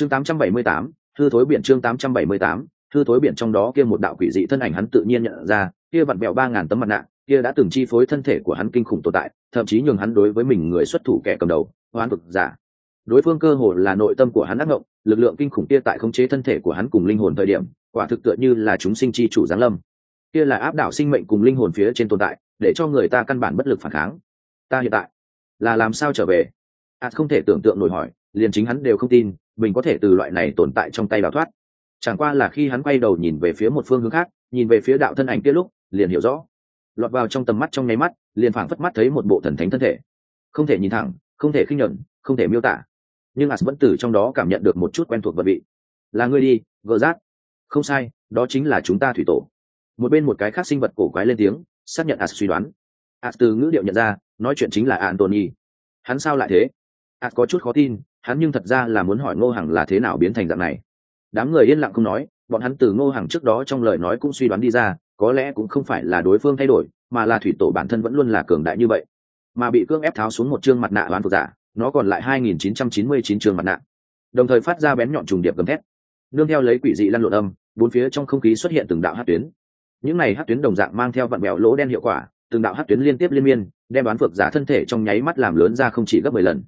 chương 878, hư thối biển chương 878, hư thối biển trong đó kia một đạo quỷ dị thân ảnh hắn tự nhiên nhận ra kia vặn bẹo ba ngàn tấm mặt nạ kia đã từng chi phối thân thể của hắn kinh khủng tồn tại thậm chí nhường hắn đối với mình người xuất thủ kẻ cầm đầu hoán vực giả. Đối phương cơ hồ là nội tâm của hắn ác ngộng lực lượng kinh khủng kia tại khống chế thân thể của hắn cùng linh hồn thời điểm quả thực tựa như là chúng sinh chi chủ giáng lâm. Kia là áp đảo sinh mệnh cùng linh hồn phía trên tồn tại để cho người ta căn bản bất lực phản kháng. Ta hiện tại là làm sao trở về? À không thể tưởng tượng nổi hỏi liền chính hắn đều không tin mình có thể từ loại này tồn tại trong tay đào thoát. Chẳng qua là khi hắn quay đầu nhìn về phía một phương hướng khác, nhìn về phía đạo thân ảnh kia lúc, liền hiểu rõ. Lọt vào trong tầm mắt trong nháy mắt, liền phảng phất mắt thấy một bộ thần thánh thân thể. Không thể nhìn thẳng, không thể khinh nhuận không thể miêu tả. Nhưng as vẫn từ trong đó cảm nhận được một chút quen thuộc vật vị. Là ngươi đi gờ rát không sai, đó chính là chúng ta thủy tổ. Một bên một cái khác sinh vật cổ quái lên tiếng, xác nhận as suy đoán. As từ ngữ điệu nhận ra, nói chuyện chính là antony hắn sao lại thế? As có chút khó tin hắn nhưng thật ra là muốn hỏi ngô hằng là thế nào biến thành dạng này. Đám người yên lặng không nói, bọn hắn từ ngô hằng trước đó trong lời nói cũng suy đoán đi ra, có lẽ cũng không phải là đối phương thay đổi, mà là thủy tổ bản thân vẫn luôn là cường đại như vậy. Mà bị cương ép tháo xuống một chương mặt nạ đoán phục giả, nó còn lại 2999 chương mặt nạ. Đồng thời phát ra bén nhọn trùng điệp gầm thét. Nương theo lấy quỷ dị lăn lộn âm, bốn phía trong không khí xuất hiện từng đạo hát tuyến. Những này hát tuyến đồng dạng mang theo vận bẹo lỗ đen hiệu quả, từng đạo hát tuyến liên tiếp liên miên, đem đoán phược giả thân thể trong nháy mắt làm lớn ra không chỉ gấp mười lần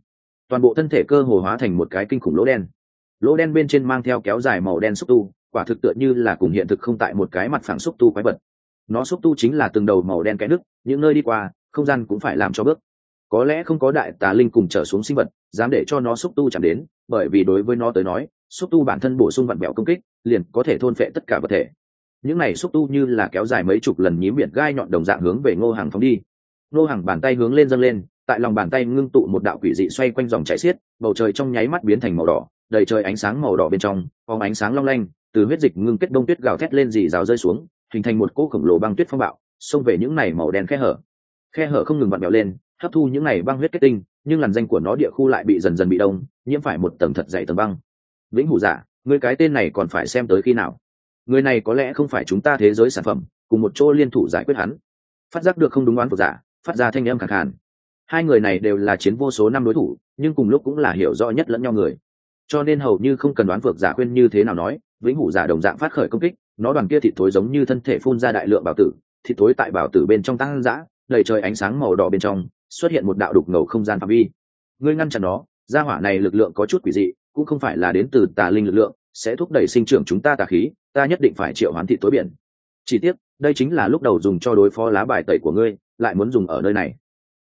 toàn bộ thân thể cơ hồ hóa thành một cái kinh khủng lỗ đen. Lỗ đen bên trên mang theo kéo dài màu đen xúc tu, quả thực tựa như là cùng hiện thực không tại một cái mặt phẳng xúc tu quái vật. Nó xúc tu chính là từng đầu màu đen cái nước những nơi đi qua, không gian cũng phải làm cho bước. Có lẽ không có đại tà linh cùng trở xuống sinh vật, dám để cho nó xúc tu chạm đến, bởi vì đối với nó tới nói, xúc tu bản thân bổ sung vặn bẹo công kích, liền có thể thôn phệ tất cả vật thể. Những này xúc tu như là kéo dài mấy chục lần nhím biển gai nhọn đồng dạng hướng về ngô hàng phóng đi. Ngô hàng bàn tay hướng lên dâng lên tại lòng bàn tay ngưng tụ một đạo quỷ dị xoay quanh dòng chảy xiết, bầu trời trong nháy mắt biến thành màu đỏ, đầy trời ánh sáng màu đỏ bên trong, phóng ánh sáng long lanh, từ huyết dịch ngưng kết đông tuyết gào thét lên dì rào rơi xuống, hình thành một cỗ khổng lồ băng tuyết phong bạo, xông về những này màu đen khe hở. Khe hở không ngừng vặn vẹo lên, hấp thu những này băng huyết kết tinh, nhưng làn danh của nó địa khu lại bị dần dần bị đông, nhiễm phải một tầng thật dày tầng băng. Vĩnh hủ giả người cái tên này còn phải xem tới khi nào? Người này có lẽ không phải chúng ta thế giới sản phẩm, cùng một chỗ liên thủ giải quyết hắn. Phát giác được không đúng đoán của giả, phát ra thanh âm khẳng khàn hai người này đều là chiến vô số năm đối thủ, nhưng cùng lúc cũng là hiểu rõ nhất lẫn nhau người. Cho nên hầu như không cần đoán vượt giả khuyên như thế nào nói, vĩnh hủ giả đồng dạng phát khởi công kích, nó đoàn kia thịt thối giống như thân thể phun ra đại lượng bảo tử, thịt thối tại bảo tử bên trong tăng dã, đầy trời ánh sáng màu đỏ bên trong, xuất hiện một đạo đục ngầu không gian phạm vi. Ngươi ngăn chặn nó, gia hỏa này lực lượng có chút quỷ dị, cũng không phải là đến từ tà linh lực lượng, sẽ thúc đẩy sinh trưởng chúng ta tà khí, ta nhất định phải triệu hoán thị tối biển. Chỉ tiếc, đây chính là lúc đầu dùng cho đối phó lá bài tẩy của ngươi, lại muốn dùng ở nơi này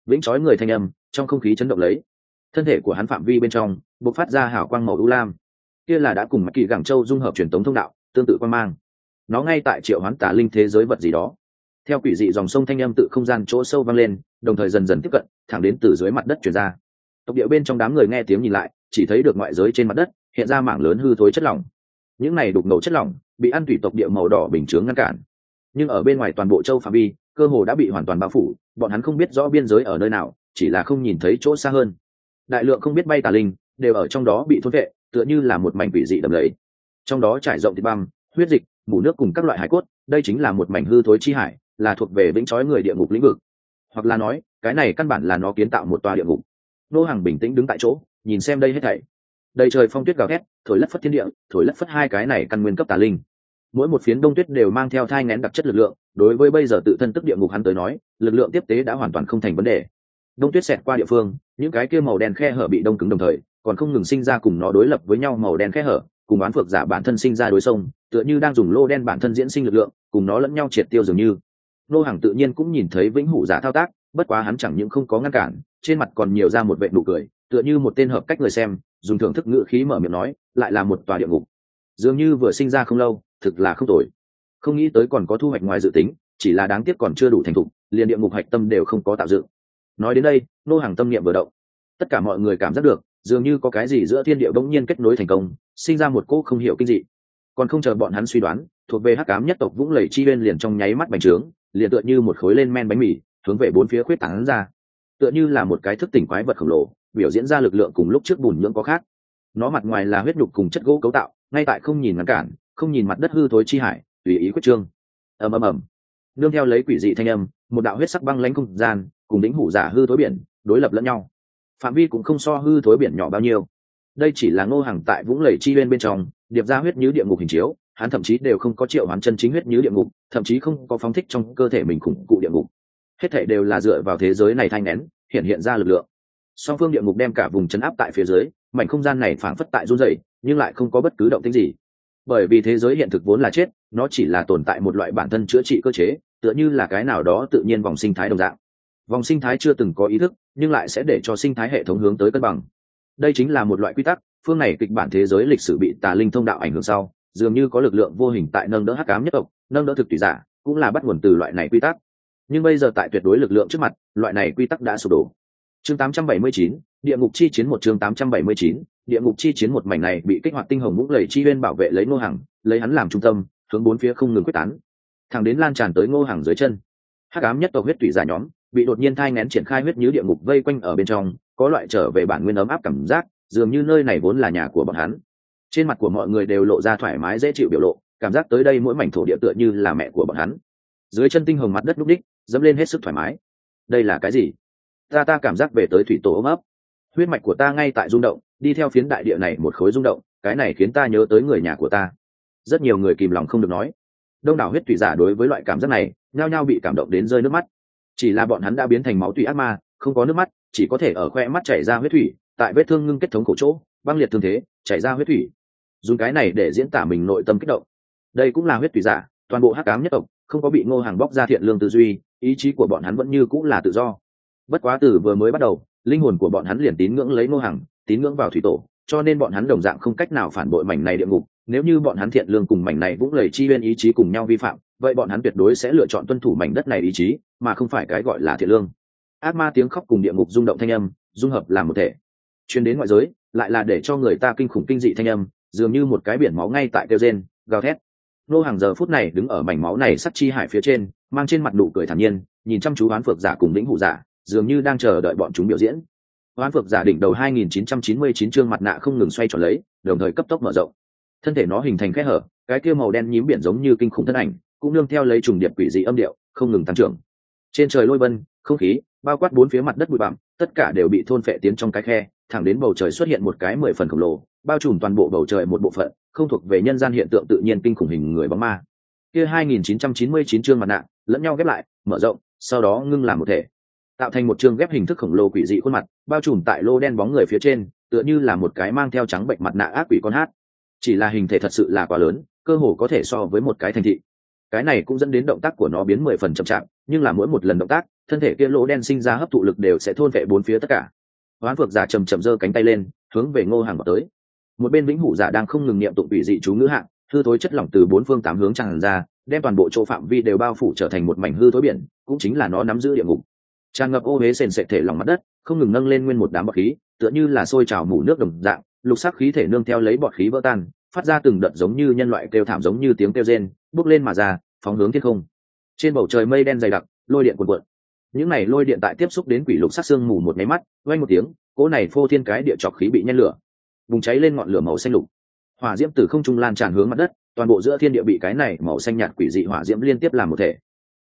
vĩnh chói người thanh âm, trong không khí chấn động lấy. Thân thể của hắn phạm vi bên trong, bộc phát ra hào quang màu u lam. Kia là đã cùng mạch kỳ gẳng châu dung hợp truyền tống thông đạo, tương tự quan mang. Nó ngay tại triệu hoán tả linh thế giới vật gì đó. Theo quỷ dị dòng sông thanh âm tự không gian chỗ sâu vang lên, đồng thời dần dần tiếp cận, thẳng đến từ dưới mặt đất chuyển ra. Tộc địa bên trong đám người nghe tiếng nhìn lại, chỉ thấy được ngoại giới trên mặt đất, hiện ra mảng lớn hư thối chất lỏng. Những này đục ngầu chất lỏng, bị ăn thủy tộc địa màu đỏ bình chướng ngăn cản. Nhưng ở bên ngoài toàn bộ châu phạm vi cơ hồ đã bị hoàn toàn bao phủ, bọn hắn không biết rõ biên giới ở nơi nào, chỉ là không nhìn thấy chỗ xa hơn. Đại lượng không biết bay tà linh đều ở trong đó bị thôn vệ, tựa như là một mảnh quỷ dị đầm lầy. Trong đó trải rộng thịt băm, huyết dịch, mủ nước cùng các loại hải cốt, đây chính là một mảnh hư thối chi hải, là thuộc về vĩnh chói người địa ngục lĩnh vực. Hoặc là nói, cái này căn bản là nó kiến tạo một tòa địa ngục. Nô hàng bình tĩnh đứng tại chỗ, nhìn xem đây hết thảy. Đầy trời phong tuyết gào ghét thổi lất phất thiên địa, thổi lất phất hai cái này căn nguyên cấp tà linh. Mỗi một phiến đông tuyết đều mang theo thai ngén đặc chất lực lượng đối với bây giờ tự thân tức địa ngục hắn tới nói, lực lượng tiếp tế đã hoàn toàn không thành vấn đề. Đông tuyết xẹt qua địa phương, những cái kia màu đen khe hở bị đông cứng đồng thời, còn không ngừng sinh ra cùng nó đối lập với nhau màu đen khe hở, cùng bán phược giả bản thân sinh ra đối sông, tựa như đang dùng lô đen bản thân diễn sinh lực lượng, cùng nó lẫn nhau triệt tiêu dường như. Nô hàng tự nhiên cũng nhìn thấy vĩnh hủ giả thao tác, bất quá hắn chẳng những không có ngăn cản, trên mặt còn nhiều ra một vệ nụ cười, tựa như một tên hợp cách người xem, dùng thưởng thức ngữ khí mở miệng nói, lại là một tòa địa ngục. Dường như vừa sinh ra không lâu, thực là không tồi không nghĩ tới còn có thu hoạch ngoài dự tính, chỉ là đáng tiếc còn chưa đủ thành thục, liền địa ngục hạch tâm đều không có tạo dựng. Nói đến đây, nô hàng tâm niệm vừa động. Tất cả mọi người cảm giác được, dường như có cái gì giữa thiên địa bỗng nhiên kết nối thành công, sinh ra một cô không hiểu kinh dị. Còn không chờ bọn hắn suy đoán, thuộc về hắc cám nhất tộc vũng lầy chi bên liền trong nháy mắt bành trướng, liền tựa như một khối lên men bánh mì, hướng về bốn phía khuyết tảng ra. Tựa như là một cái thức tỉnh quái vật khổng lồ, biểu diễn ra lực lượng cùng lúc trước bùn nhưỡng có khác. Nó mặt ngoài là huyết nhục cùng chất gỗ cấu tạo, ngay tại không nhìn ngăn cản, không nhìn mặt đất hư thối chi hải tùy ý quyết trương. Ầm ầm ầm. Nương theo lấy quỷ dị thanh âm, một đạo huyết sắc băng lãnh không gian, cùng đỉnh hủ giả hư thối biển, đối lập lẫn nhau. Phạm vi cũng không so hư thối biển nhỏ bao nhiêu. Đây chỉ là ngô hàng tại vũng lầy chi bên bên trong, điệp ra huyết như địa ngục hình chiếu, hắn thậm chí đều không có triệu hoán chân chính huyết như địa ngục, thậm chí không có phóng thích trong cơ thể mình khủng cụ địa ngục. Hết thể đều là dựa vào thế giới này thanh nén, hiện hiện ra lực lượng. Song phương địa ngục đem cả vùng chấn áp tại phía dưới, mảnh không gian này phảng phất tại run rẩy, nhưng lại không có bất cứ động tĩnh gì bởi vì thế giới hiện thực vốn là chết nó chỉ là tồn tại một loại bản thân chữa trị cơ chế tựa như là cái nào đó tự nhiên vòng sinh thái đồng dạng. Vòng sinh thái chưa từng có ý thức nhưng lại sẽ để cho sinh thái hệ thống hướng tới cân bằng. Đây chính là một loại quy tắc phương này kịch bản thế giới lịch sử bị tà linh thông đạo ảnh hưởng sau dường như có lực lượng vô hình tại nâng đỡ hắc ám nhất tộc nâng đỡ thực tùy giả cũng là bắt nguồn từ loại này quy tắc. Nhưng bây giờ tại tuyệt đối lực lượng trước mặt loại này quy tắc đã sụp đổ. Chương 879, địa ngục chi chiến một chương 879, địa ngục chi chiến một mảnh này bị kích hoạt tinh hồng ngũ lầy chi bên bảo vệ lấy ngô hàng lấy hắn làm trung tâm hướng bốn phía không ngừng quyết tán. Thẳng đến lan tràn tới ngô hàng dưới chân hắc ám nhất tộc huyết tủy giả nhóm bị đột nhiên thai ngén triển khai huyết như địa ngục vây quanh ở bên trong có loại trở về bản nguyên ấm áp cảm giác dường như nơi này vốn là nhà của bọn hắn. Trên mặt của mọi người đều lộ ra thoải mái dễ chịu biểu lộ cảm giác tới đây mỗi mảnh thổ địa tựa như là mẹ của bọn hắn. Dưới chân tinh hồng mặt đất lúc đích dẫm lên hết sức thoải mái. Đây là cái gì? Ta ta cảm giác về tới thủy tổ ấm ấp huyết mạch của ta ngay tại rung động, đi theo phiến đại địa này một khối rung động, cái này khiến ta nhớ tới người nhà của ta. Rất nhiều người kìm lòng không được nói. Đông đảo huyết thủy giả đối với loại cảm giác này, nhao nhao bị cảm động đến rơi nước mắt. Chỉ là bọn hắn đã biến thành máu tủy ác ma, không có nước mắt, chỉ có thể ở khoe mắt chảy ra huyết thủy, tại vết thương ngưng kết thống cổ chỗ, băng liệt thương thế, chảy ra huyết thủy. Dùng cái này để diễn tả mình nội tâm kích động. Đây cũng là huyết thủy giả, toàn bộ hắc cám nhất tộc, không có bị ngô hàng bóc ra thiện lương tư duy, ý chí của bọn hắn vẫn như cũng là tự do. Bất quá từ vừa mới bắt đầu linh hồn của bọn hắn liền tín ngưỡng lấy ngô hàng tín ngưỡng vào thủy tổ, cho nên bọn hắn đồng dạng không cách nào phản bội mảnh này địa ngục. Nếu như bọn hắn thiện lương cùng mảnh này vũng lầy chi lên ý chí cùng nhau vi phạm, vậy bọn hắn tuyệt đối sẽ lựa chọn tuân thủ mảnh đất này ý chí, mà không phải cái gọi là thiện lương. Ác ma tiếng khóc cùng địa ngục rung động thanh âm, dung hợp làm một thể. Chuyến đến ngoại giới, lại là để cho người ta kinh khủng kinh dị thanh âm, dường như một cái biển máu ngay tại kêu gen gào thét. Nô hàng giờ phút này đứng ở mảnh máu này sắt chi hải phía trên, mang trên mặt nụ cười thản nhiên, nhìn chăm chú oán phược giả cùng lĩnh hụ giả dường như đang chờ đợi bọn chúng biểu diễn. Oán phược giả đỉnh đầu 2999 chương mặt nạ không ngừng xoay tròn lấy, đồng thời cấp tốc mở rộng. Thân thể nó hình thành khe hở, cái kia màu đen nhím biển giống như kinh khủng thân ảnh, cũng nương theo lấy trùng điệp quỷ dị âm điệu, không ngừng tăng trưởng. Trên trời lôi vân, không khí, bao quát bốn phía mặt đất bụi bặm, tất cả đều bị thôn phệ tiến trong cái khe, thẳng đến bầu trời xuất hiện một cái mười phần khổng lồ, bao trùm toàn bộ bầu trời một bộ phận, không thuộc về nhân gian hiện tượng tự nhiên kinh khủng hình người bóng ma. Kia 2999 chương mặt nạ, lẫn nhau ghép lại, mở rộng, sau đó ngưng làm một thể tạo thành một trường ghép hình thức khổng lồ quỷ dị khuôn mặt, bao trùm tại lô đen bóng người phía trên, tựa như là một cái mang theo trắng bệnh mặt nạ ác quỷ con hát. Chỉ là hình thể thật sự là quá lớn, cơ hồ có thể so với một cái thành thị. Cái này cũng dẫn đến động tác của nó biến mười phần chậm chạp, nhưng là mỗi một lần động tác, thân thể kia lỗ đen sinh ra hấp thụ lực đều sẽ thôn vệ bốn phía tất cả. Hoán phược giả chầm chậm giơ cánh tay lên, hướng về ngô hàng vào tới. Một bên vĩnh hủ giả đang không ngừng niệm tụng ủy dị chú ngữ hạng hư thối chất lỏng từ bốn phương tám hướng tràn ra, đem toàn bộ chỗ phạm vi đều bao phủ trở thành một mảnh hư thối biển, cũng chính là nó nắm giữ địa ngục tràn ngập ô huế sền sệt thể lòng mặt đất, không ngừng nâng lên nguyên một đám bọt khí, tựa như là sôi trào mủ nước đồng dạng, lục sắc khí thể nương theo lấy bọt khí vỡ tan, phát ra từng đợt giống như nhân loại kêu thảm giống như tiếng kêu rên bốc lên mà ra, phóng hướng thiên không. Trên bầu trời mây đen dày đặc, lôi điện cuộn cuộn. Những này lôi điện tại tiếp xúc đến quỷ lục sắc xương mù một máy mắt quay một tiếng, cỗ này phô thiên cái địa chọc khí bị nhen lửa. Bùng cháy lên ngọn lửa màu xanh lục. Hỏa diễm từ không trung lan tràn hướng mặt đất, toàn bộ giữa thiên địa bị cái này màu xanh nhạt quỷ dị hỏa diễm liên tiếp làm một thể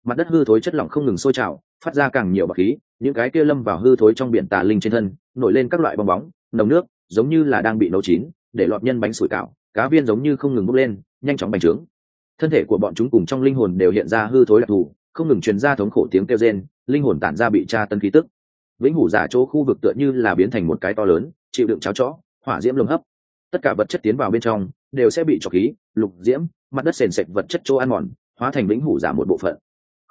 mặt đất hư thối chất lỏng không ngừng sôi trào, phát ra càng nhiều bọc khí, những cái kia lâm vào hư thối trong biển tà linh trên thân, nổi lên các loại bong bóng, nồng nước, giống như là đang bị nấu chín, để lọt nhân bánh sủi cảo, cá viên giống như không ngừng bốc lên, nhanh chóng bành trướng. Thân thể của bọn chúng cùng trong linh hồn đều hiện ra hư thối đặc thù, không ngừng truyền ra thống khổ tiếng kêu rên, linh hồn tản ra bị tra tân khí tức. Vĩnh hủ giả chỗ khu vực tựa như là biến thành một cái to lớn, chịu đựng cháo chó, hỏa diễm lồng hấp. Tất cả vật chất tiến vào bên trong, đều sẽ bị trọc khí, lục diễm, mặt đất sền sệt vật chất chỗ ăn mòn, hóa thành vĩnh hủ giả một bộ phận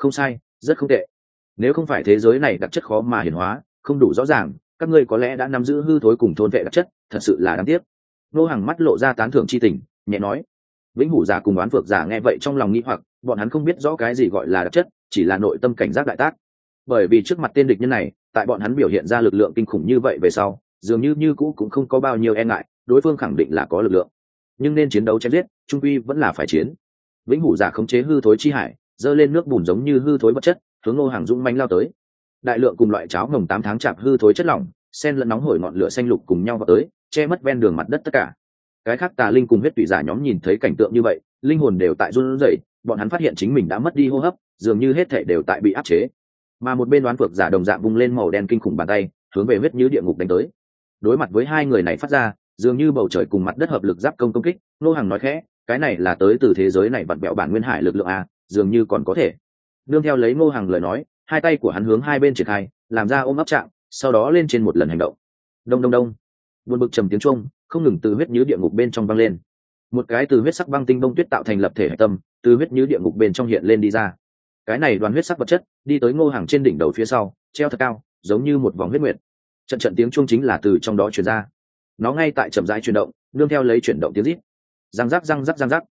không sai, rất không tệ. Nếu không phải thế giới này đặc chất khó mà hiển hóa, không đủ rõ ràng, các ngươi có lẽ đã nắm giữ hư thối cùng thôn vệ đặc chất, thật sự là đáng tiếc. Nô hàng mắt lộ ra tán thưởng c h i tình, nhẹ nói. Vĩnh hủ giả cùng oán phược giả nghe vậy trong lòng nghĩ hoặc, bọn hắn không biết rõ cái gì gọi là đặc chất, chỉ là nội tâm cảnh giác đại tác. Bởi vì trước mặt tên địch nhân này, tại bọn hắn biểu hiện ra lực lượng kinh khủng như vậy về sau, dường như như cũ cũng không có bao nhiêu e ngại, đối phương khẳng định là có lực lượng. Nhưng nên chiến đấu chém giết, trung uy vẫn là phải chiến. Vĩnh hủ giả khống chế hư thối chi hải dơ lên nước bùn giống như hư thối vật chất, hướng ngô hàng dũng manh lao tới. Đại lượng cùng loại cháo ngồng tám tháng chạp hư thối chất lỏng, sen lẫn nóng hổi ngọn lửa xanh lục cùng nhau vào tới, che mất ven đường mặt đất tất cả. Cái khác tà linh cùng huyết tủy giả nhóm nhìn thấy cảnh tượng như vậy, linh hồn đều tại run rẩy, bọn hắn phát hiện chính mình đã mất đi hô hấp, dường như hết thể đều tại bị áp chế. Mà một bên đoán phược giả đồng dạng bung lên màu đen kinh khủng bàn tay, hướng về huyết như địa ngục đánh tới. Đối mặt với hai người này phát ra, dường như bầu trời cùng mặt đất hợp lực giáp công công kích nô hàng nói khẽ, cái này là tới từ thế giới này vặn bẹo bản nguyên hải lực lượng a dường như còn có thể. Nương theo lấy ngô hàng lời nói, hai tay của hắn hướng hai bên triển khai, làm ra ôm ấp chạm, sau đó lên trên một lần hành động. Đông đông đông. Buồn bực trầm tiếng trung không ngừng từ huyết như địa ngục bên trong băng lên. Một cái từ huyết sắc băng tinh bông tuyết tạo thành lập thể hạch tâm, từ huyết như địa ngục bên trong hiện lên đi ra. Cái này đoàn huyết sắc vật chất, đi tới ngô hàng trên đỉnh đầu phía sau, treo thật cao, giống như một vòng huyết nguyệt. Trận trận tiếng chuông chính là từ trong đó chuyển ra. Nó ngay tại chậm rãi chuyển động, nương theo lấy chuyển động tiếng rít. Răng rắc răng rắc răng rắc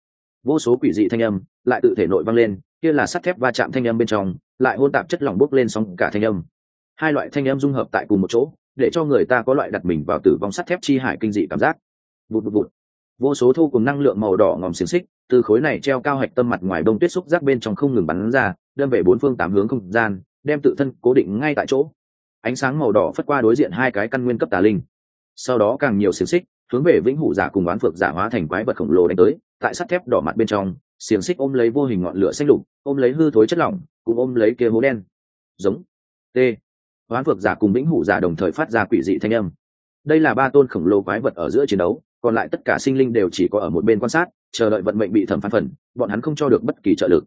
vô số quỷ dị thanh âm lại tự thể nội vang lên, kia là sắt thép va chạm thanh âm bên trong, lại hôn tạp chất lỏng bốc lên sóng cả thanh âm. Hai loại thanh âm dung hợp tại cùng một chỗ, để cho người ta có loại đặt mình vào tử vong sắt thép chi hải kinh dị cảm giác. Vụt vụt vụt. Vô số thu cùng năng lượng màu đỏ ngòm xiềng xích, từ khối này treo cao hạch tâm mặt ngoài bông tuyết xúc giác bên trong không ngừng bắn ra đâm về bốn phương tám hướng không gian, đem tự thân cố định ngay tại chỗ. Ánh sáng màu đỏ phất qua đối diện hai cái căn nguyên cấp tà linh. Sau đó càng nhiều xiềng xích hướng về vĩnh hủ giả cùng oán phược giả hóa thành quái vật khổng lồ đánh tới tại sắt thép đỏ mặt bên trong xiềng xích ôm lấy vô hình ngọn lửa xanh lục ôm lấy hư thối chất lỏng cũng ôm lấy kia hố đen. Giống. T. Oán phược giả cùng vĩnh hủ giả đồng thời phát ra quỷ dị thanh âm. Đây là ba tôn khổng lồ quái vật ở giữa chiến đấu còn lại tất cả sinh linh đều chỉ có ở một bên quan sát chờ đợi vận mệnh bị thẩm phán phần bọn hắn không cho được bất kỳ trợ lực.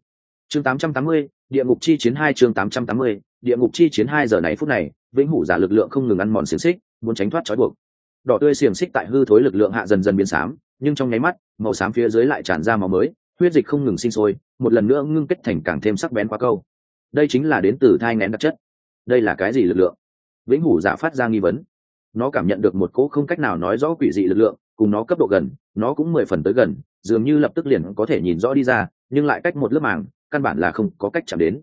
Chương 880, địa ngục chi chiến hai chương 880, địa ngục chi chiến hai giờ này phút này vĩnh hủ giả lực lượng không ngừng ăn mòn xiềng xích muốn tránh thoát trói buộc đỏ tươi xiềng xích tại hư thối lực lượng hạ dần dần biến xám, nhưng trong nháy mắt, màu xám phía dưới lại tràn ra màu mới, huyết dịch không ngừng sinh sôi, một lần nữa ngưng kết thành càng thêm sắc bén quá câu. Đây chính là đến từ thai ngén đặc chất. Đây là cái gì lực lượng? Vĩnh hủ giả phát ra nghi vấn. Nó cảm nhận được một cỗ không cách nào nói rõ quỷ dị lực lượng, cùng nó cấp độ gần, nó cũng mười phần tới gần, dường như lập tức liền có thể nhìn rõ đi ra, nhưng lại cách một lớp màng, căn bản là không có cách chạm đến.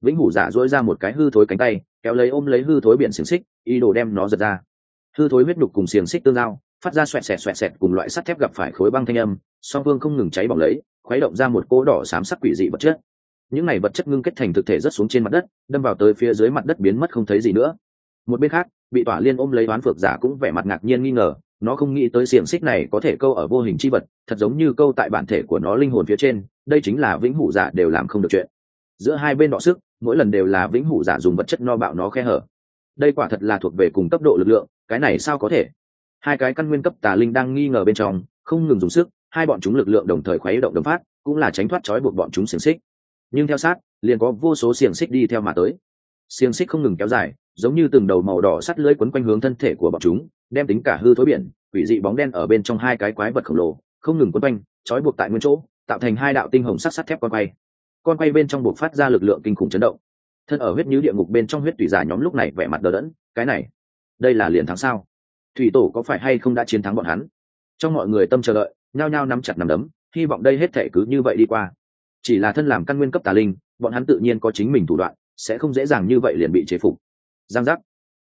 Vĩnh hủ giả dỗi ra một cái hư thối cánh tay, kéo lấy ôm lấy hư thối biển xiềng xích, ý đồ đem nó giật ra hư thối huyết đục cùng xiềng xích tương giao, phát ra xoẹt xẹt xoẹt xẹt cùng loại sắt thép gặp phải khối băng thanh âm, song phương không ngừng cháy bỏng lấy, khuấy động ra một cỗ đỏ xám sắc quỷ dị vật chất. Những này vật chất ngưng kết thành thực thể rất xuống trên mặt đất, đâm vào tới phía dưới mặt đất biến mất không thấy gì nữa. Một bên khác, bị tỏa liên ôm lấy đoán phược giả cũng vẻ mặt ngạc nhiên nghi ngờ, nó không nghĩ tới xiềng xích này có thể câu ở vô hình chi vật, thật giống như câu tại bản thể của nó linh hồn phía trên, đây chính là vĩnh hủ giả đều làm không được chuyện. Giữa hai bên đọ sức, mỗi lần đều là vĩnh hủ giả dùng vật chất no bạo nó khe hở. Đây quả thật là thuộc về cùng cấp độ lực lượng cái này sao có thể? Hai cái căn nguyên cấp tà linh đang nghi ngờ bên trong, không ngừng dùng sức, hai bọn chúng lực lượng đồng thời khuấy động đồng phát, cũng là tránh thoát trói buộc bọn chúng xiềng xích. Nhưng theo sát, liền có vô số xiềng xích đi theo mà tới. Xiềng xích không ngừng kéo dài, giống như từng đầu màu đỏ sắt lưới quấn quanh hướng thân thể của bọn chúng, đem tính cả hư thối biển, quỷ dị bóng đen ở bên trong hai cái quái vật khổng lồ, không ngừng quấn quanh, trói buộc tại nguyên chỗ, tạo thành hai đạo tinh hồng sắt sắt thép con quay. Con quay bên trong buộc phát ra lực lượng kinh khủng chấn động. Thân ở huyết như địa ngục bên trong huyết tùy giả nhóm lúc này vẻ mặt đờ đẫn, cái này đây là liền thắng sao? Thủy tổ có phải hay không đã chiến thắng bọn hắn? Trong mọi người tâm chờ đợi, nhao nhao nắm chặt nắm đấm, hy vọng đây hết thể cứ như vậy đi qua. Chỉ là thân làm căn nguyên cấp tà linh, bọn hắn tự nhiên có chính mình thủ đoạn, sẽ không dễ dàng như vậy liền bị chế phục. Giang giác.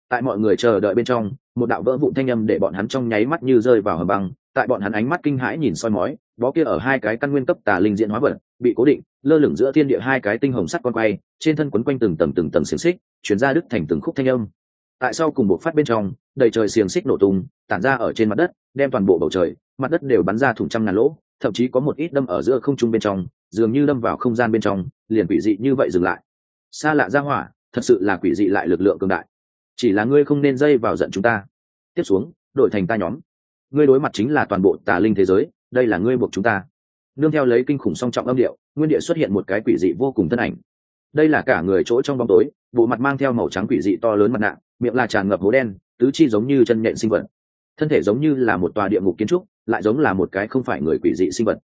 Tại mọi người chờ đợi bên trong, một đạo vỡ vụn thanh âm để bọn hắn trong nháy mắt như rơi vào hầm băng, tại bọn hắn ánh mắt kinh hãi nhìn soi mói, bó kia ở hai cái căn nguyên cấp tà linh diễn hóa vật, bị cố định, lơ lửng giữa thiên địa hai cái tinh hồng sắt con quay, trên thân quấn quanh từng tầng từng tầng xiềng xích chuyển ra đứt thành từng khúc thanh âm tại sau cùng bộ phát bên trong, đầy trời xiềng xích nổ tung, tản ra ở trên mặt đất, đem toàn bộ bầu trời, mặt đất đều bắn ra thủng trăm ngàn lỗ, thậm chí có một ít đâm ở giữa không trung bên trong, dường như đâm vào không gian bên trong, liền quỷ dị như vậy dừng lại. Xa lạ ra hỏa, thật sự là quỷ dị lại lực lượng cường đại. Chỉ là ngươi không nên dây vào giận chúng ta. Tiếp xuống, đổi thành ta nhóm. Ngươi đối mặt chính là toàn bộ tà linh thế giới, đây là ngươi buộc chúng ta. Nương theo lấy kinh khủng song trọng âm điệu, nguyên địa xuất hiện một cái quỷ dị vô cùng thân ảnh đây là cả người chỗ trong bóng tối, bộ mặt mang theo màu trắng quỷ dị to lớn mặt nạ, miệng là tràn ngập hố đen, tứ chi giống như chân nhện sinh vật. Thân thể giống như là một tòa địa ngục kiến trúc, lại giống là một cái không phải người quỷ dị sinh vật.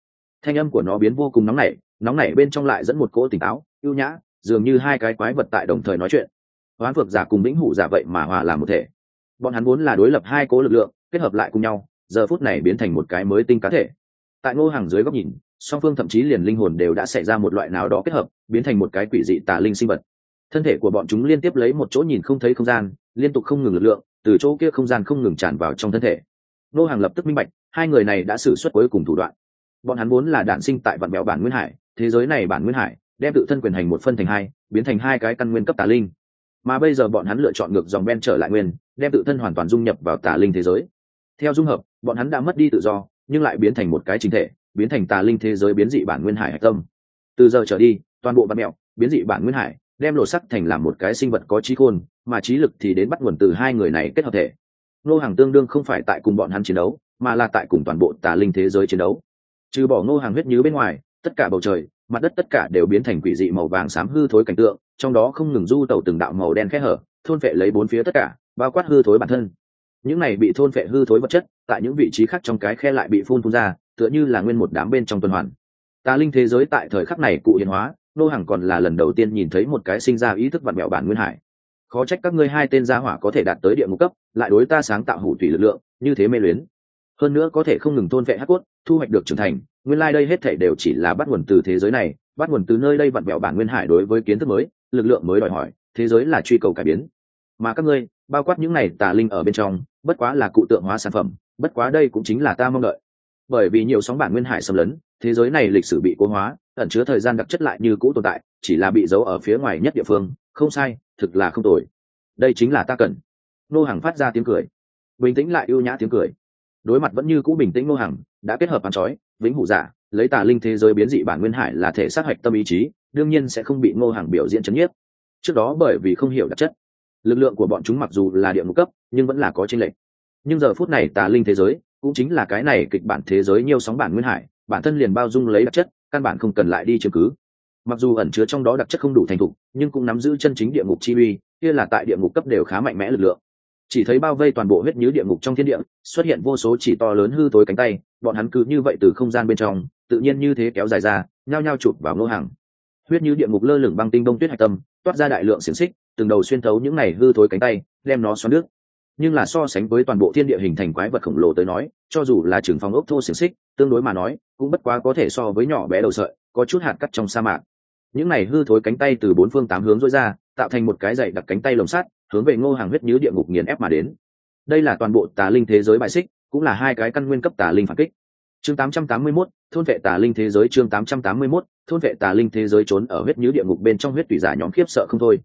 Thanh âm của nó biến vô cùng nóng nảy nóng nảy bên trong lại dẫn một cỗ tỉnh táo, ưu nhã, dường như hai cái quái vật tại đồng thời nói chuyện. Hoán phược giả cùng lĩnh hủ giả vậy mà hòa làm một thể. Bọn hắn vốn là đối lập hai cố lực lượng, kết hợp lại cùng nhau, giờ phút này biến thành một cái mới tinh cá thể. Tại ngô hàng dưới góc nhìn song phương thậm chí liền linh hồn đều đã xảy ra một loại nào đó kết hợp, biến thành một cái quỷ dị tà linh sinh vật. Thân thể của bọn chúng liên tiếp lấy một chỗ nhìn không thấy không gian, liên tục không ngừng lực lượng, từ chỗ kia không gian không ngừng tràn vào trong thân thể. Nô hàng lập tức minh bạch, hai người này đã xử suất cuối cùng thủ đoạn. Bọn hắn vốn là đản sinh tại vạn mẹo bản nguyên hải, thế giới này bản nguyên hải, đem tự thân quyền hành một phân thành hai, biến thành hai cái căn nguyên cấp tà linh. Mà bây giờ bọn hắn lựa chọn ngược dòng ben trở lại nguyên, đem tự thân hoàn toàn dung nhập vào tà linh thế giới. Theo dung hợp, bọn hắn đã mất đi tự do, nhưng lại biến thành một cái chính thể biến thành tà linh thế giới biến dị bản nguyên hải hạch tâm. Từ giờ trở đi, toàn bộ bản mẹo, biến dị bản nguyên hải, đem lộ sắc thành làm một cái sinh vật có trí khôn, mà trí lực thì đến bắt nguồn từ hai người này kết hợp thể. Nô hàng tương đương không phải tại cùng bọn hắn chiến đấu, mà là tại cùng toàn bộ tà linh thế giới chiến đấu. Trừ bỏ ngô hàng huyết nhứ bên ngoài, tất cả bầu trời, mặt đất tất cả đều biến thành quỷ dị màu vàng xám hư thối cảnh tượng, trong đó không ngừng du tẩu từng đạo màu đen khẽ hở, thôn vệ lấy bốn phía tất cả, bao quát hư thối bản thân. Những này bị thôn vệ hư thối vật chất, tại những vị trí khác trong cái khe lại bị phun phun ra tựa như là nguyên một đám bên trong tuần hoàn. Tà linh thế giới tại thời khắc này cụ hiện hóa, nô hàng còn là lần đầu tiên nhìn thấy một cái sinh ra ý thức vặn mẹo bản nguyên hải. Khó trách các ngươi hai tên gia hỏa có thể đạt tới địa ngục cấp, lại đối ta sáng tạo hủ thủy lực lượng, như thế mê luyến. Hơn nữa có thể không ngừng thôn vệ hắc cốt, thu hoạch được trưởng thành, nguyên lai、like、đây hết thể đều chỉ là bắt nguồn từ thế giới này, bắt nguồn từ nơi đây vặn vẹo bản nguyên hải đối với kiến thức mới, lực lượng mới đòi hỏi, thế giới là truy cầu cải biến. Mà các ngươi, bao quát những này tà linh ở bên trong, bất quá là cụ tượng hóa sản phẩm, bất quá đây cũng chính là ta mong đợi bởi vì nhiều sóng bản nguyên hải xâm lấn, thế giới này lịch sử bị cố hóa, ẩn chứa thời gian đặc chất lại như cũ tồn tại, chỉ là bị giấu ở phía ngoài nhất địa phương, không sai, thực là không tồi. Đây chính là ta cần. Nô hàng phát ra tiếng cười. Bình tĩnh lại ưu nhã tiếng cười. Đối mặt vẫn như cũ bình tĩnh nô hàng đã kết hợp bàn chói, vĩnh hủ giả, lấy tà linh thế giới biến dị bản nguyên hải là thể sát hạch tâm ý chí, đương nhiên sẽ không bị ngô hàng biểu diễn chấn nhiếp. Trước đó bởi vì không hiểu đặc chất, lực lượng của bọn chúng mặc dù là địa ngục cấp, nhưng vẫn là có tranh lệch. Nhưng giờ phút này tà linh thế giới cũng chính là cái này kịch bản thế giới nhiều sóng bản nguyên hải, bản thân liền bao dung lấy đặc chất, căn bản không cần lại đi chứng cứ. Mặc dù ẩn chứa trong đó đặc chất không đủ thành thục, nhưng cũng nắm giữ chân chính địa ngục chi uy, kia là tại địa ngục cấp đều khá mạnh mẽ lực lượng. Chỉ thấy bao vây toàn bộ huyết nhứ địa ngục trong thiên địa, xuất hiện vô số chỉ to lớn hư tối cánh tay, bọn hắn cứ như vậy từ không gian bên trong, tự nhiên như thế kéo dài ra, nhao nhao chụp vào ngô hàng huyết như địa ngục lơ lửng băng tinh đông tuyết hạch tâm, toát ra đại lượng xiềng xích, từng đầu xuyên thấu những này hư thối cánh tay, đem nó xoắn nước nhưng là so sánh với toàn bộ thiên địa hình thành quái vật khổng lồ tới nói cho dù là trường phòng ốc thô xiềng xích tương đối mà nói cũng bất quá có thể so với nhỏ bé đầu sợi có chút hạt cắt trong sa mạc. Những này hư thối cánh tay từ bốn phương tám hướng dối ra tạo thành một cái dày đặc cánh tay lồng sắt hướng về ngô hàng huyết như địa ngục nghiền ép mà đến. Đây là toàn bộ tà linh thế giới bại xích cũng là hai cái căn nguyên cấp tà linh phản kích. Chương 881, thôn vệ tà linh thế giới chương 881, thôn vệ tà linh thế giới trốn ở huyết nhứ địa ngục bên trong huyết tùy giả nhóm khiếp sợ không thôi.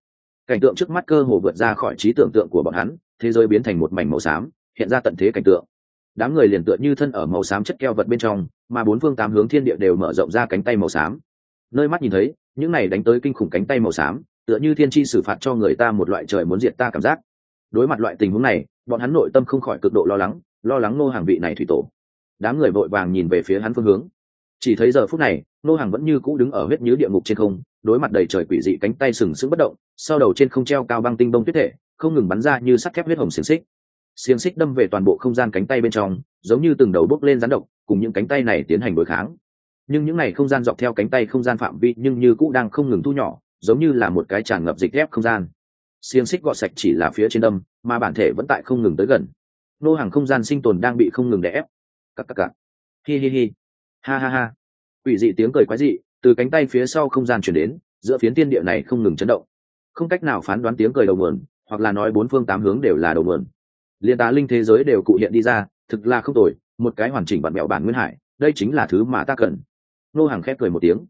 Cảnh tượng trước mắt cơ hồ vượt ra khỏi trí tưởng tượng của bọn hắn thế giới biến thành một mảnh màu xám, hiện ra tận thế cảnh tượng. Đám người liền tựa như thân ở màu xám chất keo vật bên trong, mà bốn phương tám hướng thiên địa đều mở rộng ra cánh tay màu xám. Nơi mắt nhìn thấy, những này đánh tới kinh khủng cánh tay màu xám, tựa như thiên tri xử phạt cho người ta một loại trời muốn diệt ta cảm giác. Đối mặt loại tình huống này, bọn hắn nội tâm không khỏi cực độ lo lắng lo lắng nô hàng vị này thủy tổ. Đám người vội vàng nhìn về phía hắn phương hướng. Chỉ thấy giờ phút này nô hàng vẫn như cũ đứng ở huyết nhứ địa ngục trên không, đối mặt đầy trời quỷ dị cánh tay sừng sững bất động, sau đầu trên không treo cao băng tinh bông tuyết thể không ngừng bắn ra như sắt thép huyết hồng xiềng xích. Xiềng xích đâm về toàn bộ không gian cánh tay bên trong giống như từng đầu bốc lên rắn độc cùng những cánh tay này tiến hành đối kháng. Nhưng những n à y không gian dọc theo cánh tay không gian phạm vi nhưng như cũ đang không ngừng thu nhỏ giống như là một cái tràn ngập dịch ép không gian. Xiềng xích gọt sạch chỉ là phía trên đâm mà bản thể vẫn tại không ngừng tới gần. Nô hàng không gian sinh tồn đang bị không ngừng đè ép. Cắc cắc cắc, hi hi hi. Ha ha ha. Ủy dị tiếng cười quái dị từ cánh tay phía sau không gian chuyển đến giữa phiến tiên địa này không ngừng chấn động. Không cách nào phán đoán tiếng cười đầu mườn hoặc là nói bốn phương tám hướng đều là đầu mượn liên tá linh thế giới đều cụ hiện đi ra, thực là không tồi, một cái hoàn chỉnh bản mẹo bản nguyên hải, đây chính là thứ mà ta cần. Nô hàng khép cười một tiếng.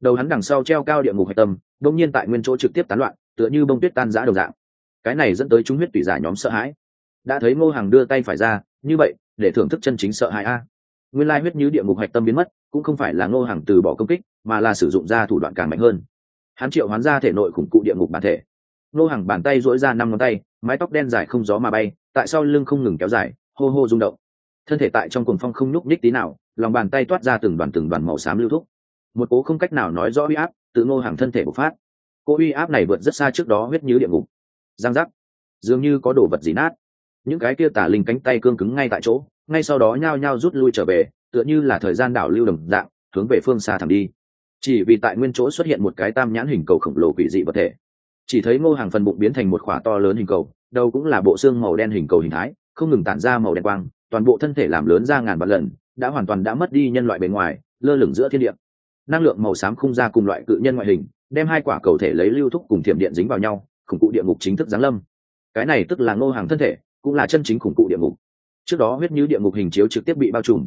Đầu hắn đằng sau treo cao địa ngục hạch tâm đông nhiên tại nguyên chỗ trực tiếp tán loạn, tựa như bông tuyết tan giã đầu dạng. Cái này dẫn tới chúng huyết tùy giả nhóm sợ hãi. Đã thấy ngô hàng đưa tay phải ra, như vậy, để thưởng thức chân chính sợ hãi a. Nguyên lai huyết như địa ngục hạch tâm biến mất, cũng không phải là ngô hàng từ bỏ công kích, mà là sử dụng ra thủ đoạn càng mạnh hơn. Hắn triệu hoán ra thể nội khủng cụ địa ngục bản thể nô hàng bàn tay dỗi ra năm ngón tay, mái tóc đen dài không gió mà bay, tại sao lưng không ngừng kéo dài, hô hô rung động. Thân thể tại trong cuồng phong không nhúc nhích tí nào, lòng bàn tay toát ra từng đoàn từng đoàn màu xám lưu thúc. Một cố không cách nào nói rõ uy áp, tự ngô hàng thân thể bộc phát. Cô uy áp này vượt rất xa trước đó huyết như địa ngục. Giang giác. Dường như có đồ vật gì nát. Những cái kia tả linh cánh tay cương cứng ngay tại chỗ, ngay sau đó nhao nhao rút lui trở về, tựa như là thời gian đảo lưu đồng dạng, hướng về phương xa thẳng đi. Chỉ vì tại nguyên chỗ xuất hiện một cái tam nhãn hình cầu khổng lồ quỷ dị vật thể chỉ thấy ngô hàng phần bụng biến thành một khỏa to lớn hình cầu, đầu cũng là bộ xương màu đen hình cầu hình thái, không ngừng tản ra màu đen quang, toàn bộ thân thể làm lớn ra ngàn vạn lần, đã hoàn toàn đã mất đi nhân loại bề ngoài, lơ lửng giữa thiên địa. Năng lượng màu xám khung ra cùng loại cự nhân ngoại hình, đem hai quả cầu thể lấy lưu thúc cùng thiểm điện dính vào nhau, khủng cụ địa ngục chính thức giáng lâm. Cái này tức là ngô hàng thân thể, cũng là chân chính khủng cụ địa ngục. Trước đó huyết như địa ngục hình chiếu trực tiếp bị bao trùm.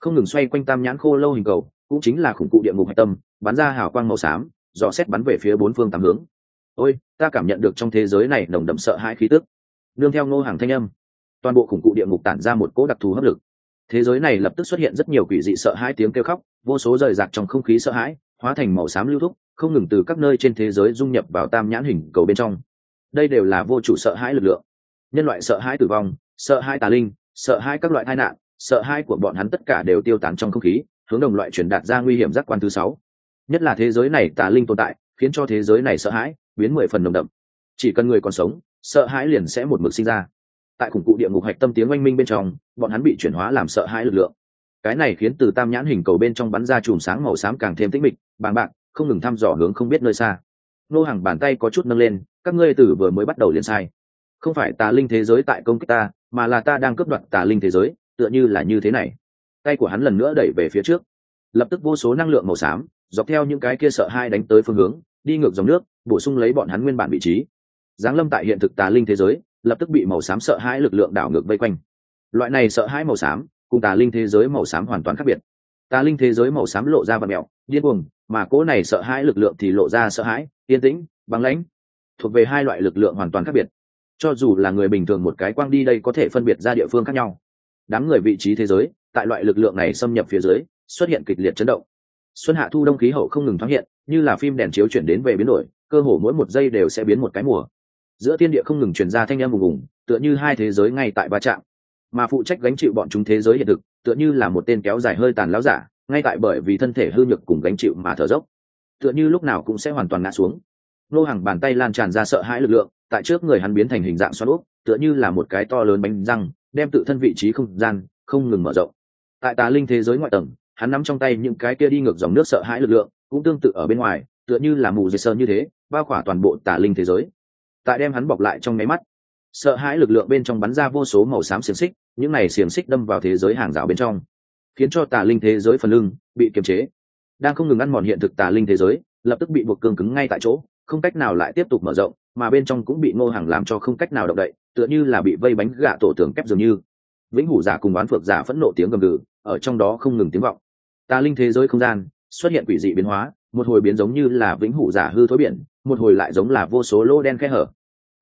Không ngừng xoay quanh tam nhãn khô lâu hình cầu, cũng chính là khủng cụ địa ngục hạch tâm, bắn ra hào quang màu xám, dò xét bắn về phía bốn phương tám hướng ôi, ta cảm nhận được trong thế giới này nồng đậm sợ hãi khí tức. Nương theo ngô hàng thanh âm, toàn bộ khủng cụ địa ngục tản ra một cỗ đặc thù hấp lực. Thế giới này lập tức xuất hiện rất nhiều quỷ dị sợ hãi tiếng kêu khóc, vô số rời rạc trong không khí sợ hãi, hóa thành màu xám lưu thúc, không ngừng từ các nơi trên thế giới dung nhập vào tam nhãn hình cầu bên trong. Đây đều là vô chủ sợ hãi lực lượng. Nhân loại sợ hãi tử vong, sợ hãi tà linh, sợ hãi các loại tai nạn, sợ hãi của bọn hắn tất cả đều tiêu tán trong không khí, hướng đồng loại truyền đạt ra nguy hiểm giác quan thứ sáu. Nhất là thế giới này tà linh tồn tại, khiến cho thế giới này sợ hãi biến mười phần nồng đậm. Chỉ cần người còn sống, sợ hãi liền sẽ một mực sinh ra. Tại khủng cụ địa ngục hạch tâm tiếng oanh minh bên trong, bọn hắn bị chuyển hóa làm sợ hãi lực lượng. Cái này khiến từ tam nhãn hình cầu bên trong bắn ra chùm sáng màu xám càng thêm tĩnh mịch, bàng bạc, không ngừng thăm dò hướng không biết nơi xa. Nô hàng bàn tay có chút nâng lên, các ngươi từ vừa mới bắt đầu liền sai. Không phải tà linh thế giới tại công kích ta, mà là ta đang cướp đoạt tà linh thế giới, tựa như là như thế này. Tay của hắn lần nữa đẩy về phía trước. Lập tức vô số năng lượng màu xám, dọc theo những cái kia sợ hai đánh tới phương hướng đi ngược dòng nước, bổ sung lấy bọn hắn nguyên bản vị trí. Giáng lâm tại hiện thực tà linh thế giới, lập tức bị màu xám sợ hãi lực lượng đảo ngược vây quanh. Loại này sợ hãi màu xám, cùng tà linh thế giới màu xám hoàn toàn khác biệt. Tà linh thế giới màu xám lộ ra và mẹo, điên cuồng, mà cỗ này sợ hãi lực lượng thì lộ ra sợ hãi, yên tĩnh, băng lãnh. Thuộc về hai loại lực lượng hoàn toàn khác biệt. Cho dù là người bình thường một cái quang đi đây có thể phân biệt ra địa phương khác nhau. Đám người vị trí thế giới, tại loại lực lượng này xâm nhập phía dưới, xuất hiện kịch liệt chấn động xuân hạ thu đông khí hậu không ngừng thoáng hiện, như là phim đèn chiếu chuyển đến về biến đổi, cơ hồ mỗi một giây đều sẽ biến một cái mùa. Giữa thiên địa không ngừng truyền ra thanh âm vùng vùng tựa như hai thế giới ngay tại va chạm. Mà phụ trách gánh chịu bọn chúng thế giới hiện thực, tựa như là một tên kéo dài hơi tàn láo giả, ngay tại bởi vì thân thể hư nhược cùng gánh chịu mà thở dốc. Tựa như lúc nào cũng sẽ hoàn toàn ngã xuống. Nô hàng bàn tay lan tràn ra sợ hãi lực lượng, tại trước người hắn biến thành hình dạng xoắn úp, tựa như là một cái to lớn bánh răng, đem tự thân vị trí không gian, không ngừng mở rộng. Tại tà linh thế giới ngoại tầng hắn nắm trong tay những cái kia đi ngược dòng nước sợ hãi lực lượng, cũng tương tự ở bên ngoài, tựa như là mù dây sơn như thế, bao khỏa toàn bộ tả linh thế giới. Tại đem hắn bọc lại trong máy mắt, sợ hãi lực lượng bên trong bắn ra vô số màu xám xiềng xích, những này xiềng xích đâm vào thế giới hàng rào bên trong, khiến cho tà linh thế giới phần lưng bị kiềm chế. Đang không ngừng ăn mòn hiện thực tà linh thế giới, lập tức bị buộc cương cứng ngay tại chỗ, không cách nào lại tiếp tục mở rộng, mà bên trong cũng bị ngô hàng làm cho không cách nào động đậy, tựa như là bị vây bánh gạ tổ tường kép dường như. Vĩnh hủ giả cùng bán phược giả phẫn nộ tiếng gầm gừ, ở trong đó không ngừng tiếng vọng tà linh thế giới không gian, xuất hiện quỷ dị biến hóa, một hồi biến giống như là vĩnh hủ giả hư thối biển, một hồi lại giống là vô số lô đen khe hở.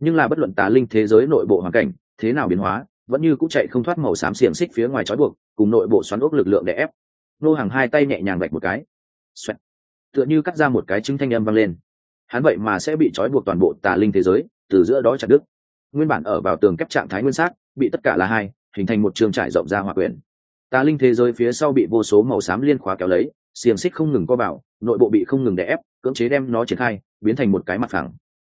Nhưng là bất luận tà linh thế giới nội bộ hoàn cảnh, thế nào biến hóa, vẫn như cũng chạy không thoát màu xám xiềng xích phía ngoài trói buộc, cùng nội bộ xoắn ốc lực lượng để ép. Nô hàng hai tay nhẹ nhàng vạch một cái. Xoẹt. tựa như cắt ra một cái trứng thanh âm vang lên. Hắn vậy mà sẽ bị trói buộc toàn bộ tà linh thế giới, từ giữa đó chặt đứt. Nguyên bản ở vào tường kép trạng thái nguyên xác, bị tất cả là hai, hình thành một trường trải rộng ra hòa quyền tà linh thế giới phía sau bị vô số màu xám liên khóa kéo lấy xiềng xích không ngừng co vào nội bộ bị không ngừng đè ép cưỡng chế đem nó triển khai biến thành một cái mặt phẳng.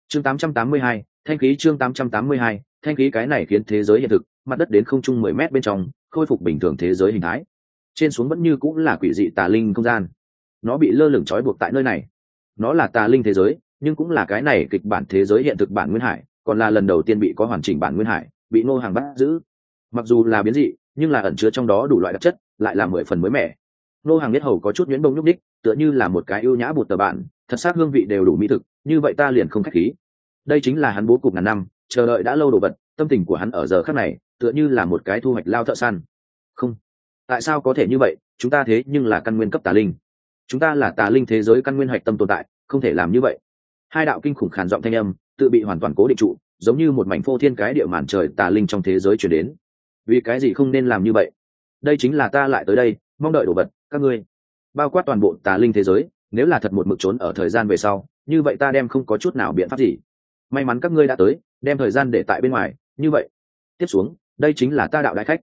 Chương 882, thanh khí chương 882, thanh khí cái này khiến thế giới hiện thực mặt đất đến không trung mười mét bên trong khôi phục bình thường thế giới hình thái. Trên xuống vẫn như cũng là quỷ dị tà linh không gian. Nó bị lơ lửng trói buộc tại nơi này. Nó là tà linh thế giới nhưng cũng là cái này kịch bản thế giới hiện thực bản nguyên hải còn là lần đầu tiên bị có hoàn chỉnh bản nguyên hải bị ngô hàng bắt giữ. Mặc dù là biến dị nhưng là ẩn chứa trong đó đủ loại đặc chất, lại là mười phần mới mẻ. Ngô hàng biết hầu có chút nhuyễn bông nhúc đích tựa như là một cái ưu nhã bụt tờ bản, thật xác hương vị đều đủ mỹ thực, như vậy ta liền không khách khí. Đây chính là hắn bố cục ngàn năm, chờ đợi đã lâu đồ vật, tâm tình của hắn ở giờ khắc này, tựa như là một cái thu hoạch lao thợ săn. Không. Tại sao có thể như vậy? Chúng ta thế nhưng là căn nguyên cấp tà linh. Chúng ta là tà linh thế giới căn nguyên hạch tâm tồn tại, không thể làm như vậy. Hai đạo kinh khủng khàn giọng thanh âm, tự bị hoàn toàn cố định trụ, giống như một mảnh phô thiên cái địa màn trời tà linh trong thế giới chuyển đến vì cái gì không nên làm như vậy? Đây chính là ta lại tới đây, mong đợi đồ vật, các ngươi. Bao quát toàn bộ tà linh thế giới, nếu là thật một mực trốn ở thời gian về sau, như vậy ta đem không có chút nào biện pháp gì. May mắn các ngươi đã tới, đem thời gian để tại bên ngoài, như vậy. Tiếp xuống, đây chính là ta đạo đại khách.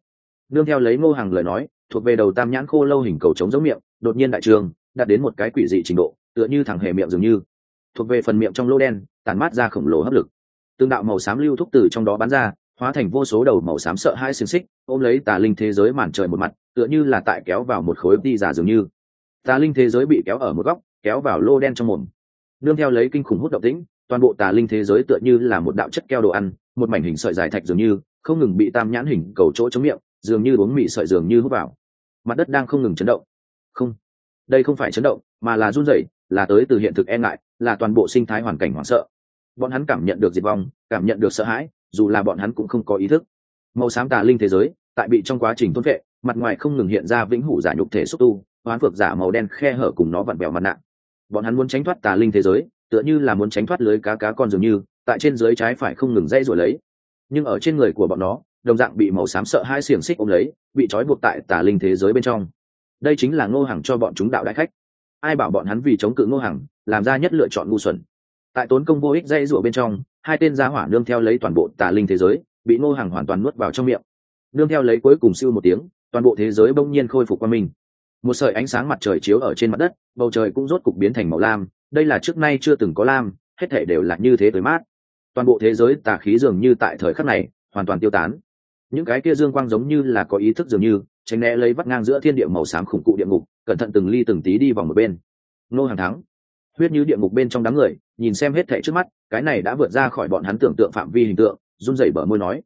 Nương theo lấy ngô hàng lời nói, thuộc về đầu tam nhãn khô lâu hình cầu trống giống miệng, đột nhiên đại trường, đạt đến một cái quỷ dị trình độ, tựa như thẳng hề miệng dường như. Thuộc về phần miệng trong lô đen tàn mát ra khổng lồ hấp lực. Tương đạo màu xám lưu thúc từ trong đó bắn ra hóa thành vô số đầu màu xám sợ hai xiềng xích, ôm lấy tà linh thế giới màn trời một mặt, tựa như là tại kéo vào một khối đi giả dường như. Tà linh thế giới bị kéo ở một góc, kéo vào lô đen trong mồm. Nương theo lấy kinh khủng hút động tĩnh, toàn bộ tà linh thế giới tựa như là một đạo chất keo đồ ăn, một mảnh hình sợi dài thạch dường như, không ngừng bị tam nhãn hình cầu chỗ chống miệng, dường như uống mị sợi dường như hút vào. Mặt đất đang không ngừng chấn động. Không, đây không phải chấn động, mà là run rẩy, là tới từ hiện thực e ngại, là toàn bộ sinh thái hoàn cảnh hoảng sợ. Bọn hắn cảm nhận được diệt vong, cảm nhận được sợ hãi dù là bọn hắn cũng không có ý thức. Màu xám tà linh thế giới, tại bị trong quá trình thôn vệ, mặt ngoài không ngừng hiện ra vĩnh hủ giả nhục thể xúc tu, hoán phược giả màu đen khe hở cùng nó vặn bèo mặt nạ. Bọn hắn muốn tránh thoát tà linh thế giới, tựa như là muốn tránh thoát lưới cá cá con dường như, tại trên dưới trái phải không ngừng dây rồi lấy. Nhưng ở trên người của bọn nó, đồng dạng bị màu xám sợ hai xiềng xích ôm lấy, bị trói buộc tại tà linh thế giới bên trong. Đây chính là ngô hàng cho bọn chúng đạo đại khách. Ai bảo bọn hắn vì chống cự ngô hàng làm ra nhất lựa chọn ngu xuẩn. Tại tốn công vô ích dây rụa bên trong hai tên gia hỏa nương theo lấy toàn bộ tà linh thế giới, bị ngô hàng hoàn toàn nuốt vào trong miệng. Nương theo lấy cuối cùng siêu một tiếng, toàn bộ thế giới bỗng nhiên khôi phục qua mình một sợi ánh sáng mặt trời chiếu ở trên mặt đất, bầu trời cũng rốt cục biến thành màu lam, đây là trước nay chưa từng có lam, hết thể đều là như thế tới mát. Toàn bộ thế giới tà khí dường như tại thời khắc này, hoàn toàn tiêu tán. Những cái kia dương quang giống như là có ý thức dường như, tránh né lấy vắt ngang giữa thiên địa màu xám khủng cụ địa ngục, cẩn thận từng ly từng tí đi vòng một bên. Nô hàng thắng huyết như địa ngục bên trong đám người, nhìn xem hết thệ trước mắt, cái này đã vượt ra khỏi bọn hắn tưởng tượng phạm vi hình tượng, run rẩy bờ môi nói.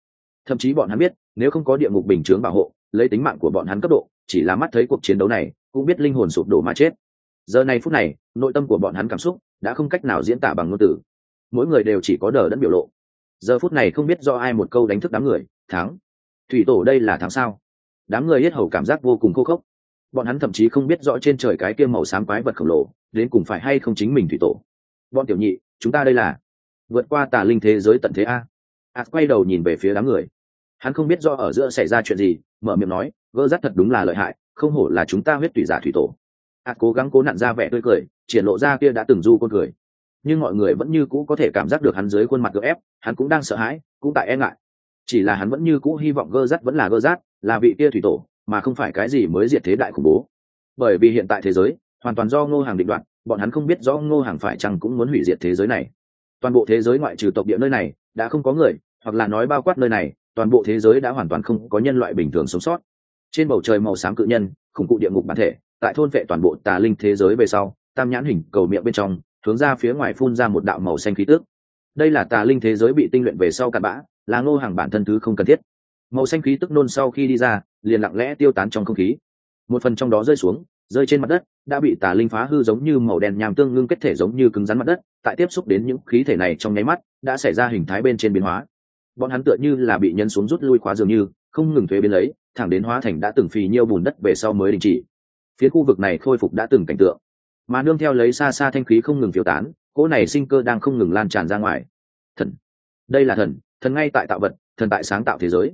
Thậm chí bọn hắn biết, nếu không có địa ngục bình chướng bảo hộ, lấy tính mạng của bọn hắn cấp độ, chỉ là mắt thấy cuộc chiến đấu này, cũng biết linh hồn sụp đổ mà chết. Giờ này phút này, nội tâm của bọn hắn cảm xúc đã không cách nào diễn tả bằng ngôn từ. Mỗi người đều chỉ có đờ đẫn biểu lộ. Giờ phút này không biết do ai một câu đánh thức đám người, thắng. Thủy tổ đây là thắng sao? Đám người hết hầu cảm giác vô cùng khô khốc bọn hắn thậm chí không biết rõ trên trời cái kia màu xám quái vật khổng lồ, đến cùng phải hay không chính mình thủy tổ. Bọn tiểu nhị, chúng ta đây là vượt qua tà linh thế giới tận thế a. A quay đầu nhìn về phía đám người. Hắn không biết do ở giữa xảy ra chuyện gì, mở miệng nói gỡ rắt thật đúng là lợi hại, không hổ là chúng ta huyết tùy giả thủy tổ. A cố gắng cố nặn ra vẻ tươi cười, triển lộ ra kia đã từng du con cười. Nhưng mọi người vẫn như cũ có thể cảm giác được hắn dưới khuôn mặt gỡ ép, hắn cũng đang sợ hãi, cũng tại e ngại. Chỉ là hắn vẫn như cũ hy vọng gơ rắt vẫn là gơ rát là vị kia thủy tổ mà không phải cái gì mới diệt thế đại khủng bố. Bởi vì hiện tại thế giới hoàn toàn do ngô hàng định đoạt, bọn hắn không biết rõ ngô hàng phải chăng cũng muốn hủy diệt thế giới này. Toàn bộ thế giới ngoại trừ tộc địa nơi này đã không có người hoặc là nói bao quát nơi này toàn bộ thế giới đã hoàn toàn không có nhân loại bình thường sống sót. Trên bầu trời màu xám cự nhân khủng cụ địa ngục bản thể tại thôn vệ toàn bộ tà linh thế giới về sau tam nhãn hình cầu miệng bên trong hướng ra phía ngoài phun ra một đạo màu xanh khí tước đây là tà linh thế giới bị tinh luyện về sau cặn bã là ngô hàng bản thân thứ không cần thiết. Màu xanh khí tức nôn sau khi đi ra liền lặng lẽ tiêu tán trong không khí. Một phần trong đó rơi xuống, rơi trên mặt đất, đã bị tà linh phá hư giống như màu đen nhàm tương ngưng kết thể giống như cứng rắn mặt đất. Tại tiếp xúc đến những khí thể này trong nháy mắt, đã xảy ra hình thái bên trên biến hóa. Bọn hắn tựa như là bị nhân xuống rút lui khóa dường như, không ngừng thuế biến lấy, thẳng đến hóa thành đã từng phì nhiêu bùn đất về sau mới đình chỉ. Phía khu vực này khôi phục đã từng cảnh tượng. Mà nương theo lấy xa xa thanh khí không ngừng phiêu tán, cỗ này sinh cơ đang không ngừng lan tràn ra ngoài. Thần. Đây là thần thần ngay tại tạo vật, thần tại sáng tạo thế giới.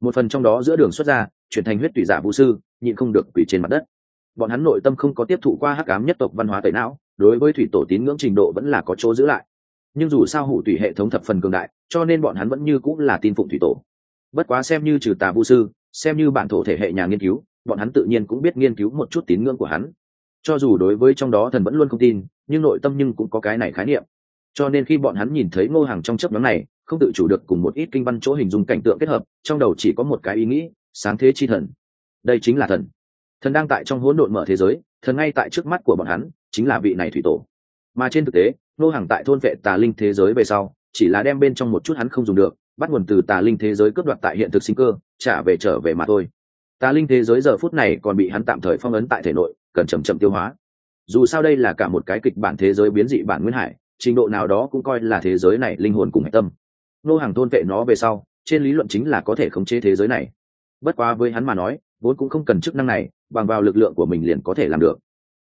Một phần trong đó giữa đường xuất ra chuyển thành huyết tùy giả vũ sư, nhịn không được quỷ trên mặt đất. Bọn hắn nội tâm không có tiếp thụ qua hắc ám nhất tộc văn hóa tẩy não, đối với thủy tổ tín ngưỡng trình độ vẫn là có chỗ giữ lại. Nhưng dù sao hủ tùy hệ thống thập phần cường đại, cho nên bọn hắn vẫn như cũng là tin phụng thủy tổ. Bất quá xem như trừ tà vũ sư, xem như bản thổ thể hệ nhà nghiên cứu, bọn hắn tự nhiên cũng biết nghiên cứu một chút tín ngưỡng của hắn. Cho dù đối với trong đó thần vẫn luôn không tin, nhưng nội tâm nhưng cũng có cái này khái niệm. Cho nên khi bọn hắn nhìn thấy ngô hàng trong chấp nhóm này, không tự chủ được cùng một ít kinh văn chỗ hình dung cảnh tượng kết hợp, trong đầu chỉ có một cái ý nghĩ sáng thế chi thần. Đây chính là thần. Thần đang tại trong hỗn độn mở thế giới, thần ngay tại trước mắt của bọn hắn, chính là vị này thủy tổ. Mà trên thực tế, nô hàng tại thôn vệ tà linh thế giới về sau, chỉ là đem bên trong một chút hắn không dùng được, bắt nguồn từ tà linh thế giới cướp đoạt tại hiện thực sinh cơ, trả về trở về mà thôi. Tà linh thế giới giờ phút này còn bị hắn tạm thời phong ấn tại thể nội, cần chậm chậm tiêu hóa. Dù sao đây là cả một cái kịch bản thế giới biến dị bản nguyên hải, trình độ nào đó cũng coi là thế giới này linh hồn cùng hạch tâm. Nô hàng thôn vệ nó về sau, trên lý luận chính là có thể khống chế thế giới này bất quá với hắn mà nói vốn cũng không cần chức năng này bằng vào lực lượng của mình liền có thể làm được.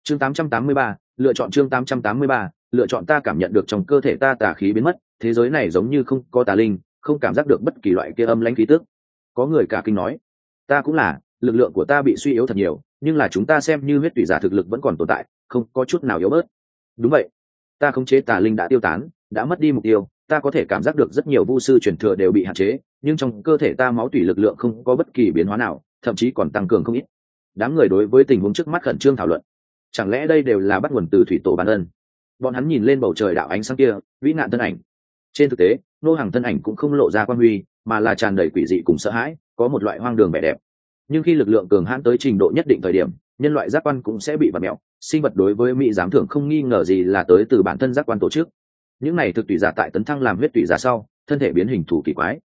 Chương 883, lựa chọn chương 883, lựa chọn ta cảm nhận được trong cơ thể ta tà khí biến mất thế giới này giống như không có tà linh không cảm giác được bất kỳ loại kia âm lãnh khí tức. Có người cả kinh nói ta cũng là lực lượng của ta bị suy yếu thật nhiều nhưng là chúng ta xem như huyết tủy giả thực lực vẫn còn tồn tại không có chút nào yếu bớt. Đúng vậy. Ta khống chế tà linh đã tiêu tán đã mất đi mục tiêu ta có thể cảm giác được rất nhiều vu sư truyền thừa đều bị hạn chế, nhưng trong cơ thể ta máu tủy lực lượng không có bất kỳ biến hóa nào, thậm chí còn tăng cường không ít. Đám người đối với tình huống trước mắt khẩn trương thảo luận. Chẳng lẽ đây đều là bắt nguồn từ thủy tổ bản ân bọn hắn nhìn lên bầu trời đạo ánh sáng kia, vĩ nạn thân ảnh. Trên thực tế, nô hàng thân ảnh cũng không lộ ra quan huy, mà là tràn đầy quỷ dị cùng sợ hãi, có một loại hoang đường vẻ đẹp. Nhưng khi lực lượng cường hãn tới trình độ nhất định thời điểm, nhân loại giác quan cũng sẽ bị vật mẹo. Sinh vật đối với mỹ giám thưởng không nghi ngờ gì là tới từ bản thân giác quan tổ chức những này thực tùy giả tại tấn thăng làm huyết tùy giả sau, thân thể biến hình thủ kỳ quái.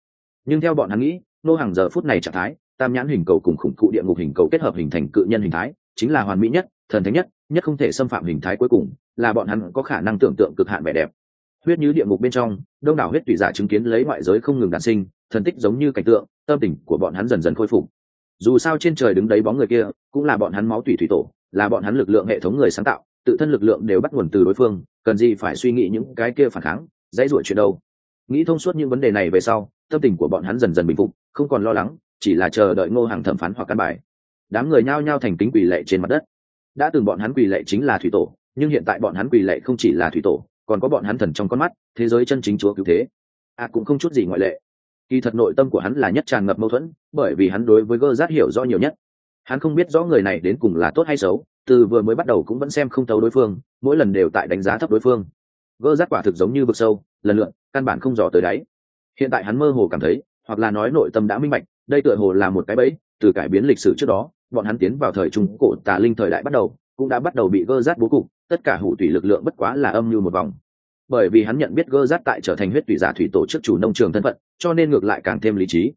Nhưng theo bọn hắn nghĩ, nô hàng giờ phút này trạng thái, tam nhãn hình cầu cùng khủng cụ địa ngục hình cầu kết hợp hình thành cự nhân hình thái, chính là hoàn mỹ nhất, thần thánh nhất nhất không thể xâm phạm hình thái cuối cùng, là bọn hắn có khả năng tưởng tượng cực hạn vẻ đẹp. Huyết như địa ngục bên trong, đông đảo huyết tùy giả chứng kiến lấy ngoại giới không ngừng đản sinh, thần tích giống như cảnh tượng, tâm tình của bọn hắn dần dần khôi phục. Dù sao trên trời đứng đấy bóng người kia, cũng là bọn hắn máu tùy thủy tổ, là bọn hắn lực lượng hệ thống người sáng tạo, tự thân lực lượng đều bắt nguồn từ đối phương cần gì phải suy nghĩ những cái kia phản kháng, dãy ruổi chuyện đâu. Nghĩ thông suốt những vấn đề này về sau, tâm tình của bọn hắn dần dần bình phục, không còn lo lắng, chỉ là chờ đợi ngô hàng thẩm phán hoặc căn bài. Đám người nhao nhao thành kính quỳ lệ trên mặt đất. Đã từng bọn hắn quỳ lệ chính là thủy tổ, nhưng hiện tại bọn hắn quỳ lệ không chỉ là thủy tổ, còn có bọn hắn thần trong con mắt, thế giới chân chính chúa cứu thế. À cũng không chút gì ngoại lệ. Kỳ thật nội tâm của hắn là nhất tràn ngập mâu thuẫn, bởi vì hắn đối với gơ rát hiểu rõ nhiều nhất. Hắn không biết rõ người này đến cùng là tốt hay xấu, từ vừa mới bắt đầu cũng vẫn xem không thấu đối phương mỗi lần đều tại đánh giá thấp đối phương. Gơ rác quả thực giống như vực sâu, lần lượn căn bản không dò tới đáy. Hiện tại hắn mơ hồ cảm thấy, hoặc là nói nội tâm đã minh bạch, đây tựa hồ là một cái bẫy, từ cải biến lịch sử trước đó, bọn hắn tiến vào thời trung cổ tà linh thời đại bắt đầu, cũng đã bắt đầu bị gơ rát bố cục, tất cả hủ tùy lực lượng bất quá là âm như một vòng. Bởi vì hắn nhận biết gơ rát tại trở thành huyết tùy giả thủy tổ chức chủ nông trường thân phận, cho nên ngược lại càng thêm lý trí.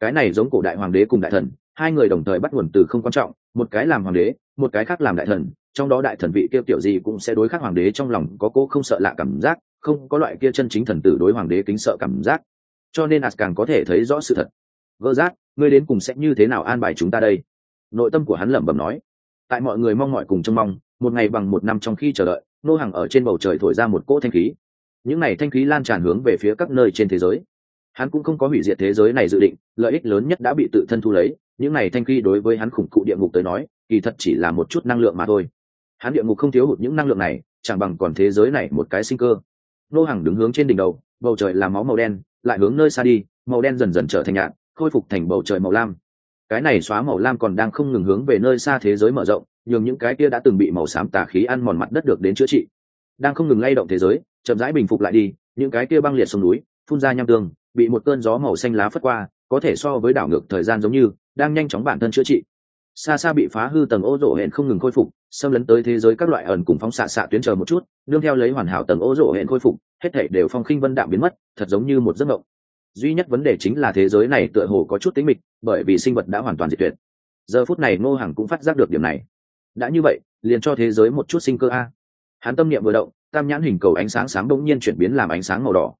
Cái này giống cổ đại hoàng đế cùng đại thần, hai người đồng thời bắt nguồn từ không quan trọng, một cái làm hoàng đế một cái khác làm đại thần trong đó đại thần vị kia kiểu gì cũng sẽ đối khắc hoàng đế trong lòng có cô không sợ lạ cảm giác không có loại kia chân chính thần tử đối hoàng đế kính sợ cảm giác. Cho nên ạt càng có thể thấy rõ sự thật. Vơ giác, ngươi đến cùng sẽ như thế nào an bài chúng ta đây? Nội tâm của hắn lẩm bẩm nói. Tại mọi người mong mọi cùng trông mong một ngày bằng một năm trong khi chờ đợi nô hàng ở trên bầu trời thổi ra một cỗ thanh khí. Những n à y thanh khí lan tràn hướng về phía các nơi trên thế giới. Hắn cũng không có hủy diệt thế giới này dự định lợi ích lớn nhất đã bị tự thân thu lấy những n à y thanh khí đối với hắn khủng cụ địa ngục tới nói kỳ thật chỉ là một chút năng lượng mà thôi. Hắn địa ngục không thiếu hụt những năng lượng này chẳng bằng còn thế giới này một cái sinh cơ. Nô hàng đứng hướng trên đỉnh đầu bầu trời là máu màu đen lại hướng nơi xa đi màu đen dần dần trở thành nhạt, khôi phục thành bầu trời màu lam. Cái này xóa màu lam còn đang không ngừng hướng về nơi xa thế giới mở rộng nhường những cái kia đã từng bị màu xám tà khí ăn mòn mặt đất được đến chữa trị. Đang không ngừng lay động thế giới chậm rãi bình phục lại đi những cái kia băng liệt sông núi phun ra nham tương bị một cơn gió màu xanh lá phất qua có thể so với đảo ngược thời gian giống như đang nhanh chóng bản thân chữa trị xa xa bị phá hư tầng ô rộ hẹn không ngừng khôi phục, xâm lấn tới thế giới các loại ẩn cùng phóng xạ xạ tuyến chờ một chút, nương theo lấy hoàn hảo tầng ô rộ hẹn khôi phục, hết thể đều phong khinh vân đạm biến mất, thật giống như một giấc mộng. Duy nhất vấn đề chính là thế giới này tựa hồ có chút tính mịch, bởi vì sinh vật đã hoàn toàn diệt tuyệt. Giờ phút này ngô hằng cũng phát giác được điểm này. Đã như vậy, liền cho thế giới một chút sinh cơ a. Hắn tâm niệm vừa động, tam nhãn hình cầu ánh sáng sáng bỗng nhiên chuyển biến làm ánh sáng màu đỏ.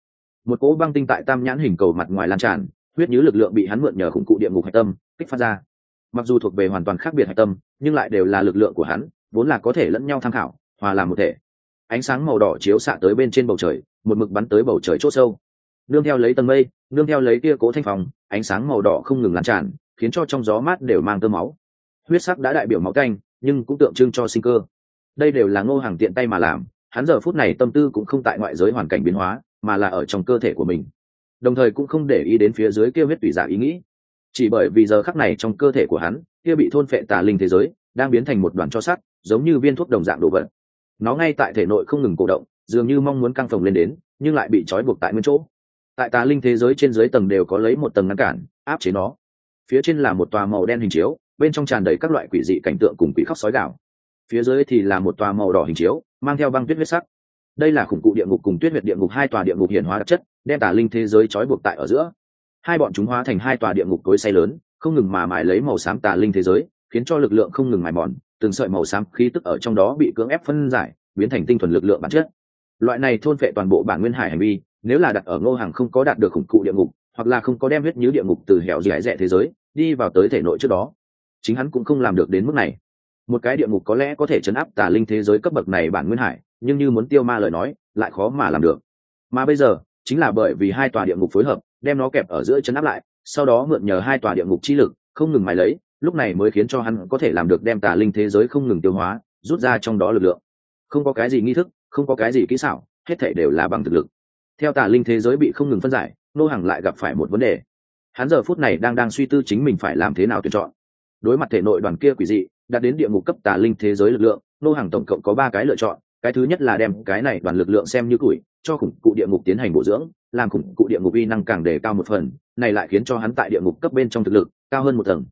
Một cỗ băng tinh tại tam nhãn hình cầu mặt ngoài lan tràn, huyết nhứ lực lượng bị hắn mượn nhờ khủng cụ địa ngục hạch tâm, kích phát ra mặc dù thuộc về hoàn toàn khác biệt hạch tâm, nhưng lại đều là lực lượng của hắn, vốn là có thể lẫn nhau tham khảo, hòa làm một thể. Ánh sáng màu đỏ chiếu xạ tới bên trên bầu trời, một mực bắn tới bầu trời c h ỗ sâu. Nương theo lấy tầng mây, nương theo lấy kia cố thanh phòng ánh sáng màu đỏ không ngừng lan tràn, khiến cho trong gió mát đều mang tơ máu. Huyết sắc đã đại biểu máu canh, nhưng cũng tượng trưng cho sinh cơ. Đây đều là ngô hàng tiện tay mà làm, hắn giờ phút này tâm tư cũng không tại ngoại giới hoàn cảnh biến hóa, mà là ở trong cơ thể của mình. Đồng thời cũng không để ý đến phía dưới kia huyết tủy giả ý nghĩ chỉ bởi vì giờ khắc này trong cơ thể của hắn, kia bị thôn phệ tà linh thế giới, đang biến thành một đoàn cho sắt, giống như viên thuốc đồng dạng đồ vật. Nó ngay tại thể nội không ngừng cổ động, dường như mong muốn căng phồng lên đến, nhưng lại bị trói buộc tại nguyên chỗ. Tại tà linh thế giới trên dưới tầng đều có lấy một tầng ngăn cản, áp chế nó. Phía trên là một tòa màu đen hình chiếu, bên trong tràn đầy các loại quỷ dị cảnh tượng cùng quỷ khóc sói gạo phía dưới thì là một tòa màu đỏ hình chiếu, mang theo băng tuyết huyết sắc. Đây là khủng cụ địa ngục cùng tuyết huyệt địa ngục, hai tòa địa ngục hiển hóa đặc chất, đem tà linh thế giới trói buộc tại ở giữa hai bọn chúng hóa thành hai tòa địa ngục cối say lớn, không ngừng mà mài lấy màu xám tà linh thế giới, khiến cho lực lượng không ngừng mài mòn, từng sợi màu xám khí tức ở trong đó bị cưỡng ép phân giải, biến thành tinh thuần lực lượng bản chất. Loại này thôn phệ toàn bộ bản nguyên hải hành vi, nếu là đặt ở ngô hàng không có đạt được khủng cụ địa ngục, hoặc là không có đem huyết nhứ địa ngục từ hẻo dẻ rẽ thế giới, đi vào tới thể nội trước đó, chính hắn cũng không làm được đến mức này. Một cái địa ngục có lẽ có thể chấn áp tà linh thế giới cấp bậc này bản nguyên hải, nhưng như muốn tiêu ma lời nói, lại khó mà làm được. Mà bây giờ, chính là bởi vì hai tòa địa ngục phối hợp đem nó kẹp ở giữa chân áp lại, sau đó mượn nhờ hai tòa địa ngục chi lực, không ngừng mài lấy, lúc này mới khiến cho hắn có thể làm được đem tà linh thế giới không ngừng tiêu hóa, rút ra trong đó lực lượng. Không có cái gì nghi thức, không có cái gì kỹ xảo, hết thể đều là bằng thực lực. Theo tà linh thế giới bị không ngừng phân giải, nô hàng lại gặp phải một vấn đề. Hắn giờ phút này đang đang suy tư chính mình phải làm thế nào tuyển chọn. Đối mặt thể nội đoàn kia quỷ dị đã đến địa ngục cấp tà linh thế giới lực lượng, nô hàng tổng cộng có ba cái lựa chọn cái thứ nhất là đem cái này đoàn lực lượng xem như củi cho khủng cụ địa ngục tiến hành bổ dưỡng làm khủng cụ địa ngục uy năng càng đề cao một phần này lại khiến cho hắn tại địa ngục cấp bên trong thực lực cao hơn một tầng.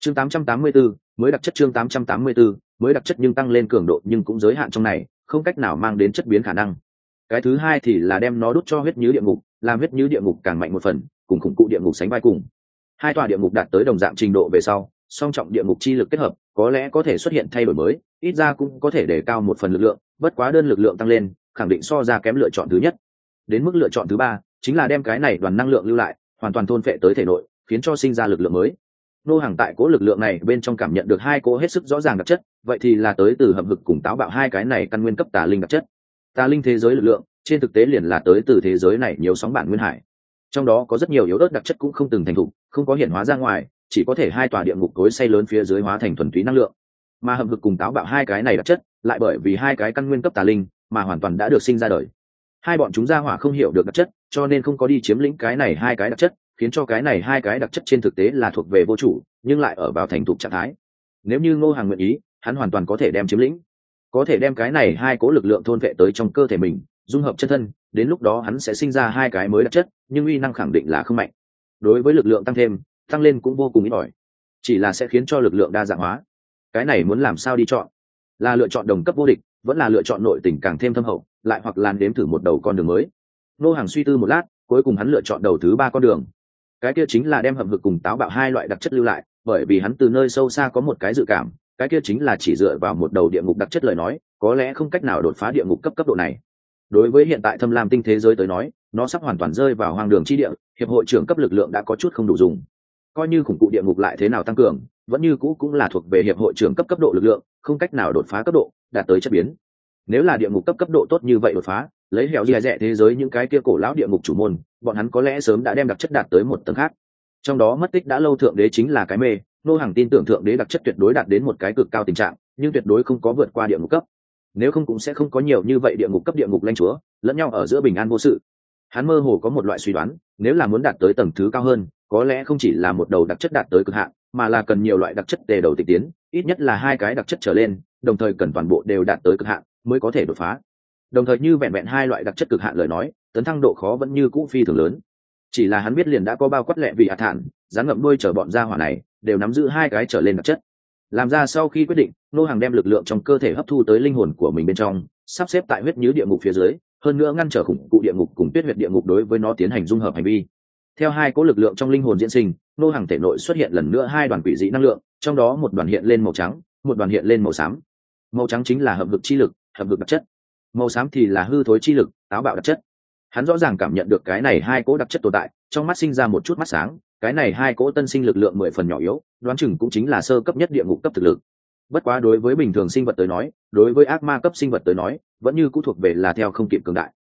Chương 884, mới đặc chất chương 884, mới đặc chất nhưng tăng lên cường độ nhưng cũng giới hạn trong này không cách nào mang đến chất biến khả năng. Cái thứ hai thì là đem nó đút cho huyết nhứ địa ngục làm huyết nhứ địa ngục càng mạnh một phần cùng khủng cụ địa ngục sánh vai cùng. Hai tòa địa ngục đạt tới đồng dạng trình độ về sau song trọng địa ngục chi lực kết hợp có lẽ có thể xuất hiện thay đổi mới, ít ra cũng có thể đề cao một phần lực lượng, bất quá đơn lực lượng tăng lên, khẳng định so ra kém lựa chọn thứ nhất. Đến mức lựa chọn thứ ba, chính là đem cái này đoàn năng lượng lưu lại, hoàn toàn thôn phệ tới thể nội, khiến cho sinh ra lực lượng mới. Nô hàng tại cố lực lượng này bên trong cảm nhận được hai cố hết sức rõ ràng đặc chất, vậy thì là tới từ hầm hực cùng táo bạo hai cái này căn nguyên cấp tà linh đặc chất. Tà linh thế giới lực lượng, trên thực tế liền là tới từ thế giới này nhiều sóng bản nguyên hải. Trong đó có rất nhiều yếu ớt đặc chất cũng không từng thành thục, không có hiện hóa ra ngoài chỉ có thể hai tòa địa ngục tối say lớn phía dưới hóa thành thuần túy năng lượng. Mà hầm hực cùng táo bạo hai cái này đặc chất, lại bởi vì hai cái căn nguyên cấp tà linh mà hoàn toàn đã được sinh ra đời. Hai bọn chúng ra hỏa không hiểu được đặc chất, cho nên không có đi chiếm lĩnh cái này hai cái đặc chất, khiến cho cái này hai cái đặc chất trên thực tế là thuộc về vô chủ, nhưng lại ở vào thành thục trạng thái. Nếu như ngô hàng nguyện ý, hắn hoàn toàn có thể đem chiếm lĩnh. Có thể đem cái này hai cố lực lượng thôn vệ tới trong cơ thể mình, dung hợp chân thân, đến lúc đó hắn sẽ sinh ra hai cái mới đặc chất, nhưng uy năng khẳng định là không mạnh. Đối với lực lượng tăng thêm tăng lên cũng vô cùng ít ỏi. Chỉ là sẽ khiến cho lực lượng đa dạng hóa. Cái này muốn làm sao đi chọn? Là lựa chọn đồng cấp vô địch, vẫn là lựa chọn nội tình càng thêm thâm hậu, lại hoặc làn đếm thử một đầu con đường mới. Nô hàng suy tư một lát, cuối cùng hắn lựa chọn đầu thứ ba con đường. Cái kia chính là đem hầm hực cùng táo bạo hai loại đặc chất lưu lại, bởi vì hắn từ nơi sâu xa có một cái dự cảm, cái kia chính là chỉ dựa vào một đầu địa ngục đặc chất lời nói, có lẽ không cách nào đột phá địa ngục cấp cấp độ này. Đối với hiện tại thâm lam tinh thế giới tới nói, nó sắp hoàn toàn rơi vào hoang đường chi địa, hiệp hội trưởng cấp lực lượng đã có chút không đủ dùng coi như khủng cụ địa ngục lại thế nào tăng cường, vẫn như cũ cũng là thuộc về hiệp hội trưởng cấp cấp độ lực lượng, không cách nào đột phá cấp độ, đạt tới chất biến. Nếu là địa ngục cấp cấp độ tốt như vậy đột phá, lấy hẻo dì dẹ thế giới những cái kia cổ lão địa ngục chủ môn, bọn hắn có lẽ sớm đã đem đặc chất đạt tới một tầng khác. Trong đó mất tích đã lâu thượng đế chính là cái mê, nô hàng tin tưởng thượng đế đặc chất tuyệt đối đạt đến một cái cực cao tình trạng, nhưng tuyệt đối không có vượt qua địa ngục cấp. Nếu không cũng sẽ không có nhiều như vậy địa ngục cấp địa ngục lanh chúa, lẫn nhau ở giữa bình an vô sự. Hắn mơ hồ có một loại suy đoán, nếu là muốn đạt tới tầng thứ cao hơn có lẽ không chỉ là một đầu đặc chất đạt tới cực hạn, mà là cần nhiều loại đặc chất tề đầu tịch tiến, ít nhất là hai cái đặc chất trở lên, đồng thời cần toàn bộ đều đạt tới cực hạn mới có thể đột phá. Đồng thời như vẹn vẹn hai loại đặc chất cực hạn lời nói, tấn thăng độ khó vẫn như cũ phi thường lớn. Chỉ là hắn biết liền đã có bao quát lẹ vì hạ thản rán ngậm đôi chở bọn gia hỏa này, đều nắm giữ hai cái trở lên đặc chất. Làm ra sau khi quyết định, nô hàng đem lực lượng trong cơ thể hấp thu tới linh hồn của mình bên trong, sắp xếp tại huyết nhứ địa ngục phía dưới, hơn nữa ngăn trở khủng cụ địa ngục cùng tuyết huyệt địa ngục đối với nó tiến hành dung hợp hành vi theo hai cỗ lực lượng trong linh hồn diễn sinh, nô hàng thể nội xuất hiện lần nữa hai đoàn quỷ dị năng lượng, trong đó một đoàn hiện lên màu trắng, một đoàn hiện lên màu xám. Màu trắng chính là hợp lực chi lực, hợp lực đặc chất. Màu xám thì là hư thối chi lực, táo bạo đặc chất. Hắn rõ ràng cảm nhận được cái này hai cỗ đặc chất tồn tại, trong mắt sinh ra một chút mắt sáng, cái này hai cỗ tân sinh lực lượng mười phần nhỏ yếu, đoán chừng cũng chính là sơ cấp nhất địa ngục cấp thực lực. Bất quá đối với bình thường sinh vật tới nói, đối với ác ma cấp sinh vật tới nói, vẫn như cũ thuộc về là theo không kịp cường đại.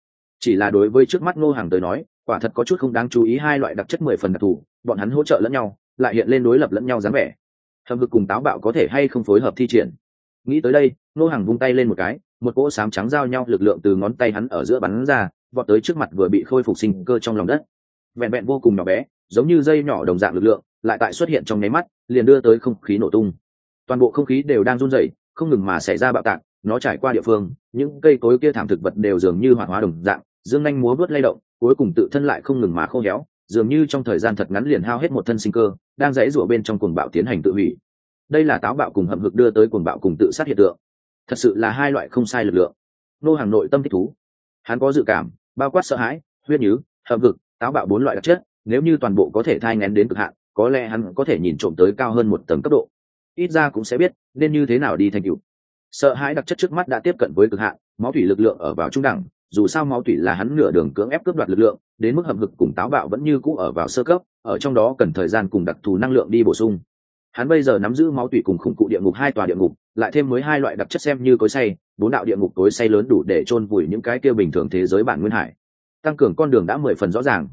Chỉ là đối với trước mắt ngô hàng tới nói quả thật có chút không đáng chú ý hai loại đặc chất mười phần đặc thù, bọn hắn hỗ trợ lẫn nhau, lại hiện lên đối lập lẫn nhau dáng vẻ. Hầm vực cùng táo bạo có thể hay không phối hợp thi triển? Nghĩ tới đây nô hàng vung tay lên một cái, một cỗ sám trắng giao nhau lực lượng từ ngón tay hắn ở giữa bắn ra, vọt tới trước mặt vừa bị khôi phục sinh cơ trong lòng đất. Vẹn vẹn vô cùng nhỏ bé, giống như dây nhỏ đồng dạng lực lượng, lại tại xuất hiện trong nháy mắt, liền đưa tới không khí nổ tung. Toàn bộ không khí đều đang run rẩy, không ngừng mà xảy ra bạo tạc, nó trải qua địa phương, những cây cối kia thảm thực vật đều dường như hoạt hóa đồng dạng, dương nhanh múa vớt lay động cuối cùng tự thân lại không ngừng mà khô héo, dường như trong thời gian thật ngắn liền hao hết một thân sinh cơ, đang dãy rủa bên trong cuồng bạo tiến hành tự hủy. Đây là táo bạo cùng hậm hực đưa tới cuồng bạo cùng tự sát hiện tượng. Thật sự là hai loại không sai lực lượng. Nô hàng nội tâm thích thú. Hắn có dự cảm, bao quát sợ hãi, huyết nhứ, hậm hực, táo bạo bốn loại đặc chất, nếu như toàn bộ có thể thai ngén đến cực hạn, có lẽ hắn có thể nhìn trộm tới cao hơn một tầng cấp độ. Ít ra cũng sẽ biết nên như thế nào đi thành cựu sợ hãi đặc chất trước mắt đã tiếp cận với cực hạn, máu thủy lực lượng ở vào trung đẳng dù sao máu tủy là hắn nửa đường cưỡng ép cướp đoạt lực lượng, đến mức hầm hực cùng táo bạo vẫn như cũ ở vào sơ cấp, ở trong đó cần thời gian cùng đặc thù năng lượng đi bổ sung. Hắn bây giờ nắm giữ máu tủy cùng khủng cụ địa ngục hai tòa địa ngục, lại thêm mới hai loại đặc chất xem như cối say bốn đạo địa ngục cối say lớn đủ để chôn vùi những cái kia bình thường thế giới bản nguyên hải. Tăng cường con đường đã mười phần rõ ràng.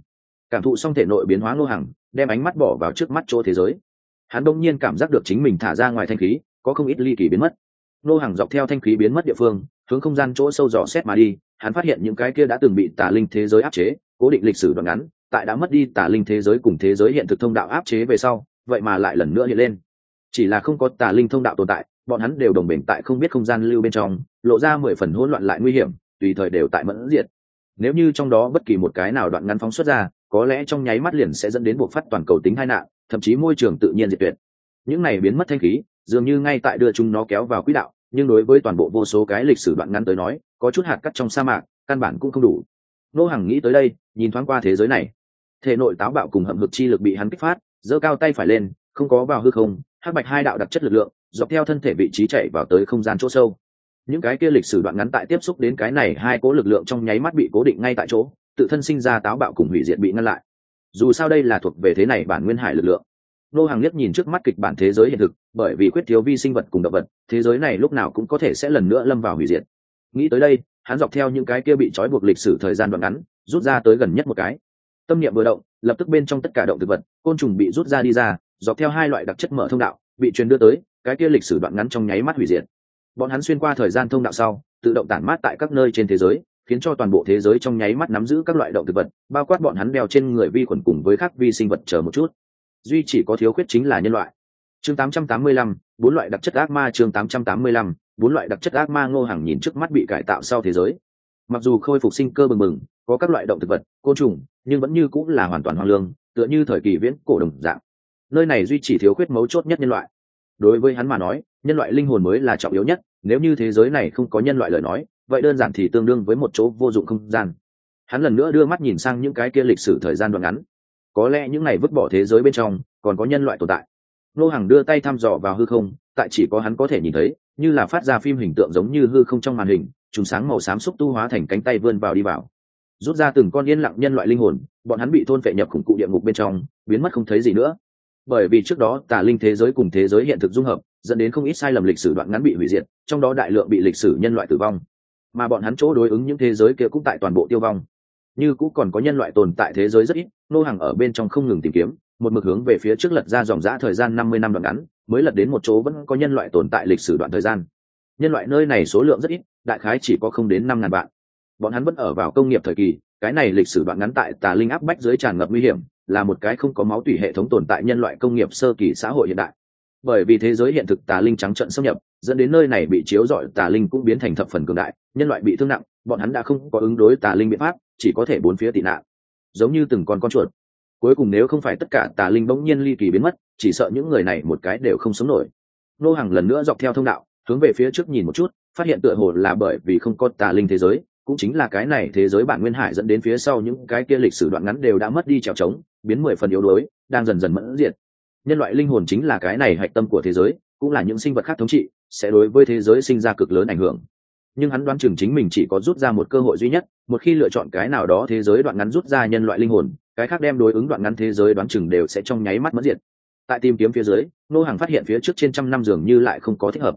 Cảm thụ xong thể nội biến hóa ngô hằng, đem ánh mắt bỏ vào trước mắt chỗ thế giới. Hắn đông nhiên cảm giác được chính mình thả ra ngoài thanh khí, có không ít ly kỳ biến mất. Ngô hằng dọc theo thanh khí biến mất địa phương hướng không gian chỗ sâu dò xét mà đi, hắn phát hiện những cái kia đã từng bị tà linh thế giới áp chế, cố định lịch sử đoạn ngắn, tại đã mất đi tà linh thế giới cùng thế giới hiện thực thông đạo áp chế về sau, vậy mà lại lần nữa hiện lên. Chỉ là không có tà linh thông đạo tồn tại, bọn hắn đều đồng bình tại không biết không gian lưu bên trong, lộ ra mười phần hỗn loạn lại nguy hiểm, tùy thời đều tại mẫn diệt. Nếu như trong đó bất kỳ một cái nào đoạn ngắn phóng xuất ra, có lẽ trong nháy mắt liền sẽ dẫn đến buộc phát toàn cầu tính hai nạn, thậm chí môi trường tự nhiên diệt tuyệt. Những này biến mất thanh khí, dường như ngay tại đưa chúng nó kéo vào quỹ đạo nhưng đối với toàn bộ vô số cái lịch sử đoạn ngắn tới nói, có chút hạt cắt trong sa mạc, căn bản cũng không đủ. Nô hằng nghĩ tới đây, nhìn thoáng qua thế giới này. Thể nội táo bạo cùng hậm hực chi lực bị hắn kích phát, giơ cao tay phải lên, không có vào hư không, hắc bạch hai đạo đặc chất lực lượng, dọc theo thân thể vị trí chạy vào tới không gian chỗ sâu. Những cái kia lịch sử đoạn ngắn tại tiếp xúc đến cái này hai cố lực lượng trong nháy mắt bị cố định ngay tại chỗ, tự thân sinh ra táo bạo cùng hủy diệt bị ngăn lại. Dù sao đây là thuộc về thế này bản nguyên hải lực lượng nô hàng liếc nhìn trước mắt kịch bản thế giới hiện thực, bởi vì quyết thiếu vi sinh vật cùng động vật, thế giới này lúc nào cũng có thể sẽ lần nữa lâm vào hủy diệt. Nghĩ tới đây, hắn dọc theo những cái kia bị trói buộc lịch sử thời gian đoạn ngắn, rút ra tới gần nhất một cái. Tâm niệm vừa động, lập tức bên trong tất cả động thực vật, côn trùng bị rút ra đi ra, dọc theo hai loại đặc chất mở thông đạo, bị truyền đưa tới, cái kia lịch sử đoạn ngắn trong nháy mắt hủy diệt. Bọn hắn xuyên qua thời gian thông đạo sau, tự động tản mát tại các nơi trên thế giới, khiến cho toàn bộ thế giới trong nháy mắt nắm giữ các loại động thực vật, bao quát bọn hắn đeo trên người vi khuẩn cùng với các vi sinh vật chờ một chút duy chỉ có thiếu khuyết chính là nhân loại. Chương 885, bốn loại đặc chất ác ma chương 885, bốn loại đặc chất ác ma ngô hàng nhìn trước mắt bị cải tạo sau thế giới. Mặc dù khôi phục sinh cơ bừng bừng có các loại động thực vật côn trùng nhưng vẫn như cũng là hoàn toàn hoang lương tựa như thời kỳ viễn cổ đồng dạng. Nơi này duy chỉ thiếu khuyết mấu chốt nhất nhân loại. Đối với hắn mà nói nhân loại linh hồn mới là trọng yếu nhất nếu như thế giới này không có nhân loại lời nói vậy đơn giản thì tương đương với một chỗ vô dụng không gian. Hắn lần nữa đưa mắt nhìn sang những cái kia lịch sử thời gian đoạn ngắn có lẽ những này vứt bỏ thế giới bên trong, còn có nhân loại tồn tại. Nô hàng đưa tay thăm dò vào hư không, tại chỉ có hắn có thể nhìn thấy, như là phát ra phim hình tượng giống như hư không trong màn hình chúng sáng màu xám xúc tu hóa thành cánh tay vươn vào đi vào. Rút ra từng con yên lặng nhân loại linh hồn, bọn hắn bị thôn vệ nhập khủng cụ địa ngục bên trong, biến mất không thấy gì nữa. Bởi vì trước đó, tà linh thế giới cùng thế giới hiện thực dung hợp, dẫn đến không ít sai lầm lịch sử đoạn ngắn bị hủy diệt, trong đó đại lượng bị lịch sử nhân loại tử vong. Mà bọn hắn chỗ đối ứng những thế giới kia cũng tại toàn bộ tiêu vong như cũng còn có nhân loại tồn tại thế giới rất ít, nô hàng ở bên trong không ngừng tìm kiếm, một mực hướng về phía trước lật ra dòng giã thời gian năm mươi năm đoạn ngắn, mới lật đến một chỗ vẫn có nhân loại tồn tại lịch sử đoạn thời gian. Nhân loại nơi này số lượng rất ít, đại khái chỉ có không đến năm ngàn vạn. Bọn hắn vẫn ở vào công nghiệp thời kỳ, cái này lịch sử đoạn ngắn tại tà linh áp bách dưới tràn ngập nguy hiểm, là một cái không có máu tủy hệ thống tồn tại nhân loại công nghiệp sơ kỳ xã hội hiện đại. Bởi vì thế giới hiện thực tà linh trắng trận xâm nhập, dẫn đến nơi này bị chiếu rọi tà linh cũng biến thành thập phần cường đại, nhân loại bị thương nặng, bọn hắn đã không có ứng đối tà linh biện pháp chỉ có thể bốn phía tị nạn. Giống như từng con con chuột. Cuối cùng nếu không phải tất cả tà linh bỗng nhiên ly kỳ biến mất, chỉ sợ những người này một cái đều không sống nổi. Nô hàng lần nữa dọc theo thông đạo, hướng về phía trước nhìn một chút, phát hiện tựa hồ là bởi vì không có tà linh thế giới, cũng chính là cái này thế giới bản nguyên hải dẫn đến phía sau những cái kia lịch sử đoạn ngắn đều đã mất đi trèo trống, biến mười phần yếu đuối, đang dần dần mẫn diệt. Nhân loại linh hồn chính là cái này hạch tâm của thế giới, cũng là những sinh vật khác thống trị, sẽ đối với thế giới sinh ra cực lớn ảnh hưởng nhưng hắn đoán chừng chính mình chỉ có rút ra một cơ hội duy nhất, một khi lựa chọn cái nào đó thế giới đoạn ngắn rút ra nhân loại linh hồn, cái khác đem đối ứng đoạn ngắn thế giới đoán chừng đều sẽ trong nháy mắt mất diệt. Tại tìm kiếm phía dưới nô hàng phát hiện phía trước trên trăm năm dường như lại không có thích hợp.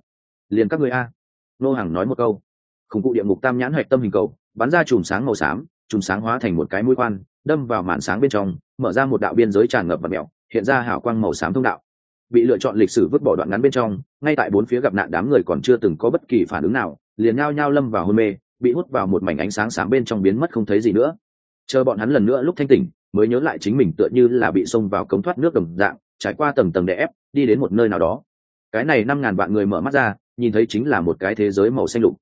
Liền các người a. Nô hàng nói một câu. Khủng cụ địa ngục tam nhãn hoạch tâm hình cầu, bắn ra chùm sáng màu xám, chùm sáng hóa thành một cái mũi khoan, đâm vào màn sáng bên trong, mở ra một đạo biên giới tràn ngập và mẹo, hiện ra hảo quang màu xám thông đạo. Bị lựa chọn lịch sử vứt bỏ đoạn ngắn bên trong, ngay tại bốn phía gặp nạn đám người còn chưa từng có bất kỳ phản ứng nào liền nhao nhao lâm vào hôn mê, bị hút vào một mảnh ánh sáng sáng bên trong biến mất không thấy gì nữa. Chờ bọn hắn lần nữa lúc thanh tỉnh, mới nhớ lại chính mình tựa như là bị xông vào cống thoát nước đồng dạng, trải qua tầng tầng đè ép, đi đến một nơi nào đó. Cái này năm ngàn vạn người mở mắt ra, nhìn thấy chính là một cái thế giới màu xanh lục.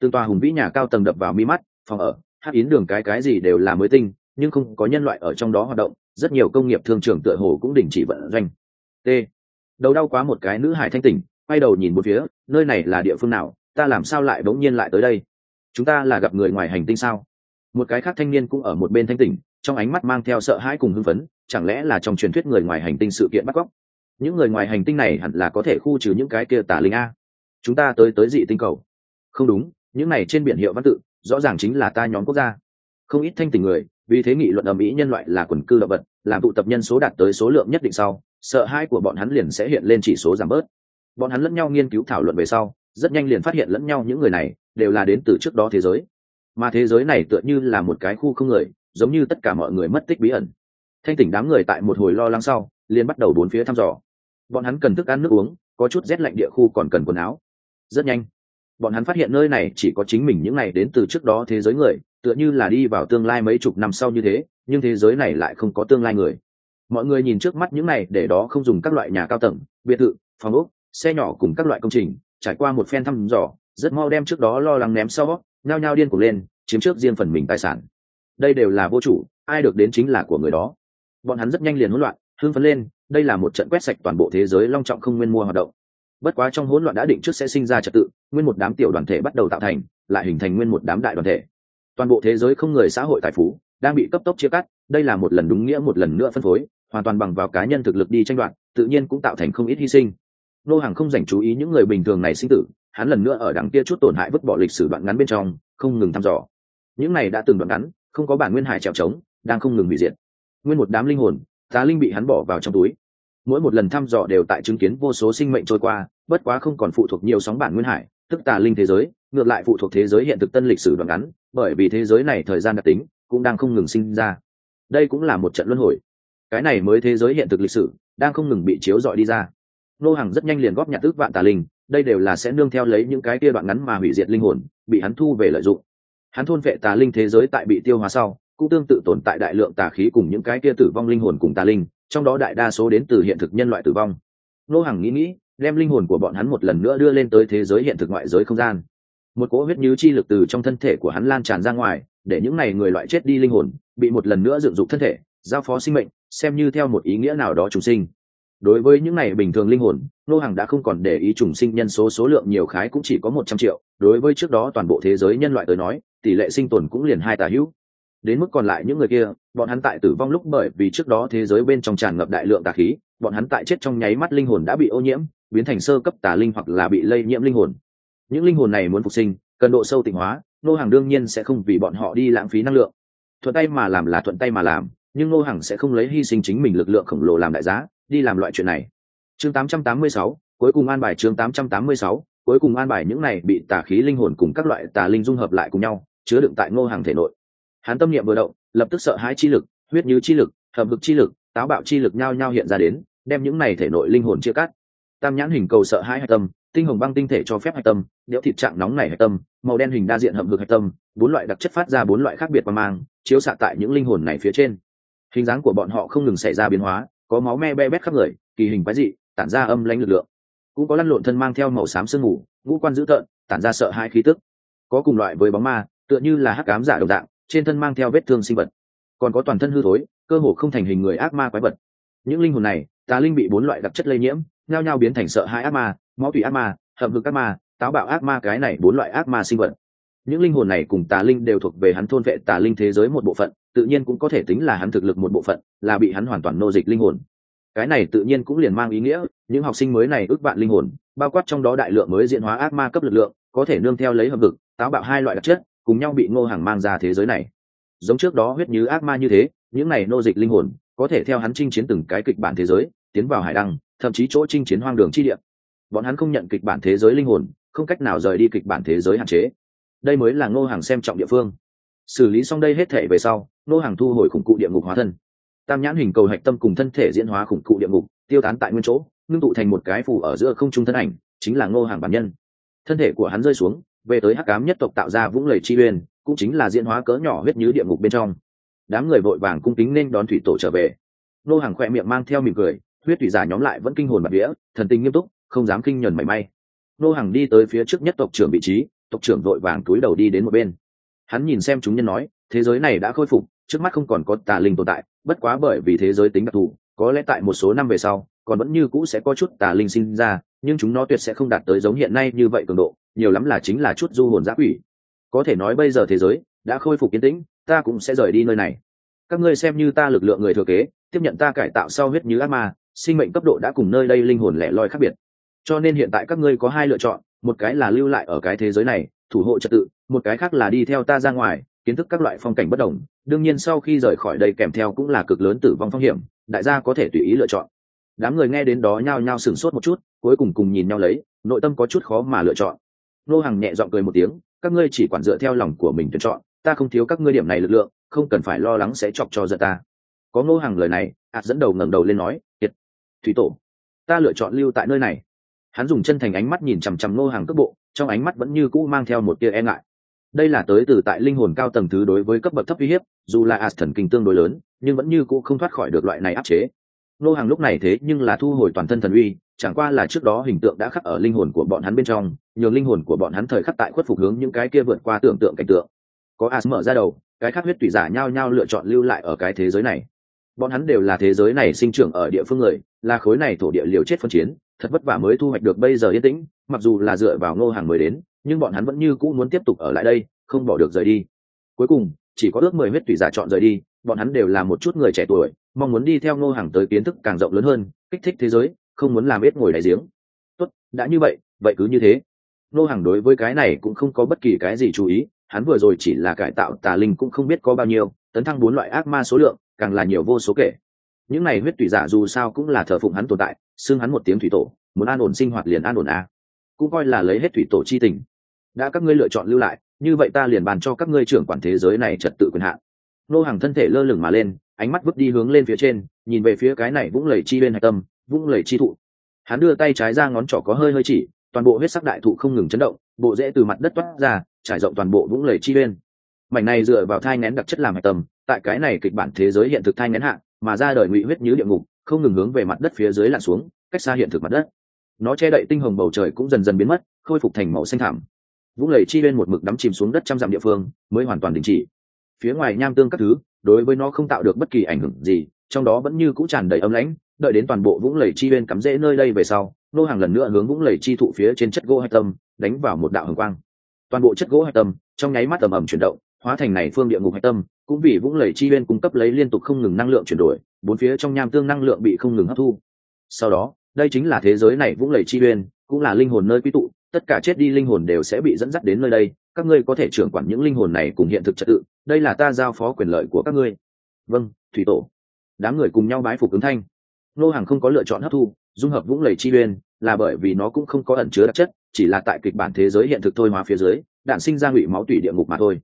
Tương tòa hùng vĩ nhà cao tầng đập vào mi mắt, phòng ở, hát yến đường cái cái gì đều là mới tinh, nhưng không có nhân loại ở trong đó hoạt động, rất nhiều công nghiệp thương trường tựa hồ cũng đình chỉ vận doanh. T. Đầu đau quá một cái nữ hải thanh tỉnh, quay đầu nhìn một phía, nơi này là địa phương nào? Ta làm sao lại bỗng nhiên lại tới đây? Chúng ta là gặp người ngoài hành tinh sao? Một cái khác thanh niên cũng ở một bên thanh tỉnh, trong ánh mắt mang theo sợ hãi cùng hưng phấn, chẳng lẽ là trong truyền thuyết người ngoài hành tinh sự kiện bắt cóc? Những người ngoài hành tinh này hẳn là có thể khu trừ những cái kia tà linh a. Chúng ta tới tới dị tinh cầu. Không đúng, những này trên biển hiệu văn tự, rõ ràng chính là ta nhóm quốc gia. Không ít thanh tình người, vì thế nghị luận ầm ĩ nhân loại là quần cư động vật, làm tụ tập nhân số đạt tới số lượng nhất định sau, sợ hãi của bọn hắn liền sẽ hiện lên chỉ số giảm bớt. Bọn hắn lẫn nhau nghiên cứu thảo luận về sau rất nhanh liền phát hiện lẫn nhau những người này đều là đến từ trước đó thế giới. Mà thế giới này tựa như là một cái khu không người, giống như tất cả mọi người mất tích bí ẩn. Thanh tỉnh đám người tại một hồi lo lắng sau, liền bắt đầu bốn phía thăm dò. Bọn hắn cần thức ăn nước uống, có chút rét lạnh địa khu còn cần quần áo. Rất nhanh, bọn hắn phát hiện nơi này chỉ có chính mình những này đến từ trước đó thế giới người, tựa như là đi vào tương lai mấy chục năm sau như thế, nhưng thế giới này lại không có tương lai người. Mọi người nhìn trước mắt những này, để đó không dùng các loại nhà cao tầng, biệt thự, phòng ốc, xe nhỏ cùng các loại công trình trải qua một phen thăm dò, rất mau đem trước đó lo lắng ném sau, nhao nhao điên cuồng lên, chiếm trước riêng phần mình tài sản. Đây đều là vô chủ, ai được đến chính là của người đó. Bọn hắn rất nhanh liền hỗn loạn, hưng phấn lên, đây là một trận quét sạch toàn bộ thế giới long trọng không nguyên mua hoạt động. Bất quá trong hỗn loạn đã định trước sẽ sinh ra trật tự, nguyên một đám tiểu đoàn thể bắt đầu tạo thành, lại hình thành nguyên một đám đại đoàn thể. Toàn bộ thế giới không người xã hội tài phú, đang bị cấp tốc chia cắt, đây là một lần đúng nghĩa một lần nữa phân phối, hoàn toàn bằng vào cá nhân thực lực đi tranh đoạt, tự nhiên cũng tạo thành không ít hy sinh nô hàng không dành chú ý những người bình thường này sinh tử, hắn lần nữa ở đằng kia chút tổn hại vứt bỏ lịch sử đoạn ngắn bên trong, không ngừng thăm dò. Những này đã từng đoạn ngắn, không có bản nguyên hải trèo trống, đang không ngừng hủy diệt. Nguyên một đám linh hồn, tá linh bị hắn bỏ vào trong túi. Mỗi một lần thăm dò đều tại chứng kiến vô số sinh mệnh trôi qua, bất quá không còn phụ thuộc nhiều sóng bản nguyên hải, tức tà linh thế giới, ngược lại phụ thuộc thế giới hiện thực tân lịch sử đoạn ngắn, bởi vì thế giới này thời gian đặc tính cũng đang không ngừng sinh ra. Đây cũng là một trận luân hồi. Cái này mới thế giới hiện thực lịch sử đang không ngừng bị chiếu dọi đi ra nô hàng rất nhanh liền góp nhặt ước vạn tà linh, đây đều là sẽ nương theo lấy những cái kia đoạn ngắn mà hủy diệt linh hồn, bị hắn thu về lợi dụng. Hắn thôn vệ tà linh thế giới tại bị tiêu hóa sau, cũng tương tự tồn tại đại lượng tà khí cùng những cái kia tử vong linh hồn cùng tà linh, trong đó đại đa số đến từ hiện thực nhân loại tử vong. Nô hàng nghĩ nghĩ, đem linh hồn của bọn hắn một lần nữa đưa lên tới thế giới hiện thực ngoại giới không gian. Một cỗ huyết nhứ chi lực từ trong thân thể của hắn lan tràn ra ngoài, để những n à y người loại chết đi linh hồn, bị một lần nữa dựng dục thân thể, giao phó sinh mệnh, xem như theo một ý nghĩa nào đó trùng sinh đối với những này bình thường linh hồn, nô hàng đã không còn để ý trùng sinh nhân số số lượng nhiều khái cũng chỉ có một trăm triệu. Đối với trước đó toàn bộ thế giới nhân loại tới nói, tỷ lệ sinh tồn cũng liền hai tà hữu. Đến mức còn lại những người kia, bọn hắn tại tử vong lúc bởi vì trước đó thế giới bên trong tràn ngập đại lượng tà khí, bọn hắn tại chết trong nháy mắt linh hồn đã bị ô nhiễm, biến thành sơ cấp tà linh hoặc là bị lây nhiễm linh hồn. Những linh hồn này muốn phục sinh, cần độ sâu tịnh hóa, nô hàng đương nhiên sẽ không vì bọn họ đi lãng phí năng lượng. Thuận tay mà làm là thuận tay mà làm, nhưng nô hàng sẽ không lấy hy sinh chính mình lực lượng khổng lồ làm đại giá đi làm loại chuyện này. Chương 886, cuối cùng an bài chương 886, cuối cùng an bài những này bị tà khí linh hồn cùng các loại tà linh dung hợp lại cùng nhau chứa đựng tại ngô hàng thể nội. Hắn tâm niệm vừa động lập tức sợ hãi chi lực huyết như chi lực hợp lực chi lực táo bạo chi lực nhao nhao hiện ra đến đem những này thể nội linh hồn chia cắt. Tam nhãn hình cầu sợ hãi hạch tâm tinh hồng băng tinh thể cho phép hạch tâm đẽo thịt trạng nóng này hạch tâm màu đen hình đa diện hậm hực hạch tâm bốn loại đặc chất phát ra bốn loại khác biệt và mang chiếu xạ tại những linh hồn này phía trên. Hình dáng của bọn họ không ngừng xảy ra biến hóa có máu me be bét khắp người, kỳ hình quái dị, tản ra âm lãnh lực lượng. Cũng có lăn lộn thân mang theo màu xám sương mù, ngũ quan dữ tợn, tản ra sợ hai khí tức. Có cùng loại với bóng ma, tựa như là hắc cám giả đồng dạng, trên thân mang theo vết thương sinh vật. Còn có toàn thân hư thối, cơ hồ không thành hình người ác ma quái vật. Những linh hồn này, tà linh bị bốn loại đặc chất lây nhiễm, nhao nhao biến thành sợ hai ác ma, máu thủy ác ma, hậm hực ác ma, táo bạo ác ma, cái này bốn loại ác ma sinh vật. Những linh hồn này cùng tà linh đều thuộc về hắn thôn vệ tà linh thế giới một bộ phận tự nhiên cũng có thể tính là hắn thực lực một bộ phận, là bị hắn hoàn toàn nô dịch linh hồn. Cái này tự nhiên cũng liền mang ý nghĩa, những học sinh mới này ước vạn linh hồn, bao quát trong đó đại lượng mới diễn hóa ác ma cấp lực lượng, có thể nương theo lấy hợp lực táo bạo hai loại đặc chất, cùng nhau bị ngô hàng mang ra thế giới này. Giống trước đó huyết như ác ma như thế, những này nô dịch linh hồn, có thể theo hắn chinh chiến từng cái kịch bản thế giới, tiến vào hải đăng, thậm chí chỗ chinh chiến hoang đường chi địa. Bọn hắn không nhận kịch bản thế giới linh hồn, không cách nào rời đi kịch bản thế giới hạn chế. Đây mới là ngô hàng xem trọng địa phương. Xử lý xong đây hết thể về sau Nô hàng thu hồi khủng cụ địa ngục hóa thân. Tam nhãn hình cầu hạch tâm cùng thân thể diễn hóa khủng cụ địa ngục, tiêu tán tại nguyên chỗ, ngưng tụ thành một cái phủ ở giữa không trung thân ảnh, chính là ngô hàng bản nhân. Thân thể của hắn rơi xuống, về tới hắc cám nhất tộc tạo ra vũng lầy chi uyên, cũng chính là diễn hóa cỡ nhỏ huyết như địa ngục bên trong. Đám người vội vàng cung kính nên đón thủy tổ trở về. Ngô hàng khỏe miệng mang theo mỉm cười, huyết thủy giả nhóm lại vẫn kinh hồn bạt vía, thần tình nghiêm túc, không dám kinh nhờn mảy may. Ngô hàng đi tới phía trước nhất tộc trưởng vị trí, tộc trưởng vội vàng cúi đầu đi đến một bên. Hắn nhìn xem chúng nhân nói, thế giới này đã khôi phục trước mắt không còn có tà linh tồn tại, bất quá bởi vì thế giới tính đặc thù, có lẽ tại một số năm về sau, còn vẫn như cũ sẽ có chút tà linh sinh ra, nhưng chúng nó tuyệt sẽ không đạt tới giống hiện nay như vậy cường độ, nhiều lắm là chính là chút du hồn giã quỷ. Có thể nói bây giờ thế giới đã khôi phục kiến tĩnh, ta cũng sẽ rời đi nơi này. Các ngươi xem như ta lực lượng người thừa kế, tiếp nhận ta cải tạo sau huyết như ác ma, sinh mệnh cấp độ đã cùng nơi đây linh hồn lẻ loi khác biệt. Cho nên hiện tại các ngươi có hai lựa chọn, một cái là lưu lại ở cái thế giới này, thủ hộ trật tự, một cái khác là đi theo ta ra ngoài kiến thức các loại phong cảnh bất đồng, đương nhiên sau khi rời khỏi đây kèm theo cũng là cực lớn tử vong phong hiểm, đại gia có thể tùy ý lựa chọn. Đám người nghe đến đó nhao nhao sửng sốt một chút, cuối cùng cùng nhìn nhau lấy, nội tâm có chút khó mà lựa chọn. Nô hàng nhẹ giọng cười một tiếng, các ngươi chỉ quản dựa theo lòng của mình tuyển chọn, ta không thiếu các ngươi điểm này lực lượng, không cần phải lo lắng sẽ chọc cho giận ta. Có ngô hàng lời này ạt dẫn đầu ngẩng đầu lên nói kiệt thủy tổ, ta lựa chọn lưu tại nơi này. Hắn dùng chân thành ánh mắt nhìn chằm chằm ngô hàng cước bộ, trong ánh mắt vẫn như cũ mang theo một tia e ngại đây là tới từ tại linh hồn cao tầng thứ đối với cấp bậc thấp uy hiếp, dù là as thần kinh tương đối lớn, nhưng vẫn như cũ không thoát khỏi được loại này áp chế. Nô hàng lúc này thế nhưng là thu hồi toàn thân thần uy, chẳng qua là trước đó hình tượng đã khắc ở linh hồn của bọn hắn bên trong, nhường linh hồn của bọn hắn thời khắc tại khuất phục hướng những cái kia vượt qua tưởng tượng cảnh tượng. Có as mở ra đầu, cái khác huyết tùy giả nhao nhao lựa chọn lưu lại ở cái thế giới này. Bọn hắn đều là thế giới này sinh trưởng ở địa phương người, là khối này thổ địa liều chết phân chiến, thật vất vả mới thu hoạch được bây giờ yên tĩnh, mặc dù là dựa vào ngô hàng mới đến nhưng bọn hắn vẫn như cũ muốn tiếp tục ở lại đây, không bỏ được rời đi. Cuối cùng, chỉ có ước mười huyết tùy giả chọn rời đi, bọn hắn đều là một chút người trẻ tuổi, mong muốn đi theo ngô hàng tới kiến thức càng rộng lớn hơn, kích thích thế giới, không muốn làm ít ngồi đại giếng. Tốt, đã như vậy vậy cứ như thế. Ngô hàng đối với cái này cũng không có bất kỳ cái gì chú ý, hắn vừa rồi chỉ là cải tạo tà linh cũng không biết có bao nhiêu, tấn thăng bốn loại ác ma số lượng, càng là nhiều vô số kể. Những này huyết tùy giả dù sao cũng là thờ phụng hắn tồn tại, xưng hắn một tiếng thủy tổ, muốn an ổn sinh hoạt liền an ổn a cũng coi là lấy hết thủy tổ chi tình. Đã các ngươi lựa chọn lưu lại, như vậy ta liền bàn cho các ngươi trưởng quản thế giới này trật tự quyền hạn. Nô hàng thân thể lơ lửng mà lên, ánh mắt vứt đi hướng lên phía trên, nhìn về phía cái này vũng lầy chi bên hạch tâm, vũng lầy chi thụ. Hắn đưa tay trái ra ngón trỏ có hơi hơi chỉ, toàn bộ huyết sắc đại thụ không ngừng chấn động, bộ rễ từ mặt đất toát ra, trải rộng toàn bộ vũng lầy chi bên. Mảnh này dựa vào thai ngén đặc chất làm hạch tâm, tại cái này kịch bản thế giới hiện thực thai ngén hạ, mà ra đời ngụy huyết như địa ngục, không ngừng hướng về mặt đất phía dưới lặn xuống, cách xa hiện thực mặt đất nó che đậy tinh hồng bầu trời cũng dần dần biến mất, khôi phục thành màu xanh thảm vũng lầy chi lên một mực đắm chìm xuống đất trăm dặm địa phương, mới hoàn toàn đình chỉ. Phía ngoài nham tương các thứ, đối với nó không tạo được bất kỳ ảnh hưởng gì, trong đó vẫn như cũng tràn đầy âm lãnh, đợi đến toàn bộ vũng lầy chi bên cắm rễ nơi đây về sau, nô hàng lần nữa hướng vũng lầy chi thụ phía trên chất gỗ hạch tâm, đánh vào một đạo hồng quang. Toàn bộ chất gỗ hạch tâm, trong nháy mắt ầm ầm chuyển động, hóa thành này phương địa ngục hạch tâm, cũng vì vũng lầy chi bên cung cấp lấy liên tục không ngừng năng lượng chuyển đổi, bốn phía trong nham tương năng lượng bị không ngừng hấp thu. Sau đó đây chính là thế giới này vũng lầy chi uyên, cũng là linh hồn nơi quy tụ, tất cả chết đi linh hồn đều sẽ bị dẫn dắt đến nơi đây. Các ngươi có thể trưởng quản những linh hồn này cùng hiện thực trật tự, đây là ta giao phó quyền lợi của các ngươi. Vâng thủy tổ. Đám người cùng nhau bái phục ứng thanh. Nô hàng không có lựa chọn hấp thu, dung hợp vũng lầy chi uyên, là bởi vì nó cũng không có ẩn chứa đặc chất, chỉ là tại kịch bản thế giới hiện thực thôi hóa phía dưới, đạn sinh ra ngụy máu tủy địa ngục mà thôi.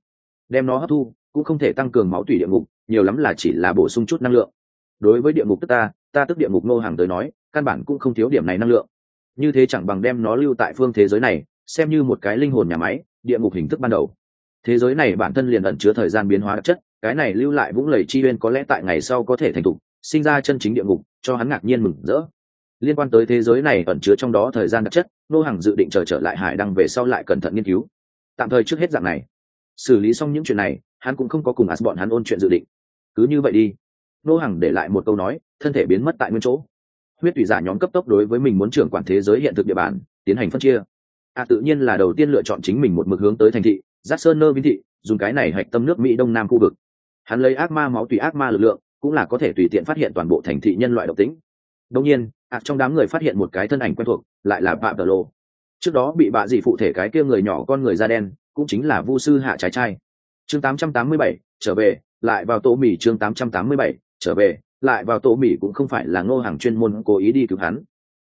Đem nó hấp thu, cũng không thể tăng cường máu tủy địa ngục, nhiều lắm là chỉ là bổ sung chút năng lượng. Đối với địa ngục tức ta ta tức địa ngục nô hàng tới nói căn bản cũng không thiếu điểm này năng lượng. Như thế chẳng bằng đem nó lưu tại phương thế giới này, xem như một cái linh hồn nhà máy, địa ngục hình thức ban đầu. Thế giới này bản thân liền ẩn chứa thời gian biến hóa đặc chất, cái này lưu lại vũng lầy chi bên có lẽ tại ngày sau có thể thành thục sinh ra chân chính địa ngục, cho hắn ngạc nhiên mừng rỡ. Liên quan tới thế giới này ẩn chứa trong đó thời gian đặc chất, nô hàng dự định chờ trở lại hải đăng về sau lại cẩn thận nghiên cứu. Tạm thời trước hết dạng này. Xử lý xong những chuyện này, hắn cũng không có cùng ạt bọn hắn ôn chuyện dự định. Cứ như vậy đi. Nô hàng để lại một câu nói, thân thể biến mất tại nguyên chỗ huyết thủy giả nhóm cấp tốc đối với mình muốn trưởng quản thế giới hiện thực địa bàn tiến hành phân chia. A tự nhiên là đầu tiên lựa chọn chính mình một mực hướng tới thành thị giác sơn nơ vinh thị dùng cái này hạch tâm nước mỹ đông nam khu vực. Hắn lấy ác ma máu tùy ác ma lực lượng cũng là có thể tùy tiện phát hiện toàn bộ thành thị nhân loại độc tính. Đông nhiên ạc trong đám người phát hiện một cái thân ảnh quen thuộc lại là bạ tờ lô. Trước đó bị bạ dị phụ thể cái kia người nhỏ con người da đen cũng chính là vu sư hạ trái trai. Chương 887, trở về lại vào tổ mì chương 887, trở về lại vào tổ mỉ cũng không phải là ngô hàng chuyên môn cố ý đi cứu hắn.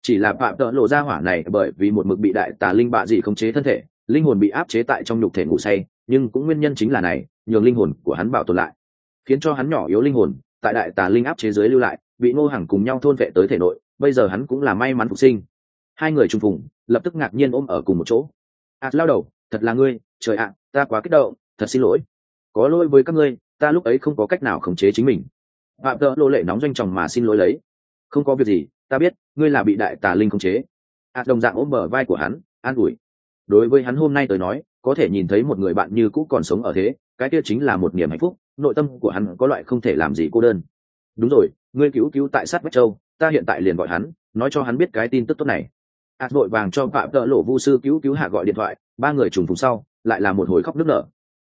Chỉ là phạm tợ lộ ra hỏa này bởi vì một mực bị đại tà linh bạ dị khống chế thân thể linh hồn bị áp chế tại trong nhục thể ngủ say nhưng cũng nguyên nhân chính là này nhường linh hồn của hắn bảo tồn lại. Khiến cho hắn nhỏ yếu linh hồn tại đại tà linh áp chế giới lưu lại bị ngô hàng cùng nhau thôn vệ tới thể nội bây giờ hắn cũng là may mắn phục sinh. Hai người trùng phùng lập tức ngạc nhiên ôm ở cùng một chỗ. Ạt à, lao đầu thật là ngươi trời ạ ta quá kích động thật xin lỗi. Có lỗi với các ngươi ta lúc ấy không có cách nào khống chế chính mình phạm tợ lô lệ nóng doanh chồng mà xin lỗi lấy. Không có việc gì, ta biết, ngươi là bị đại tà linh khống chế. Ạt đồng dạng ôm bờ vai của hắn, an ủi. Đối với hắn hôm nay tới nói, có thể nhìn thấy một người bạn như cũ còn sống ở thế, cái kia chính là một niềm hạnh phúc, nội tâm của hắn có loại không thể làm gì cô đơn. Đúng rồi, ngươi cứu cứu tại sát vách châu, ta hiện tại liền gọi hắn, nói cho hắn biết cái tin tức tốt này. Ạt vội vàng cho phạm tợ lộ vu sư cứu cứu hạ gọi điện thoại, ba người trùng phùng sau, lại là một hồi khóc nức nở.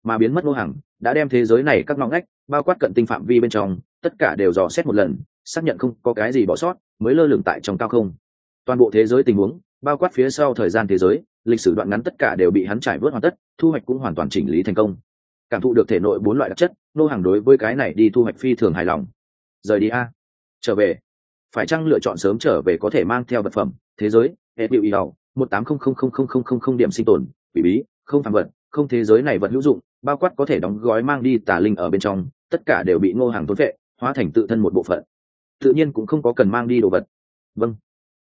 Mà biến mất ngô hằng, đã đem thế giới này các ngõ ngách, bao quát cận tinh phạm vi bên trong tất cả đều dò xét một lần, xác nhận không có cái gì bỏ sót, mới lơ lửng tại trong cao không. Toàn bộ thế giới tình huống, bao quát phía sau thời gian thế giới, lịch sử đoạn ngắn tất cả đều bị hắn trải vớt hoàn tất, thu hoạch cũng hoàn toàn chỉnh lý thành công. Cảm thụ được thể nội bốn loại đặc chất, nô hàng đối với cái này đi thu hoạch phi thường hài lòng. Rời đi a. Trở về. Phải chăng lựa chọn sớm trở về có thể mang theo vật phẩm, thế giới, hệ biểu ý đầu một tám không không không không không không không điểm sinh tồn bị bí, không phản vật, không thế giới này vẫn hữu dụng, bao quát có thể đóng gói mang đi tà linh ở bên trong, tất cả đều bị ngô hàng tốn vệ hóa thành tự thân một bộ phận. Tự nhiên cũng không có cần mang đi đồ vật. Vâng.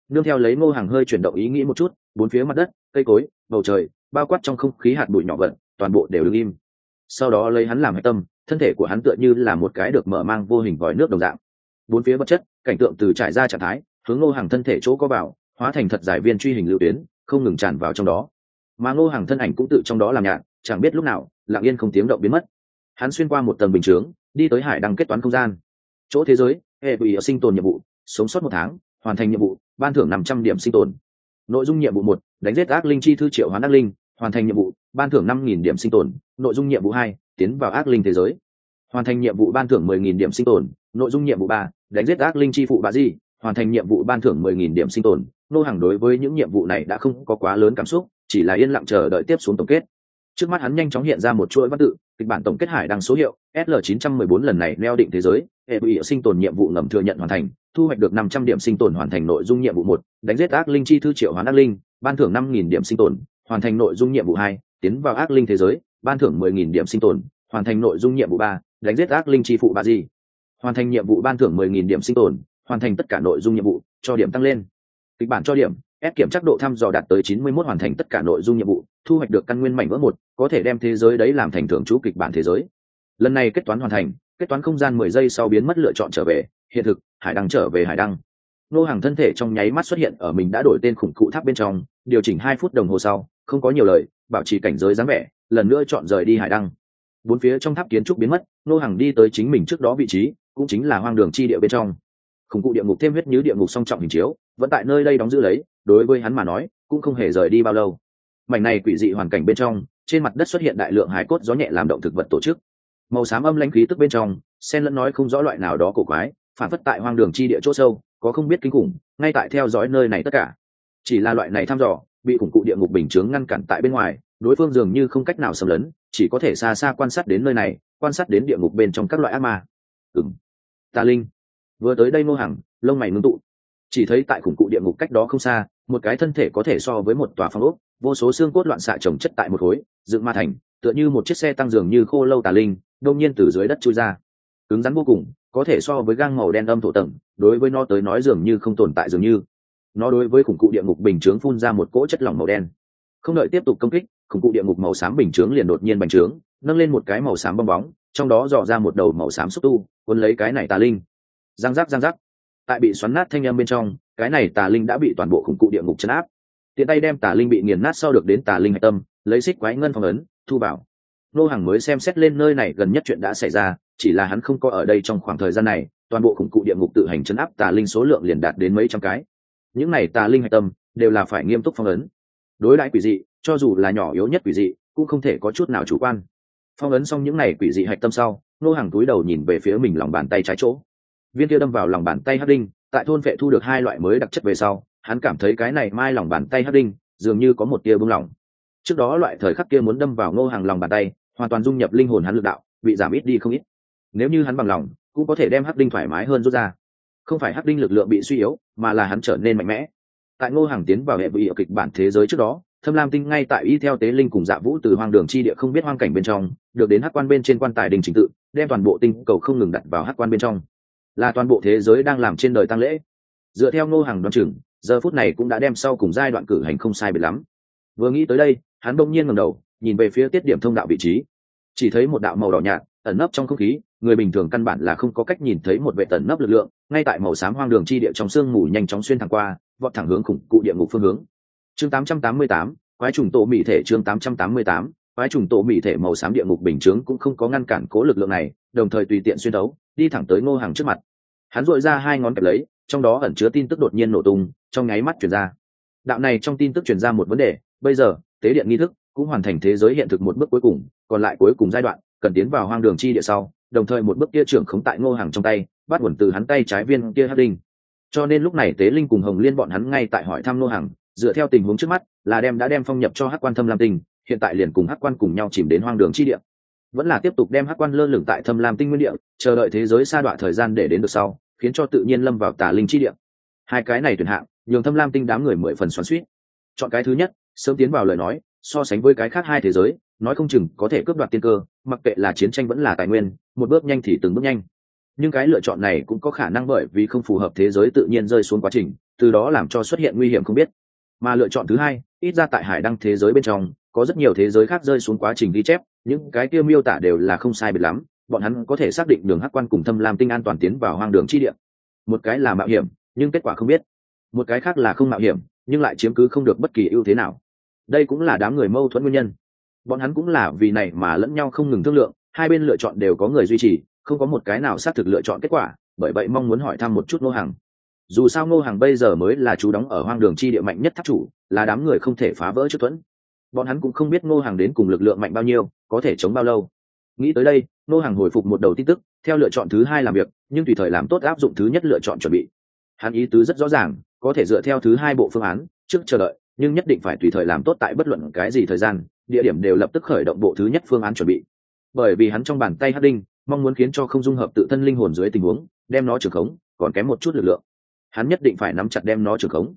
Nương theo lấy ngô hàng hơi chuyển động ý nghĩ một chút, bốn phía mặt đất, cây cối, bầu trời, bao quát trong không khí hạt bụi nhỏ vật, toàn bộ đều đứng im. Sau đó lấy hắn làm hạch tâm, thân thể của hắn tựa như là một cái được mở mang vô hình vòi nước đồng dạng. Bốn phía vật chất, cảnh tượng từ trải ra trạng thái, hướng ngô hàng thân thể chỗ có vào, hóa thành thật giải viên truy hình lưu tuyến, không ngừng tràn vào trong đó. Mà ngô hàng thân ảnh cũng tự trong đó làm nhạc, chẳng biết lúc nào, lặng yên không tiếng động biến mất. Hắn xuyên qua một tầng bình chướng, đi tới hải đăng kết toán không gian chỗ thế giới, hệ bị sinh tồn nhiệm vụ, sống sót một tháng, hoàn thành nhiệm vụ, ban thưởng năm trăm điểm sinh tồn. Nội dung nhiệm vụ một, đánh giết ác linh chi thư triệu hoán ác linh, hoàn thành nhiệm vụ, ban thưởng năm nghìn điểm sinh tồn. Nội dung nhiệm vụ hai, tiến vào ác linh thế giới. Hoàn thành nhiệm vụ ban thưởng mười nghìn điểm sinh tồn. Nội dung nhiệm vụ ba, đánh giết ác linh chi phụ bà di, hoàn thành nhiệm vụ ban thưởng mười nghìn điểm sinh tồn. Nô hàng đối với những nhiệm vụ này đã không có quá lớn cảm xúc, chỉ là yên lặng chờ đợi tiếp xuống tổng kết. Trước mắt hắn nhanh chóng hiện ra một chuỗi văn tự, kịch bản tổng kết hải đăng số hiệu sl 914 lần này neo định thế giới hệ bị sinh tồn nhiệm vụ ngầm thừa nhận hoàn thành, thu hoạch được 500 điểm sinh tồn hoàn thành nội dung nhiệm vụ một, đánh giết ác linh chi thư triệu hoán ác linh, ban thưởng 5.000 điểm sinh tồn, hoàn thành nội dung nhiệm vụ hai, tiến vào ác linh thế giới, ban thưởng 10.000 điểm sinh tồn, hoàn thành nội dung nhiệm vụ ba, đánh giết ác linh chi phụ bà di. Hoàn thành nhiệm vụ ban thưởng 10.000 điểm sinh tồn, hoàn thành tất cả nội dung nhiệm vụ, cho điểm tăng lên. Kịch bản cho điểm, ép kiểm chắc độ thăm dò đạt tới 91 hoàn thành tất cả nội dung nhiệm vụ, thu hoạch được căn nguyên mảnh vỡ một, có thể đem thế giới đấy làm thành thưởng chú kịch bản thế giới. Lần này kết toán hoàn thành kết toán không gian 10 giây sau biến mất lựa chọn trở về. Hiện thực, hải đăng trở về hải đăng. Nô hàng thân thể trong nháy mắt xuất hiện ở mình đã đổi tên khủng cụ tháp bên trong, điều chỉnh hai phút đồng hồ sau, không có nhiều lời, bảo trì cảnh giới dáng vẻ, lần nữa chọn rời đi hải đăng. Bốn phía trong tháp kiến trúc biến mất, nô hàng đi tới chính mình trước đó vị trí, cũng chính là hoang đường chi địa bên trong. Khủng cụ địa ngục thêm huyết như địa ngục song trọng hình chiếu, vẫn tại nơi đây đóng giữ lấy, đối với hắn mà nói, cũng không hề rời đi bao lâu. Mảnh này quỷ dị hoàn cảnh bên trong, trên mặt đất xuất hiện đại lượng hải cốt gió nhẹ làm động thực vật tổ chức màu xám âm lãnh khí tức bên trong, sen lẫn nói không rõ loại nào đó cổ quái, phản phất tại hoang đường chi địa chỗ sâu, có không biết kinh khủng, ngay tại theo dõi nơi này tất cả. Chỉ là loại này thăm dò, bị khủng cụ địa ngục bình chướng ngăn cản tại bên ngoài, đối phương dường như không cách nào xâm lấn, chỉ có thể xa xa quan sát đến nơi này, quan sát đến địa ngục bên trong các loại ác ma. Ừng tà linh. Vừa tới đây ngô hằng, lông mày ngưng tụ. Chỉ thấy tại khủng cụ địa ngục cách đó không xa, một cái thân thể có thể so với một tòa phong ốc, vô số xương cốt loạn xạ trồng chất tại một khối, dựng ma thành, tựa như một chiếc xe tăng dường như khô lâu tà linh đông nhiên từ dưới đất chui ra. Cứng rắn vô cùng, có thể so với gang màu đen âm thổ tầng, đối với nó tới nói dường như không tồn tại dường như. Nó đối với khủng cụ địa ngục bình chướng phun ra một cỗ chất lỏng màu đen. Không đợi tiếp tục công kích, khủng cụ địa ngục màu xám bình chướng liền đột nhiên bành trướng, nâng lên một cái màu xám bong bóng, trong đó dò ra một đầu màu xám xúc tu quân lấy cái này tà linh. Giang giác giang giác tại bị xoắn nát thanh â m bên trong, cái này tà linh đã bị toàn bộ khủng cụ địa ngục chấn áp. Tiện tay đem tà linh bị nghiền nát sau được đến tà linh hạch tâm, lấy xích quái ngân phong ấn, thu bảo nô hàng mới xem xét lên nơi này gần nhất chuyện đã xảy ra, chỉ là hắn không có ở đây trong khoảng thời gian này, toàn bộ khủng cụ địa ngục tự hành chấn áp tà linh số lượng liền đạt đến mấy trăm cái. Những này tà linh hạch tâm, đều là phải nghiêm túc phong ấn. Đối đãi quỷ dị, cho dù là nhỏ yếu nhất quỷ dị, cũng không thể có chút nào chủ quan. Phong ấn xong những này quỷ dị hạch tâm sau, nô hàng túi đầu nhìn về phía mình lòng bàn tay trái chỗ. Viên kia đâm vào lòng bàn tay hắc đinh, tại thôn vệ thu được hai loại mới đặc chất về sau, hắn cảm thấy cái này mai lòng bàn tay hắc đinh, dường như có một tia bưng lỏng trước đó loại thời khắc kia muốn đâm vào ngô hàng lòng bàn tay, hoàn toàn dung nhập linh hồn hắn lực đạo, bị giảm ít đi không ít. Nếu như hắn bằng lòng, cũng có thể đem hắc đinh thoải mái hơn rút ra. Không phải hắc đinh lực lượng bị suy yếu, mà là hắn trở nên mạnh mẽ. Tại ngô hàng tiến vào hệ vị ở kịch bản thế giới trước đó, thâm lam tinh ngay tại y theo tế linh cùng dạ vũ từ hoang đường chi địa không biết hoang cảnh bên trong, được đến hắc quan bên trên quan tài đình trình tự, đem toàn bộ tinh cầu không ngừng đặt vào hắc quan bên trong. Là toàn bộ thế giới đang làm trên đời tăng lễ. Dựa theo ngô hàng đoan chừng, giờ phút này cũng đã đem sau cùng giai đoạn cử hành không sai biệt lắm vừa nghĩ tới đây hắn đông nhiên ngầm đầu nhìn về phía tiết điểm thông đạo vị trí. Chỉ thấy một đạo màu đỏ nhạt ẩn nấp trong không khí người bình thường căn bản là không có cách nhìn thấy một vệ tẩn nấp lực lượng ngay tại màu xám hoang đường chi địa trong sương mù nhanh chóng xuyên thẳng qua vọt thẳng hướng khủng cụ địa ngục phương hướng. Chương 888, quái trùng tổ mỹ thể chương 888, quái trùng tổ mỹ thể màu xám địa ngục bình chướng cũng không có ngăn cản cố lực lượng này đồng thời tùy tiện xuyên đấu đi thẳng tới ngô hàng trước mặt. Hắn dội ra hai ngón kẹp lấy trong đó ẩn chứa tin tức đột nhiên nổ tung trong nháy mắt chuyển ra. Đạo này trong tin tức chuyển ra một vấn đề bây giờ, tế điện nghi thức cũng hoàn thành thế giới hiện thực một bước cuối cùng, còn lại cuối cùng giai đoạn, cần tiến vào hoang đường chi địa sau, đồng thời một bước kia trưởng khống tại ngô hàng trong tay, bắt nguồn từ hắn tay trái viên kia hắc linh. Cho nên lúc này tế linh cùng hồng liên bọn hắn ngay tại hỏi thăm ngô hàng, dựa theo tình huống trước mắt, là đem đã đem phong nhập cho hắc quan thâm lam tinh, hiện tại liền cùng hắc quan cùng nhau chìm đến hoang đường chi địa. Vẫn là tiếp tục đem hắc quan lơ lửng tại thâm lam tinh nguyên địa, chờ đợi thế giới sa đọa thời gian để đến được sau, khiến cho tự nhiên lâm vào tà linh chi địa. Hai cái này tuyển hạng, nhường thâm lam tinh đám người mười phần xoắn suýt chọn cái thứ nhất sớm tiến vào lời nói, so sánh với cái khác hai thế giới, nói không chừng có thể cướp đoạt tiên cơ, mặc kệ là chiến tranh vẫn là tài nguyên, một bước nhanh thì từng bước nhanh. Nhưng cái lựa chọn này cũng có khả năng bởi vì không phù hợp thế giới tự nhiên rơi xuống quá trình, từ đó làm cho xuất hiện nguy hiểm không biết. Mà lựa chọn thứ hai, ít ra tại hải đăng thế giới bên trong, có rất nhiều thế giới khác rơi xuống quá trình ghi chép, những cái kia miêu tả đều là không sai biệt lắm, bọn hắn có thể xác định đường hắc quan cùng thâm lam tinh an toàn tiến vào hoang đường chi địa. Một cái là mạo hiểm, nhưng kết quả không biết. Một cái khác là không mạo hiểm, nhưng lại chiếm cứ không được bất kỳ ưu thế nào đây cũng là đám người mâu thuẫn nguyên nhân. Bọn hắn cũng là vì này mà lẫn nhau không ngừng thương lượng, hai bên lựa chọn đều có người duy trì, không có một cái nào xác thực lựa chọn kết quả, bởi vậy mong muốn hỏi thăm một chút ngô hàng dù sao ngô hàng bây giờ mới là chú đóng ở hoang đường chi địa mạnh nhất tháp chủ, là đám người không thể phá vỡ trước thuẫn. Bọn hắn cũng không biết ngô hàng đến cùng lực lượng mạnh bao nhiêu, có thể chống bao lâu. Nghĩ tới đây, ngô hàng hồi phục một đầu tin tức, theo lựa chọn thứ hai làm việc, nhưng tùy thời làm tốt áp dụng thứ nhất lựa chọn chuẩn bị. Hắn ý tứ rất rõ ràng, có thể dựa theo thứ hai bộ phương án, trước chờ đợi nhưng nhất định phải tùy thời làm tốt tại bất luận cái gì thời gian, địa điểm đều lập tức khởi động bộ thứ nhất phương án chuẩn bị. Bởi vì hắn trong bàn tay hắc đinh, mong muốn khiến cho không dung hợp tự thân linh hồn dưới tình huống, đem nó trường khống, còn kém một chút lực lượng. Hắn nhất định phải nắm chặt đem nó trường khống.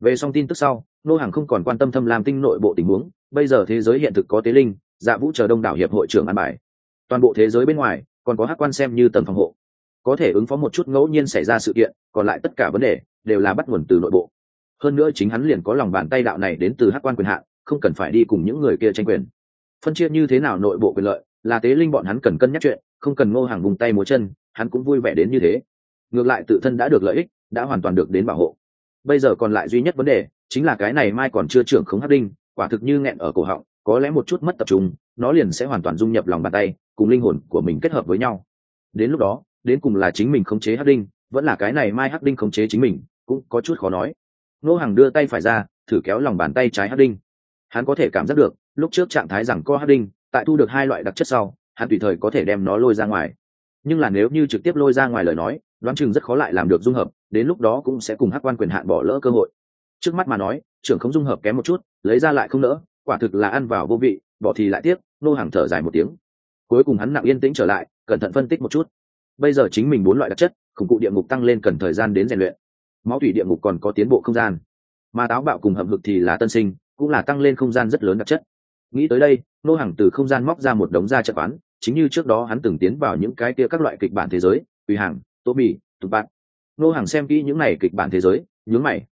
Về xong tin tức sau, nô hàng không còn quan tâm thâm lam tinh nội bộ tình huống, bây giờ thế giới hiện thực có tế linh dạ vũ chờ đông đảo hiệp hội trưởng an bài. Toàn bộ thế giới bên ngoài, còn có hắc quan xem như tầng phòng hộ. Có thể ứng phó một chút ngẫu nhiên xảy ra sự kiện, còn lại tất cả vấn đề đều là bắt nguồn từ nội bộ hơn nữa chính hắn liền có lòng bàn tay đạo này đến từ hắc quan quyền hạn, không cần phải đi cùng những người kia tranh quyền. Phân chia như thế nào nội bộ quyền lợi, là tế linh bọn hắn cần cân nhắc chuyện, không cần ngô hàng vùng tay múa chân, hắn cũng vui vẻ đến như thế. Ngược lại tự thân đã được lợi ích, đã hoàn toàn được đến bảo hộ. Bây giờ còn lại duy nhất vấn đề, chính là cái này mai còn chưa trưởng khống hắc đinh, quả thực như nghẹn ở cổ họng, có lẽ một chút mất tập trung, nó liền sẽ hoàn toàn dung nhập lòng bàn tay, cùng linh hồn của mình kết hợp với nhau. Đến lúc đó, đến cùng là chính mình khống chế hắc đinh, vẫn là cái này mai hắc đinh khống chế chính mình, cũng có chút khó nói nô hàng đưa tay phải ra, thử kéo lòng bàn tay trái hắc đinh. Hắn có thể cảm giác được, lúc trước trạng thái rằng co hắc đinh, tại thu được hai loại đặc chất sau, hắn tùy thời có thể đem nó lôi ra ngoài. Nhưng là nếu như trực tiếp lôi ra ngoài lời nói, đoán chừng rất khó lại làm được dung hợp, đến lúc đó cũng sẽ cùng hắc quan quyền hạn bỏ lỡ cơ hội. Trước mắt mà nói, trưởng không dung hợp kém một chút, lấy ra lại không nỡ, quả thực là ăn vào vô vị, bỏ thì lại tiếc, nô hàng thở dài một tiếng. Cuối cùng hắn nặng yên tĩnh trở lại, cẩn thận phân tích một chút. Bây giờ chính mình bốn loại đặc chất, khủng cụ địa ngục tăng lên cần thời gian đến rèn luyện máu thủy địa ngục còn có tiến bộ không gian. Mà táo bạo cùng hậm hực thì là tân sinh cũng là tăng lên không gian rất lớn đặc chất. Nghĩ tới đây nô hàng từ không gian móc ra một đống da chật bán, chính như trước đó hắn từng tiến vào những cái kia các loại kịch bản thế giới tùy hàng tô bì tụt bạn. Nô hàng xem kỹ những này kịch bản thế giới nhướng mày.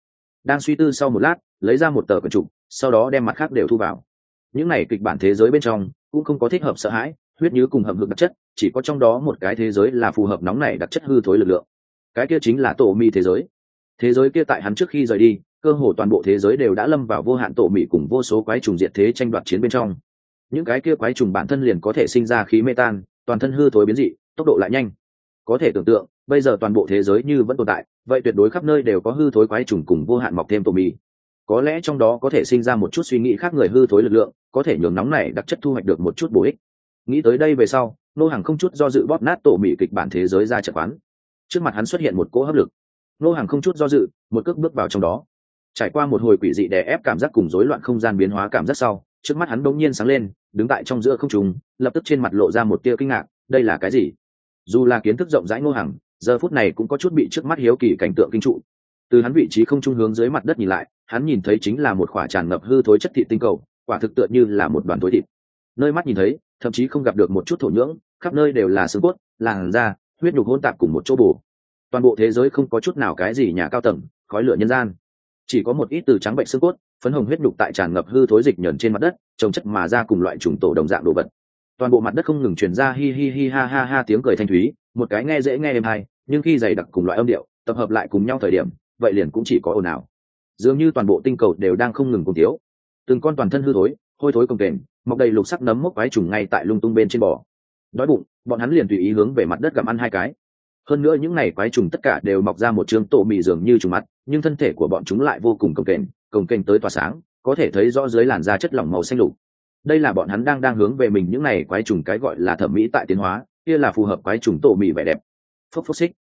Đang suy tư sau một lát lấy ra một tờ quần trục sau đó đem mặt khác đều thu vào. Những này kịch bản thế giới bên trong cũng không có thích hợp sợ hãi huyết như cùng hầm hực đặc chất chỉ có trong đó một cái thế giới là phù hợp nóng này đặc chất hư thối lực lượng. Cái kia chính là tổ mi thế giới thế giới kia tại hắn trước khi rời đi, cơ hồ toàn bộ thế giới đều đã lâm vào vô hạn tổ mỹ cùng vô số quái trùng diệt thế tranh đoạt chiến bên trong. Những cái kia quái trùng bản thân liền có thể sinh ra khí mê tan, toàn thân hư thối biến dị, tốc độ lại nhanh. Có thể tưởng tượng, bây giờ toàn bộ thế giới như vẫn tồn tại, vậy tuyệt đối khắp nơi đều có hư thối quái trùng cùng vô hạn mọc thêm tổ mì có lẽ trong đó có thể sinh ra một chút suy nghĩ khác người hư thối lực lượng, có thể nhường nóng này đặc chất thu hoạch được một chút bổ ích. Nghĩ tới đây về sau, nô hàng không chút do dự bóp nát tổ mì kịch bản thế giới ra chợ quán. Trước mặt hắn xuất hiện một cỗ hấp lực nô hàng không chút do dự, một cước bước vào trong đó. Trải qua một hồi quỷ dị đè ép cảm giác cùng rối loạn không gian biến hóa cảm giác sau, trước mắt hắn bỗng nhiên sáng lên, đứng tại trong giữa không trùng lập tức trên mặt lộ ra một tia kinh ngạc, đây là cái gì? Dù là kiến thức rộng rãi ngô hằng giờ phút này cũng có chút bị trước mắt hiếu kỳ cảnh tượng kinh trụ. Từ hắn vị trí không trung hướng dưới mặt đất nhìn lại, hắn nhìn thấy chính là một khỏa tràn ngập hư thối chất thịt tinh cầu, quả thực tựa như là một đoàn thối thịt. Nơi mắt nhìn thấy, thậm chí không gặp được một chút thổ nhưỡng, khắp nơi đều là xương cốt, làn da, huyết nhục hôn tạp cùng một chỗ bù toàn bộ thế giới không có chút nào cái gì nhà cao tầng, khói lửa nhân gian. Chỉ có một ít từ trắng bệnh xương cốt, phấn hồng huyết nhục tại tràn ngập hư thối dịch nhờn trên mặt đất, trồng chất mà ra cùng loại trùng tổ đồng dạng đồ vật. Toàn bộ mặt đất không ngừng truyền ra hi hi hi ha ha ha tiếng cười thanh thúy, một cái nghe dễ nghe êm hay, nhưng khi dày đặc cùng loại âm điệu, tập hợp lại cùng nhau thời điểm, vậy liền cũng chỉ có ồn ào. Dường như toàn bộ tinh cầu đều đang không ngừng cùng thiếu. từng con toàn thân hư thối, hôi thối công kềnh, mọc đầy lục sắc nấm mốc quái trùng ngay tại lung tung bên trên bò. Đói bụng, bọn hắn liền tùy ý hướng về mặt đất gặm ăn hai cái hơn nữa những này quái trùng tất cả đều mọc ra một trường tổ mì dường như trùng mặt nhưng thân thể của bọn chúng lại vô cùng cồng kềnh cồng kềnh tới tỏa sáng có thể thấy rõ dưới làn da chất lỏng màu xanh lục. Đây là bọn hắn đang đang hướng về mình những này quái trùng cái gọi là thẩm mỹ tại tiến hóa kia là phù hợp quái trùng tổ mì vẻ đẹp. Phốc phốc xích.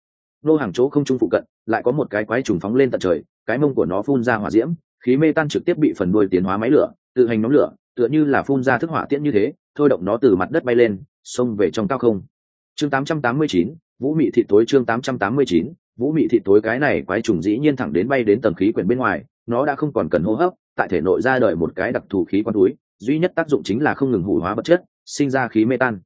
Nô hàng chỗ không trung phụ cận lại có một cái quái trùng phóng lên tận trời cái mông của nó phun ra hỏa diễm khí mê tan trực tiếp bị phần đuôi tiến hóa máy lửa tự hành nóng lửa tựa như là phun ra thức hỏa tiễn như thế thôi động nó từ mặt đất bay lên xông về trong cao không. Chương 889, vũ mị thị tối chương 889, vũ mị thị tối cái này quái trùng dĩ nhiên thẳng đến bay đến tầng khí quyển bên ngoài nó đã không còn cần hô hấp tại thể nội ra đời một cái đặc thù khí quan túi duy nhất tác dụng chính là không ngừng hủ hóa vật chất sinh ra khí mê tan.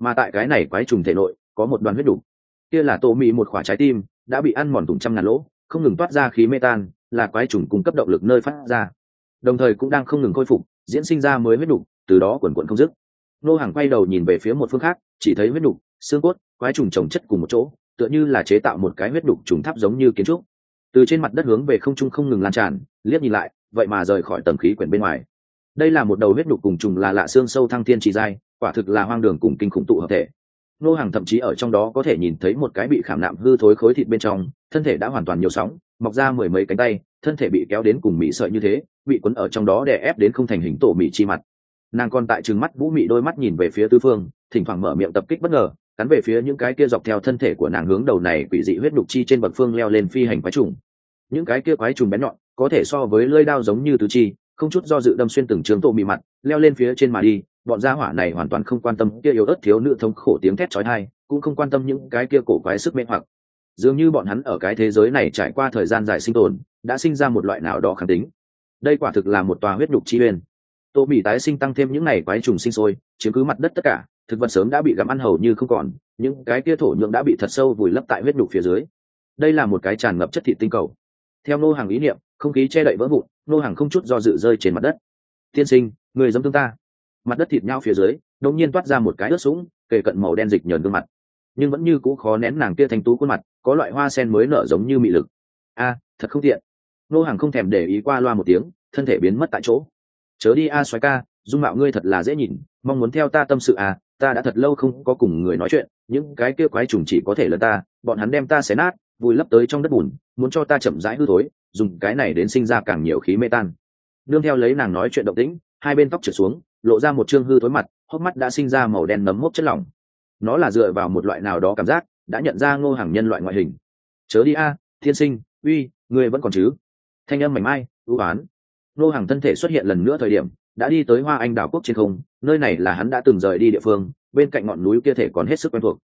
Mà tại cái này quái trùng thể nội có một đoàn huyết đủ. Kia là tổ mị một quả trái tim đã bị ăn mòn tùng trăm ngàn lỗ không ngừng toát ra khí mê tan là quái trùng cung cấp động lực nơi phát ra. Đồng thời cũng đang không ngừng khôi phục diễn sinh ra mới huyết đủ từ đó quần quận không dứt. Nô hàng quay đầu nhìn về phía một phương khác chỉ thấy huyết đủ xương cốt, quái trùng trồng chất cùng một chỗ, tựa như là chế tạo một cái huyết đục trùng tháp giống như kiến trúc. Từ trên mặt đất hướng về không trung không ngừng lan tràn, liếc nhìn lại, vậy mà rời khỏi tầng khí quyển bên ngoài. Đây là một đầu huyết đục cùng trùng là lạ xương sâu thăng thiên trì dai quả thực là hoang đường cùng kinh khủng tụ hợp thể. Nô hàng thậm chí ở trong đó có thể nhìn thấy một cái bị khảm nạm hư thối khối thịt bên trong, thân thể đã hoàn toàn nhiều sóng, mọc ra mười mấy cánh tay, thân thể bị kéo đến cùng mỹ sợi như thế, bị quấn ở trong đó để ép đến không thành hình tổ mỹ chi mặt. Nàng còn tại trừng mắt vũ mị đôi mắt nhìn về phía tư phương, thỉnh thoảng mở miệng tập kích bất ngờ cắn về phía những cái kia dọc theo thân thể của nàng hướng đầu này quỷ dị huyết đục chi trên bậc phương leo lên phi hành quái trùng. Những cái kia quái trùng bén nhọn, có thể so với lưỡi đao giống như tứ chi, không chút do dự đâm xuyên từng trường tổ mị mặt, leo lên phía trên mà đi. Bọn gia hỏa này hoàn toàn không quan tâm kia yếu ớt thiếu nữ thống khổ tiếng thét chói tai, cũng không quan tâm những cái kia cổ quái sức mê hoặc. Dường như bọn hắn ở cái thế giới này trải qua thời gian dài sinh tồn, đã sinh ra một loại nào đó khẳng tính. Đây quả thực là một tòa huyết đục chi uyên tô mì tái sinh tăng thêm những ngày quái trùng sinh sôi, chiếm cứ mặt đất tất cả thực vật sớm đã bị gặm ăn hầu như không còn, những cái kia thổ nhưỡng đã bị thật sâu vùi lấp tại huyết nhục phía dưới. Đây là một cái tràn ngập chất thịt tinh cầu. Theo nô hàng ý niệm, không khí che đậy vỡ vụn, nô hàng không chút do dự rơi trên mặt đất. Tiên sinh, người giống tương ta? Mặt đất thịt nhau phía dưới, đột nhiên toát ra một cái ướt sũng, kề cận màu đen dịch nhờn gương mặt. Nhưng vẫn như cũ khó nén nàng kia thanh tú khuôn mặt, có loại hoa sen mới nở giống như mị lực. A, thật không tiện. Nô hàng không thèm để ý qua loa một tiếng, thân thể biến mất tại chỗ. Chớ đi a à xoáy ca, dung mạo ngươi thật là dễ nhìn, mong muốn theo ta tâm sự à ta đã thật lâu không có cùng người nói chuyện, những cái kia quái trùng chỉ có thể là ta, bọn hắn đem ta xé nát, vùi lấp tới trong đất bùn, muốn cho ta chậm rãi hư thối, dùng cái này đến sinh ra càng nhiều khí mê tan. Nương theo lấy nàng nói chuyện động tĩnh, hai bên tóc trượt xuống, lộ ra một chương hư thối mặt, hốc mắt đã sinh ra màu đen nấm mốc chất lỏng. Nó là dựa vào một loại nào đó cảm giác, đã nhận ra ngô hàng nhân loại ngoại hình. Chớ đi a, thiên sinh, uy, ngươi vẫn còn chứ? Thanh âm mảnh mai, ưu oán. Ngô hàng thân thể xuất hiện lần nữa thời điểm đã đi tới hoa anh đảo quốc trên không, nơi này là hắn đã từng rời đi địa phương, bên cạnh ngọn núi kia thể còn hết sức quen thuộc.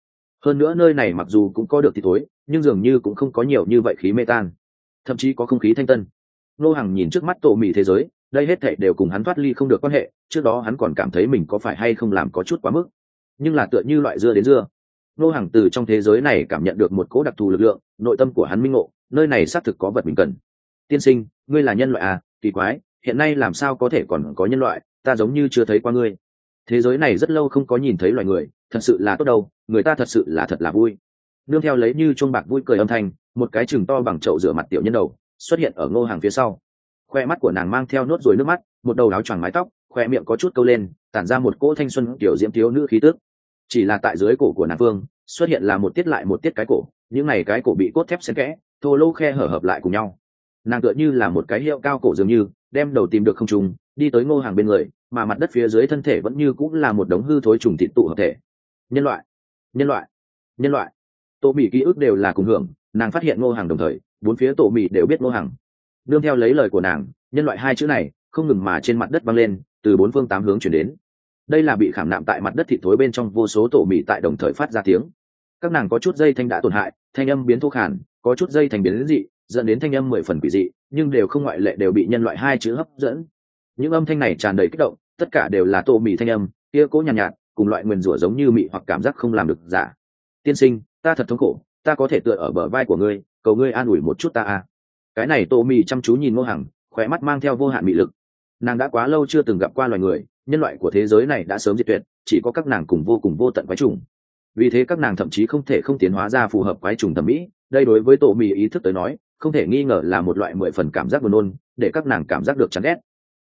Hơn nữa nơi này mặc dù cũng có được thì tối nhưng dường như cũng không có nhiều như vậy khí mê tan, thậm chí có không khí thanh tân. Nô hàng nhìn trước mắt tổ mì thế giới, đây hết thảy đều cùng hắn thoát ly không được quan hệ, trước đó hắn còn cảm thấy mình có phải hay không làm có chút quá mức. Nhưng là tựa như loại dưa đến dưa. Nô hàng từ trong thế giới này cảm nhận được một cỗ đặc thù lực lượng, nội tâm của hắn minh ngộ, nơi này xác thực có vật mình cần. Tiên sinh, ngươi là nhân loại à? Kỳ quái hiện nay làm sao có thể còn có nhân loại, ta giống như chưa thấy qua ngươi. Thế giới này rất lâu không có nhìn thấy loài người, thật sự là tốt đâu, người ta thật sự là thật là vui. Nương theo lấy như chuông bạc vui cười âm thanh, một cái chừng to bằng chậu rửa mặt tiểu nhân đầu xuất hiện ở ngô hàng phía sau. Khoe mắt của nàng mang theo nốt ruồi nước mắt, một đầu áo choàng mái tóc, khoe miệng có chút câu lên, tản ra một cỗ thanh xuân kiểu diễm thiếu nữ khí tước chỉ là tại dưới cổ của nàng phương xuất hiện là một tiết lại một tiết cái cổ, những này cái cổ bị cốt thép xen kẽ, thô lô khe hở hợp lại cùng nhau. Nàng tựa như là một cái hiệu cao cổ dường như đem đầu tìm được không trùng đi tới ngô hàng bên người, mà mặt đất phía dưới thân thể vẫn như cũng là một đống hư thối trùng thịt tụ hợp thể. Nhân loại nhân loại nhân loại. Tổ mỹ ký ức đều là cùng hưởng, nàng phát hiện ngô hàng đồng thời, bốn phía tổ mỹ đều biết ngô hàng. Nương theo lấy lời của nàng, nhân loại hai chữ này không ngừng mà trên mặt đất văng lên, từ bốn phương tám hướng chuyển đến. Đây là bị khảm nạm tại mặt đất thịt thối bên trong vô số tổ mỹ tại đồng thời phát ra tiếng. Các nàng có chút dây thanh đã tổn hại, thanh âm biến thô khản có chút dây thành biến dị, dẫn đến thanh âm mười phần quỷ dị nhưng đều không ngoại lệ đều bị nhân loại hai chữ hấp dẫn. Những âm thanh này tràn đầy kích động tất cả đều là tô mì thanh âm kia cố nhàn nhạt, nhạt cùng loại nguyền rủa giống như mị hoặc cảm giác không làm được giả. Tiên sinh ta thật thống khổ ta có thể tựa ở bờ vai của ngươi cầu ngươi an ủi một chút ta à cái này tô mì chăm chú nhìn ngô hằng khỏe mắt mang theo vô hạn mị lực. Nàng đã quá lâu chưa từng gặp qua loài người nhân loại của thế giới này đã sớm diệt tuyệt chỉ có các nàng cùng vô cùng vô tận quái trùng vì thế các nàng thậm chí không thể không tiến hóa ra phù hợp quái trùng thẩm mỹ đây đối với tổ mì ý thức tới nói không thể nghi ngờ là một loại mười phần cảm giác buồn nôn, để các nàng cảm giác được chán ghét.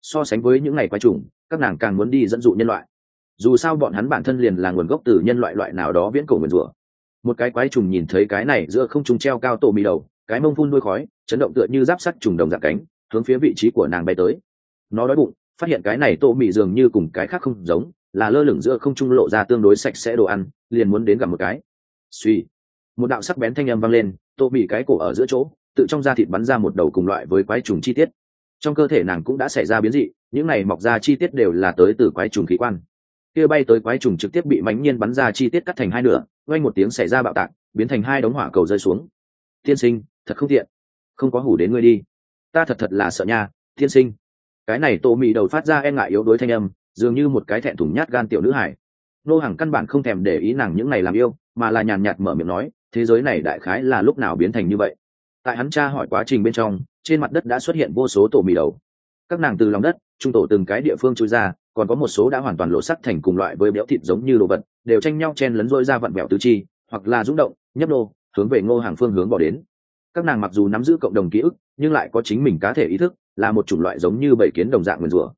So sánh với những ngày quái trùng, các nàng càng muốn đi dẫn dụ nhân loại. Dù sao bọn hắn bản thân liền là nguồn gốc từ nhân loại loại nào đó viễn cổ nguyền rủa. Một cái quái trùng nhìn thấy cái này giữa không trùng treo cao tổ mì đầu, cái mông phun đuôi khói, chấn động tựa như giáp sắt trùng đồng dạng cánh, hướng phía vị trí của nàng bay tới. Nó đói bụng, phát hiện cái này tổ mì dường như cùng cái khác không giống, là lơ lửng giữa không trung lộ ra tương đối sạch sẽ đồ ăn, liền muốn đến gặp một cái. Suy một đạo sắc bén thanh âm vang lên, tổ mì cái cổ ở giữa chỗ tự trong da thịt bắn ra một đầu cùng loại với quái trùng chi tiết. Trong cơ thể nàng cũng đã xảy ra biến dị, những này mọc ra chi tiết đều là tới từ quái trùng khí quan. Kia bay tới quái trùng trực tiếp bị mãnh nhiên bắn ra chi tiết cắt thành hai nửa quanh một tiếng xảy ra bạo tạc, biến thành hai đống hỏa cầu rơi xuống. Tiên sinh, thật không tiện. Không có hủ đến ngươi đi. Ta thật thật là sợ nha, tiên sinh. Cái này tô mị đầu phát ra e ngại yếu đuối thanh âm, dường như một cái thẹn thùng nhát gan tiểu nữ hải. Nô hàng căn bản không thèm để ý nàng những này làm yêu, mà là nhàn nhạt mở miệng nói, thế giới này đại khái là lúc nào biến thành như vậy? Tại hắn tra hỏi quá trình bên trong trên mặt đất đã xuất hiện vô số tổ mì đầu. Các nàng từ lòng đất trung tổ từng cái địa phương chui ra còn có một số đã hoàn toàn lộ sắc thành cùng loại với béo thịt giống như đồ vật đều tranh nhau chen lấn rôi ra vặn bẹo tứ chi hoặc là rung động nhấp nô hướng về ngô hàng phương hướng bỏ đến. Các nàng mặc dù nắm giữ cộng đồng ký ức nhưng lại có chính mình cá thể ý thức là một chủng loại giống như bảy kiến đồng dạng nguyền rủa.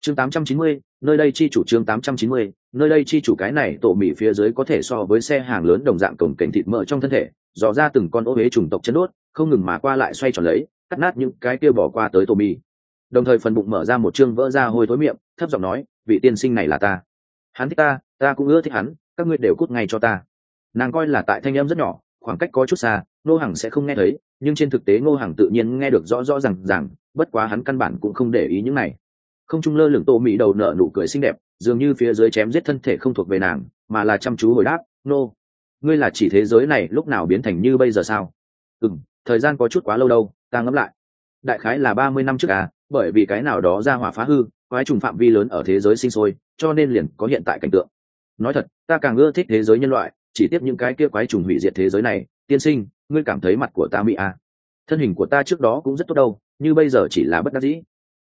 Chương 890, nơi đây chi chủ chương 890, nơi đây chi chủ cái này tổ mì phía dưới có thể so với xe hàng lớn đồng dạng cổng cảnh thịt mỡ trong thân thể dò ra từng con ô huế chủng tộc chân đốt, không ngừng mà qua lại xoay tròn lấy, cắt nát những cái kia bỏ qua tới tô mì. Đồng thời phần bụng mở ra một chương vỡ ra hôi thối miệng, thấp giọng nói, vị tiên sinh này là ta. Hắn thích ta ta cũng ưa thích hắn, các ngươi đều cút ngay cho ta. Nàng coi là tại thanh em rất nhỏ, khoảng cách có chút xa, ngô hằng sẽ không nghe thấy, nhưng trên thực tế ngô hằng tự nhiên nghe được rõ rõ r à n g rằng bất quá hắn căn bản cũng không để ý những này. Không trung lơ lửng tô mỹ đầu nở nụ cười xinh đẹp, dường như phía dưới chém giết thân thể không thuộc về nàng, mà là chăm chú hồi đáp nô、no ngươi là chỉ thế giới này lúc nào biến thành như bây giờ sao? Ừ m thời gian có chút quá lâu đâu, ta ngẫm lại. Đại khái là ba mươi năm trước à bởi vì cái nào đó ra hỏa phá hư, quái trùng phạm vi lớn ở thế giới sinh sôi, cho nên liền có hiện tại cảnh tượng. Nói thật, ta càng ưa thích thế giới nhân loại, chỉ tiếp những cái kia quái trùng hủy diệt thế giới này. Tiên sinh, ngươi cảm thấy mặt của ta mỹ à. thân hình của ta trước đó cũng rất tốt đâu, như bây giờ chỉ là bất đắc dĩ.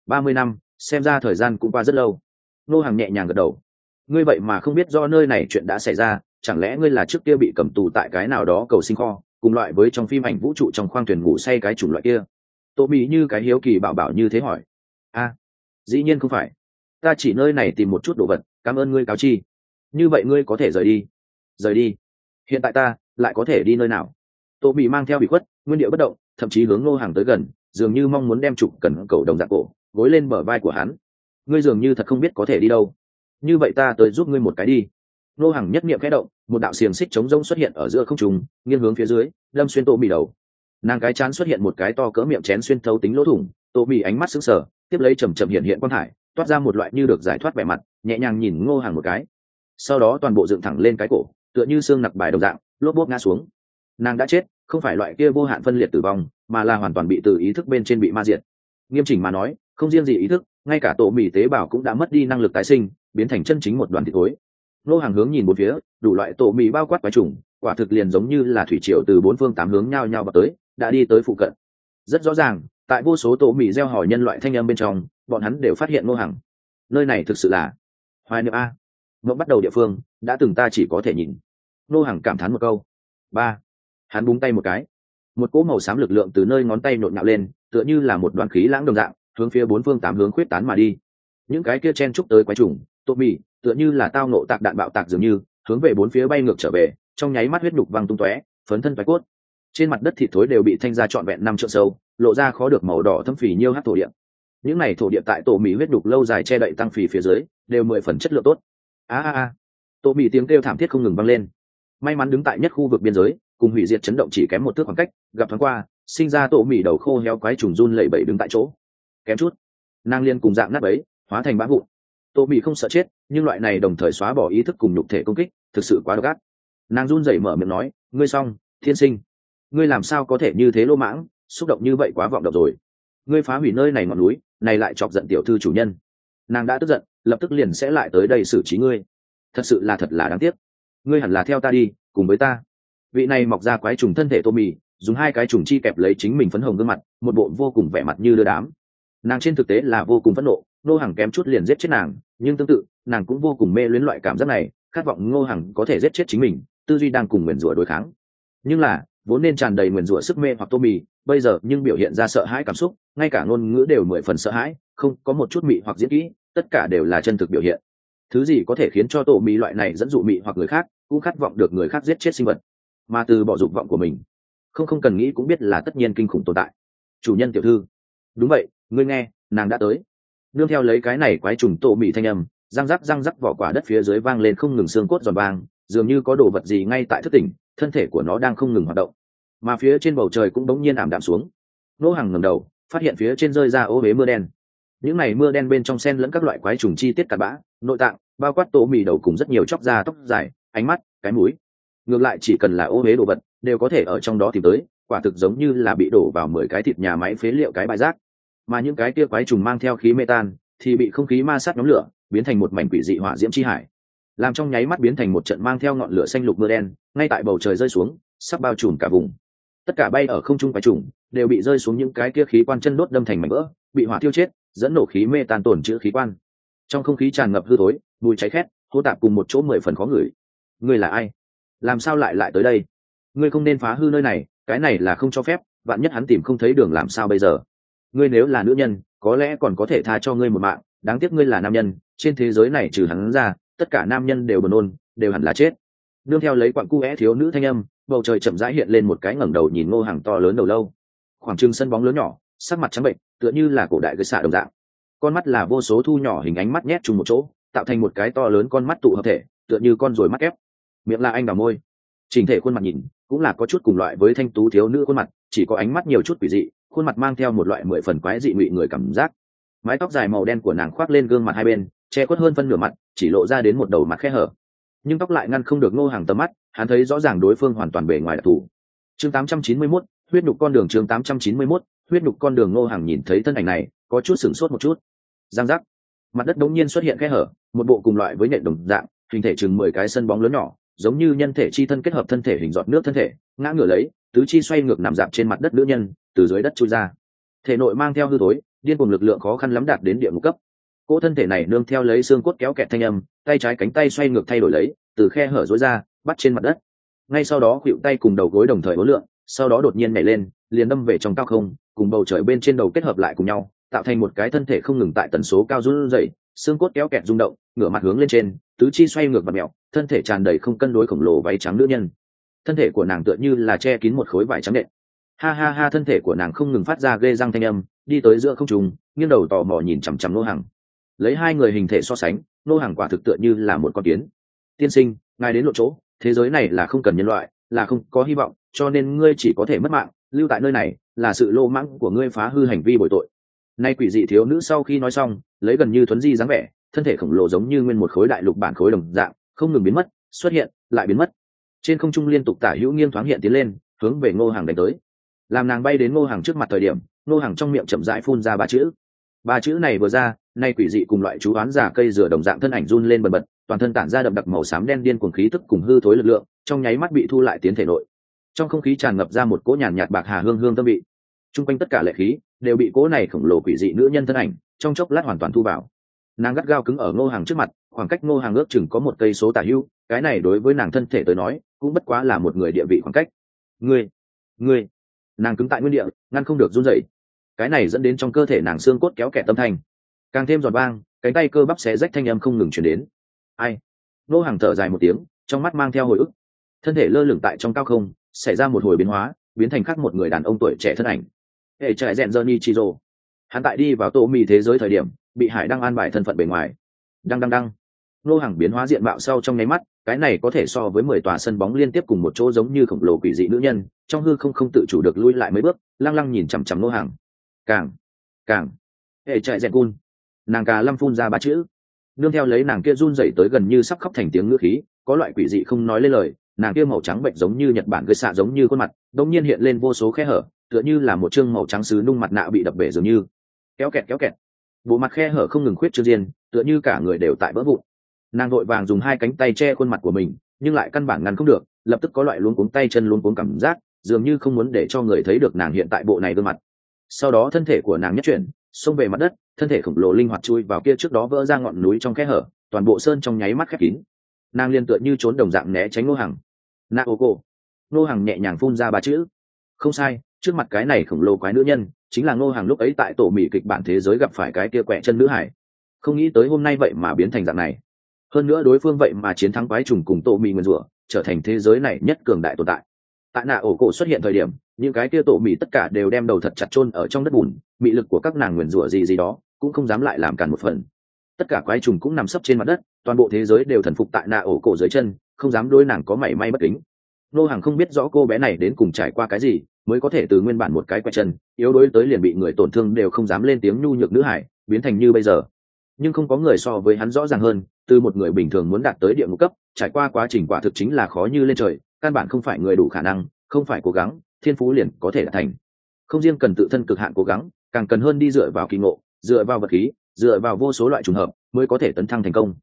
Ba mươi năm, xem ra thời gian cũng qua rất lâu. Nô hàng nhẹ nhàng gật đầu. Ngươi vậy mà không biết do nơi này chuyện đã xảy ra chẳng lẽ ngươi là trước kia bị cầm tù tại cái nào đó cầu sinh kho, cùng loại với trong phim ảnh vũ trụ trong khoang thuyền ngủ say cái chủng loại kia? Tô mỹ như cái hiếu kỳ bảo bảo như thế hỏi. A, dĩ nhiên không phải. Ta chỉ nơi này tìm một chút đồ vật, cảm ơn ngươi cáo chi. Như vậy ngươi có thể rời đi. Rời đi. Hiện tại ta lại có thể đi nơi nào? Tô mỹ mang theo bị khuất, nguyên điệu bất động, thậm chí hướng ngô hàng tới gần, dường như mong muốn đem chụp cần cầu đồng dạng cổ, gối lên bờ vai của hắn. Ngươi dường như thật không biết có thể đi đâu. Như vậy ta tới giúp ngươi một cái đi ngô hàng nhất niệm khẽ động, một đạo xiềng xích chống rông xuất hiện ở giữa không trùng nghiêng hướng phía dưới lâm xuyên tô mì đầu. Nàng cái chán xuất hiện một cái to cỡ miệng chén xuyên thấu tính lỗ thủng, tô mì ánh mắt sững sờ, tiếp lấy chầm chậm hiện hiện quang hải toát ra một loại như được giải thoát vẻ mặt, nhẹ nhàng nhìn ngô hàng một cái. Sau đó toàn bộ dựng thẳng lên cái cổ, tựa như xương nặc bài đồng dạng, lốp bốp ngã xuống. Nàng đã chết, không phải loại kia vô hạn phân liệt tử vong, mà là hoàn toàn bị từ ý thức bên trên bị ma diệt. Nghiêm chỉnh mà nói, không riêng gì ý thức, ngay cả tổ mì tế bào cũng đã mất đi năng lực tái sinh, biến thành chân chính một đoàn thịt khối nô hàng hướng nhìn một phía, đủ loại tổ mì bao quát quái trùng, quả thực liền giống như là thủy triều từ bốn phương tám hướng nhau nhau vào tới, đã đi tới phụ cận. Rất rõ ràng, tại vô số tổ mì gieo hỏi nhân loại thanh âm bên trong, bọn hắn đều phát hiện nô hàng. Nơi này thực sự là hoài niệm a. Mộng bắt đầu địa phương, đã từng ta chỉ có thể nhìn. Nô hàng cảm thán một câu. Ba. Hắn búng tay một cái. Một cỗ màu xám lực lượng từ nơi ngón tay nhộn nhạo lên, tựa như là một đoàn khí lãng đồng dạng, hướng phía bốn phương tám hướng khuyết tán mà đi. Những cái kia chen trúc tới quái trùng, tổ mì tựa như là tao nộ tạc đạn bạo tạc dường như, hướng về bốn phía bay ngược trở về, trong nháy mắt huyết nhục văng tung tóe, phấn thân thoái cốt. Trên mặt đất thịt thối đều bị thanh ra trọn vẹn năm trượng sâu, lộ ra khó được màu đỏ thâm phì nhiêu hát thổ địa. Những này thổ địa tại tổ mỹ huyết nhục lâu dài che đậy tăng phì phía dưới, đều mười phần chất lượng tốt. A a a. Tổ mỹ tiếng kêu thảm thiết không ngừng vang lên. May mắn đứng tại nhất khu vực biên giới, cùng hủy diệt chấn động chỉ kém một thước khoảng cách, gặp thoáng qua, sinh ra tổ mỹ đầu khô heo quái trùng run lẩy bẩy đứng tại chỗ. Kém chút, nàng liên cùng dạng nát ấy, hóa thành bã vụn tô bị không sợ chết, nhưng loại này đồng thời xóa bỏ ý thức cùng nhục thể công kích, thực sự quá độc ác. Nàng run rẩy mở miệng nói, ngươi xong, thiên sinh. Ngươi làm sao có thể như thế lô mãng, xúc động như vậy quá vọng động rồi. Ngươi phá hủy nơi này ngọn núi, này lại chọc giận tiểu thư chủ nhân. Nàng đã tức giận, lập tức liền sẽ lại tới đây xử trí ngươi. Thật sự là thật là đáng tiếc. Ngươi hẳn là theo ta đi, cùng với ta. Vị này mọc ra quái trùng thân thể tô mì dùng hai cái trùng chi kẹp lấy chính mình phấn hồng gương mặt, một bộ vô cùng vẻ mặt như đưa đám. Nàng trên thực tế là vô cùng phẫn nộ, nô hàng kém chút liền giết chết nàng nhưng tương tự, nàng cũng vô cùng mê luyến loại cảm giác này, khát vọng ngô hằng có thể giết chết chính mình, tư duy đang cùng nguyền rủa đối kháng. Nhưng là, vốn nên tràn đầy nguyền rủa sức mê hoặc tô mì, bây giờ nhưng biểu hiện ra sợ hãi cảm xúc, ngay cả ngôn ngữ đều mười phần sợ hãi, không có một chút mị hoặc diễn kỹ, tất cả đều là chân thực biểu hiện. Thứ gì có thể khiến cho tổ mì loại này dẫn dụ mị hoặc người khác, cũng khát vọng được người khác giết chết sinh vật, mà từ bỏ dục vọng của mình. Không không cần nghĩ cũng biết là tất nhiên kinh khủng tồn tại. Chủ nhân tiểu thư. Đúng vậy, ngươi nghe, nàng đã tới nương theo lấy cái này quái trùng tổ mị thanh âm, răng rắc răng rắc vỏ quả đất phía dưới vang lên không ngừng xương cốt giòn vang, dường như có đồ vật gì ngay tại thất tỉnh, thân thể của nó đang không ngừng hoạt động. Mà phía trên bầu trời cũng đống nhiên ảm đạm xuống. Nỗ hàng ngầm đầu, phát hiện phía trên rơi ra ô huế mưa đen. Những này mưa đen bên trong sen lẫn các loại quái trùng chi tiết cặn bã, nội tạng, bao quát tổ mì đầu cùng rất nhiều chóc da, tóc dài, ánh mắt, cái mũi. Ngược lại chỉ cần là ô huế đồ vật, đều có thể ở trong đó tìm tới, quả thực giống như là bị đổ vào mười cái thịt nhà máy phế liệu cái bãi rác mà những cái kia quái trùng mang theo khí mê tan thì bị không khí ma sát nhóm lửa biến thành một mảnh quỷ dị hỏa diễm chi hải. Làm trong nháy mắt biến thành một trận mang theo ngọn lửa xanh lục mưa đen, ngay tại bầu trời rơi xuống, sắp bao trùm cả vùng. Tất cả bay ở không trung quái trùng đều bị rơi xuống những cái kia khí quan chân đốt đâm thành mảnh vỡ, bị hỏa tiêu chết, dẫn nổ khí mê tan tổn chữa khí quan. Trong không khí tràn ngập hư thối, mùi cháy khét hô tạp cùng một chỗ mười phần khó ngửi. Ngươi là ai? Làm sao lại lại tới đây? Ngươi không nên phá hư nơi này, cái này là không cho phép bạn nhất hắn tìm không thấy đường làm sao bây giờ? Ngươi nếu là nữ nhân, có lẽ còn có thể tha cho ngươi một mạng, đáng tiếc ngươi là nam nhân, trên thế giới này trừ hắn ra, tất cả nam nhân đều buồn nôn, đều hẳn là chết. Đương theo lấy quặng cu é thiếu nữ thanh âm, bầu trời chậm rãi hiện lên một cái ngẩng đầu nhìn ngô hàng to lớn đầu lâu. Khoảng trừng sân bóng lớn nhỏ, sắc mặt trắng bệnh, tựa như là cổ đại gây xạ đồng dạng. Con mắt là vô số thu nhỏ hình ánh mắt nhét chung một chỗ, tạo thành một cái to lớn con mắt tụ hợp thể, tựa như con rồi mắt ép. Miệng là anh đào môi. Chỉnh thể khuôn mặt nhìn, cũng là có chút cùng loại với thanh tú thiếu nữ khuôn mặt, chỉ có ánh mắt nhiều chút quỷ dị khuôn mặt mang theo một loại mười phần quái dị ngụy người cảm giác. Mái tóc dài màu đen của nàng khoác lên gương mặt hai bên che khuất hơn phân nửa mặt chỉ lộ ra đến một đầu mặt khe hở. Nhưng tóc lại ngăn không được ngô hàng tầm mắt hắn thấy rõ ràng đối phương hoàn toàn bề ngoài đặc thù. Chương 891, huyết nhục con đường chương 891, huyết nhục con đường ngô hàng nhìn thấy thân ảnh này có chút sửng sốt một chút. Giang giác. Mặt đất đống nhiên xuất hiện khe hở một bộ cùng loại với nện đồng dạng hình thể chừng mười cái sân bóng lớn nhỏ giống như nhân thể chi thân kết hợp thân thể hình giọt nước thân thể ngã ngửa lấy tứ chi xoay ngược nằm dạp trên mặt đất nữ nhân từ dưới đất chui ra. Thể nội mang theo hư thối điên cùng lực lượng khó khăn lắm đạt đến địa ngục cấp. Cỗ thân thể này nương theo lấy xương cốt kéo kẹt thanh âm tay trái cánh tay xoay ngược thay đổi lấy từ khe hở rối ra bắt trên mặt đất. Ngay sau đó khuỵu tay cùng đầu gối đồng thời hối lượng sau đó đột nhiên nhảy lên liền đâm về trong cao không cùng bầu trời bên trên đầu kết hợp lại cùng nhau tạo thành một cái thân thể không ngừng tại tần số cao run rẩy, xương cốt kéo kẹt rung động ngửa mặt hướng lên trên tứ chi xoay ngược và mẹo thân thể tràn đầy không cân đối khổng lồ váy trắng nữ nhân thân thể của nàng tựa như là che kín một khối vải trắng đệm ha ha ha, thân thể của nàng không ngừng phát ra ghê răng thanh âm, đi tới giữa không trùng nghiêng đầu tò mò nhìn chằm chằm nô hàng lấy hai người hình thể so sánh nô hàng quả thực tựa như là một con kiến. Tiên sinh, ngài đến lộ chỗ, thế giới này là không cần nhân loại, là không có hy vọng, cho nên ngươi chỉ có thể mất mạng, lưu tại nơi này, là sự lô mãng của ngươi phá hư hành vi bồi tội. Nay quỷ dị thiếu nữ sau khi nói xong, lấy gần như thuấn di dáng vẻ, thân thể khổng lồ giống như nguyên một khối đại lục bản khối đồng dạng, không ngừng biến mất, xuất hiện, lại biến mất trên không trung liên tục tả hữu nghiêng thoáng hiện tiến lên hướng về ngô hàng đánh tới. Làm nàng bay đến ngô hàng trước mặt thời điểm ngô hàng trong miệng chậm rãi phun ra ba chữ. Ba chữ này vừa ra nay quỷ dị cùng loại chú oán giả cây rửa đồng dạng thân ảnh run lên bần bật toàn thân tản ra đậm đặc màu xám đen điên cuồng khí tức cùng hư thối lực lượng trong nháy mắt bị thu lại tiến thể nội. Trong không khí tràn ngập ra một cỗ nhàn nhạt, bạc hà hương hương tâm vị. T quanh tất cả lệ khí đều bị cỗ này khổng lồ quỷ dị nữ nhân thân ảnh trong chốc lát hoàn toàn thu vào. Nàng gắt gao cứng ở ngô hàng trước mặt khoảng cách ngô hàng ước chừng có một cây số tả hưu cái này đối với nàng thân thể tới nói cũng bất quá là một người địa vị khoảng cách. Ngươi ngươi, nàng cứng tại nguyên địa, ngăn không được run rẩy. Cái này dẫn đến trong cơ thể nàng xương cốt kéo kẹt tâm thanh. Càng thêm giọt vang, cánh tay cơ bắp xé rách thanh âm không ngừng chuyển đến. Ai? Nô hàng thở dài một tiếng, trong mắt mang theo hồi ức. Thân thể lơ lửng tại trong cao không, xảy ra một hồi biến hóa, biến thành khắc một người đàn ông tuổi trẻ thân ảnh. Hệ trại rèn johnny chizo. Hắn tại đi vào tô mì thế giới thời điểm, bị hải đăng an bài thân phận bề ngoài. Đăng đăng đăng nô hàng biến hóa diện mạo sau trong nháy mắt, cái này có thể so với mười tòa sân bóng liên tiếp cùng một chỗ giống như khổng lồ quỷ dị nữ nhân, trong hư không không tự chủ được lui lại mấy bước, lăng lăng nhìn chằm chằm nô hàng. Càng càng, hệ chạy rèn cun. Nàng cà lâm phun ra ba chữ. Nương theo lấy nàng kia run rẩy tới gần như sắp khóc thành tiếng ngữ khí, có loại quỷ dị không nói lên lời, nàng kia màu trắng bệnh giống như nhật bản gây xạ giống như khuôn mặt đống nhiên hiện lên vô số khe hở, tựa như là một chương màu trắng sứ nung mặt nạ bị đập bể dường như. Kéo kẹt kéo kẹt. Bộ mặt khe hở không ngừng khuyết trương diên tựa như cả người đều tại vỡ vụn nàng vội vàng dùng hai cánh tay che khuôn mặt của mình, nhưng lại căn bản ngăn không được, lập tức có loại luống cuống tay chân luống cuống cảm giác, dường như không muốn để cho người thấy được nàng hiện tại bộ này gương mặt. Sau đó thân thể của nàng nhất chuyển, xông về mặt đất, thân thể khổng lồ linh hoạt chui vào kia trước đó vỡ ra ngọn núi trong kẽ hở, toàn bộ sơn trong nháy mắt khép kín. Nàng liên tựa như trốn đồng dạng né tránh ngô hằng. Na ô cô ngô hằng nhẹ nhàng phun ra ba chữ. Không sai, trước mặt cái này khổng lồ quái nữ nhân, chính là ngô hằng lúc ấy tại tổ mỹ kịch bản thế giới gặp phải cái kia quẹ chân nữ hải. Không nghĩ tới hôm nay vậy mà biến thành dạng này hơn nữa đối phương vậy mà chiến thắng quái trùng cùng tổ mì nguyên rủa, trở thành thế giới này nhất cường đại tồn tại. Tại nạ ổ cổ xuất hiện thời điểm, những cái kia tổ mì tất cả đều đem đầu thật chặt chôn ở trong đất bùn, mị lực của các nàng nguyền rủa gì gì đó cũng không dám lại làm cản một phần. Tất cả quái trùng cũng nằm sấp trên mặt đất, toàn bộ thế giới đều thần phục tại nạ ổ cổ dưới chân, không dám đôi nàng có mảy may bất kính. Nô hàng không biết rõ cô bé này đến cùng trải qua cái gì, mới có thể từ nguyên bản một cái quay chân, yếu đối tới liền bị người tổn thương đều không dám lên tiếng nhu nhược nữ hải, biến thành như bây giờ. Nhưng không có người so với hắn rõ ràng hơn từ một người bình thường muốn đạt tới địa ngục cấp, trải qua quá trình quả thực chính là khó như lên trời, căn bản không phải người đủ khả năng, không phải cố gắng, thiên phú liền có thể đạt thành. Không riêng cần tự thân cực hạn cố gắng, càng cần hơn đi dựa vào kỳ ngộ, dựa vào vật khí, dựa vào vô số loại trùng hợp mới có thể tấn thăng thành công.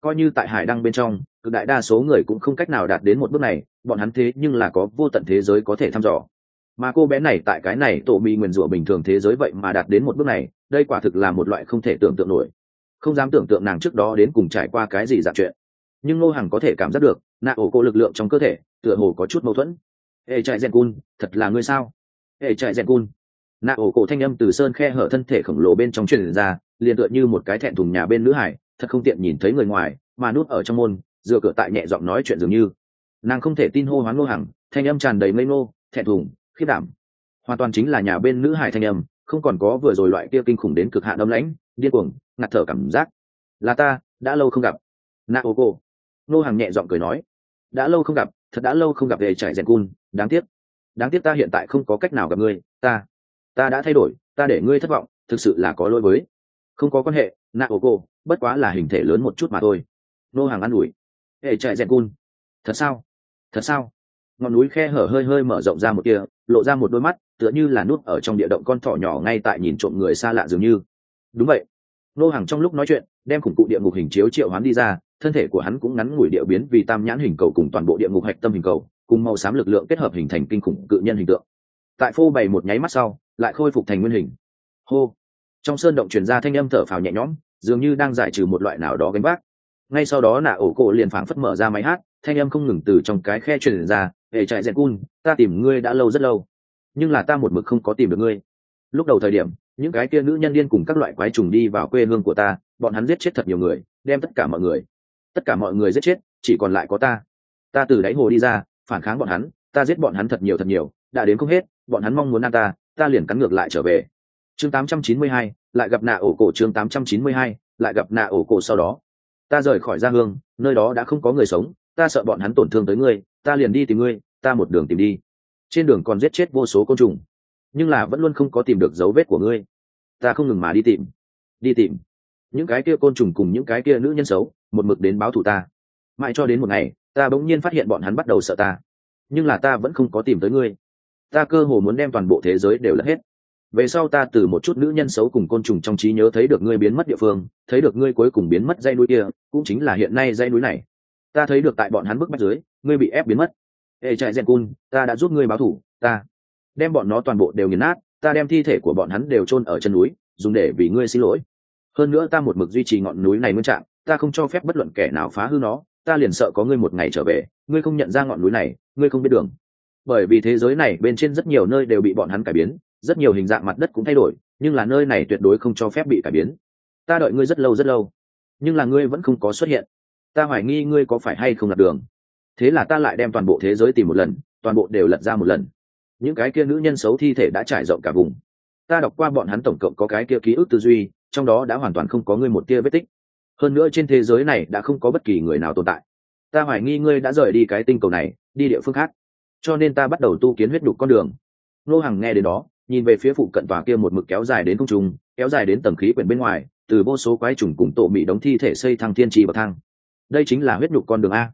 Coi như tại hải đăng bên trong, cực đại đa số người cũng không cách nào đạt đến một bước này, bọn hắn thế nhưng là có vô tận thế giới có thể thăm dò. Mà cô bé này tại cái này tổ mì nguyền rủa bình thường thế giới vậy mà đạt đến một bước này, đây quả thực là một loại không thể tưởng tượng nổi không dám tưởng tượng nàng trước đó đến cùng trải qua cái gì dạng chuyện. Nhưng ngô hằng có thể cảm giác được, nạ ổ cô lực lượng trong cơ thể, tựa hồ có chút mâu thuẫn. Ê chạy rèn cun, thật là ngươi sao? Ê chạy rèn cun. Nạ ổ cổ thanh âm từ sơn khe hở thân thể khổng lồ bên trong truyền ra, liền tựa như một cái thẹn thùng nhà bên nữ hải, thật không tiện nhìn thấy người ngoài, mà nút ở trong môn, dựa cửa tại nhẹ giọng nói chuyện dường như. Nàng không thể tin hô hoán ngô hằng, thanh âm tràn đầy mây ngô, thẹn thùng khiết đảm. Hoàn toàn chính là nhà bên nữ hải thanh âm, không còn có vừa rồi loại kia kinh khủng đến cực hạn âm lãnh điên cuồng, ngạt thở cảm giác. Là ta, đã lâu không gặp. Nạ ô cô nô hàng nhẹ giọng cười nói. Đã lâu không gặp, thật đã lâu không gặp về trải rèn cun, đáng tiếc. Đáng tiếc ta hiện tại không có cách nào gặp ngươi, ta. Ta đã thay đổi, ta để ngươi thất vọng, thực sự là có lỗi với. Không có quan hệ nạ ô cô bất quá là hình thể lớn một chút mà thôi. Nô hàng an ủi. Hệ trại rèn cun. Thật sao? Thật sao? Ngọn núi khe hở hơi hơi mở rộng ra một kia lộ ra một đôi mắt, tựa như là nút ở trong địa động con thỏ nhỏ ngay tại nhìn trộm người xa lạ dường như đúng vậy. Nô hàng trong lúc nói chuyện, đem khủng cụ địa ngục hình chiếu triệu hoán đi ra, thân thể của hắn cũng ngắn ngủi địa biến vì tam nhãn hình cầu cùng toàn bộ địa ngục hạch tâm hình cầu, cùng màu xám lực lượng kết hợp hình thành kinh khủng cự nhân hình tượng. Tại phô bày một nháy mắt sau, lại khôi phục thành nguyên hình. Hô. Trong sơn động truyền ra thanh âm thở phào nhẹ nhõm, dường như đang giải trừ một loại nào đó gánh vác. Ngay sau đó, nạ ổ cổ liền phảng phất mở ra máy hát, thanh âm không ngừng từ trong cái khe truyền ra hệ chạy dẹn cun, ta tìm ngươi đã lâu, rất lâu. Nhưng là ta một mực không có tìm được ngươi. Lúc đầu thời điểm những cái kia nữ nhân điên cùng các loại quái trùng đi vào quê hương của ta bọn hắn giết chết thật nhiều người đem tất cả mọi người tất cả mọi người giết chết chỉ còn lại có ta. Ta từ đáy hồ đi ra phản kháng bọn hắn ta giết bọn hắn thật nhiều thật nhiều đã đến không hết bọn hắn mong muốn ăn ta ta liền cắn ngược lại trở về. Chương 892, lại gặp nạ ổ cổ chương 892, lại gặp nạ ổ cổ sau đó. Ta rời khỏi gia hương nơi đó đã không có người sống ta sợ bọn hắn tổn thương tới ngươi ta liền đi tìm ngươi ta một đường tìm đi. Trên đường còn giết chết vô số côn trùng nhưng là vẫn luôn không có tìm được dấu vết của ngươi. Ta không ngừng mà đi tìm đi tìm. Những cái kia côn trùng cùng những cái kia nữ nhân xấu, một mực đến báo thù ta. Mãi cho đến một ngày, ta bỗng nhiên phát hiện bọn hắn bắt đầu sợ ta. Nhưng là ta vẫn không có tìm tới ngươi. Ta cơ hồ muốn đem toàn bộ thế giới đều lật hết. Về sau ta từ một chút nữ nhân xấu cùng côn trùng trong trí nhớ thấy được ngươi biến mất địa phương, thấy được ngươi cuối cùng biến mất dây núi kia, cũng chính là hiện nay dây núi này. Ta thấy được tại bọn hắn bức bách dưới, ngươi bị ép biến mất. Ê, chạy gen cun ta đã giúp ngươi báo thủ ta đem bọn nó toàn bộ đều nghiền nát, ta đem thi thể của bọn hắn đều chôn ở chân núi, dùng để vì ngươi xin lỗi. Hơn nữa ta một mực duy trì ngọn núi này nguyên trạng, ta không cho phép bất luận kẻ nào phá hư nó, ta liền sợ có ngươi một ngày trở về, ngươi không nhận ra ngọn núi này, ngươi không biết đường. Bởi vì thế giới này bên trên rất nhiều nơi đều bị bọn hắn cải biến, rất nhiều hình dạng mặt đất cũng thay đổi, nhưng là nơi này tuyệt đối không cho phép bị cải biến. Ta đợi ngươi rất lâu rất lâu, nhưng là ngươi vẫn không có xuất hiện. Ta hoài nghi ngươi có phải hay không lạc đường. Thế là ta lại đem toàn bộ thế giới tìm một lần, toàn bộ đều lật ra một lần những cái kia nữ nhân xấu thi thể đã trải rộng cả vùng. Ta đọc qua bọn hắn tổng cộng có cái kia ký ức tư duy, trong đó đã hoàn toàn không có ngươi một tia vết tích. Hơn nữa trên thế giới này đã không có bất kỳ người nào tồn tại. Ta hoài nghi ngươi đã rời đi cái tinh cầu này, đi địa phương khác. Cho nên ta bắt đầu tu kiến huyết đục con đường. Nô Hằng nghe đến đó, nhìn về phía phụ cận tòa kia một mực kéo dài đến không trung, kéo dài đến tầng khí quyển bên ngoài, từ vô số quái trùng cùng tổ bị đóng thi thể xây thăng thiên trì bậc thang. Đây chính là huyết nhục con đường a.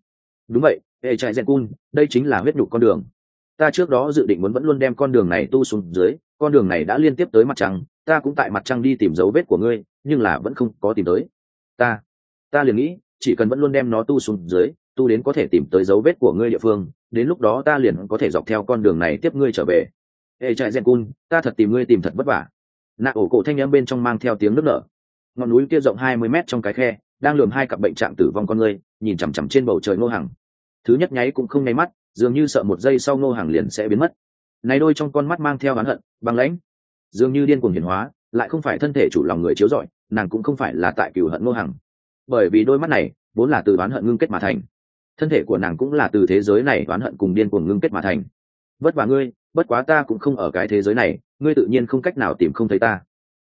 Đúng vậy, hệ chạy rèn cun đây chính là huyết nhục con đường ta trước đó dự định muốn vẫn luôn đem con đường này tu xuống dưới, con đường này đã liên tiếp tới mặt trăng, ta cũng tại mặt trăng đi tìm dấu vết của ngươi, nhưng là vẫn không có tìm tới. Ta ta liền nghĩ, chỉ cần vẫn luôn đem nó tu xuống dưới, tu đến có thể tìm tới dấu vết của ngươi địa phương, đến lúc đó ta liền có thể dọc theo con đường này tiếp ngươi trở về. Ê trại rèn cun ta thật tìm ngươi tìm thật vất vả. Nạ ổ cổ thanh â m bên trong mang theo tiếng nước nở. Ngọn núi kia rộng hai mươi mét trong cái khe, đang lường hai cặp bệnh trạng tử vong con ngươi, nhìn chằm chằm trên bầu trời ngô hằng. Thứ nhất nháy cũng không nháy mắt dường như sợ một giây sau ngô hàng liền sẽ biến mất. Này đôi trong con mắt mang theo oán hận, băng lãnh. Dường như điên cuồng hiển hóa, lại không phải thân thể chủ lòng người chiếu rọi, nàng cũng không phải là tại cửu hận ngô hằng bởi vì đôi mắt này, vốn là từ oán hận ngưng kết mà thành. Thân thể của nàng cũng là từ thế giới này oán hận cùng điên cuồng ngưng kết mà thành. Vất vả ngươi, bất quá ta cũng không ở cái thế giới này, ngươi tự nhiên không cách nào tìm không thấy ta.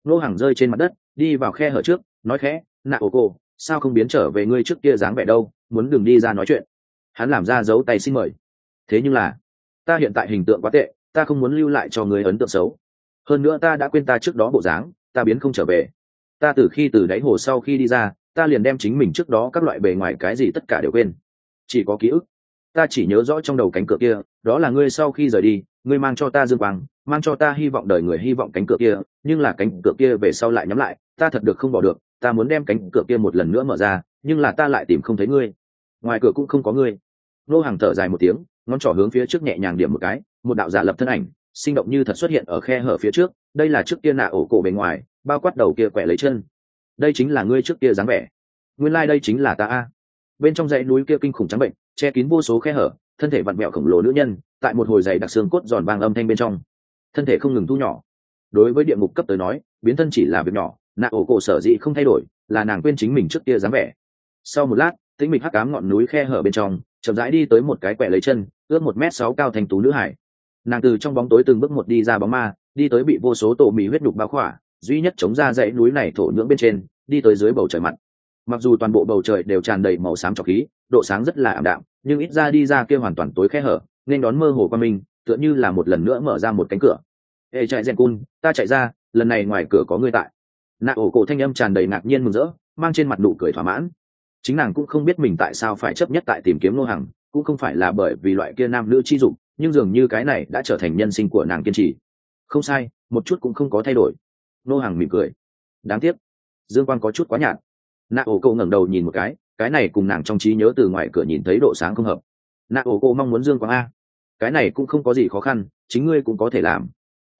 Nô hàng rơi trên mặt đất, đi vào khe hở trước, nói khẽ, nạ ô cô, sao không biến trở về ngươi trước kia dáng vẻ đâu, muốn đừng đi ra nói chuyện. Hắn làm ra dấu tay xin mời thế nhưng là, ta hiện tại hình tượng quá tệ, ta không muốn lưu lại cho người ấn tượng xấu. Hơn nữa ta đã quên ta trước đó bộ dáng, ta biến không trở về. Ta từ khi từ đáy hồ sau khi đi ra, ta liền đem chính mình trước đó các loại bề ngoài cái gì tất cả đều quên. Chỉ có ký ức. Ta chỉ nhớ rõ trong đầu cánh cửa kia, đó là ngươi sau khi rời đi, ngươi mang cho ta dương quang, mang cho ta hy vọng đời người hy vọng cánh cửa kia, nhưng là cánh cửa kia về sau lại nhắm lại, ta thật được không bỏ được, ta muốn đem cánh cửa kia một lần nữa mở ra, nhưng là ta lại tìm không thấy ngươi. Ngoài cửa cũng không có ngươi. Nô hàng thở dài một tiếng ngón trỏ hướng phía trước nhẹ nhàng điểm một cái, một đạo giả lập thân ảnh, sinh động như thật xuất hiện ở khe hở phía trước, đây là trước kia nạ ổ cổ bề ngoài, bao quát đầu kia quẹ lấy chân. Đây chính là ngươi trước kia dáng vẻ. Nguyên lai、like、đây chính là ta a. Bên trong dãy núi kia kinh khủng trắng bệnh, che kín vô số khe hở, thân thể vặn vẹo khổng lồ nữ nhân, tại một hồi dày đặc xương cốt giòn vàng âm thanh bên trong. Thân thể không ngừng thu nhỏ. Đối với địa ngục cấp tới nói, biến thân chỉ là việc nhỏ, nạ ổ cổ sở dĩ không thay đổi, là nàng quên chính mình trước kia dáng vẻ. Sau một lát, tĩnh mịch hắc cám ngọn núi khe hở bên trong chậm rãi đi tới một cái quẹ lấy chân, ước một m sáu cao thành tú nữ hải. Nàng từ trong bóng tối từng bước một đi ra bóng ma, đi tới bị vô số tổ mì huyết đục bao khỏa, duy nhất chống ra dãy núi này thổ nhưỡng bên trên, đi tới dưới bầu trời mặt. Mặc dù toàn bộ bầu trời đều tràn đầy màu xám trọc khí, độ sáng rất là ảm đạm, nhưng ít ra đi ra kia hoàn toàn tối khe hở, nên đón mơ hồ qua mình tựa như là một lần nữa mở ra một cánh cửa. Ê, chạy rèn cun ta chạy ra, lần này ngoài cửa có người tại. Nạ ổ cổ thanh âm tràn đầy ngạc nhiên mừng rỡ, mang trên mặt nụ cười thỏa mãn chính nàng cũng không biết mình tại sao phải chấp nhất tại tìm kiếm nô hàng cũng không phải là bởi vì loại kia nam nữ chi dục, nhưng dường như cái này đã trở thành nhân sinh của nàng kiên trì. Không sai, một chút cũng không có thay đổi. Nô hàng mỉm cười. Đáng tiếc. Dương quan có chút quá nhạt. Nạ ổ cô ngẩng đầu nhìn một cái cái này cùng nàng trong trí nhớ từ ngoài cửa nhìn thấy độ sáng không hợp. Nạ ổ cô mong muốn dương quang a. Cái này cũng không có gì khó khăn, chính ngươi cũng có thể làm.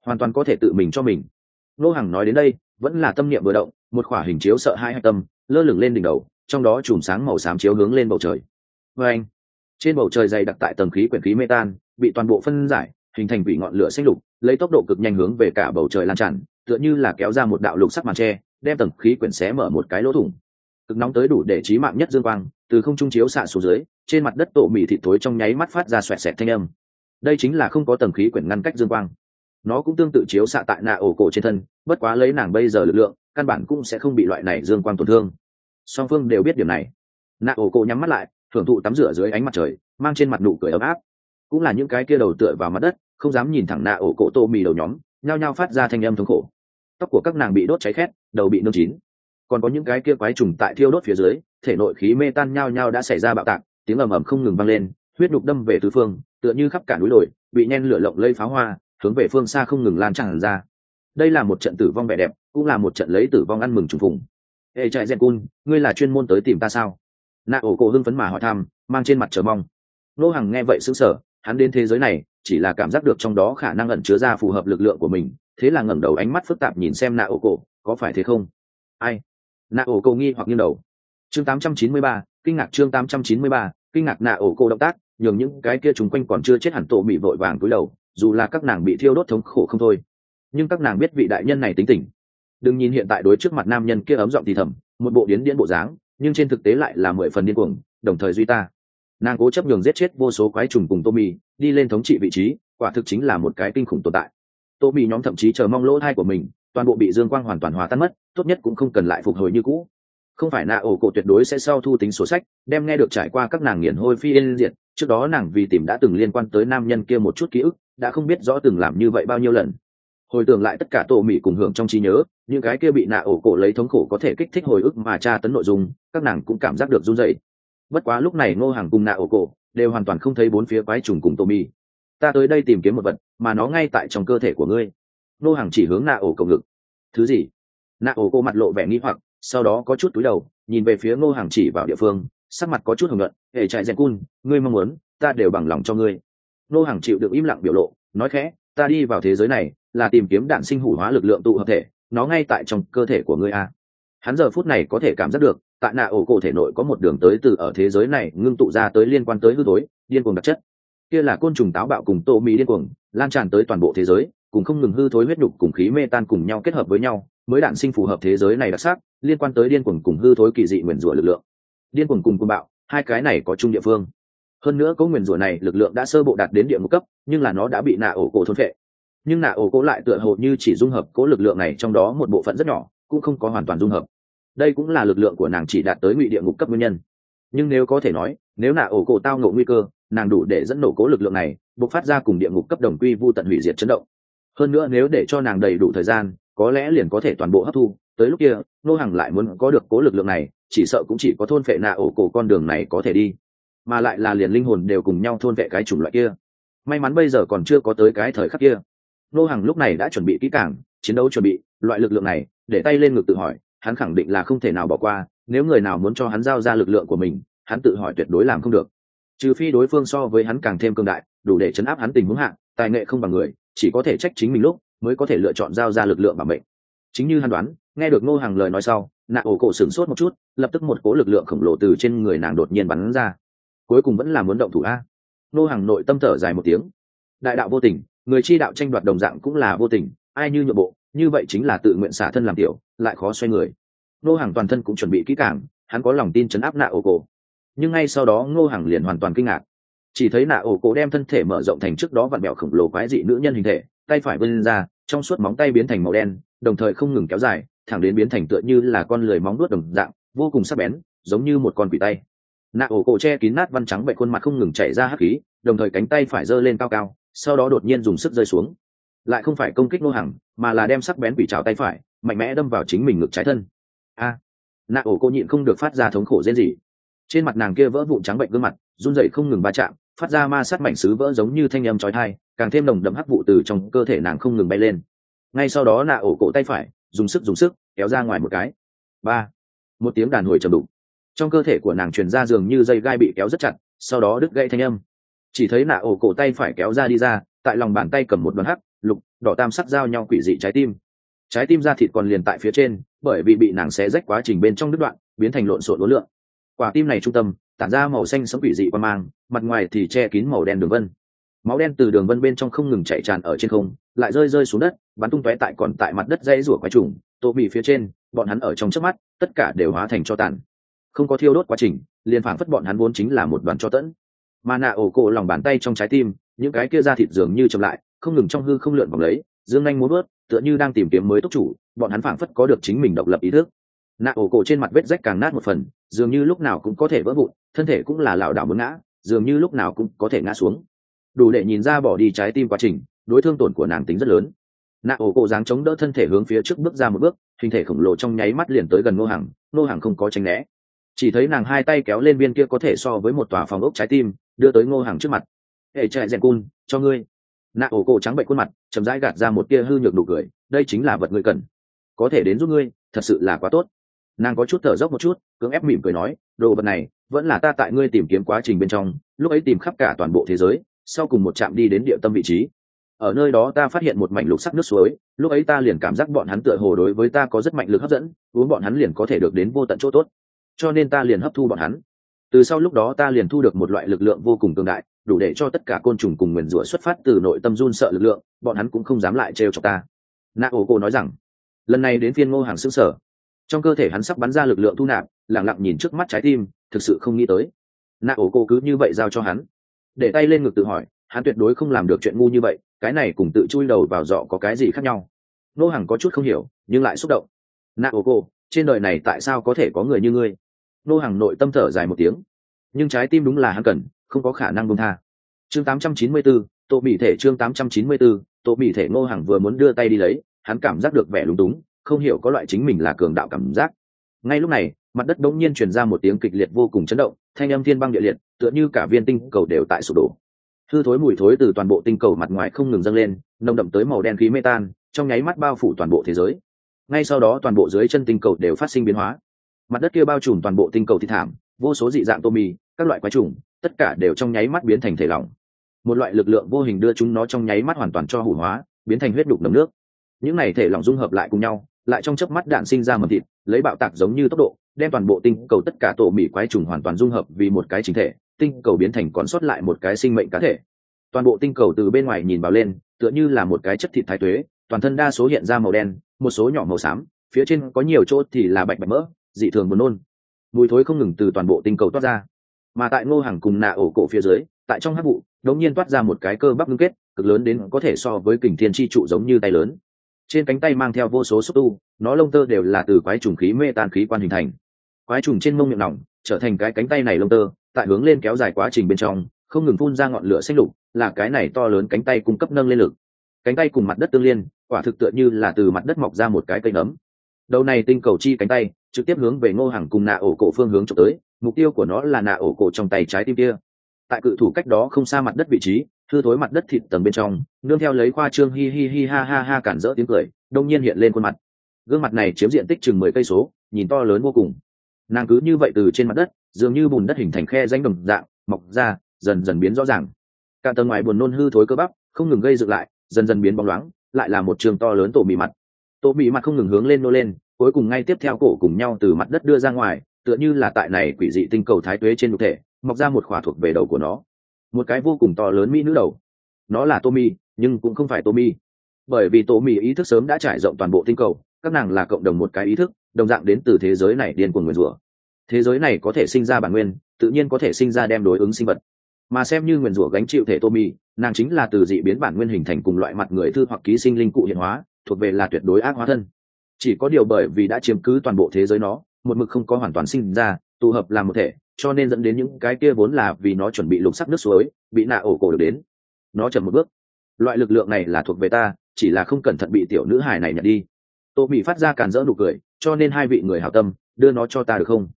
Hoàn toàn có thể tự mình cho mình. Nô hằng nói đến đây, vẫn là tâm niệm vừa động, một khỏa hình chiếu sợ hai hạch tâm, lơ lửng lên đỉnh đầu trong đó chùm sáng màu xám chiếu hướng lên bầu trời. Vê anh, trên bầu trời dày đặc tại tầng khí quyển khí mê tan bị toàn bộ phân giải, hình thành vị ngọn lửa xanh lục, lấy tốc độ cực nhanh hướng về cả bầu trời lan tràn, tựa như là kéo ra một đạo lục sắc màn tre, đem tầng khí quyển xé mở một cái lỗ thủng. Cực nóng tới đủ để trí mạng nhất dương quang, từ không trung chiếu xạ xuống dưới, trên mặt đất tổ mì thịt thối trong nháy mắt phát ra xoẹt xẹt thanh âm. Đây chính là không có tầng khí quyển ngăn cách dương quang. Nó cũng tương tự chiếu xạ tại nạ ổ cổ trên thân, bất quá lấy nàng bây giờ lực lượng, căn bản cũng sẽ không bị loại này dương quang tổn thương song phương đều biết điểm này. Nạ ổ cổ nhắm mắt lại, thưởng thụ tắm rửa dưới ánh mặt trời, mang trên mặt nụ cười ấm áp. Cũng là những cái kia đầu tựa vào mặt đất, không dám nhìn thẳng nạ ổ cổ tô mì đầu nhóm, nhao nhao phát ra thanh âm thống khổ. Tóc của các nàng bị đốt cháy khét, đầu bị nương chín. Còn có những cái kia quái trùng tại thiêu đốt phía dưới, thể nội khí mê tan nhao nhao đã xảy ra bạo tạc, tiếng ầm ầm không ngừng vang lên, huyết nhục đâm về tứ phương, tựa như khắp cả núi đồi, bị nhen lửa lộng lây pháo hoa, hướng về phương xa không ngừng lan tràn ra. Đây là một trận tử vong vẻ đẹp, cũng là một trận lấy tử vong ăn mừng trùng phùng ê trại dẹn cun ngươi là chuyên môn tới tìm ta sao? Nạ ổ cổ hưng phấn mà hỏi thăm mang trên mặt chờ mong. Nô hằng nghe vậy xứng sở hắn đến thế giới này chỉ là cảm giác được trong đó khả năng ẩn chứa ra phù hợp lực lượng của mình thế là ngẩng đầu ánh mắt phức tạp nhìn xem nạ ổ cổ có phải thế không? Ai? Nạ ổ cổ nghi hoặc nghiêng đầu. Chương 893, kinh ngạc chương 893, kinh ngạc nạ ổ cổ động tác nhường những cái kia chúng quanh còn chưa chết hẳn tổ bị vội vàng cúi đầu dù là các nàng bị thiêu đốt thống khổ không thôi. Nhưng các nàng biết vị đại nhân này tính tình đừng nhìn hiện tại đối trước mặt nam nhân kia ấm giọng thì thầm, một bộ điến điến bộ dáng, nhưng trên thực tế lại là mười phần điên cuồng, đồng thời duy ta. Nàng cố chấp nhường giết chết vô số quái trùng cùng tô mì đi lên thống trị vị trí, quả thực chính là một cái kinh khủng tồn tại. Tô mì nhóm thậm chí chờ mong lỗ thai của mình, toàn bộ bị dương quang hoàn toàn hòa tan mất, tốt nhất cũng không cần lại phục hồi như cũ. Không phải nạ ổ cổ tuyệt đối sẽ sau thu tính sổ sách, đem nghe được trải qua các nàng nghiền hôi phi yên diệt, trước đó nàng vì tìm đã từng liên quan tới nam nhân kia một chút ký ức, đã không biết rõ từng làm như vậy bao nhiêu lần. Hồi tưởng lại tất cả tổ mỹ cùng hưởng trong trí nhớ những cái kia bị nạ ổ cổ lấy thống khổ có thể kích thích hồi ức mà tra tấn nội dung, các nàng cũng cảm giác được run dậy bất quá lúc này ngô hàng cùng nạ ổ cổ đều hoàn toàn không thấy bốn phía quái trùng cùng tô mi ta tới đây tìm kiếm một vật, mà nó ngay tại trong cơ thể của ngươi. Ngô hàng chỉ hướng nạ ổ cổ ngực. Thứ gì? Nạ ổ cổ mặt lộ vẻ nghi hoặc, sau đó có chút túi đầu, nhìn về phía ngô hàng chỉ vào địa phương, sắc mặt có chút hưởng luận hệ chạy rèn cun, ngươi mong muốn, ta đều bằng lòng cho ngươi. Ngô hàng chịu được im lặng biểu lộ, nói khẽ, ta đi vào thế giới này, là tìm kiếm đạn sinh hủ hóa lực lượng tụ hợp thể nó ngay tại trong cơ thể của ngươi a. Hắn giờ phút này có thể cảm giác được tại nạ ổ cổ thể nội có một đường tới từ ở thế giới này ngưng tụ ra tới liên quan tới hư tối, điên cuồng đặc chất. Kia là côn trùng táo bạo cùng tô mỹ điên cuồng, lan tràn tới toàn bộ thế giới, cùng không ngừng hư thối huyết đục cùng khí mê tan cùng nhau kết hợp với nhau, mới đạn sinh phù hợp thế giới này đặc sắc, liên quan tới điên cuồng cùng hư thối kỳ dị nguyền rủa lực lượng. Điên cuồng cùng cuồng bạo, hai cái này có chung địa phương. Hơn nữa có nguyền rủa này lực lượng đã sơ bộ đạt đến địa ngục cấp, nhưng là nó đã bị nạ ổ cổ thôn phệ nhưng nạ ổ cố lại tựa hồ như chỉ dung hợp cố lực lượng này trong đó một bộ phận rất nhỏ, cũng không có hoàn toàn dung hợp. Đây cũng là lực lượng của nàng chỉ đạt tới ngụy địa ngục cấp nguyên nhân. Nhưng nếu có thể nói, nếu nạ ổ cổ tao ngộ nguy cơ, nàng đủ để dẫn nổ cố lực lượng này buộc phát ra cùng địa ngục cấp đồng quy vô tận hủy diệt chấn động. Hơn nữa nếu để cho nàng đầy đủ thời gian, có lẽ liền có thể toàn bộ hấp thu. Tới lúc kia nô hàng lại muốn có được cố lực lượng này, chỉ sợ cũng chỉ có thôn phệ nạ ổ cổ con đường này có thể đi. Mà lại là liền linh hồn đều cùng nhau thôn vệ cái chủng loại kia. May mắn bây giờ còn chưa có tới cái thời khắc kia nô hàng lúc này đã chuẩn bị kỹ càng, chiến đấu chuẩn bị, loại lực lượng này, để tay lên ngực tự hỏi, hắn khẳng định là không thể nào bỏ qua, nếu người nào muốn cho hắn giao ra lực lượng của mình, hắn tự hỏi tuyệt đối làm không được. Trừ phi đối phương so với hắn càng thêm cương đại, đủ để chấn áp hắn tình huống hạng tài nghệ không bằng người, chỉ có thể trách chính mình lúc, mới có thể lựa chọn giao ra lực lượng mà mệnh. Chính như hắn đoán, nghe được ngô hàng lời nói sau, nạ ổ cổ sửng sốt một chút, lập tức một cố lực lượng khổng lồ từ trên người nàng đột nhiên bắn ra. Cuối cùng vẫn là muốn động thủ a. Ngô hàng nội tâm thở dài một tiếng. Đại đạo vô tình người chi đạo tranh đoạt đồng dạng cũng là vô tình, ai như nhượng bộ, như vậy chính là tự nguyện xả thân làm tiểu, lại khó xoay người. Ngô hàng toàn thân cũng chuẩn bị kỹ càng, hắn có lòng tin chấn áp nạ ổ cổ. Nhưng ngay sau đó ngô hàng liền hoàn toàn kinh ngạc. Chỉ thấy nạ ổ cổ đem thân thể mở rộng thành trước đó vặn mẹo khổng lồ quái dị nữ nhân hình thể, tay phải vươn ra, trong suốt móng tay biến thành màu đen, đồng thời không ngừng kéo dài, thẳng đến biến thành tựa như là con lười móng nuốt đồng dạng, vô cùng sắc bén, giống như một con quỷ tay. Nạ ổ cổ che kín nát văn trắng bệnh khuôn mặt không ngừng chảy ra hắc khí, đồng thời cánh tay phải giơ lên cao cao sau đó đột nhiên dùng sức rơi xuống. Lại không phải công kích nô hàng mà là đem sắc bén quỷ trào tay phải, mạnh mẽ đâm vào chính mình ngực trái thân. A! Nạ ổ cô nhịn không được phát ra thống khổ rên gì trên mặt nàng kia vỡ vụn trắng bệnh gương mặt, run dậy không ngừng va chạm, phát ra ma sát mảnh xứ vỡ giống như thanh âm trói thai càng thêm nồng đậm hắc vụ từ trong cơ thể nàng không ngừng bay lên. Ngay sau đó nạ ổ cổ tay phải, dùng sức dùng sức, kéo ra ngoài một cái. Ba! Một tiếng đàn hồi trầm đục. Trong cơ thể của nàng truyền ra dường như dây gai bị kéo rất chặt, sau đó đứt gãy thanh âm chỉ thấy nạ ổ cổ tay phải kéo ra đi ra, tại lòng bàn tay cầm một đoàn hắc, lục, đỏ tam sắc giao nhau quỷ dị trái tim. Trái tim da thịt còn liền tại phía trên, bởi vì bị nàng xé rách quá trình bên trong đứt đoạn, biến thành lộn xộn ối lượng. Quả tim này trung tâm, tản ra màu xanh sống quỷ dị qua mang, mặt ngoài thì che kín màu đen đường vân. Máu đen từ đường vân bên trong không ngừng chạy tràn ở trên không, lại rơi rơi xuống đất, bắn tung tóe tại còn tại mặt đất dãy rủa quái trùng, tô bị phía trên, bọn hắn ở trong trước mắt, tất cả đều hóa thành cho tàn. Không có thiêu đốt quá trình, liền phảng phất bọn hắn vốn chính là một đoàn cho tẫn mà nạ ổ cổ lòng bàn tay trong trái tim, những cái kia ra thịt dường như chậm lại, không ngừng trong hư không lượn vòng lấy, dương anh muốn bớt tựa như đang tìm kiếm mới tốc chủ, bọn hắn phảng phất có được chính mình độc lập ý thức. Nạ ổ cổ trên mặt vết rách càng nát một phần, dường như lúc nào cũng có thể vỡ vụn, thân thể cũng là lảo đảo muốn ngã, dường như lúc nào cũng có thể ngã xuống. Đủ để nhìn ra bỏ đi trái tim quá trình, đối thương tổn của nàng tính rất lớn. Nạ ổ cổ dáng chống đỡ thân thể hướng phía trước bước ra một bước, hình thể khổng lồ trong nháy mắt liền tới gần ngô hàng ngô hàng không có tránh né chỉ thấy nàng hai tay kéo lên viên kia có thể so với một tòa phòng ốc trái tim, đưa tới ngô hàng trước mặt. Hệ chạy rèn cun, cho ngươi. Nạ ổ cổ trắng bệnh khuôn mặt, chậm rãi gạt ra một tia hư nhược nụ cười. Đây chính là vật ngươi cần. Có thể đến giúp ngươi, thật sự là quá tốt. Nàng có chút thở dốc một chút, cưỡng ép mỉm cười nói, đồ vật này, vẫn là ta tại ngươi tìm kiếm quá trình bên trong, lúc ấy tìm khắp cả toàn bộ thế giới, sau cùng một trạm đi đến địa tâm vị trí. Ở nơi đó ta phát hiện một mảnh lục sắc nước suối, lúc ấy ta liền cảm giác bọn hắn tựa hồ đối với ta có rất mạnh lực hấp dẫn, uống bọn hắn liền có thể được đến vô tận chỗ tốt cho nên ta liền hấp thu bọn hắn. Từ sau lúc đó ta liền thu được một loại lực lượng vô cùng cường đại, đủ để cho tất cả côn trùng cùng nguyền rủa xuất phát từ nội tâm run sợ lực lượng, bọn hắn cũng không dám lại trêu cho ta. Nạ ổ cổ nói rằng, lần này đến phiên ngô hàng xương sở. Trong cơ thể hắn sắp bắn ra lực lượng thu nạp lẳng lặng nhìn trước mắt trái tim, thực sự không nghĩ tới. Nạ ổ cổ cứ như vậy giao cho hắn. Để tay lên ngực tự hỏi, hắn tuyệt đối không làm được chuyện ngu như vậy, cái này cùng tự chui đầu vào dọ có cái gì khác nhau? Ngô hàng có chút không hiểu, nhưng lại xúc động. Nạ ổ trên đời này tại sao có thể có người như ngươi? Nô hàng nội tâm thở dài một tiếng. Nhưng trái tim đúng là hắn cần không có khả năng bông tha. Chương 894, tổ bị thể chương 894, tổ bị thể Nô hàng vừa muốn đưa tay đi lấy hắn cảm giác được vẻ lúng túng không hiểu có loại chính mình là cường đạo cảm giác. Ngay lúc này mặt đất đống nhiên truyền ra một tiếng kịch liệt vô cùng chấn động thanh âm thiên băng địa liệt tựa như cả viên tinh cầu đều tại sụp đổ. Hư thối mùi thối từ toàn bộ tinh cầu mặt ngoài không ngừng dâng lên nồng đậm tới màu đen khí mê tan trong nháy mắt bao phủ toàn bộ thế giới. Ngay sau đó toàn bộ dưới chân tinh cầu đều phát sinh biến hóa mặt đất kia bao trùm toàn bộ tinh cầu thi thảm, vô số dị dạng tô mì các loại quái trùng, tất cả đều trong nháy mắt biến thành thể lỏng. Một loại lực lượng vô hình đưa chúng nó trong nháy mắt hoàn toàn cho hủ hóa, biến thành huyết đục nấm nước. Những này thể lỏng dung hợp lại cùng nhau, lại trong chớp mắt đạn sinh ra mầm thịt, lấy bạo tạc giống như tốc độ, đem toàn bộ tinh cầu tất cả tổ mỹ quái trùng hoàn toàn dung hợp vì một cái chính thể, tinh cầu biến thành còn sót lại một cái sinh mệnh cá thể. Toàn bộ tinh cầu từ bên ngoài nhìn vào lên, tựa như là một cái chất thịt thái tuế, toàn thân đa số hiện ra màu đen, một số nhỏ màu xám, phía trên có nhiều chỗ thì là bạch bạch mỡ dị thường buồn nôn. Mùi thối không ngừng từ toàn bộ tinh cầu toát ra. Mà tại ngô hàng cùng nạ ổ cổ phía dưới, tại trong hát vụ, đống nhiên toát ra một cái cơ bắp ngưng kết, cực lớn đến có thể so với kình thiên chi trụ giống như tay lớn. Trên cánh tay mang theo vô số xúc tu, nó lông tơ đều là từ quái trùng khí mê tan khí quan hình thành. Quái trùng trên mông miệng nỏng trở thành cái cánh tay này lông tơ, tại hướng lên kéo dài quá trình bên trong, không ngừng phun ra ngọn lửa xanh lục, là cái này to lớn cánh tay cung cấp nâng lên lực. Cánh tay cùng mặt đất tương liên, quả thực tựa như là từ mặt đất mọc ra một cái cây nấm. Đầu này tinh cầu chi cánh tay trực tiếp hướng về ngô hàng cùng nạ ổ cổ phương hướng trộm tới, mục tiêu của nó là nạ ổ cổ trong tay trái tim kia. Tại cự thủ cách đó không xa mặt đất vị trí, thư thối mặt đất thịt tầng bên trong, nương theo lấy khoa trương hi hi hi ha ha ha cản rỡ tiếng cười, đông nhiên hiện lên khuôn mặt. Gương mặt này chiếm diện tích chừng mười cây số, nhìn to lớn vô cùng. Nàng cứ như vậy từ trên mặt đất, dường như bùn đất hình thành khe danh đồng dạng, mọc ra, dần dần biến rõ ràng. Cả tầng ngoài buồn nôn hư thối cơ bắp, không ngừng gây dựng lại, dần dần biến bóng loáng, lại là một trường to lớn tổ mị mặt. Tổ mị mặt không ngừng hướng lên nô lên cuối cùng ngay tiếp theo cổ cùng nhau từ mặt đất đưa ra ngoài, tựa như là tại này quỷ dị tinh cầu thái tuế trên nhục thể, mọc ra một khỏa thuộc về đầu của nó. Một cái vô cùng to lớn mỹ nữ đầu. Nó là tommy, nhưng cũng không phải tommy. Bởi vì tommy ý thức sớm đã trải rộng toàn bộ tinh cầu, các nàng là cộng đồng một cái ý thức, đồng dạng đến từ thế giới này điên cuồng nguyền rủa. Thế giới này có thể sinh ra bản nguyên, tự nhiên có thể sinh ra đem đối ứng sinh vật. Mà xem như nguyền rủa gánh chịu thể tommy, nàng chính là từ dị biến bản nguyên hình thành cùng loại mặt người thư hoặc ký sinh linh cụ hiện hóa, thuộc về là tuyệt đối ác hóa thân chỉ có điều bởi vì đã chiếm cứ toàn bộ thế giới nó, một mực không có hoàn toàn sinh ra, tụ hợp làm một thể, cho nên dẫn đến những cái kia vốn là vì nó chuẩn bị lục sắc nước suối, bị nạ ổ cổ được đến. Nó chậm một bước. Loại lực lượng này là thuộc về ta, chỉ là không cẩn thận bị tiểu nữ hài này nhận đi. Tô mỹ phát ra càn rỡ nụ cười, cho nên hai vị người hảo tâm, đưa nó cho ta được không?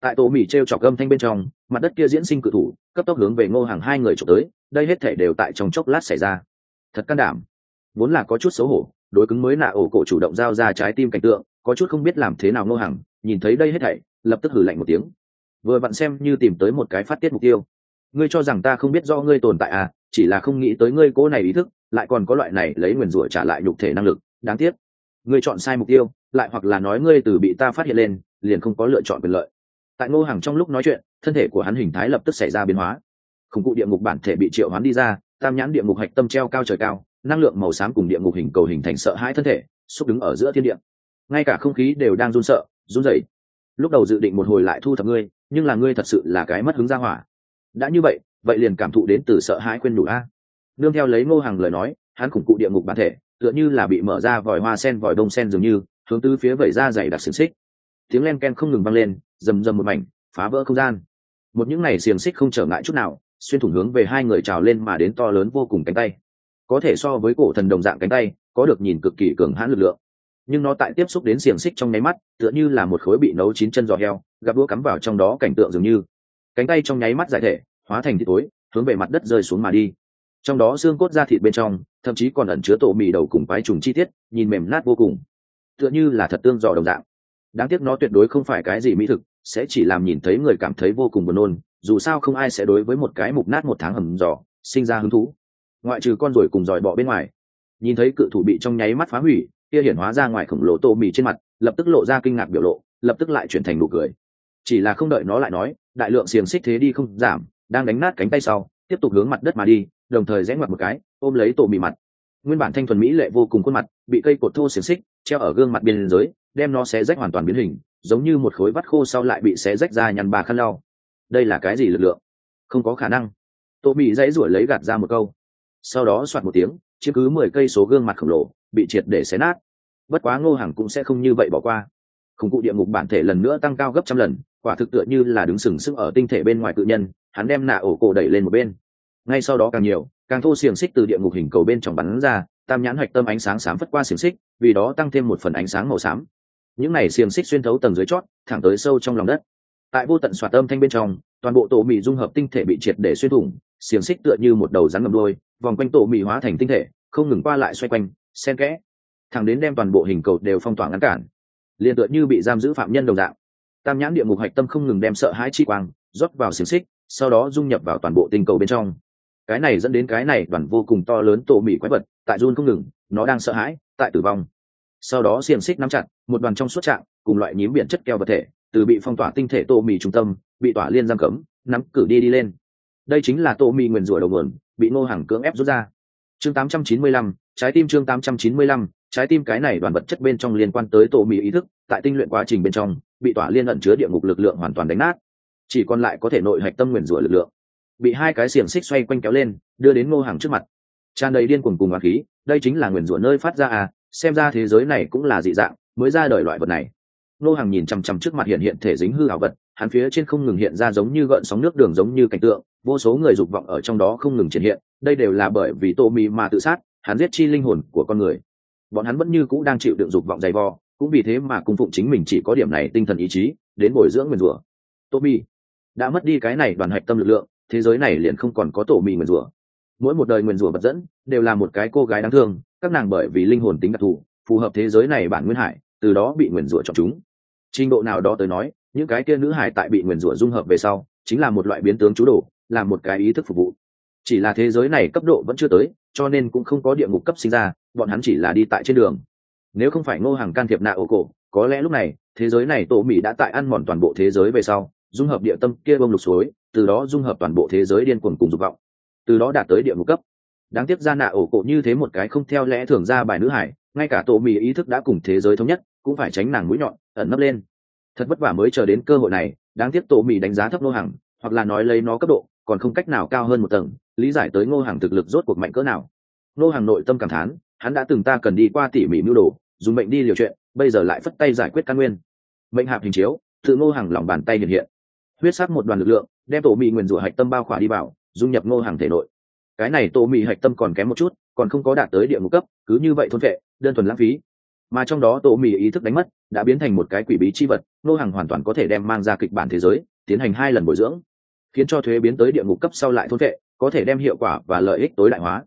Tại tô mỹ t r e o chọc gâm thanh bên trong, mặt đất kia diễn sinh cự thủ, cấp tốc hướng về ngô hàng hai người trộm tới, đây hết thể đều tại trong chốc lát xảy ra. Thật can đảm. Vốn là có chút xấu hổ đối cứng mới nạ ổ cổ chủ động giao ra trái tim cảnh tượng, có chút không biết làm thế nào ngô hàng nhìn thấy đây hết thảy, lập tức hử lạnh một tiếng. Vừa vặn xem như tìm tới một cái phát tiết mục tiêu. Ngươi cho rằng ta không biết do ngươi tồn tại à chỉ là không nghĩ tới ngươi cố này ý thức, lại còn có loại này lấy nguyền rủa trả lại nhục thể năng lực, đáng tiếc. Ngươi chọn sai mục tiêu, lại hoặc là nói ngươi từ bị ta phát hiện lên, liền không có lựa chọn quyền lợi. Tại ngô hàng trong lúc nói chuyện, thân thể của hắn hình thái lập tức xảy ra biến hóa. Khủng cụ địa ngục bản thể bị triệu hoán đi ra, tam nhãn địa ngục hạch tâm treo cao trời cao năng lượng màu xám cùng địa ngục hình cầu hình thành sợ hãi thân thể, xúc đứng ở giữa thiên địa. Ngay cả không khí đều đang run sợ, run rẩy. Lúc đầu dự định một hồi lại thu thập ngươi, nhưng là ngươi thật sự là cái mất hứng ra hỏa. Đã như vậy vậy liền cảm thụ đến từ sợ hãi quên đủ a. Nương theo lấy ngô hàng lời nói, hắn khủng cụ địa ngục bản thể, tựa như là bị mở ra vòi hoa sen vòi đông sen dường như, hướng tứ phía vẩy ra dày đặc xiềng xích. Tiếng len ken không ngừng vang lên, rầm rầm một mảnh, phá vỡ không gian. Một những này xiềng xích không trở ngại chút nào, xuyên thủng hướng về hai người trào lên mà đến to lớn vô cùng cánh tay có thể so với cổ thần đồng dạng cánh tay, có được nhìn cực kỳ cường hãn lực lượng. Nhưng nó tại tiếp xúc đến xiềng xích trong nháy mắt, tựa như là một khối bị nấu chín chân giò heo, gặp đũa cắm vào trong đó cảnh tượng dường như. Cánh tay trong nháy mắt giải thể, hóa thành thịt tối hướng về mặt đất rơi xuống mà đi. Trong đó xương cốt da thịt bên trong, thậm chí còn ẩn chứa tổ mì đầu cùng quái trùng chi tiết, nhìn mềm nát vô cùng. Tựa như là thật tương giò đồng dạng. Đáng tiếc nó tuyệt đối không phải cái gì mỹ thực, sẽ chỉ làm nhìn thấy người cảm thấy vô cùng buồn nôn, dù sao không ai sẽ đối với một cái mục nát một tháng hầm giò, sinh ra hứng thú ngoại trừ con ruồi cùng dòi bọ bên ngoài. Nhìn thấy cự thủ bị trong nháy mắt phá hủy, kia hiển hóa ra ngoài khổng lồ tô mì trên mặt, lập tức lộ ra kinh ngạc biểu lộ, lập tức lại chuyển thành nụ cười. Chỉ là không đợi nó lại nói, đại lượng xiềng xích thế đi không giảm, đang đánh nát cánh tay sau, tiếp tục hướng mặt đất mà đi, đồng thời rẽ ngoặt một cái, ôm lấy tổ mì mặt. Nguyên bản thanh thuần mỹ lệ vô cùng khuôn mặt, bị cây cột thô xiềng xích treo ở gương mặt biên giới đem nó xé rách hoàn toàn biến hình, giống như một khối vắt khô sau lại bị xé rách ra nhằn bà khăn lau. Đây là cái gì lực lượng? Không có khả năng. Tổ mì dãy ruổi lấy gạt ra một câu sau đó soạt một tiếng, chiếm cứ mười cây số gương mặt khổng lồ, bị triệt để xé nát. Bất quá ngô hàng cũng sẽ không như vậy bỏ qua. Khủng cụ địa ngục bản thể lần nữa tăng cao gấp trăm lần, quả thực tựa như là đứng sừng sững ở tinh thể bên ngoài tự nhân, hắn đem nạ ổ cổ đẩy lên một bên. Ngay sau đó càng nhiều, càng thô xiềng xích từ địa ngục hình cầu bên trong bắn ra, tam nhãn hoạch tâm ánh sáng xám phất qua xiềng xích, vì đó tăng thêm một phần ánh sáng màu xám. Những này xiềng xích xuyên thấu tầng dưới chót, thẳng tới sâu trong lòng đất. Tại vô tận xoạt âm thanh bên trong, toàn bộ tổ mì dung hợp tinh thể bị triệt để xuyên thủng, xiềng xích tựa như một đầu rắn ngầm đôi vòng quanh tổ mì hóa thành tinh thể, không ngừng qua lại xoay quanh, xen kẽ. Thẳng đến đem toàn bộ hình cầu đều phong tỏa ngăn cản, liền tựa như bị giam giữ phạm nhân đồng dạng. Tam nhãn địa ngục hạch tâm không ngừng đem sợ hãi chi quang rót vào xiềng xích, sau đó dung nhập vào toàn bộ tinh cầu bên trong. Cái này dẫn đến cái này đoàn vô cùng to lớn tổ mì quái vật tại run không ngừng, nó đang sợ hãi, tại tử vong. Sau đó xiềng xích nắm chặt, một đoàn trong suốt trạng, cùng loại nhím biển chất keo vật thể, từ bị phong tỏa tinh thể tổ mì trung tâm, bị tỏa liên giam cấm, nắm cử đi đi lên đây chính là tô mì nguyền rủa đầu nguồn bị ngô hàng cưỡng ép rút ra. Chương 895, trái tim chương 895, trái tim cái này đoàn vật chất bên trong liên quan tới tổ mì ý thức tại tinh luyện quá trình bên trong bị tỏa liên ẩn chứa địa ngục lực lượng hoàn toàn đánh nát. Chỉ còn lại có thể nội hạch tâm nguyền rủa lực lượng. Bị hai cái xiềng xích xoay quanh kéo lên đưa đến ngô hàng trước mặt. Tràn đầy điên cuồng cùng hoàng khí đây chính là nguyền rủa nơi phát ra à xem ra thế giới này cũng là dị dạng mới ra đời loại vật này. Ngô hàng nhìn chằm chằm trước mặt hiện hiện thể dính hư hảo vật hắn phía trên không ngừng hiện ra giống như gợn sóng nước đường giống như cảnh tượng, vô số người dục vọng ở trong đó không ngừng triển hiện, đây đều là bởi vì tô mì mà tự sát, hắn giết chi linh hồn của con người. Bọn hắn vẫn như cũ đang chịu đựng dục vọng dày vò, cũng vì thế mà cung phụng chính mình chỉ có điểm này tinh thần ý chí, đến bồi dưỡng nguyền rủa. Tô mì đã mất đi cái này đoàn hạch tâm lực lượng, thế giới này liền không còn có tổ mì nguyền rủa. Mỗi một đời nguyền rủa vật dẫn, đều là một cái cô gái đáng thương, các nàng bởi vì linh hồn tính đặc thù, phù hợp thế giới này bản nguyên hải, từ đó bị nguyền rủa chọn chúng. Trình độ nào đó tới nói những cái kia nữ hải tại bị nguyền rủa dung hợp về sau, chính là một loại biến tướng chú đồ, là một cái ý thức phục vụ. Chỉ là thế giới này cấp độ vẫn chưa tới, cho nên cũng không có địa ngục cấp sinh ra, bọn hắn chỉ là đi tại trên đường. Nếu không phải ngô hàng can thiệp nạ ổ cổ, có lẽ lúc này, thế giới này tổ mỹ đã tại ăn mòn toàn bộ thế giới về sau, dung hợp địa tâm kia bông lục suối, từ đó dung hợp toàn bộ thế giới điên cuồng cùng dục vọng. Từ đó đạt tới địa ngục cấp. Đáng tiếc ra nạ ổ cổ như thế một cái không theo lẽ thường ra bài nữ hải, ngay cả tổ mỹ ý thức đã cùng thế giới thống nhất, cũng phải tránh nàng mũi nhọn, ẩn nấp lên thật vất vả mới chờ đến cơ hội này, đáng tiếc tổ mỹ đánh giá thấp ngô hàng hoặc là nói lấy nó cấp độ, còn không cách nào cao hơn một tầng, lý giải tới ngô hàng thực lực rốt cuộc mạnh cỡ nào. Ngô hàng nội tâm cảm thán, hắn đã từng ta cần đi qua tỉ mỉ mưu đồ, dùng mệnh đi liều chuyện, bây giờ lại phất tay giải quyết căn nguyên. Mệnh hạp hình chiếu, tự ngô hàng lòng bàn tay hiện hiện. Huyết sát một đoàn lực lượng, đem tổ mỹ nguyền rủa hạch tâm bao khỏa đi vào, dung nhập ngô hàng thể nội. Cái này tổ mỹ hạch tâm còn kém một chút, còn không có đạt tới địa ngục cấp, cứ như vậy thôn vệ đơn thuần lãng phí. Mà trong đó tổ mỹ ý thức đánh mất, đã biến thành một cái quỷ bí chi vật nô hàng hoàn toàn có thể đem mang ra kịch bản thế giới, tiến hành hai lần bồi dưỡng, khiến cho thuế biến tới địa ngục cấp sau lại thôn vệ, có thể đem hiệu quả và lợi ích tối đại hóa.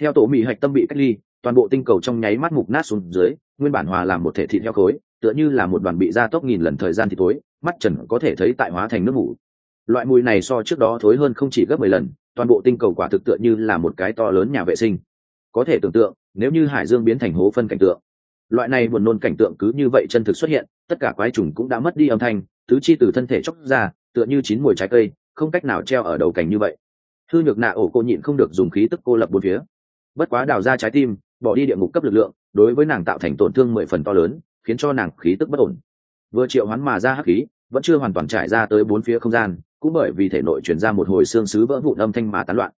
Theo tổ mỹ hạch tâm bị cách ly, toàn bộ tinh cầu trong nháy mắt mục nát xuống dưới, nguyên bản hòa làm một thể thịt heo khối, tựa như là một đoàn bị gia tốc nghìn lần thời gian thì tối, mắt trần có thể thấy tại hóa thành nước mủ. Loại mùi này so trước đó thối hơn không chỉ gấp mười lần, toàn bộ tinh cầu quả thực tựa như là một cái to lớn nhà vệ sinh. Có thể tưởng tượng, nếu như hải dương biến thành hố phân cảnh tượng loại này buồn nôn cảnh tượng cứ như vậy chân thực xuất hiện tất cả quái trùng cũng đã mất đi âm thanh tứ chi từ thân thể chóc ra tựa như chín mùi trái cây không cách nào treo ở đầu cảnh như vậy. Thư nhược nạ ổ cô nhịn không được dùng khí tức cô lập bốn phía. Bất quá đào ra trái tim bỏ đi địa ngục cấp lực lượng đối với nàng tạo thành tổn thương mười phần to lớn khiến cho nàng khí tức bất ổn. Vừa triệu hoán mà ra hắc khí vẫn chưa hoàn toàn trải ra tới bốn phía không gian cũng bởi vì thể nội chuyển ra một hồi xương xứ vỡ vụn âm thanh mà tán loạn.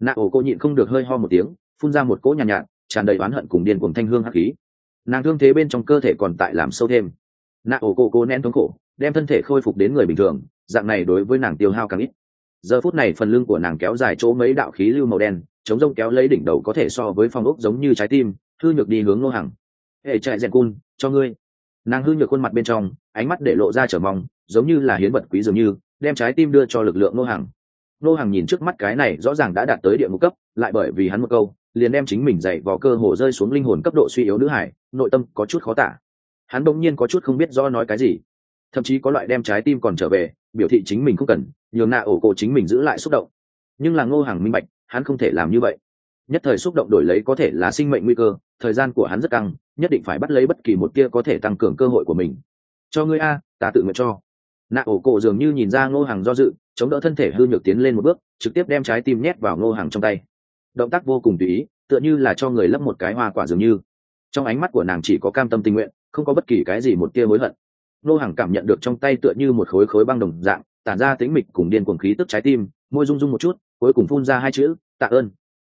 Nạ ổ cô nhịn không được hơi ho một tiếng phun ra một cỗ nhàn nhạt, nhạt tràn đầy oán hận cùng điên cùng thanh hương hắc khí. Nàng thương thế bên trong cơ thể còn tại làm sâu thêm. Nạ ổ cô cô nén thống khổ, đem thân thể khôi phục đến người bình thường, dạng này đối với nàng tiêu hao càng ít. Giờ phút này phần lưng của nàng kéo dài chỗ mấy đạo khí lưu màu đen, chống rông kéo lấy đỉnh đầu có thể so với phong ốc giống như trái tim thư nhược đi hướng ngô hằng. Hệ chạy rèn cun, cho ngươi. Nàng hư nhược khuôn mặt bên trong, ánh mắt để lộ ra trở mong, giống như là hiến vật quý dường như, đem trái tim đưa cho lực lượng ngô hằng. Ngô hằng nhìn trước mắt cái này rõ ràng đã đạt tới địa ngục cấp, lại bởi vì hắn một câu liền đem chính mình dạy vào cơ hồ rơi xuống linh hồn cấp độ suy yếu nữ hải, nội tâm có chút khó tả. Hắn bỗng nhiên có chút không biết do nói cái gì. Thậm chí có loại đem trái tim còn trở về, biểu thị chính mình không cần, nhường nạ ổ cổ chính mình giữ lại xúc động. Nhưng là ngô hàng minh bạch, hắn không thể làm như vậy. Nhất thời xúc động đổi lấy có thể là sinh mệnh nguy cơ, thời gian của hắn rất căng, nhất định phải bắt lấy bất kỳ một kia có thể tăng cường cơ hội của mình. Cho ngươi a, ta tự nguyện cho. Nạ ổ cổ dường như nhìn ra ngô hàng do dự, chống đỡ thân thể hư nhược tiến lên một bước, trực tiếp đem trái tim nhét vào ngô hàng trong tay động tác vô cùng tùy ý, tựa như là cho người lấp một cái hoa quả dường như. Trong ánh mắt của nàng chỉ có cam tâm tình nguyện, không có bất kỳ cái gì một tia hối hận. Nô hàng cảm nhận được trong tay tựa như một khối khối băng đồng dạng, tản ra tính mịch cùng điên cuồng khí tức trái tim, môi rung rung một chút, cuối cùng phun ra hai chữ, tạ ơn.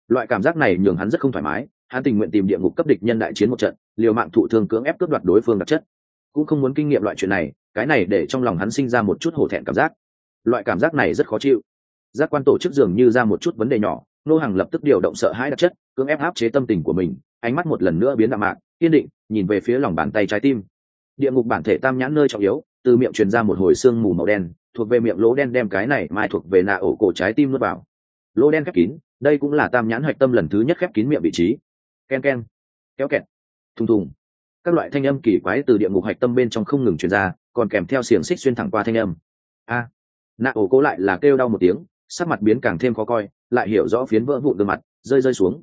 Loại cảm giác này nhường hắn rất không thoải mái, hắn tình nguyện tìm địa ngục cấp địch nhân đại chiến một trận, liều mạng thụ thương cưỡng ép cướp đoạt đối phương đặc chất. Cũng không muốn kinh nghiệm loại chuyện này, cái này để trong lòng hắn sinh ra một chút hổ thẹn cảm giác. Loại cảm giác này rất khó chịu. Giác quan tổ chức dường như ra một chút vấn đề nhỏ nô hàng lập tức điều động sợ hãi đặc chất, cưỡng ép áp chế tâm tình của mình, ánh mắt một lần nữa biến đạm mạc, kiên định, nhìn về phía lòng bàn tay trái tim. Địa ngục bản thể tam nhãn nơi trọng yếu, từ miệng truyền ra một hồi xương mù màu đen, thuộc về miệng lỗ đen đem cái này mai thuộc về nạ ổ cổ trái tim nuốt vào. Lỗ đen khép kín, đây cũng là tam nhãn hạch tâm lần thứ nhất khép kín miệng vị trí. Ken ken, kéo kẹt, thùng thùng. Các loại thanh âm kỳ quái từ địa ngục hạch tâm bên trong không ngừng truyền ra, còn kèm theo xiềng xích xuyên thẳng qua thanh âm. A, nạ ổ cố lại là kêu đau một tiếng, sắc mặt biến càng thêm khó coi lại hiểu rõ phiến vỡ vụn gương mặt, rơi rơi xuống.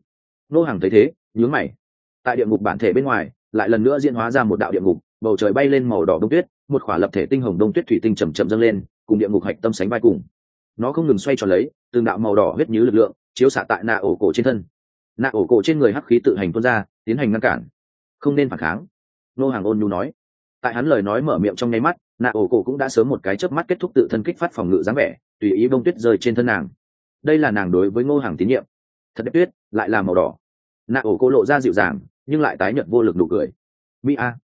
Nô hàng thấy thế, nhướng mày. Tại địa ngục bản thể bên ngoài, lại lần nữa diễn hóa ra một đạo địa ngục, bầu trời bay lên màu đỏ đông tuyết, một khỏa lập thể tinh hồng đông tuyết thủy tinh chầm chậm dâng lên, cùng địa ngục hạch tâm sánh vai cùng. Nó không ngừng xoay tròn lấy, từng đạo màu đỏ huyết nhứ lực lượng, chiếu xạ tại nạ ổ cổ trên thân. Nạ ổ cổ trên người hắc khí tự hành tuôn ra, tiến hành ngăn cản. Không nên phản kháng. Nô hàng ôn nhu nói. Tại hắn lời nói mở miệng trong nháy mắt, nạ ổ cổ cũng đã sớm một cái chớp mắt kết thúc tự thân kích phát phòng ngự dáng vẻ, tùy ý bông tuyết rơi trên thân nàng đây là nàng đối với ngô hàng tín nhiệm. Thật đẹp tuyết lại là màu đỏ. Nạ ổ cô lộ ra dịu dàng nhưng lại tái nhợt vô lực nụ cười. Mỹ a.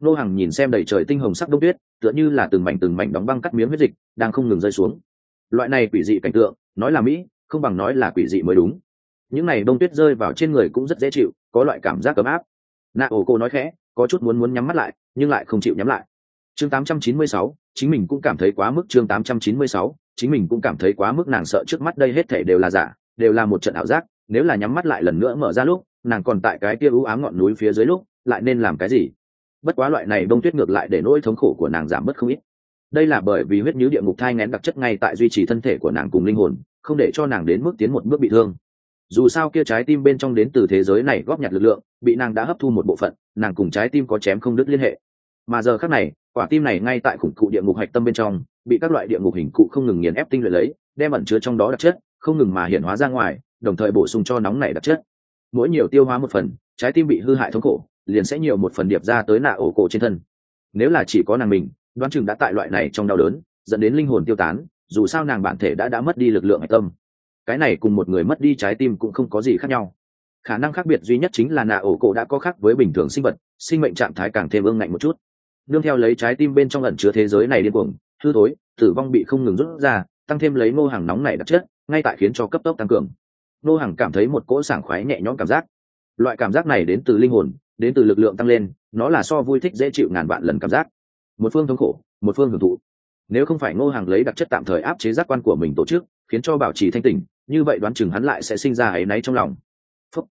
Ngô hàng nhìn xem đầy trời tinh hồng sắc đông tuyết tựa như là từng mảnh từng mảnh đóng băng cắt miếng huyết dịch đang không ngừng rơi xuống. Loại này quỷ dị cảnh tượng nói là mỹ không bằng nói là quỷ dị mới đúng. Những này đông tuyết rơi vào trên người cũng rất dễ chịu có loại cảm giác ấm áp. Nạ ổ cô nói khẽ có chút muốn muốn nhắm mắt lại nhưng lại không chịu nhắm lại. Chương 896, chính mình cũng cảm thấy quá mức chương 896, chính mình cũng cảm thấy quá mức nàng sợ trước mắt đây hết thể đều là giả, đều là một trận ảo giác, nếu là nhắm mắt lại lần nữa mở ra lúc, nàng còn tại cái kia ưu ám ngọn núi phía dưới lúc, lại nên làm cái gì? Bất quá loại này đông tuyết ngược lại để nỗi thống khổ của nàng giảm bớt không ít. Đây là bởi vì huyết nhứ địa ngục thai ngén đặc chất ngay tại duy trì thân thể của nàng cùng linh hồn, không để cho nàng đến mức tiến một bước bị thương. Dù sao kia trái tim bên trong đến từ thế giới này góp nhặt lực lượng, bị nàng đã hấp thu một bộ phận, nàng cùng trái tim có chém không đứt liên hệ. Mà giờ khác này, quả tim này ngay tại khủng cụ địa ngục hạch tâm bên trong bị các loại địa ngục hình cụ không ngừng nghiền ép tinh luyện lấy, đem ẩn chứa trong đó đặc chất, không ngừng mà hiện hóa ra ngoài, đồng thời bổ sung cho nóng này đặc chất. Mỗi nhiều tiêu hóa một phần, trái tim bị hư hại thống khổ, liền sẽ nhiều một phần điệp ra tới nạ ổ cổ trên thân. Nếu là chỉ có nàng mình, đoán chừng đã tại loại này trong đau đớn, dẫn đến linh hồn tiêu tán, dù sao nàng bản thể đã đã mất đi lực lượng hạch tâm. Cái này cùng một người mất đi trái tim cũng không có gì khác nhau. Khả năng khác biệt duy nhất chính là nạ ổ cổ đã có khác với bình thường sinh vật, sinh mệnh trạng thái càng thêm ương ngạnh một chút. Nương theo lấy trái tim bên trong ẩn chứa thế giới này điên cuồng hư thối, tử vong bị không ngừng rút ra, tăng thêm lấy ngô hàng nóng này đặc chất, ngay tại khiến cho cấp tốc tăng cường. Ngô hàng cảm thấy một cỗ sảng khoái nhẹ nhõm cảm giác. Loại cảm giác này đến từ linh hồn, đến từ lực lượng tăng lên, nó là so vui thích dễ chịu ngàn vạn lần cảm giác. Một phương thống khổ, một phương hưởng thụ. Nếu không phải ngô hàng lấy đặc chất tạm thời áp chế giác quan của mình tổ chức, khiến cho bảo trì thanh tỉnh, như vậy đoán chừng hắn lại sẽ sinh ra áy náy trong lòng. Phúc.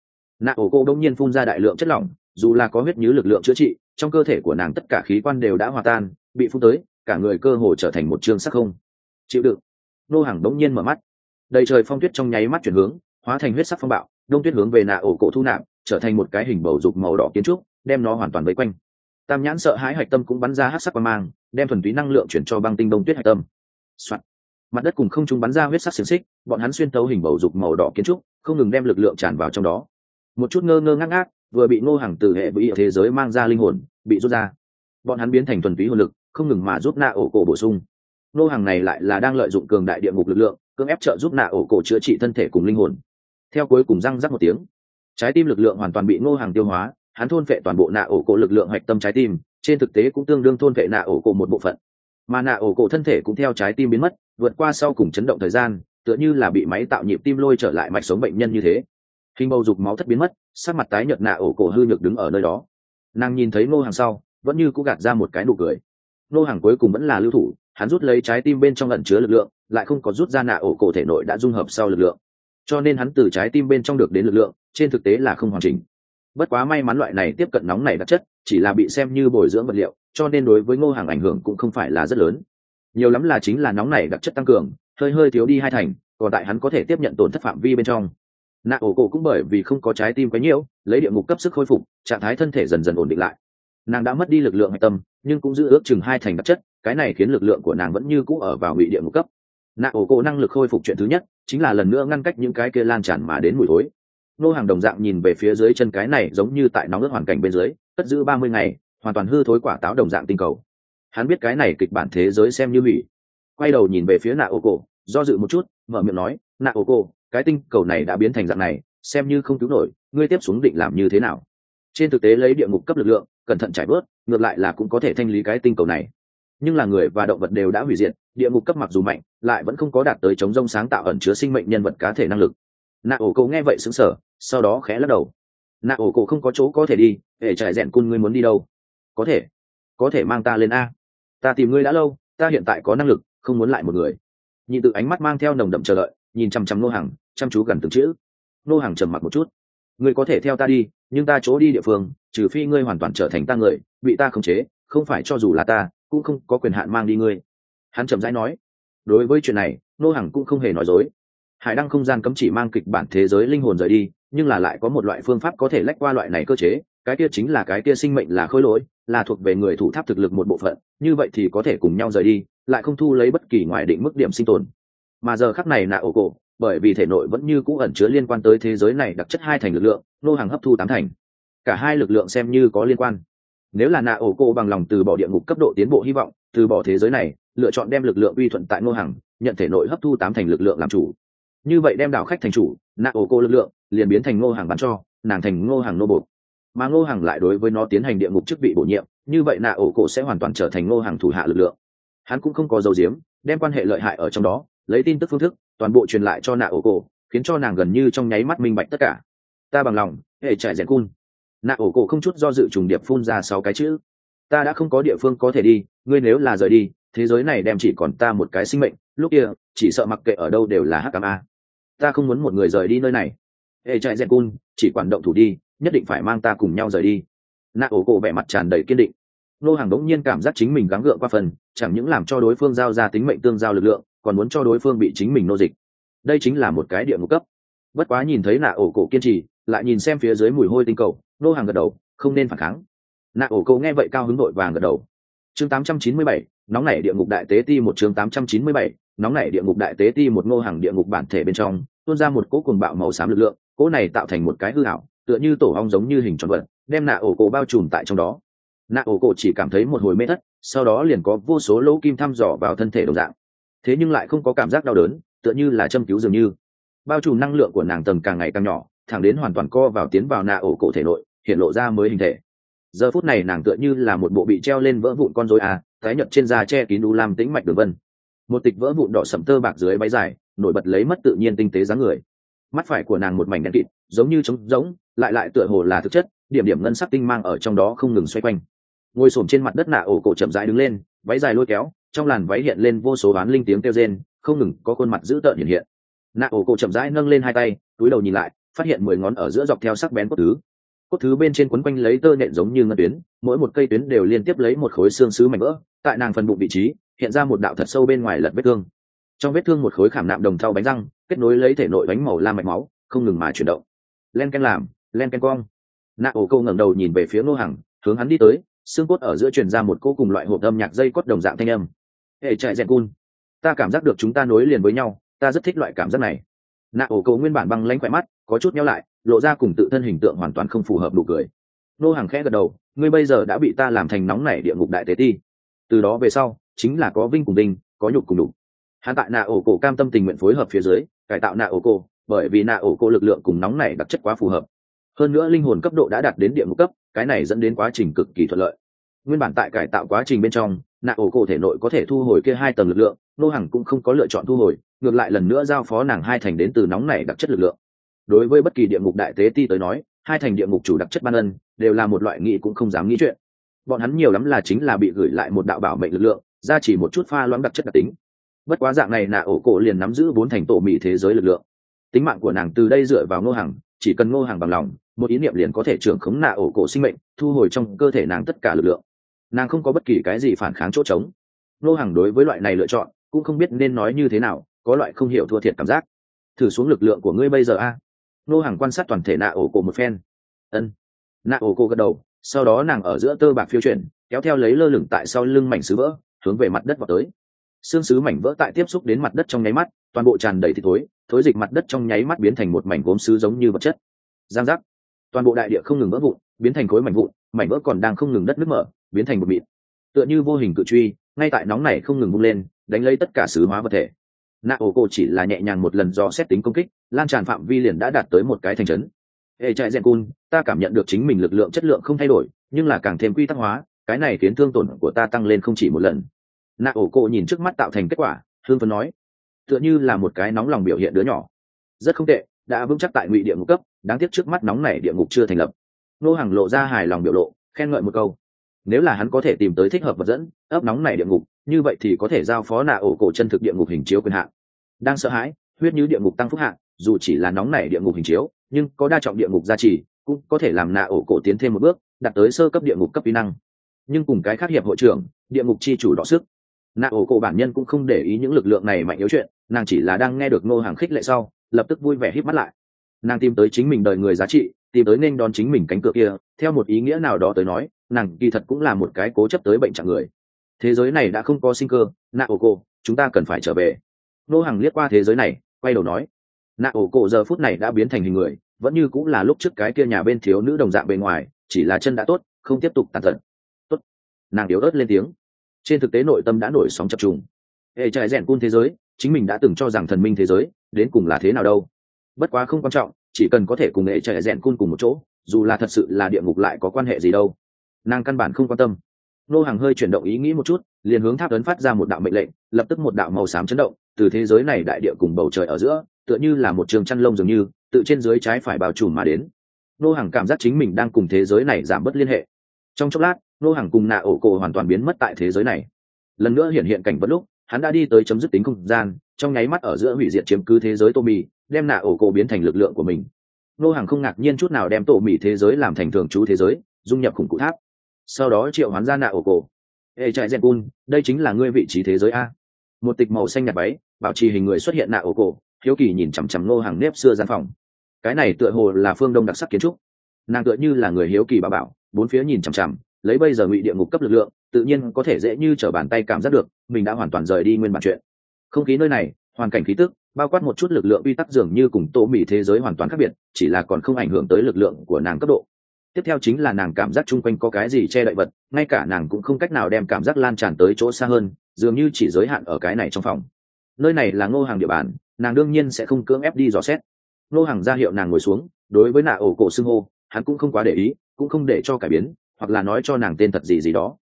Nạ ổ cô đông nhiên phun ra đại lượng chất lỏng, dù là có huyết nhứ lực lượng chữa trị, trong cơ thể của nàng tất cả khí quan đều đã hòa tan, bị phun tới cả người cơ hồ trở thành một chương sắc không. Chịu đựng. Nô hàng đống nhiên mở mắt. Đầy trời phong tuyết trong nháy mắt chuyển hướng, hóa thành huyết sắc phong bạo, đông tuyết hướng về nạ ổ cổ thu nạp, trở thành một cái hình bầu dục màu đỏ kiến trúc, đem nó hoàn toàn vây quanh. Tam nhãn sợ hãi hạch tâm cũng bắn ra hát sắc qua mang, đem thuần túy năng lượng chuyển cho băng tinh đông tuyết hạch tâm. Soạn. mặt đất cùng không trung bắn ra huyết sắc xiềng xích, bọn hắn xuyên tấu hình bầu dục màu đỏ kiến trúc, không ngừng đem lực lượng tràn vào trong đó. Một chút ngơ ngơ ngác ngác, vừa bị ngô hàng từ hệ vĩ thế giới mang ra linh hồn, bị rút ra. Bọn hắn biến thành thuần túy hồn lực không ngừng mà giúp nạ ổ cổ bổ sung. Nô hàng này lại là đang lợi dụng cường đại địa ngục lực lượng, cưỡng ép trợ giúp nạ ổ cổ chữa trị thân thể cùng linh hồn. Theo cuối cùng răng rắc một tiếng, trái tim lực lượng hoàn toàn bị ngô hàng tiêu hóa, hắn thôn phệ toàn bộ nạ ổ cổ lực lượng hạch tâm trái tim, trên thực tế cũng tương đương thôn phệ nạ ổ cổ một bộ phận. Mà nạ ổ cổ thân thể cũng theo trái tim biến mất, vượt qua sau cùng chấn động thời gian, tựa như là bị máy tạo nhịp tim lôi trở lại mạch sống bệnh nhân như thế. Hình bầu dục máu thất biến mất, sắc mặt tái nhợt nạ ổ cổ hư nhược đứng ở nơi đó. Nàng nhìn thấy ngô hàng sau, vẫn như cũng gạt ra một cái nụ cười ngô hàng cuối cùng vẫn là lưu thủ, hắn rút lấy trái tim bên trong lẩn chứa lực lượng, lại không có rút ra nạ ổ cổ thể nội đã dung hợp sau lực lượng. Cho nên hắn từ trái tim bên trong được đến lực lượng, trên thực tế là không hoàn chỉnh. Bất quá may mắn loại này tiếp cận nóng này đặc chất, chỉ là bị xem như bồi dưỡng vật liệu, cho nên đối với ngô hàng ảnh hưởng cũng không phải là rất lớn. Nhiều lắm là chính là nóng này đặc chất tăng cường, hơi hơi thiếu đi hai thành, còn tại hắn có thể tiếp nhận tổn thất phạm vi bên trong. Nạ ổ cổ cũng bởi vì không có trái tim quấy nhiễu lấy địa ngục cấp sức khôi phục, trạng thái thân thể dần dần ổn định lại. Nàng đã mất đi lực lượng hạch tâm nhưng cũng giữ ước chừng hai thành đặc chất, cái này khiến lực lượng của nàng vẫn như cũ ở vào ngụy địa ngục cấp. Nạ ổ cổ năng lực khôi phục chuyện thứ nhất, chính là lần nữa ngăn cách những cái kia lan tràn mà đến mùi thối. Nô hàng đồng dạng nhìn về phía dưới chân cái này giống như tại nóng ướt hoàn cảnh bên dưới, cất giữ ba mươi ngày, hoàn toàn hư thối quả táo đồng dạng tinh cầu. Hắn biết cái này kịch bản thế giới xem như hủy. Quay đầu nhìn về phía nạ ổ cổ, do dự một chút, mở miệng nói, nạ ổ cổ, cái tinh cầu này đã biến thành dạng này, xem như không cứu nổi, ngươi tiếp xuống định làm như thế nào? Trên thực tế lấy địa ngục cấp lực lượng, cẩn thận trải bớt ngược lại là cũng có thể thanh lý cái tinh cầu này. Nhưng là người và động vật đều đã hủy diệt, địa ngục cấp mặc dù mạnh, lại vẫn không có đạt tới chống rông sáng tạo ẩn chứa sinh mệnh nhân vật cá thể năng lực. Nạ ổ cổ nghe vậy xứng sở sau đó khẽ lắc đầu. Nạ ổ cổ không có chỗ có thể đi để trải rẽn cun ngươi muốn đi đâu? Có thể. Có thể mang ta lên a. Ta tìm ngươi đã lâu, ta hiện tại có năng lực, không muốn lại một người. Nhị tự ánh mắt mang theo nồng đậm chờ đợi, nhìn chăm chăm nô hàng chăm chú gần từng chữ. Nô hàng trầm mặc một chút. Ngươi có thể theo ta đi nhưng ta chỗ đi địa phương, trừ phi ngươi hoàn toàn trở thành ta người, bị ta khống chế, không phải cho dù là ta, cũng không có quyền hạn mang đi ngươi. Hắn chậm rãi nói. Đối với chuyện này, nô hàng cũng không hề nói dối. Hải đăng không gian cấm chỉ mang kịch bản thế giới linh hồn rời đi, nhưng là lại có một loại phương pháp có thể lách qua loại này cơ chế, cái kia chính là cái kia sinh mệnh là khối lỗi, là thuộc về người thủ tháp thực lực một bộ phận, như vậy thì có thể cùng nhau rời đi, lại không thu lấy bất kỳ ngoại định mức điểm sinh tồn. Mà giờ khắc này nạ ổ cổ bởi vì thể nội vẫn như cũ ẩn chứa liên quan tới thế giới này đặc chất hai thành lực lượng, nô hàng hấp thu tám thành. Cả hai lực lượng xem như có liên quan. Nếu là nạ ổ Cô bằng lòng từ bỏ địa ngục cấp độ tiến bộ hy vọng, từ bỏ thế giới này, lựa chọn đem lực lượng uy thuận tại nô hàng, nhận thể nội hấp thu tám thành lực lượng làm chủ. Như vậy đem đảo khách thành chủ, nạ ổ cô lực lượng liền biến thành ngô hàng bán cho, nàng thành ngô hàng nô bột. Mà ngô hàng lại đối với nó tiến hành địa ngục chức vị bổ nhiệm, như vậy nạ ổ cổ sẽ hoàn toàn trở thành ngô hàng thủ hạ lực lượng. Hắn cũng không có dấu diếm, đem quan hệ lợi hại ở trong đó, lấy tin tức phương thức toàn bộ truyền lại cho nạ ổ cổ, khiến cho nàng gần như trong nháy mắt minh bạch tất cả. Ta bằng lòng, hệ chạy rèn cun. Nạ ổ cổ không chút do dự trùng điệp phun ra sáu cái chữ. Ta đã không có địa phương có thể đi, ngươi nếu là rời đi, thế giới này đem chỉ còn ta một cái sinh mệnh. Lúc kia, chỉ sợ mặc kệ ở đâu đều là hắc a. Ta không muốn một người rời đi nơi này. Hệ chạy rèn cun, chỉ quản động thủ đi, nhất định phải mang ta cùng nhau rời đi. Nạ ổ cổ vẻ mặt tràn đầy kiên định. Nô hàng đống nhiên cảm giác chính mình gắng gượng qua phần, chẳng những làm cho đối phương giao ra tính mệnh tương giao lực lượng còn muốn cho đối phương bị chính mình nô dịch. Đây chính là một cái địa ngục cấp. Bất quá nhìn thấy nạ ổ cổ kiên trì lại nhìn xem phía dưới mùi hôi tinh cầu nô hàng gật đầu không nên phản kháng. Nạ ổ cổ nghe vậy cao hứng đội vàng gật đầu. Chương 897, nóng nảy địa ngục đại tế ti một chương 897, nóng nảy địa ngục đại tế ti một ngô hàng địa ngục bản thể bên trong tuôn ra một cỗ cuồng bạo màu xám lực lượng cỗ này tạo thành một cái hư hảo tựa như tổ ong giống như hình tròn vật đem nạ ổ cổ bao trùm tại trong đó. Nạ ổ cổ chỉ cảm thấy một hồi mê thất sau đó liền có vô số lỗ kim thăm dò vào thân thể đồng dạng thế nhưng lại không có cảm giác đau đớn, tựa như là châm cứu dường như. Bao trùm năng lượng của nàng tầng càng ngày càng nhỏ, thẳng đến hoàn toàn co vào tiến vào nạ ổ cổ thể nội, hiện lộ ra mới hình thể. Giờ phút này nàng tựa như là một bộ bị treo lên vỡ vụn con rối à tái nhợt trên da che kín đu lam tĩnh mạch đường vân. Một tịch vỡ vụn đỏ sầm tơ bạc dưới váy dài, nổi bật lấy mất tự nhiên tinh tế dáng người. Mắt phải của nàng một mảnh đen kịt, giống như trống giống lại lại tựa hồ là thực chất, điểm điểm ngân sắc tinh mang ở trong đó không ngừng xoay quanh. Ngồi xổm trên mặt đất nạ ổ cổ chậm rãi đứng lên, váy dài lôi kéo trong làn váy hiện lên vô số bán linh tiếng kêu rên, không ngừng có khuôn mặt dữ tợn hiện hiện. Nạ ổ cổ chậm rãi nâng lên hai tay, túi đầu nhìn lại, phát hiện mười ngón ở giữa dọc theo sắc bén cốt thứ. Cốt thứ bên trên quấn quanh lấy tơ nhện giống như ngân tuyến, mỗi một cây tuyến đều liên tiếp lấy một khối xương sứ mảnh vỡ, tại nàng phần bụng vị trí, hiện ra một đạo thật sâu bên ngoài lật vết thương. Trong vết thương một khối khảm nạm đồng thau bánh răng, kết nối lấy thể nội bánh màu lam mạch máu, không ngừng mà chuyển động. Len ken làm, len ken cong. Nạ ổ câu ngẩng đầu nhìn về phía ngô hằng, hướng hắn đi tới, xương cốt ở giữa truyền ra một cô cùng loại hộp âm nhạc dây cốt đồng dạng thanh âm hệ chạy rèn cun. Ta cảm giác được chúng ta nối liền với nhau ta rất thích loại cảm giác này. Nạ ổ Cầu nguyên bản băng lanh khỏe mắt có chút nhau lại lộ ra cùng tự thân hình tượng hoàn toàn không phù hợp đủ cười. Nô hàng khẽ gật đầu ngươi bây giờ đã bị ta làm thành nóng nảy địa ngục đại tế ti. Từ đó về sau chính là có vinh cùng đinh, có nhục cùng đủ hắn tại nạ ổ cổ cam tâm tình nguyện phối hợp phía dưới cải tạo nạ ổ cổ bởi vì nạ ổ cổ lực lượng cùng nóng này đặc chất quá phù hợp. Hơn nữa linh hồn cấp độ đã đạt đến địa ngục cấp cái này dẫn đến quá trình cực kỳ thuận lợi. Nguyên bản tại cải tạo quá trình bên trong nạ ổ cổ thể nội có thể thu hồi kia hai tầng lực lượng, nô hằng cũng không có lựa chọn thu hồi, ngược lại lần nữa giao phó nàng hai thành đến từ nóng này đặc chất lực lượng. Đối với bất kỳ địa ngục đại tế ti tới nói, hai thành địa ngục chủ đặc chất ban ân, đều là một loại nghị cũng không dám nghĩ chuyện. Bọn hắn nhiều lắm là chính là bị gửi lại một đạo bảo mệnh lực lượng ra chỉ một chút pha loãng đặc chất đặc tính. Bất quá dạng này nạ ổ cổ liền nắm giữ bốn thành tổ mỹ thế giới lực lượng. Tính mạng của nàng từ đây dựa vào ngô hàng chỉ cần ngô hàng bằng lòng, một ý niệm liền có thể trưởng khống nạ ổ cổ sinh mệnh, thu hồi trong cơ thể nàng tất cả lực lượng nàng không có bất kỳ cái gì phản kháng chỗ trống. Ngô hàng đối với loại này lựa chọn, cũng không biết nên nói như thế nào, có loại không hiểu thua thiệt cảm giác. Thử xuống lực lượng của ngươi bây giờ a. Ngô hàng quan sát toàn thể nạ ổ cổ một phen. Ân. Nạ ổ cổ gật đầu, sau đó nàng ở giữa tơ bạc phiêu chuyển, kéo theo lấy lơ lửng tại sau lưng mảnh sứ vỡ, hướng về mặt đất vào tới. Xương sứ mảnh vỡ tại tiếp xúc đến mặt đất trong nháy mắt, toàn bộ tràn đầy thịt thối thối dịch mặt đất trong nháy mắt biến thành một mảnh gốm sứ giống như vật chất. Giang giác. Toàn bộ đại địa không ngừng vỡ vụn, biến thành khối mảnh vụn, mảnh vỡ còn đang không ngừng đất nước mở biến thành một mịt tựa như vô hình cự truy, ngay tại nóng này không ngừng bung lên, đánh lấy tất cả sứ hóa vật thể. Nạ ổ cổ chỉ là nhẹ nhàng một lần do xét tính công kích, lan tràn phạm vi liền đã đạt tới một cái thành trấn. Hệ trại rèn cun ta cảm nhận được chính mình lực lượng chất lượng không thay đổi, nhưng là càng thêm quy tắc hóa, cái này khiến thương tổn của ta tăng lên không chỉ một lần. Nạ ổ cổ nhìn trước mắt tạo thành kết quả hương phấn nói, tựa như là một cái nóng lòng biểu hiện đứa nhỏ. Rất không tệ, đã vững chắc tại ngụy địa ngục cấp, đáng tiếc trước mắt nóng này địa ngục chưa thành lập. Nô hàng lộ ra hài lòng biểu lộ, khen ngợi một câu nếu là hắn có thể tìm tới thích hợp vật dẫn, ấp nóng này địa ngục, như vậy thì có thể giao phó nạ ổ cổ chân thực địa ngục hình chiếu quyền hạn. Đang sợ hãi, huyết như địa ngục tăng phúc hạn, dù chỉ là nóng này địa ngục hình chiếu, nhưng có đa trọng địa ngục gia trì, cũng có thể làm nạ ổ cổ tiến thêm một bước, đạt tới sơ cấp địa ngục cấp kỹ năng. Nhưng cùng cái khác hiệp hội trưởng, địa ngục chi chủ đọ sức. Nạ ổ cổ bản nhân cũng không để ý những lực lượng này mạnh yếu chuyện, nàng chỉ là đang nghe được ngô hàng khích lệ sau, lập tức vui vẻ hít mắt lại. Nàng tìm tới chính mình đời người giá trị, tìm tới nên đón chính mình cánh cửa kia, theo một ý nghĩa nào đó tới nói nàng kỳ thật cũng là một cái cố chấp tới bệnh trạng người. Thế giới này đã không có sinh cơ nạ ổ cổ chúng ta cần phải trở về. Nô hàng liếc qua thế giới này, quay đầu nói nạ ổ cổ giờ phút này đã biến thành hình người, vẫn như cũng là lúc trước cái kia nhà bên thiếu nữ đồng dạng bề ngoài, chỉ là chân đã tốt, không tiếp tục tàn tật. Tốt. Nàng yếu ớt lên tiếng. Trên thực tế nội tâm đã nổi sóng chập trùng. Hệ trại rèn cun thế giới, chính mình đã từng cho rằng thần minh thế giới, đến cùng là thế nào đâu. Bất quá không quan trọng, chỉ cần có thể cùng hệ trại rèn cun cùng một chỗ, dù là thật sự là địa ngục lại có quan hệ gì đâu nàng căn bản không quan tâm. Nô hàng hơi chuyển động ý nghĩ một chút, liền hướng tháp ấn phát ra một đạo mệnh lệnh, lập tức một đạo màu xám chấn động, từ thế giới này đại địa cùng bầu trời ở giữa, tựa như là một trường chăn lông dường như, tự trên dưới trái phải bao trùm mà đến. Nô hàng cảm giác chính mình đang cùng thế giới này giảm bớt liên hệ. Trong chốc lát, nô hàng cùng nạ ổ cổ hoàn toàn biến mất tại thế giới này. Lần nữa hiện hiện cảnh bất lúc, hắn đã đi tới chấm dứt tính không gian, trong nháy mắt ở giữa hủy diệt chiếm cứ thế giới tô mì, đem nạ ổ cổ biến thành lực lượng của mình. Nô hàng không ngạc nhiên chút nào đem tổ mì thế giới làm thành thường trú thế giới, dung nhập khủng cụ tháp sau đó triệu hoán ra nạ ổ cổ. Hệ trại dẹn cun đây chính là ngươi vị trí thế giới a. Một tịch màu xanh nhạt váy, bảo trì hình người xuất hiện nạ ổ cổ, hiếu kỳ nhìn chằm chằm ngô hàng nếp xưa gian phòng. Cái này tựa hồ là phương đông đặc sắc kiến trúc. Nàng tựa như là người hiếu kỳ bà bảo, bốn phía nhìn chằm chằm, lấy bây giờ ngụy địa ngục cấp lực lượng, tự nhiên có thể dễ như trở bàn tay cảm giác được, mình đã hoàn toàn rời đi nguyên bản chuyện. Không khí nơi này, hoàn cảnh khí tức, bao quát một chút lực lượng uy tắc dường như cùng tô mỹ thế giới hoàn toàn khác biệt, chỉ là còn không ảnh hưởng tới lực lượng của nàng cấp độ tiếp theo chính là nàng cảm giác chung quanh có cái gì che đậy vật ngay cả nàng cũng không cách nào đem cảm giác lan tràn tới chỗ xa hơn dường như chỉ giới hạn ở cái này trong phòng. Nơi này là ngô hàng địa bàn nàng đương nhiên sẽ không cưỡng ép đi dò xét. Ngô hàng ra hiệu nàng ngồi xuống đối với nạ ổ cổ xưng hô hắn cũng không quá để ý cũng không để cho cải biến hoặc là nói cho nàng tên thật gì gì đó.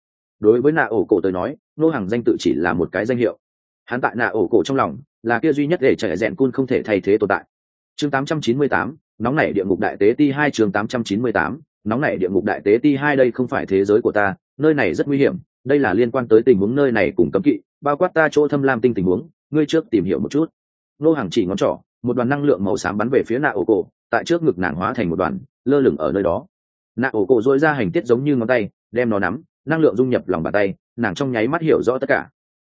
Đối với nạ ổ cổ tới nói Ngô hàng danh tự chỉ là một cái danh hiệu. Hắn tại nạ ổ cổ trong lòng là kia duy nhất để trẻ rẽn cun không thể thay thế tồn tại. Chương 898, nóng nảy địa ngục đại tế ti hai chương 898, nóng nảy địa ngục đại tế ti hai đây không phải thế giới của ta nơi này rất nguy hiểm đây là liên quan tới tình huống nơi này cùng cấm kỵ bao quát ta chỗ thâm lam tinh tình huống ngươi trước tìm hiểu một chút. Nô hàng chỉ ngón trỏ một đoàn năng lượng màu xám bắn về phía nạ ổ cổ tại trước ngực nàng hóa thành một đoàn lơ lửng ở nơi đó. Nạ ổ cổ dỗi ra hành tiết giống như ngón tay đem nó nắm năng lượng dung nhập lòng bàn tay nàng trong nháy mắt hiểu rõ tất cả.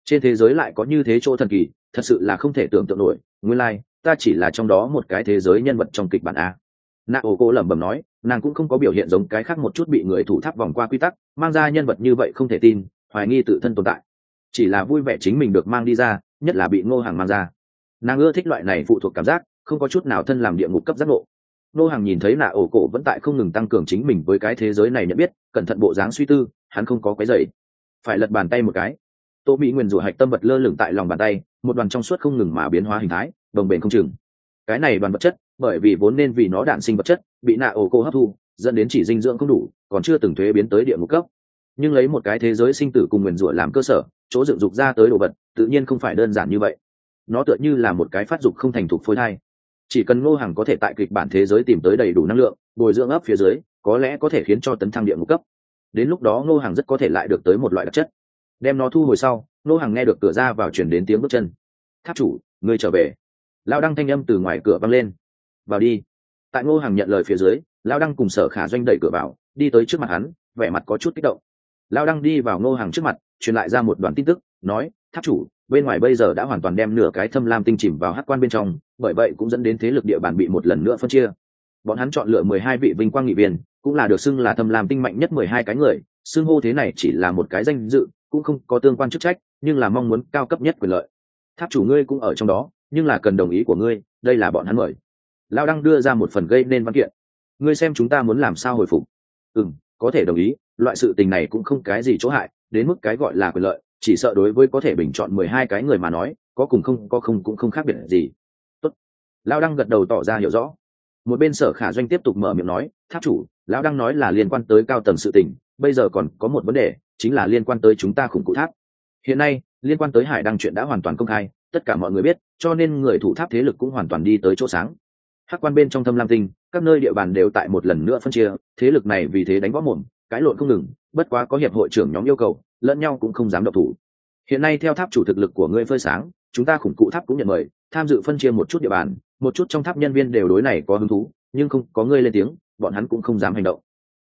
Trên thế giới lại có như thế chỗ thần kỳ thật sự là không thể tưởng tượng nổi nguyên lai、like, ta chỉ là trong đó một cái thế giới nhân vật trong kịch bản a nạ ổ cổ lẩm bẩm nói, nàng cũng không có biểu hiện giống cái khác một chút bị người thủ tháp vòng qua quy tắc, mang ra nhân vật như vậy không thể tin, hoài nghi tự thân tồn tại. Chỉ là vui vẻ chính mình được mang đi ra, nhất là bị ngô hàng mang ra. Nàng ưa thích loại này phụ thuộc cảm giác, không có chút nào thân làm địa ngục cấp giác ngộ. Ngô hàng nhìn thấy nạ ổ cổ vẫn tại không ngừng tăng cường chính mình với cái thế giới này nhận biết, cẩn thận bộ dáng suy tư, hắn không có cái dày phải lật bàn tay một cái. Tô mỹ nguyền rủa hạch tâm vật lơ lửng tại lòng bàn tay, một đoàn trong suốt không ngừng mà biến hóa hình thái đồng bền không chừng. Cái này đoàn vật chất bởi vì vốn nên vì nó đạn sinh vật chất, bị nạ ổ cô hấp thu, dẫn đến chỉ dinh dưỡng không đủ, còn chưa từng thuế biến tới địa ngục cấp. Nhưng lấy một cái thế giới sinh tử cùng nguyền rủa làm cơ sở, chỗ dựng dục ra tới đồ vật, tự nhiên không phải đơn giản như vậy. Nó tựa như là một cái phát dục không thành thục phôi thai. Chỉ cần ngô hàng có thể tại kịch bản thế giới tìm tới đầy đủ năng lượng, bồi dưỡng ấp phía dưới, có lẽ có thể khiến cho tấn thăng địa ngục cấp. Đến lúc đó ngô hàng rất có thể lại được tới một loại đặc chất. Đem nó thu hồi sau, ngô hàng nghe được cửa ra vào chuyển đến tiếng bước chân. Tháp chủ người trở về. Lao đăng thanh âm từ ngoài cửa văng lên vào đi. Tại ngô hàng nhận lời phía dưới, lao đăng cùng sở khả doanh đẩy cửa vào, đi tới trước mặt hắn, vẻ mặt có chút kích động. Lao đăng đi vào ngô hàng trước mặt, truyền lại ra một đoạn tin tức, nói, tháp chủ, bên ngoài bây giờ đã hoàn toàn đem nửa cái thâm lam tinh chìm vào hát quan bên trong, bởi vậy cũng dẫn đến thế lực địa bàn bị một lần nữa phân chia. Bọn hắn chọn lựa mười hai vị vinh quang nghị viên, cũng là được xưng là thâm lam tinh mạnh nhất mười hai cái người, xưng hô thế này chỉ là một cái danh dự, cũng không có tương quan chức trách, nhưng là mong muốn cao cấp nhất quyền lợi. Tháp chủ ngươi cũng ở trong đó, nhưng là cần đồng ý của ngươi, đây là bọn hắn mời lao đăng đưa ra một phần gây nên văn kiện. Ngươi xem chúng ta muốn làm sao hồi phục. Ừ m có thể đồng ý, loại sự tình này cũng không cái gì chỗ hại, đến mức cái gọi là quyền lợi, chỉ sợ đối với có thể bình chọn mười hai cái người mà nói, có cùng không, có không cũng không khác biệt gì. Tốt. lao đăng gật đầu tỏ ra hiểu rõ. Một bên sở khả doanh tiếp tục mở miệng nói, tháp chủ, lão đăng nói là liên quan tới cao tầng sự tình, bây giờ còn có một vấn đề, chính là liên quan tới chúng ta khủng cụ tháp. Hiện nay, liên quan tới hải đăng chuyện đã hoàn toàn công khai, tất cả mọi người biết, cho nên người thủ tháp thế lực cũng hoàn toàn đi tới chỗ sáng hắc quan bên trong thâm lam tinh, các nơi địa bàn đều tại một lần nữa phân chia, thế lực này vì thế đánh võ mồm cãi lộn không ngừng, bất quá có hiệp hội trưởng nhóm yêu cầu, lẫn nhau cũng không dám độc thủ. Hiện nay theo tháp chủ thực lực của ngươi phơi sáng, chúng ta khủng cụ tháp cũng nhận mời, tham dự phân chia một chút địa bàn, một chút trong tháp nhân viên đều đối này có hứng thú, nhưng không, có ngươi lên tiếng, bọn hắn cũng không dám hành động.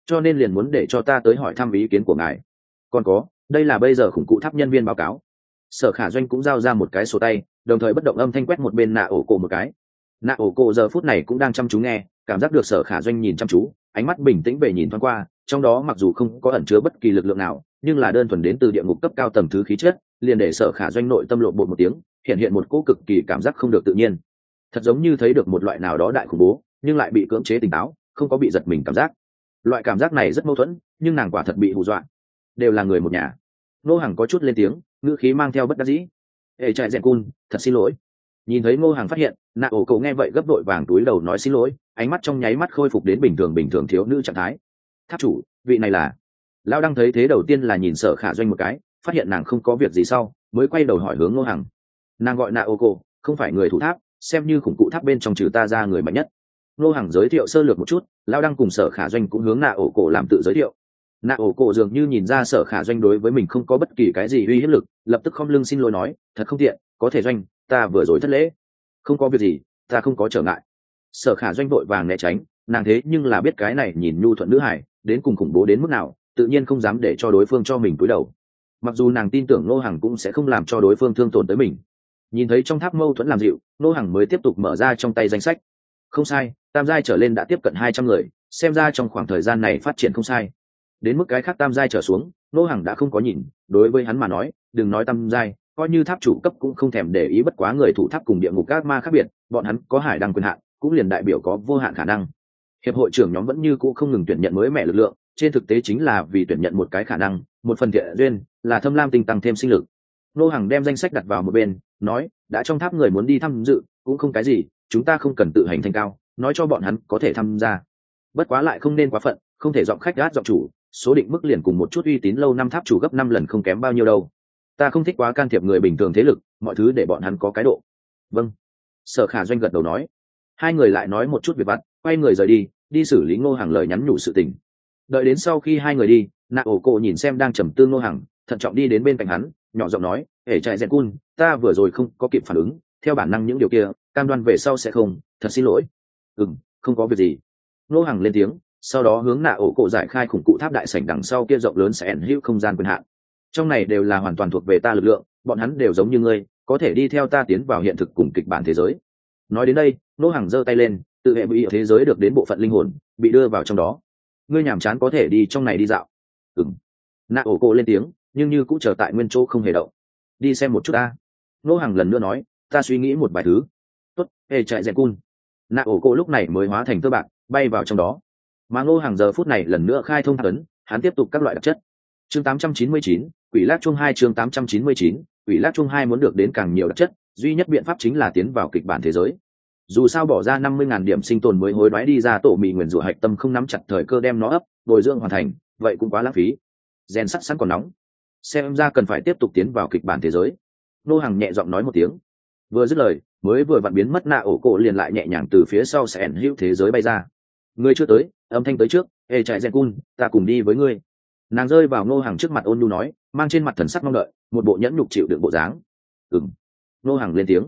Cho nên liền muốn để cho ta tới hỏi thăm ý kiến của ngài. Còn có, đây là bây giờ khủng cụ tháp nhân viên báo cáo. Sở khả doanh cũng giao ra một cái sổ tay, đồng thời bất động âm thanh quét một bên nạ ổ cổ một cái nạ ổ cổ giờ phút này cũng đang chăm chú nghe, cảm giác được sở khả doanh nhìn chăm chú, ánh mắt bình tĩnh về nhìn thoáng qua, trong đó mặc dù không có ẩn chứa bất kỳ lực lượng nào, nhưng là đơn thuần đến từ địa ngục cấp cao tầm thứ khí chất, liền để sở khả doanh nội tâm lộ bột một tiếng, hiện hiện một cỗ cực kỳ cảm giác không được tự nhiên. Thật giống như thấy được một loại nào đó đại khủng bố, nhưng lại bị cưỡng chế tỉnh táo, không có bị giật mình cảm giác. Loại cảm giác này rất mâu thuẫn, nhưng nàng quả thật bị hù dọa. Đều là người một nhà. Nô hàng có chút lên tiếng, ngữ khí mang theo bất đắc dĩ. Hệ trại rèn cun, thật xin lỗi nhìn thấy ngô hàng phát hiện, nạ ổ cậu nghe vậy gấp đội vàng túi đầu nói xin lỗi, ánh mắt trong nháy mắt khôi phục đến bình thường bình thường thiếu nữ trạng thái. Tháp chủ, vị này là? Lao đang thấy thế đầu tiên là nhìn sở khả doanh một cái, phát hiện nàng không có việc gì sau, mới quay đầu hỏi hướng ngô hàng nàng gọi nạ ô cô không phải người thủ tháp, xem như khủng cụ tháp bên trong trừ ta ra người mạnh nhất. Ngô hàng giới thiệu sơ lược một chút lao đang cùng sở khả doanh cũng hướng nạ ổ cổ làm tự giới thiệu. Nạ ổ cổ dường như nhìn ra sở khả doanh đối với mình không có bất kỳ cái gì uy hiếp lực, lập tức không lưng xin lỗi nói, thật không tiện, có thể doanh ta vừa rồi thất lễ. Không có việc gì, ta không có trở ngại. Sở khả doanh vội vàng né tránh, nàng thế nhưng là biết cái này nhìn nhu thuận nữ hải, đến cùng khủng bố đến mức nào, tự nhiên không dám để cho đối phương cho mình cúi đầu. Mặc dù nàng tin tưởng nô hàng cũng sẽ không làm cho đối phương thương tổn tới mình. Nhìn thấy trong tháp mâu thuẫn làm dịu nô hàng mới tiếp tục mở ra trong tay danh sách. Không sai, tam giai trở lên đã tiếp cận hai trăm người, xem ra trong khoảng thời gian này phát triển không sai. Đến mức cái khác tam giai trở xuống nô hàng đã không có nhìn, đối với hắn mà nói, đừng nói tam giai coi như tháp chủ cấp cũng không thèm để ý bất quá người thủ tháp cùng địa ngục các ma khác biệt, bọn hắn có hải đăng quyền hạn, cũng liền đại biểu có vô hạn khả năng. Hiệp hội trưởng nhóm vẫn như cũ không ngừng tuyển nhận mới mẻ lực lượng, trên thực tế chính là vì tuyển nhận một cái khả năng, một phần thiện duyên, là thâm lam tinh tăng thêm sinh lực. Nô hàng đem danh sách đặt vào một bên, nói, đã trong tháp người muốn đi tham dự, cũng không cái gì, chúng ta không cần tự hành thành cao, nói cho bọn hắn có thể tham gia. Bất quá lại không nên quá phận, không thể giọng khách gát giọng chủ, số định mức liền cùng một chút uy tín lâu năm tháp chủ gấp năm lần không kém bao nhiêu đâu ta không thích quá can thiệp người bình thường thế lực, mọi thứ để bọn hắn có cái độ. Vâng. Sở khả doanh gật đầu nói. Hai người lại nói một chút việc vặt, quay người rời đi đi xử lý ngô hàng lời nhắn nhủ sự tình. Đợi đến sau khi hai người đi, nạ ổ cổ nhìn xem đang trầm tư ngô hàng thận trọng đi đến bên cạnh hắn, nhỏ giọng nói hễ chạy rèn cun, ta vừa rồi không có kịp phản ứng, theo bản năng những điều kia, cam đoan về sau sẽ không, thật xin lỗi. Ừ m không có việc gì. Ngô hàng lên tiếng, sau đó hướng nạ ổ cổ giải khai khủng cụ tháp đại sảnh đằng sau kia rộng lớn sẽ ẩn hữu không gian quyền hạn trong này đều là hoàn toàn thuộc về ta lực lượng, bọn hắn đều giống như ngươi, có thể đi theo ta tiến vào hiện thực cùng kịch bản thế giới. Nói đến đây, nô hàng giơ tay lên, tự hệ bị thế giới được đến bộ phận linh hồn, bị đưa vào trong đó. Ngươi nhàm chán có thể đi trong này đi dạo. Ừng nạ ổ cô lên tiếng, nhưng như cũng trở tại nguyên chỗ không hề động. Đi xem một chút ta. Nô hàng lần nữa nói, ta suy nghĩ một vài thứ. Tốt hệ chạy rèn cun. Nạ ổ cô lúc này mới hóa thành tơ bạc, bay vào trong đó. Mà ngô hàng giờ phút này lần nữa khai thông ấn, hắn tiếp tục các loại đặc chất chương 899, quỷ lát chung hai chương 899, quỷ lát chung hai muốn được đến càng nhiều đặc chất duy nhất biện pháp chính là tiến vào kịch bản thế giới. Dù sao bỏ ra năm mươi ngàn điểm sinh tồn mới hối đoái đi ra tổ mì nguyền rủa hạch tâm không nắm chặt thời cơ đem nó ấp bồi dưỡng hoàn thành vậy cũng quá lãng phí. Gen sắt sẵn còn nóng. Xem ra cần phải tiếp tục tiến vào kịch bản thế giới. Nô hàng nhẹ giọng nói một tiếng. Vừa dứt lời mới vừa vặn biến mất nạ ổ cổ liền lại nhẹ nhàng từ phía sau sẽ ẩn hữu thế giới bay ra. Người chưa tới âm thanh tới trước. Ê chạy gen cun ta cùng đi với ngươi nàng rơi vào ngô hàng trước mặt ôn nhu nói, mang trên mặt thần sắc mong đợi, một bộ nhẫn nhục chịu đựng bộ dáng. Ừng ngô hàng lên tiếng.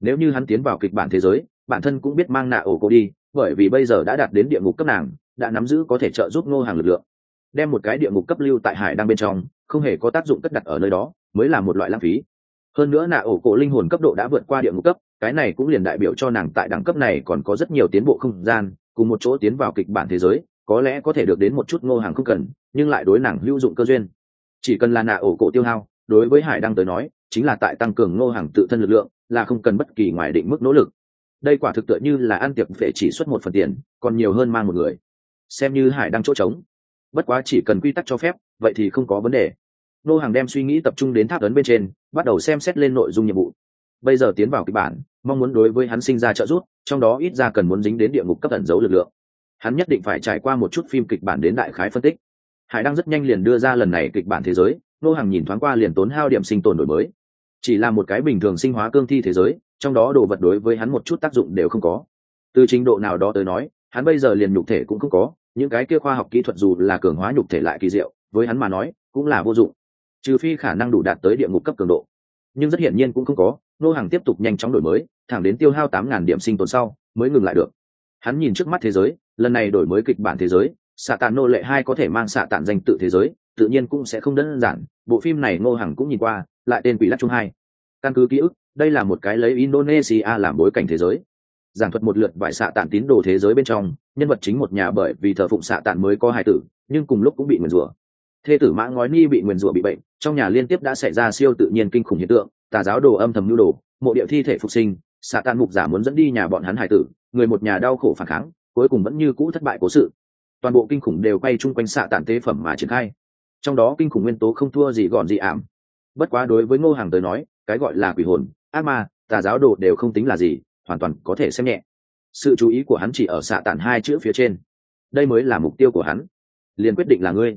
Nếu như hắn tiến vào kịch bản thế giới, bản thân cũng biết mang nạ ổ cô đi, bởi vì bây giờ đã đạt đến địa ngục cấp nàng, đã nắm giữ có thể trợ giúp ngô hàng lực lượng. Đem một cái địa ngục cấp lưu tại hải đang bên trong, không hề có tác dụng cất đặt ở nơi đó, mới là một loại lãng phí. Hơn nữa nạ ổ cổ linh hồn cấp độ đã vượt qua địa ngục cấp, cái này cũng liền đại biểu cho nàng tại đẳng cấp này còn có rất nhiều tiến bộ không gian, cùng một chỗ tiến vào kịch bản thế giới, có lẽ có thể được đến một chút ngô hàng không cần nhưng lại đối nàng hữu dụng cơ duyên. Chỉ cần là nạ ổ cổ tiêu hao, đối với hải đăng tới nói, chính là tại tăng cường ngô hàng tự thân lực lượng, là không cần bất kỳ ngoài định mức nỗ lực. Đây quả thực tựa như là ăn tiệc phệ chỉ xuất một phần tiền, còn nhiều hơn mang một người. Xem như hải đăng chỗ trống. Bất quá chỉ cần quy tắc cho phép, vậy thì không có vấn đề. Nô hàng đem suy nghĩ tập trung đến tháp ấn bên trên, bắt đầu xem xét lên nội dung nhiệm vụ. Bây giờ tiến vào kịch bản, mong muốn đối với hắn sinh ra trợ giúp, trong đó ít ra cần muốn dính đến địa ngục cấp tận giấu lực lượng. Hắn nhất định phải trải qua một chút phim kịch bản đến đại khái phân tích hải đăng rất nhanh liền đưa ra lần này kịch bản thế giới, nô hàng nhìn thoáng qua liền tốn hao điểm sinh tồn đổi mới. Chỉ là một cái bình thường sinh hóa cương thi thế giới, trong đó đồ vật đối với hắn một chút tác dụng đều không có. Từ trình độ nào đó tới nói, hắn bây giờ liền nhục thể cũng không có, những cái kia khoa học kỹ thuật dù là cường hóa nhục thể lại kỳ diệu, với hắn mà nói, cũng là vô dụng. Trừ phi khả năng đủ đạt tới địa ngục cấp cường độ. Nhưng rất hiển nhiên cũng không có, nô hàng tiếp tục nhanh chóng đổi mới, thẳng đến tiêu hao tám ngàn điểm sinh tồn sau, mới ngừng lại được. Hắn nhìn trước mắt thế giới, lần này đổi mới kịch bản thế giới xạ tàn nô lệ hai có thể mang xạ tàn danh tự thế giới, tự nhiên cũng sẽ không đơn giản. Bộ phim này ngô hằng cũng nhìn qua, lại tên quỷ lắc chung hai. Căn cứ ký ức, đây là một cái lấy indonesia làm bối cảnh thế giới. Giảng thuật một lượt vải xạ tàn tín đồ thế giới bên trong, nhân vật chính một nhà bởi vì thờ phụng xạ tàn mới có hai tử, nhưng cùng lúc cũng bị nguyền rủa. Thê tử mã ngói ni bị nguyền rủa bị bệnh, trong nhà liên tiếp đã xảy ra siêu tự nhiên kinh khủng hiện tượng, tà giáo đồ âm thầm nhu đồ, mộ địa thi thể phục sinh xạ tàn mục giả muốn dẫn đi nhà bọn hắn hải tử, người một nhà đau khổ phản kháng, cuối cùng vẫn như cũ thất bại cố sự toàn bộ kinh khủng đều quay chung quanh xạ tản tế phẩm mà triển khai. Trong đó kinh khủng nguyên tố không thua gì gọn gì ảm. Bất quá đối với ngô hàng tới nói, cái gọi là quỷ hồn, ác ma, tà giáo đồ đều không tính là gì, hoàn toàn có thể xem nhẹ. Sự chú ý của hắn chỉ ở xạ tản hai chữ phía trên. Đây mới là mục tiêu của hắn. Liền quyết định là ngươi.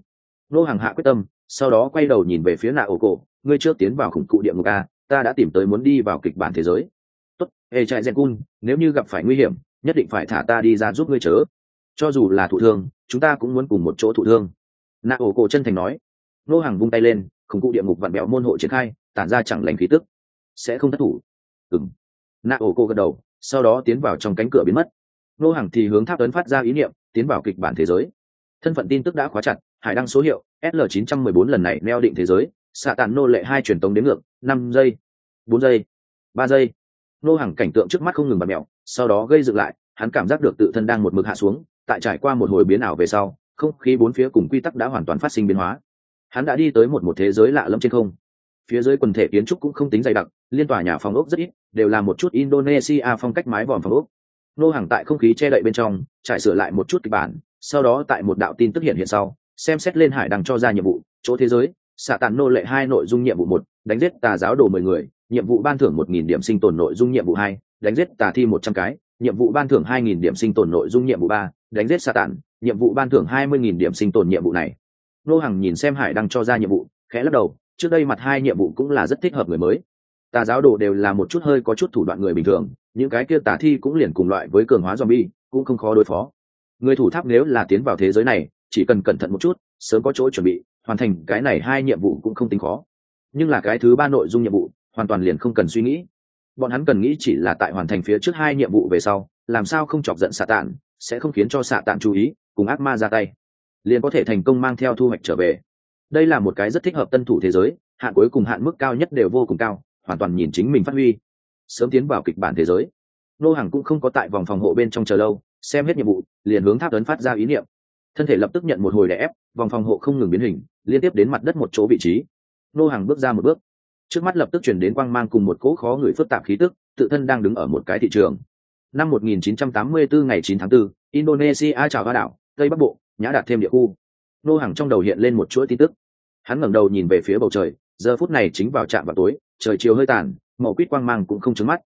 Ngô hàng hạ quyết tâm, sau đó quay đầu nhìn về phía nạ ổ cổ, ngươi chưa tiến vào khủng cụ địa ngục a, ta đã tìm tới muốn đi vào kịch bản thế giới. Tốt, hề trại gen cun nếu như gặp phải nguy hiểm, nhất định phải thả ta đi ra giúp ngươi chớ. Cho dù là thụ thương chúng ta cũng muốn cùng một chỗ thụ thương. Nạ ổ cổ chân thành nói. Nô hàng vung tay lên, khủng cụ địa ngục vặn bẹo môn hộ triển khai, tản ra chẳng lành khí tức. Sẽ không thất thủ. Ừng nạ ổ cổ gật đầu, sau đó tiến vào trong cánh cửa biến mất. Nô hàng thì hướng tháp ấn phát ra ý niệm, tiến vào kịch bản thế giới. Thân phận tin tức đã khóa chặt, hải đăng số hiệu sl 914 lần này neo định thế giới. Xạ tàn nô lệ hai truyền tống đến ngược, năm giây, bốn giây, ba giây. Nô hàng cảnh tượng trước mắt không ngừng bật mẹo, sau đó gây dựng lại, hắn cảm giác được tự thân đang một mực hạ xuống tại trải qua một hồi biến ảo về sau, không khí bốn phía cùng quy tắc đã hoàn toàn phát sinh biến hóa. Hắn đã đi tới một một thế giới lạ lẫm trên không. Phía dưới quần thể kiến trúc cũng không tính dày đặc, liên tòa nhà phòng ốc rất ít, đều là một chút indonesia phong cách mái vòm phòng ốc. Nô hàng tại không khí che đậy bên trong, trải sửa lại một chút kịch bản, sau đó tại một đạo tin tức hiện hiện sau, xem xét lên hải đăng cho ra nhiệm vụ, chỗ thế giới, xạ tàn nô lệ hai nội dung nhiệm vụ một, đánh giết tà giáo đồ mười người, nhiệm vụ ban thưởng một nghìn điểm sinh tồn nội dung nhiệm vụ hai, đánh giết tà thi một trăm cái, nhiệm vụ ban thưởng hai nghìn điểm sinh tồn nội dung nhiệm vụ ba đánh giết xạ tản nhiệm vụ ban thưởng hai mươi nghìn điểm sinh tồn nhiệm vụ này. Nô hằng nhìn xem hải đăng cho ra nhiệm vụ, khẽ lắc đầu, trước đây mặt hai nhiệm vụ cũng là rất thích hợp người mới. Tà giáo đồ đều là một chút hơi có chút thủ đoạn người bình thường, những cái kia tả thi cũng liền cùng loại với cường hóa zombie, cũng không khó đối phó. Người thủ tháp nếu là tiến vào thế giới này, chỉ cần cẩn thận một chút, sớm có chỗ chuẩn bị, hoàn thành cái này hai nhiệm vụ cũng không tính khó. Nhưng là cái thứ ba nội dung nhiệm vụ, hoàn toàn liền không cần suy nghĩ. Bọn hắn cần nghĩ chỉ là tại hoàn thành phía trước hai nhiệm vụ về sau, làm sao không chọc giận xạ tản sẽ không khiến cho xạ tạng chú ý, cùng ác ma ra tay. Liền có thể thành công mang theo thu hoạch trở về. Đây là một cái rất thích hợp tân thủ thế giới, hạn cuối cùng hạn mức cao nhất đều vô cùng cao, hoàn toàn nhìn chính mình phát huy. Sớm tiến vào kịch bản thế giới. Nô hàng cũng không có tại vòng phòng hộ bên trong chờ lâu, xem hết nhiệm vụ, liền hướng tháp ấn phát ra ý niệm. Thân thể lập tức nhận một hồi đè ép, vòng phòng hộ không ngừng biến hình, liên tiếp đến mặt đất một chỗ vị trí. Nô hàng bước ra một bước. Trước mắt lập tức chuyển đến quang mang cùng một cỗ khó người phức tạp khí tức, tự thân đang đứng ở một cái thị trường năm 1984 ngày 9 tháng 4, Indonesia chào hoa đảo tây bắc bộ nhã đạt thêm địa khu. Nô hàng trong đầu hiện lên một chuỗi tin tức. Hắn ngẩng đầu nhìn về phía bầu trời giờ phút này chính vào trạm vào tối trời chiều hơi tàn màu quýt quang mang cũng không trứng mắt.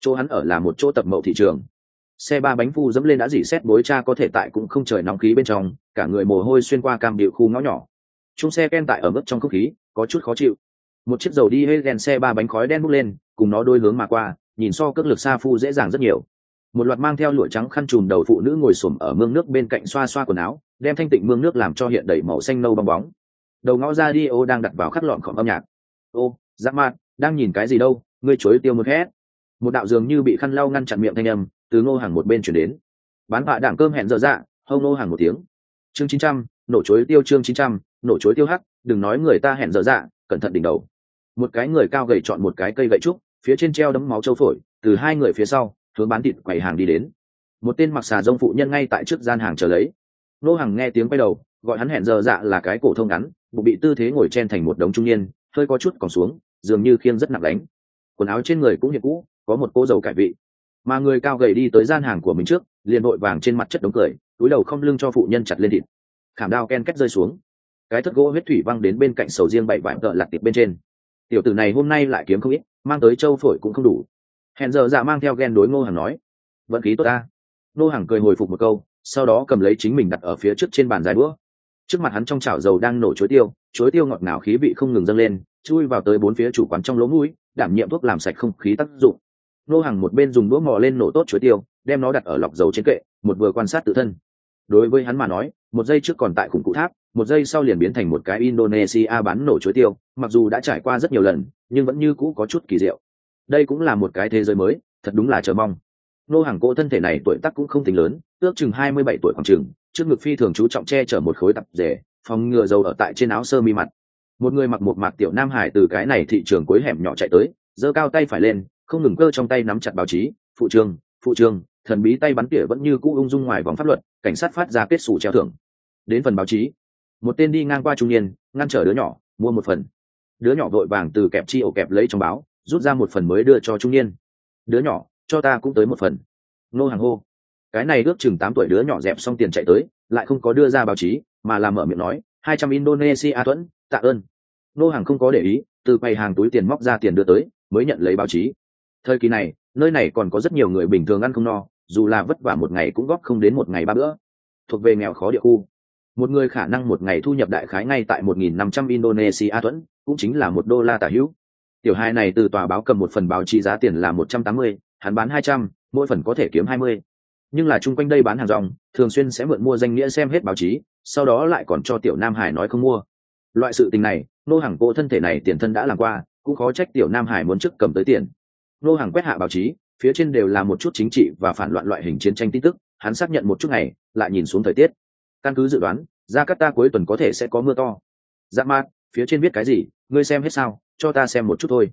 Chỗ hắn ở là một chỗ tập mậu thị trường. Xe ba bánh phu dẫm lên đã dỉ xét bối cha có thể tại cũng không trời nóng khí bên trong cả người mồ hôi xuyên qua cam điệu khu ngõ nhỏ. Chung xe ken tại ở mức trong không khí có chút khó chịu. Một chiếc dầu đi hơi đèn xe ba bánh khói đen bốc lên cùng nó đôi hướng mà qua nhìn so cước lực xa phu dễ dàng rất nhiều một loạt mang theo lụa trắng khăn trùm đầu phụ nữ ngồi xổm ở mương nước bên cạnh xoa xoa quần áo, đem thanh tịnh mương nước làm cho hiện đầy màu xanh nâu bong bóng. Đầu ngõ ra đi, ô đang đặt vào khắc lọn khổng âm nhạc. Ô dã mạn đang nhìn cái gì đâu, ngươi chối tiêu một hét. Một đạo dường như bị khăn lau ngăn chặn miệng thanh âm từ ngô hàng một bên chuyển đến. Bán vạ đảng cơm hẹn dở dạ hông ngô hàng một tiếng. Chương chín trăm, nổ chối tiêu chương chín trăm, nổ chối tiêu hắc, đừng nói người ta hẹn dở dạ cẩn thận đỉnh đầu. Một cái người cao gầy chọn một cái cây gậy trúc, phía trên treo đấm máu châu phổi, từ hai người phía sau hướng bán thịt quầy hàng đi đến. Một tên mặc xà rông phụ nhân ngay tại trước gian hàng chờ lấy. Nô hàng nghe tiếng quay đầu, gọi hắn hẹn giờ dạ là cái cổ thông ngắn, bụng bị tư thế ngồi chen thành một đống trung niên, hơi có chút còn xuống, dường như khiêng rất nặng đánh. Quần áo trên người cũng hiện cũ, có một cô dầu cải vị. Mà người cao gầy đi tới gian hàng của mình trước, liền vội vàng trên mặt chất đống cười, túi đầu không lưng cho phụ nhân chặt lên thịt. Khảm đao ken két rơi xuống. Cái thất gỗ huyết thủy văng đến bên cạnh sầu riêng bảy vải vợ lặt tiệp bên trên. Tiểu tử này hôm nay lại kiếm không ít, mang tới châu phổi cũng không đủ hẹn giờ dạ mang theo ghen đối ngô hàng nói, vận khí tốt ta. Ngô hàng cười hồi phục một câu, sau đó cầm lấy chính mình đặt ở phía trước trên bàn dài đũa. Trước mặt hắn trong chảo dầu đang nổ chuối tiêu chuối tiêu ngọt ngào khí vị không ngừng dâng lên, chui vào tới bốn phía chủ quán trong lỗ mũi, đảm nhiệm thuốc làm sạch không khí tác dụng. Nô hàng một bên dùng đũa mò lên nổ tốt chuối tiêu, đem nó đặt ở lọc dầu trên kệ, một vừa quan sát tự thân. Đối với hắn mà nói, một giây trước còn tại khủng cụ tháp, một giây sau liền biến thành một cái indonesia bán nổ chuối tiêu, mặc dù đã trải qua rất nhiều lần, nhưng vẫn như cũ có chút kỳ diệu đây cũng là một cái thế giới mới, thật đúng là chờ mong. Nô hàng cỗ thân thể này tuổi tác cũng không tính lớn, ước chừng hai mươi bảy tuổi khoảng chừng, trước ngực phi thường chú trọng che chở một khối tập rể, phòng ngừa dầu ở tại trên áo sơ mi mặt. Một người mặc một mạc tiểu nam hải từ cái này thị trường cuối hẻm nhỏ chạy tới, giơ cao tay phải lên, không ngừng cơ trong tay nắm chặt báo chí, phụ trương phụ trương. Thần bí tay bắn tỉa vẫn như cũ ung dung ngoài vòng pháp luật, cảnh sát phát ra kết xù treo thưởng. Đến phần báo chí, một tên đi ngang qua trung niên, ngăn trở đứa nhỏ, mua một phần. Đứa nhỏ vội vàng từ kẹp chi ổ kẹp lấy trong báo rút ra một phần mới đưa cho trung niên. Đứa nhỏ, cho ta cũng tới một phần. Nô hàng hô. Cái này ước chừng tám tuổi đứa nhỏ dẹp xong tiền chạy tới, lại không có đưa ra báo chí, mà làm mở miệng nói, hai trăm indonesia tuấn, tạ ơn. Nô hàng không có để ý, từ quầy hàng túi tiền móc ra tiền đưa tới, mới nhận lấy báo chí. Thời kỳ này, nơi này còn có rất nhiều người bình thường ăn không no, dù là vất vả một ngày cũng góp không đến một ngày ba bữa. Thuộc về nghèo khó địa khu. Một người khả năng một ngày thu nhập đại khái ngay tại một nghìn năm trăm indonesia tuấn, cũng chính là một đô la tả hữu tiểu hai này từ tòa báo cầm một phần báo chí giá tiền là một trăm tám mươi, hắn bán hai trăm, mỗi phần có thể kiếm hai mươi. Nhưng là chung quanh đây bán hàng rong, thường xuyên sẽ mượn mua danh nghĩa xem hết báo chí, sau đó lại còn cho tiểu nam hải nói không mua. Loại sự tình này, nô hàng cô thân thể này tiền thân đã làm qua, cũng khó trách tiểu nam hải muốn trước cầm tới tiền. Nô hàng quét hạ báo chí, phía trên đều là một chút chính trị và phản loạn loại hình chiến tranh tin tức, hắn xác nhận một chút ngày, lại nhìn xuống thời tiết. Căn cứ dự đoán ra ta cuối tuần có thể sẽ có mưa to. Dạ mát phía trên biết cái gì, ngươi xem hết sao? Cho ta xem một chút thôi.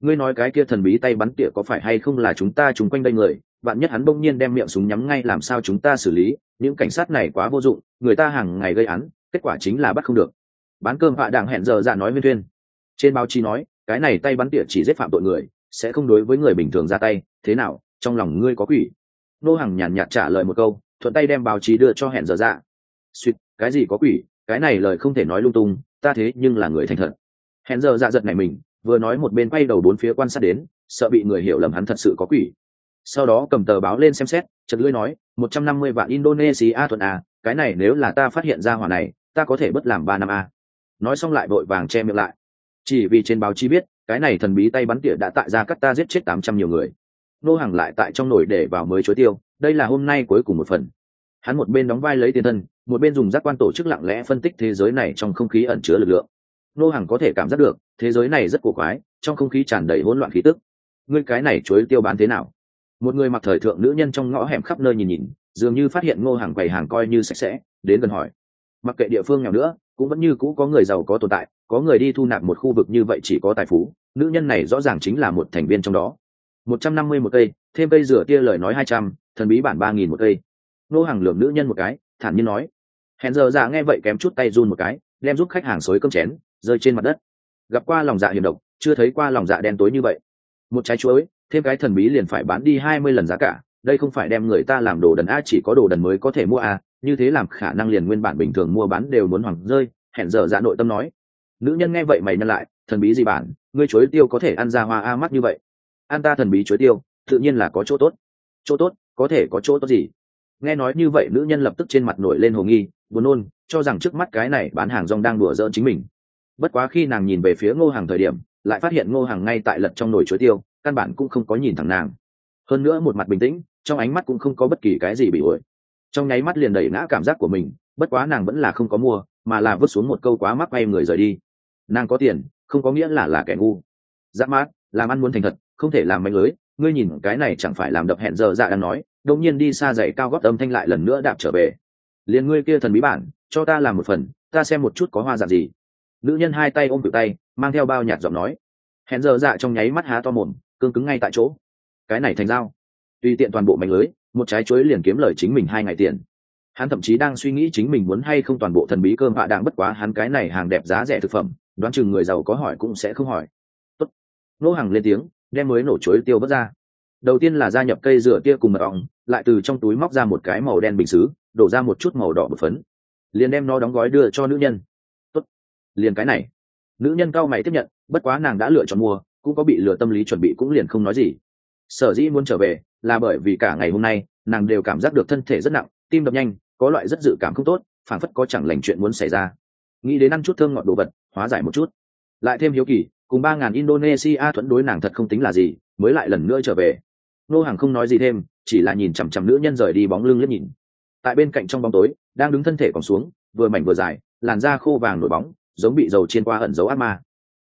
Ngươi nói cái kia thần bí tay bắn tỉa có phải hay không là chúng ta chung quanh đây người? Bạn nhất hắn bỗng nhiên đem miệng súng nhắm ngay, làm sao chúng ta xử lý? Những cảnh sát này quá vô dụng, người ta hàng ngày gây án, kết quả chính là bắt không được. Bán cơm hạ đảng hẹn giờ dạ nói viên thuyên. Trên báo chí nói, cái này tay bắn tỉa chỉ giết phạm tội người, sẽ không đối với người bình thường ra tay. Thế nào? Trong lòng ngươi có quỷ? Nô hàng nhàn nhạt trả lời một câu, thuận tay đem báo chí đưa cho hẹn giờ dạ. Suýt, cái gì có quỷ? Cái này lời không thể nói lung tung, ta thế nhưng là người thành thật hẹn giờ dạ giật này mình, vừa nói một bên quay đầu bốn phía quan sát đến, sợ bị người hiểu lầm hắn thật sự có quỷ. Sau đó cầm tờ báo lên xem xét chật lưỡi nói, một trăm năm mươi vạn indonesia thuận a cái này nếu là ta phát hiện ra hỏa này, ta có thể bất làm ba năm a nói xong lại vội vàng che miệng lại. Chỉ vì trên báo chí biết, cái này thần bí tay bắn tỉa đã tại ra cắt ta giết chết tám trăm nhiều người. Nô hàng lại tại trong nồi để vào mới chối tiêu, đây là hôm nay cuối cùng một phần. Hắn một bên đóng vai lấy tiền thân, một bên dùng giác quan tổ chức lặng lẽ phân tích thế giới này trong không khí ẩn chứa lực lượng nô hàng có thể cảm giác được, thế giới này rất cổ quái, trong không khí tràn đầy hỗn loạn khí tức. Ngươi cái này chuối tiêu bán thế nào? Một người mặc thời thượng nữ nhân trong ngõ hẻm khắp nơi nhìn nhìn, dường như phát hiện ngô hàng quầy hàng coi như sạch sẽ, đến gần hỏi. Mặc kệ địa phương nào nữa, cũng vẫn như cũ có người giàu có tồn tại, có người đi thu nạp một khu vực như vậy chỉ có tài phú, nữ nhân này rõ ràng chính là một thành viên trong đó. Một trăm năm mươi một cây, thêm cây rửa tia lời nói hai trăm, thần bí bản ba nghìn một cây. Ngô hàng lường nữ nhân một cái, thản nhiên nói. Hẹn giờ ra nghe vậy kém chút tay run một cái, đem giúp khách hàng xối cơm chén rơi trên mặt đất. Gặp qua lòng dạ hiểm độc, chưa thấy qua lòng dạ đen tối như vậy. Một trái chuối, thêm cái thần bí liền phải bán đi hai mươi lần giá cả. Đây không phải đem người ta làm đồ đần a, chỉ có đồ đần mới có thể mua a. Như thế làm khả năng liền nguyên bản bình thường mua bán đều muốn hoảng rơi, hẹn giờ dạ nội tâm nói. Nữ nhân nghe vậy mày nhân lại, thần bí gì bản ngươi chuối tiêu có thể ăn ra hoa a mắt như vậy. Ăn ta thần bí chuối tiêu, tự nhiên là có chỗ tốt. Chỗ tốt, có thể có chỗ tốt gì? Nghe nói như vậy, nữ nhân lập tức trên mặt nổi lên hồ nghi, buồn nôn, cho rằng trước mắt cái này bán hàng rong đang đùa giỡn chính mình bất quá khi nàng nhìn về phía ngô hàng thời điểm, lại phát hiện ngô hàng ngay tại lật trong nồi chuối tiêu, căn bản cũng không có nhìn thẳng nàng. Hơn nữa một mặt bình tĩnh, trong ánh mắt cũng không có bất kỳ cái gì bị ổi. Trong nháy mắt liền đẩy ngã cảm giác của mình, bất quá nàng vẫn là không có mua, mà là vứt xuống một câu quá mắc bay người rời đi. Nàng có tiền, không có nghĩa là là kẻ ngu. Dã mát, làm ăn muốn thành thật, không thể làm mạnh lưới, ngươi nhìn cái này chẳng phải làm đập hẹn giờ dạ đang nói đông nhiên đi xa dày cao góp âm thanh lại lần nữa đạp trở về. Liền ngươi kia thần bí bản, cho ta làm một phần, ta xem một chút có hoa dạng gì nữ nhân hai tay ôm cự tay, mang theo bao nhạt giọng nói. Hẹn giờ dạ trong nháy mắt há to mồm, cương cứng ngay tại chỗ. Cái này thành dao tùy tiện toàn bộ mảnh lưới, một trái chuối liền kiếm lời chính mình hai ngày tiền. Hắn thậm chí đang suy nghĩ chính mình muốn hay không toàn bộ thần bí cơm họa đạn bất quá hắn cái này hàng đẹp giá rẻ thực phẩm, đoán chừng người giàu có hỏi cũng sẽ không hỏi. Tốt. nô hàng lên tiếng, đem mới nổ chuối tiêu vớt ra. Đầu tiên là gia nhập cây rửa tia cùng mật ong, lại từ trong túi móc ra một cái màu đen bình xứ, đổ ra một chút màu đỏ bột phấn. Liền đem nó đóng gói đưa cho nữ nhân liền cái này. Nữ nhân cao mày tiếp nhận, bất quá nàng đã lựa chọn mua, cũng có bị lừa tâm lý chuẩn bị cũng liền không nói gì. Sở dĩ muốn trở về, là bởi vì cả ngày hôm nay, nàng đều cảm giác được thân thể rất nặng, tim đập nhanh, có loại rất dự cảm không tốt, phảng phất có chẳng lành chuyện muốn xảy ra. Nghĩ đến ăn chút thơm ngọt đồ vật, hóa giải một chút. Lại thêm hiếu kỳ, cùng ba ngàn indonesia thuẫn đối nàng thật không tính là gì, mới lại lần nữa trở về. Nô hàng không nói gì thêm, chỉ là nhìn chằm chằm nữ nhân rời đi bóng lưng liếc nhìn. Tại bên cạnh trong bóng tối, đang đứng thân thể còn xuống, vừa mảnh vừa dài, làn da khô vàng nổi bóng giống bị dầu chiên qua ẩn dấu ác ma.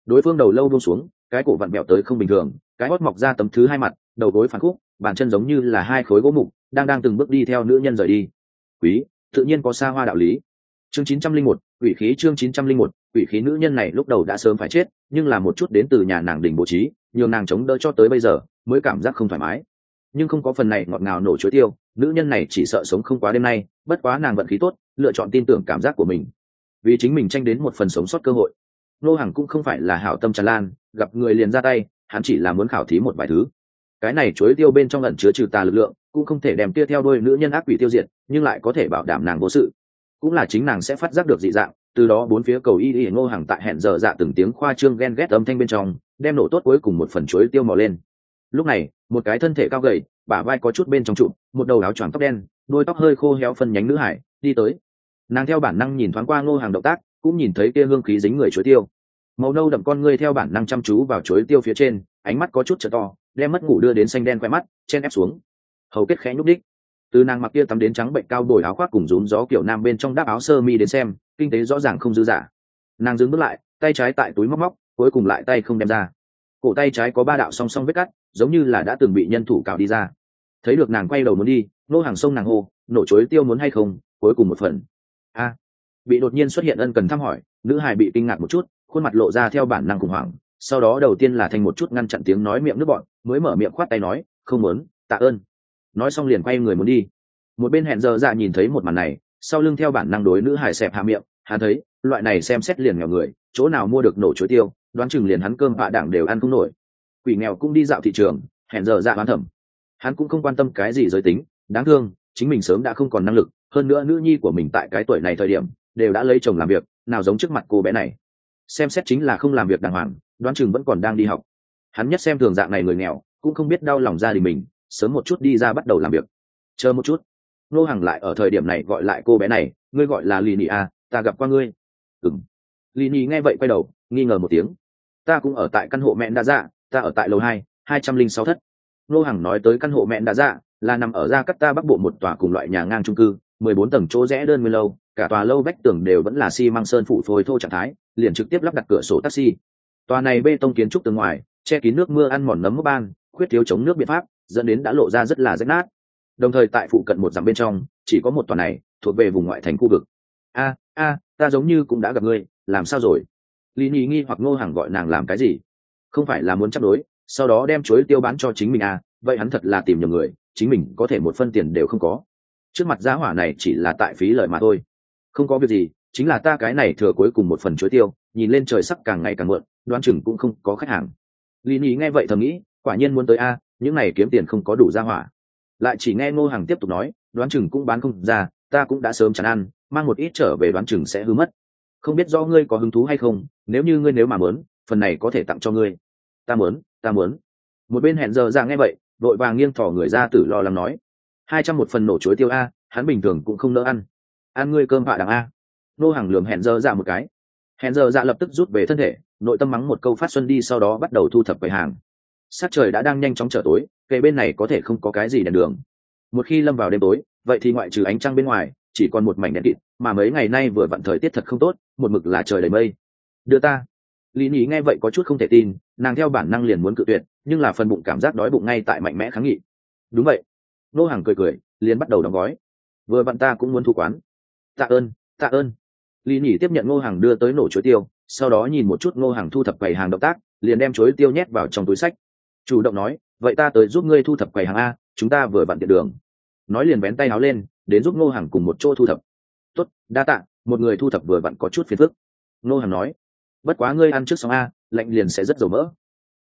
Đối phương đầu lâu buông xuống, cái cổ vặn mẹo tới không bình thường, cái hót mọc ra tấm thứ hai mặt, đầu gối phản khúc, bàn chân giống như là hai khối gỗ mục, đang đang từng bước đi theo nữ nhân rời đi. Quý, tự nhiên có xa hoa đạo lý. Chương chín trăm linh một ủy khí chương chín trăm linh một ủy khí nữ nhân này lúc đầu đã sớm phải chết, nhưng là một chút đến từ nhà nàng đình bố trí, nhường nàng chống đỡ cho tới bây giờ, mới cảm giác không thoải mái. Nhưng không có phần này ngọt ngào nổ chuối tiêu, nữ nhân này chỉ sợ sống không quá đêm nay, bất quá nàng vận khí tốt, lựa chọn tin tưởng cảm giác của mình vì chính mình tranh đến một phần sống sót cơ hội. Nô hàng cũng không phải là hảo tâm tràn lan, gặp người liền ra tay, hắn chỉ là muốn khảo thí một vài thứ. Cái này chuối tiêu bên trong ẩn chứa trừ tà lực lượng, cũng không thể đem kia theo đôi nữ nhân ác quỷ tiêu diệt, nhưng lại có thể bảo đảm nàng vô sự. Cũng là chính nàng sẽ phát giác được dị dạng, từ đó bốn phía cầu y y ngô hàng tại hẹn giờ dạ từng tiếng khoa trương ghen ghét âm thanh bên trong, đem nổ tốt cuối cùng một phần chuối tiêu mò lên. Lúc này, một cái thân thể cao gầy, bả vai có chút bên trong trụ, một đầu áo choàng tóc đen, đôi tóc hơi khô héo phân nhánh nữ hải, đi tới nàng theo bản năng nhìn thoáng qua ngô hàng động tác, cũng nhìn thấy kia hương khí dính người chuối tiêu. Màu nâu đậm con ngươi theo bản năng chăm chú vào chuối tiêu phía trên, ánh mắt có chút trở to, đem mất ngủ đưa đến xanh đen quẹ mắt, chen ép xuống. Hầu kết khẽ nhúc đích. Từ nàng mặc kia tắm đến trắng bệnh cao đổi áo khoác cùng rúm gió kiểu nam bên trong đáp áo sơ mi đến xem, kinh tế rõ ràng không dư giả nàng dừng bước lại, tay trái tại túi móc móc, cuối cùng lại tay không đem ra. Cổ tay trái có ba đạo song song vết cắt, giống như là đã từng bị nhân thủ cào đi ra. Thấy được nàng quay đầu muốn đi nô hàng sông nàng hô, nổ chối tiêu muốn hay không? Cuối cùng một phần a bị đột nhiên xuất hiện ân cần thăm hỏi, nữ hài bị kinh ngạc một chút, khuôn mặt lộ ra theo bản năng khủng hoảng, sau đó đầu tiên là thành một chút ngăn chặn tiếng nói miệng nước bọn mới mở miệng khoát tay nói, không muốn, tạ ơn. Nói xong liền quay người muốn đi. Một bên hẹn giờ dạ nhìn thấy một màn này, sau lưng theo bản năng đối nữ hải xẹp hạ miệng, hắn thấy, loại này xem xét liền nghèo người, chỗ nào mua được nổ chuối tiêu, đoán chừng liền hắn cơm hạ đảng đều ăn không nổi. Quỷ nghèo cũng đi dạo thị trường, hẹn giờ dạ bán thẩm. Hắn cũng không quan tâm cái gì giới tính, đáng thương, chính mình sớm đã không còn năng lực hơn nữa nữ nhi của mình tại cái tuổi này thời điểm, đều đã lấy chồng làm việc, nào giống trước mặt cô bé này. Xem xét chính là không làm việc đàng hoàng, đoán chừng vẫn còn đang đi học. Hắn nhất xem thường dạng này người nghèo, cũng không biết đau lòng gia đình mình, sớm một chút đi ra bắt đầu làm việc. Chờ một chút. Nô hàng lại ở thời điểm này gọi lại cô bé này, ngươi gọi là lì nị à ta gặp qua ngươi. Ừng lì nị nghe vậy quay đầu, nghi ngờ một tiếng. Ta cũng ở tại căn hộ mẹ đã dạ ta ở tại lầu hai hai trăm linh sáu thất. Nô hàng nói tới căn hộ mẹ đã dạ là nằm ở ra cắt ta bắc bộ một tòa cùng loại nhà ngang trung cư mười bốn tầng chỗ rẽ đơn nguyên lâu, cả tòa lâu vách tường đều vẫn là xi măng sơn phủ phôi thô trạng thái, liền trực tiếp lắp đặt cửa sổ taxi. Tòa này bê tông kiến trúc từ ngoài, che kín nước mưa ăn mòn nấm mốc ban, khuyết thiếu chống nước biện pháp, dẫn đến đã lộ ra rất là rách nát. Đồng thời tại phụ cận một dặm bên trong, chỉ có một tòa này, thuộc về vùng ngoại thành khu vực. A a, ta giống như cũng đã gặp ngươi, làm sao rồi? Lý nhì nghi hoặc ngô hàng gọi nàng làm cái gì? Không phải là muốn chấp đối, sau đó đem chuối tiêu bán cho chính mình à vậy hắn thật là tìm nhầm người, chính mình có thể một phân tiền đều không có trước mặt giá hỏa này chỉ là tại phí lợi mà thôi. Không có việc gì, chính là ta cái này thừa cuối cùng một phần chuối tiêu, nhìn lên trời sắc càng ngày càng mượn, đoán chừng cũng không có khách hàng. Lý nhì nghe vậy thầm nghĩ, quả nhiên muốn tới a, những này kiếm tiền không có đủ ra hỏa. Lại chỉ nghe ngô hàng tiếp tục nói, đoán chừng cũng bán không ra, ta cũng đã sớm chán ăn, mang một ít trở về đoán chừng sẽ hư mất. Không biết do ngươi có hứng thú hay không, nếu như ngươi nếu mà muốn, phần này có thể tặng cho ngươi. Ta muốn ta muốn. Một bên hẹn giờ ra nghe vậy đội vàng nghiêng thỏ người ra tử lo lắng nói hai trăm một phần nổ chuối tiêu a, hắn bình thường cũng không nỡ ăn. Ăn ngươi cơm họa đằng a. Nô hàng lường hẹn giờ ra một cái. Hẹn giờ dạ lập tức rút về thân thể, nội tâm mắng một câu phát xuân đi sau đó bắt đầu thu thập quầy hàng. Sát trời đã đang nhanh chóng trở tối, kề bên này có thể không có cái gì đèn đường. Một khi lâm vào đêm tối, vậy thì ngoại trừ ánh trăng bên ngoài, chỉ còn một mảnh đèn kịt, mà mấy ngày nay vừa vặn thời tiết thật không tốt, một mực là trời đầy mây. Đưa ta. Lý nhí nghe vậy có chút không thể tin, nàng theo bản năng liền muốn cự tuyệt, nhưng là phần bụng cảm giác đói bụng ngay tại mạnh mẽ kháng nghị. Đúng vậy nô hàng cười cười, liền bắt đầu đóng gói. Vừa vặn ta cũng muốn thu quán. Tạ ơn tạ ơn. Lý nhỉ tiếp nhận ngô hàng đưa tới nổ chuối tiêu, sau đó nhìn một chút ngô hàng thu thập quầy hàng động tác, liền đem chuối tiêu nhét vào trong túi sách. Chủ động nói, vậy ta tới giúp ngươi thu thập quầy hàng a, chúng ta vừa vặn tiện đường. Nói liền vén tay áo lên, đến giúp ngô hàng cùng một chỗ thu thập. Tốt, đa tạ, một người thu thập vừa vặn có chút phiền phức. Ngô hàng nói, bất quá ngươi ăn trước xong a, lạnh liền sẽ rất dầu mỡ.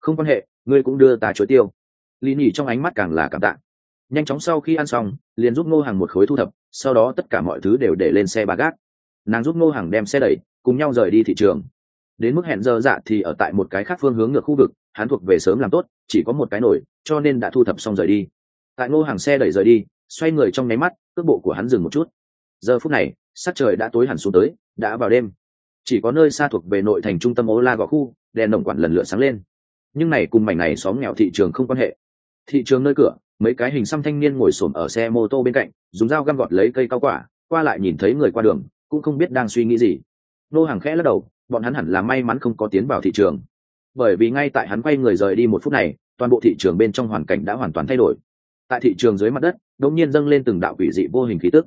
Không quan hệ, ngươi cũng đưa ta chuối tiêu. Lý nhỉ trong ánh mắt càng là cảm tạ nhanh chóng sau khi ăn xong, liền giúp ngô hàng một khối thu thập, sau đó tất cả mọi thứ đều để lên xe ba gác. Nàng giúp ngô hàng đem xe đẩy, cùng nhau rời đi thị trường. Đến mức hẹn giờ dạ thì ở tại một cái khác phương hướng ngược khu vực, hắn thuộc về sớm làm tốt, chỉ có một cái nổi cho nên đã thu thập xong rời đi. Tại ngô hàng xe đẩy rời đi, xoay người trong nháy mắt, cước bộ của hắn dừng một chút. Giờ phút này, sắc trời đã tối hẳn xuống tới, đã vào đêm. Chỉ có nơi xa thuộc về nội thành trung tâm ô la gò khu, đèn đồng quản lần lượt sáng lên. Nhưng này cùng mảnh này xóm nghèo thị trường không quan hệ. Thị trường nơi cửa mấy cái hình xăm thanh niên ngồi xổm ở xe mô tô bên cạnh, dùng dao găm gọt lấy cây cao quả, qua lại nhìn thấy người qua đường, cũng không biết đang suy nghĩ gì. Nô hàng khẽ lắc đầu, bọn hắn hẳn là may mắn không có tiến vào thị trường. Bởi vì ngay tại hắn quay người rời đi một phút này, toàn bộ thị trường bên trong hoàn cảnh đã hoàn toàn thay đổi. Tại thị trường dưới mặt đất, đột nhiên dâng lên từng đạo quỷ dị vô hình khí tức.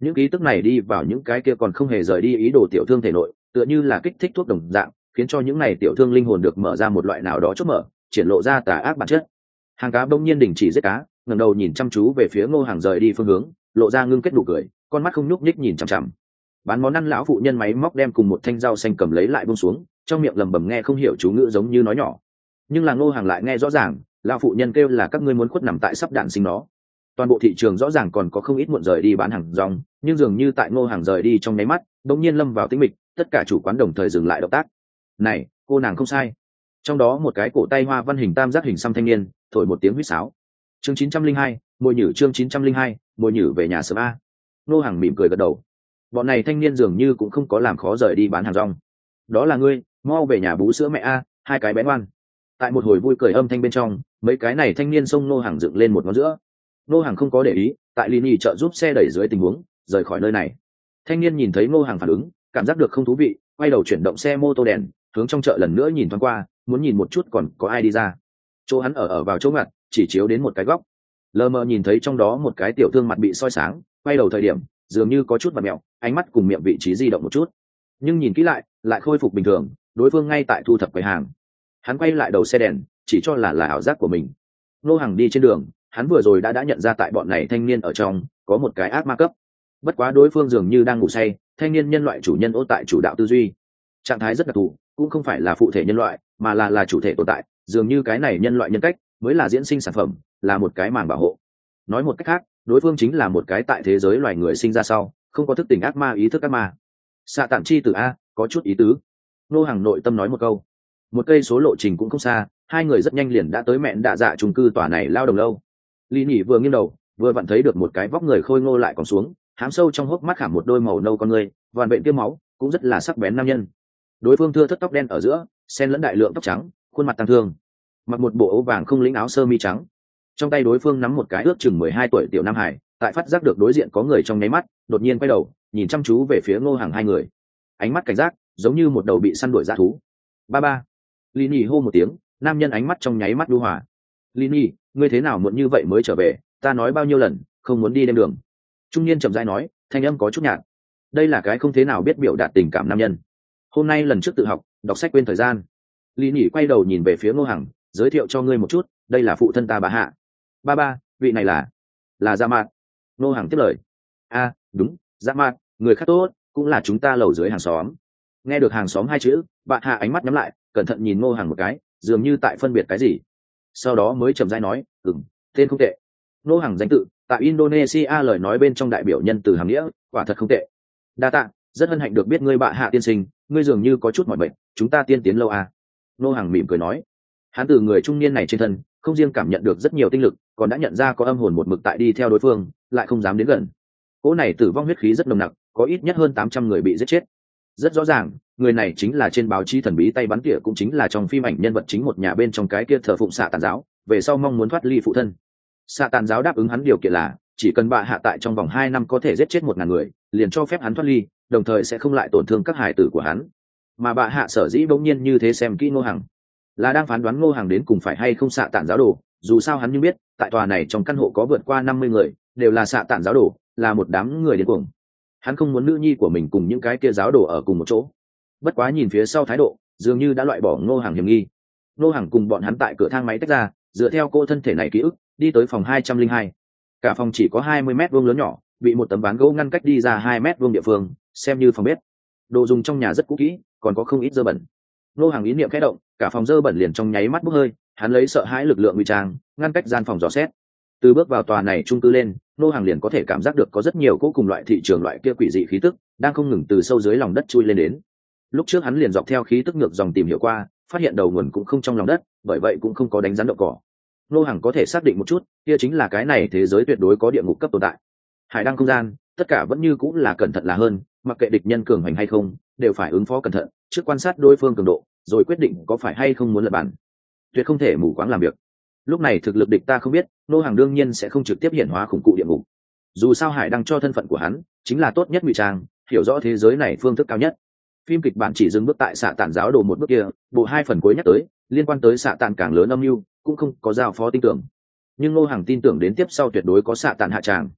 Những khí tức này đi vào những cái kia còn không hề rời đi ý đồ tiểu thương thể nội, tựa như là kích thích thuốc đồng dạng, khiến cho những này tiểu thương linh hồn được mở ra một loại nào đó chốt mở, triển lộ ra tà ác bản chất hàng cá bỗng nhiên đình chỉ giết cá, ngẩng đầu nhìn chăm chú về phía ngô hàng rời đi phương hướng, lộ ra ngưng kết đủ cười, con mắt không nhúc nhích nhìn chằm chằm. Bán món ăn lão phụ nhân máy móc đem cùng một thanh dao xanh cầm lấy lại bông xuống, trong miệng lầm bầm nghe không hiểu chú ngữ giống như nói nhỏ. Nhưng là ngô hàng lại nghe rõ ràng, lão phụ nhân kêu là các ngươi muốn khuất nằm tại sắp đạn sinh nó. Toàn bộ thị trường rõ ràng còn có không ít muộn rời đi bán hàng rong, nhưng dường như tại ngô hàng rời đi trong nháy mắt, đột nhiên lâm vào tĩnh mịch, tất cả chủ quán đồng thời dừng lại động tác. Này, cô nàng không sai. Trong đó một cái cổ tay hoa văn hình tam giác hình xăm thanh niên thổi một tiếng huýt sáo. Chương chín trăm linh hai, mồi nhử chương chín trăm linh hai, mồi nhử về nhà sớm a. Nô hàng mỉm cười gật đầu. Bọn này thanh niên dường như cũng không có làm khó rời đi bán hàng rong. Đó là ngươi, mau về nhà bú sữa mẹ a, hai cái bé ngoan. Tại một hồi vui cười âm thanh bên trong, mấy cái này thanh niên xông nô hàng dựng lên một ngón giữa. Nô hàng không có để ý, tại lini trợ giúp xe đẩy dưới tình huống, rời khỏi nơi này. Thanh niên nhìn thấy nô hàng phản ứng, cảm giác được không thú vị, quay đầu chuyển động xe mô tô đèn, hướng trong chợ lần nữa nhìn thoáng qua, muốn nhìn một chút còn có ai đi ra chỗ hắn ở ở vào chỗ ngặt, chỉ chiếu đến một cái góc. Lờ mờ nhìn thấy trong đó một cái tiểu thương mặt bị soi sáng, quay đầu thời điểm, dường như có chút mặt mẹo, ánh mắt cùng miệng vị trí di động một chút. Nhưng nhìn kỹ lại lại khôi phục bình thường, đối phương ngay tại thu thập quầy hàng. Hắn quay lại đầu xe đèn, chỉ cho là là ảo giác của mình. Nô hàng đi trên đường, hắn vừa rồi đã đã nhận ra tại bọn này thanh niên ở trong, có một cái ác ma cấp. Bất quá đối phương dường như đang ngủ say, thanh niên nhân loại chủ nhân ô tại chủ đạo tư duy. Trạng thái rất đặc thù, cũng không phải là phụ thể nhân loại, mà là là chủ thể tồn tại dường như cái này nhân loại nhân cách mới là diễn sinh sản phẩm, là một cái màng bảo hộ. Nói một cách khác, đối phương chính là một cái tại thế giới loài người sinh ra sau, không có thức tỉnh ác ma, ý thức ác ma. Xạ tạm chi từ a, có chút ý tứ. Nô hàng nội tâm nói một câu. Một cây số lộ trình cũng không xa, hai người rất nhanh liền đã tới mẹn đạ dạ trung cư tòa này lao đồng lâu. Lý nhỉ vừa nghiêng đầu, vừa vặn thấy được một cái vóc người khôi ngô lại còn xuống, hám sâu trong hốc mắt khảm một đôi màu nâu con người, vằn bệnh tiêm máu, cũng rất là sắc bén nam nhân. Đối phương thưa thất tóc đen ở giữa, sen lẫn đại lượng tóc trắng khuôn mặt tăng thương, mặc một bộ ấu vàng không lĩnh áo sơ mi trắng. Trong tay đối phương nắm một cái ước chừng mười hai tuổi tiểu nam hải, tại phát giác được đối diện có người trong nháy mắt, đột nhiên quay đầu, nhìn chăm chú về phía ngô hàng hai người. Ánh mắt cảnh giác, giống như một đầu bị săn đuổi g thú. Ba ba. Li ni hô một tiếng, nam nhân ánh mắt trong nháy mắt đu hòa. Li ni ngươi thế nào muộn như vậy mới trở về? Ta nói bao nhiêu lần, không muốn đi đêm đường. Trung niên chậm dai nói, thanh âm có chút nhạt. Đây là cái không thế nào biết biểu đạt tình cảm nam nhân. Hôm nay lần trước tự học, đọc sách quên thời gian lý nhỉ quay đầu nhìn về phía ngô hằng, giới thiệu cho ngươi một chút, đây là phụ thân ta bà hạ. Ba ba, vị này là? Là dạ gia mạt ngô hằng tiếp lời. A, đúng dạ gia mạt người khác tốt, cũng là chúng ta lầu dưới hàng xóm. Nghe được hàng xóm hai chữ, bạn hạ ánh mắt nhắm lại, cẩn thận nhìn ngô Hằng một cái, dường như tại phân biệt cái gì. Sau đó mới chậm rãi nói ừng tên không tệ. Ngô Hằng danh tự, tại indonesia lời nói bên trong đại biểu nhân từ hàm nghĩa, quả thật không tệ. Đa tạ, rất hân hạnh được biết ngươi bạ hạ tiên sinh, ngươi dường như có chút mọi bệnh chúng ta tiên tiến lâu à. Nô hàng mỉm cười nói, hắn từ người trung niên này trên thân, không riêng cảm nhận được rất nhiều tinh lực, còn đã nhận ra có âm hồn một mực tại đi theo đối phương, lại không dám đến gần. Cỗ này tử vong huyết khí rất nồng nặc, có ít nhất hơn tám trăm người bị giết chết. Rất rõ ràng, người này chính là trên báo chí thần bí tay bắn tỉa cũng chính là trong phim ảnh nhân vật chính một nhà bên trong cái kia thờ phụng xạ tàn giáo, về sau mong muốn thoát ly phụ thân. Xạ tàn giáo đáp ứng hắn điều kiện là, chỉ cần bạ hạ tại trong vòng hai năm có thể giết chết một ngàn người, liền cho phép hắn thoát ly, đồng thời sẽ không lại tổn thương các hải tử của hắn mà bà hạ sở dĩ bỗng nhiên như thế xem kỹ ngô hằng, là đang phán đoán ngô hàng đến cùng phải hay không xạ tản giáo đồ, dù sao hắn như biết, tại tòa này trong căn hộ có vượt qua năm mươi người, đều là xạ tản giáo đồ, là một đám người điên cuồng. Hắn không muốn nữ nhi của mình cùng những cái kia giáo đồ ở cùng một chỗ. Bất quá nhìn phía sau thái độ, dường như đã loại bỏ ngô hàng hiểm nghi. Ngô hàng cùng bọn hắn tại cửa thang máy tách ra, dựa theo cô thân thể này ký ức, đi tới phòng hai trăm linh hai. Cả phòng chỉ có hai mươi mét vuông lớn nhỏ, bị một tấm ván gỗ ngăn cách đi ra hai mét vuông địa phương, xem như phòng bếp đồ dùng trong nhà rất cũ kỹ, còn có không ít dơ bẩn. Nô hàng ý niệm khẽ động, cả phòng dơ bẩn liền trong nháy mắt bốc hơi, hắn lấy sợ hãi lực lượng nguy trang, ngăn cách gian phòng dò xét. Từ bước vào tòa này trung cư lên, nô hàng liền có thể cảm giác được có rất nhiều cỗ cùng loại thị trường loại kia quỷ dị khí tức, đang không ngừng từ sâu dưới lòng đất chui lên đến. Lúc trước hắn liền dọc theo khí tức ngược dòng tìm hiểu qua, phát hiện đầu nguồn cũng không trong lòng đất, bởi vậy cũng không có đánh rắn đậu cỏ. Nô hàng có thể xác định một chút, kia chính là cái này thế giới tuyệt đối có địa ngục cấp tồn tại. Hải đăng không gian, tất cả vẫn như cũng là cẩn thận là hơn mặc kệ địch nhân cường hành hay không, đều phải ứng phó cẩn thận, trước quan sát đối phương cường độ, rồi quyết định có phải hay không muốn lật bản. Tuyệt không thể mù quáng làm việc. Lúc này thực lực địch ta không biết, nô hàng đương nhiên sẽ không trực tiếp hiện hóa khủng cụ địa ngục. Dù sao hải đăng cho thân phận của hắn, chính là tốt nhất ngụy trang, hiểu rõ thế giới này phương thức cao nhất. Phim kịch bản chỉ dừng bước tại xạ tản giáo đồ một bước kia, bộ hai phần cuối nhắc tới, liên quan tới xạ tản càng lớn âm mưu, cũng không có giao phó tin tưởng. Nhưng nô hàng tin tưởng đến tiếp sau tuyệt đối có xạ tản hạ tràng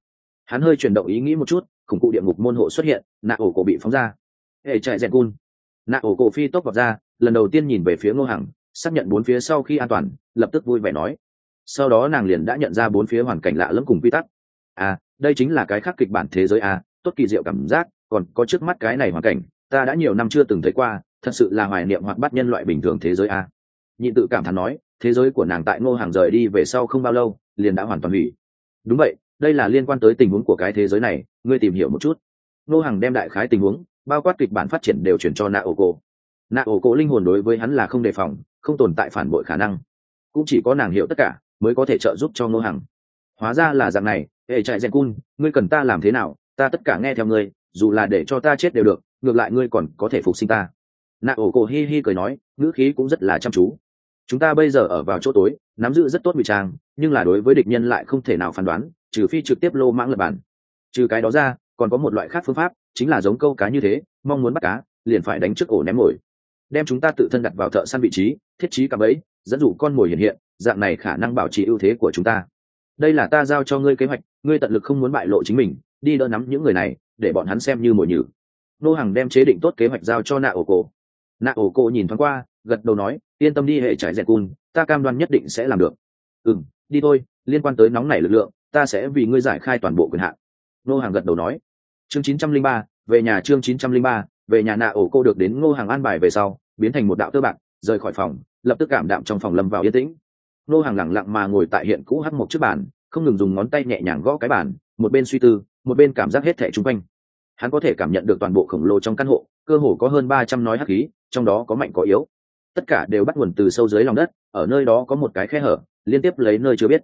hắn hơi chuyển động ý nghĩ một chút, khủng cụ địa ngục môn hộ xuất hiện, nạ ổ cổ bị phóng ra. Hệ chạy rèn cun. Nạ ổ cổ phi tốc vào ra, lần đầu tiên nhìn về phía ngô hằng, xác nhận bốn phía sau khi an toàn, lập tức vui vẻ nói. Sau đó nàng liền đã nhận ra bốn phía hoàn cảnh lạ lẫm cùng quy tắc. À đây chính là cái khác kịch bản thế giới à tốt kỳ diệu cảm giác, còn có trước mắt cái này hoàn cảnh, ta đã nhiều năm chưa từng thấy qua, thật sự là hoài niệm hoặc bắt nhân loại bình thường thế giới à. nhị tự cảm thán nói, thế giới của nàng tại ngô hàng rời đi về sau không bao lâu, liền đã hoàn toàn hủy. Đúng vậy đây là liên quan tới tình huống của cái thế giới này, ngươi tìm hiểu một chút. Nô hàng đem đại khái tình huống, bao quát kịch bản phát triển đều chuyển cho nạ ổ cổ nạ ổ cổ linh hồn đối với hắn là không đề phòng, không tồn tại phản bội khả năng. Cũng chỉ có nàng hiểu tất cả, mới có thể trợ giúp cho ngô hằng. Hóa ra là dạng này hệ chạy gen cun, ngươi cần ta làm thế nào? Ta tất cả nghe theo ngươi, dù là để cho ta chết đều được, ngược lại ngươi còn có thể phục sinh ta. Nạ ổ cổ hi hi cười nói, ngữ khí cũng rất là chăm chú. Chúng ta bây giờ ở vào chỗ tối, nắm giữ rất tốt ngụy trang, nhưng là đối với địch nhân lại không thể nào phán đoán trừ phi trực tiếp lô mãng lập bản. Trừ cái đó ra, còn có một loại khác phương pháp, chính là giống câu cá như thế, mong muốn bắt cá, liền phải đánh trước ổ ném mồi đem chúng ta tự thân đặt vào thợ săn vị trí, thiết trí cả bẫy, dẫn dụ con mồi hiện hiện, dạng này khả năng bảo trì ưu thế của chúng ta. Đây là ta giao cho ngươi kế hoạch, ngươi tận lực không muốn bại lộ chính mình, đi đỡ nắm những người này, để bọn hắn xem như mồi nhử. Nô hàng đem chế định tốt kế hoạch giao cho nạ ổ cổ. Nạ ổ cổ nhìn thoáng qua, gật đầu nói, yên tâm đi hệ trải dẹt cun, ta cam đoan nhất định sẽ làm được. Ừ đi thôi, liên quan tới nóng này lực lượng ta sẽ vì ngươi giải khai toàn bộ quyền hạn. Ngô hàng gật đầu nói. Chương chín trăm linh ba, về nhà chương chín trăm linh ba, về nhà nạ ổ cô được đến ngô hàng an bài về sau, biến thành một đạo tơ bạc, rời khỏi phòng, lập tức cảm đạm trong phòng lâm vào yên tĩnh. Ngô hàng lẳng lặng mà ngồi tại hiện cũ hắt một chiếc bàn, không ngừng dùng ngón tay nhẹ nhàng gõ cái bàn, một bên suy tư, một bên cảm giác hết thẻ chung quanh. Hắn có thể cảm nhận được toàn bộ khổng lồ trong căn hộ, cơ hồ có hơn ba trăm nói hắc khí, trong đó có mạnh có yếu. Tất cả đều bắt nguồn từ sâu dưới lòng đất, ở nơi đó có một cái khe hở, liên tiếp lấy nơi chưa biết.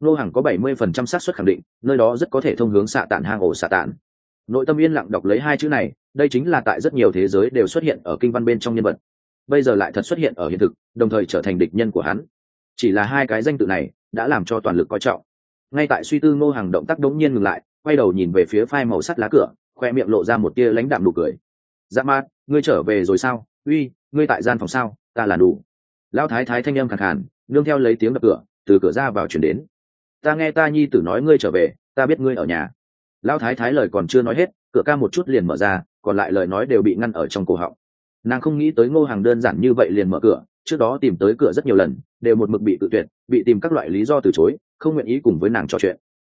Nô hàng có bảy mươi phần trăm xác suất khẳng định, nơi đó rất có thể thông hướng xạ tản hang ổ xạ tản. Nội tâm yên lặng đọc lấy hai chữ này, đây chính là tại rất nhiều thế giới đều xuất hiện ở kinh văn bên trong nhân vật. Bây giờ lại thật xuất hiện ở hiện thực, đồng thời trở thành địch nhân của hắn. Chỉ là hai cái danh tự này đã làm cho toàn lực coi trọng. Ngay tại suy tư ngô hàng động tác đống nhiên ngừng lại, quay đầu nhìn về phía phai màu sắt lá cửa, khoe miệng lộ ra một tia lãnh đạm nụ cười. Dạ mát ngươi trở về rồi sao? Uy, ngươi tại gian phòng sao? Ta là đủ. Lão thái thái thanh âm khẳng hẳn nương theo lấy tiếng đập cửa, từ cửa ra vào chuyển đến ta nghe ta nhi tử nói ngươi trở về, ta biết ngươi ở nhà. Lão thái thái lời còn chưa nói hết, cửa ca một chút liền mở ra, còn lại lời nói đều bị ngăn ở trong cổ họng. Nàng không nghĩ tới ngô hàng đơn giản như vậy liền mở cửa, trước đó tìm tới cửa rất nhiều lần, đều một mực bị tự tuyệt, bị tìm các loại lý do từ chối, không nguyện ý cùng với nàng trò chuyện.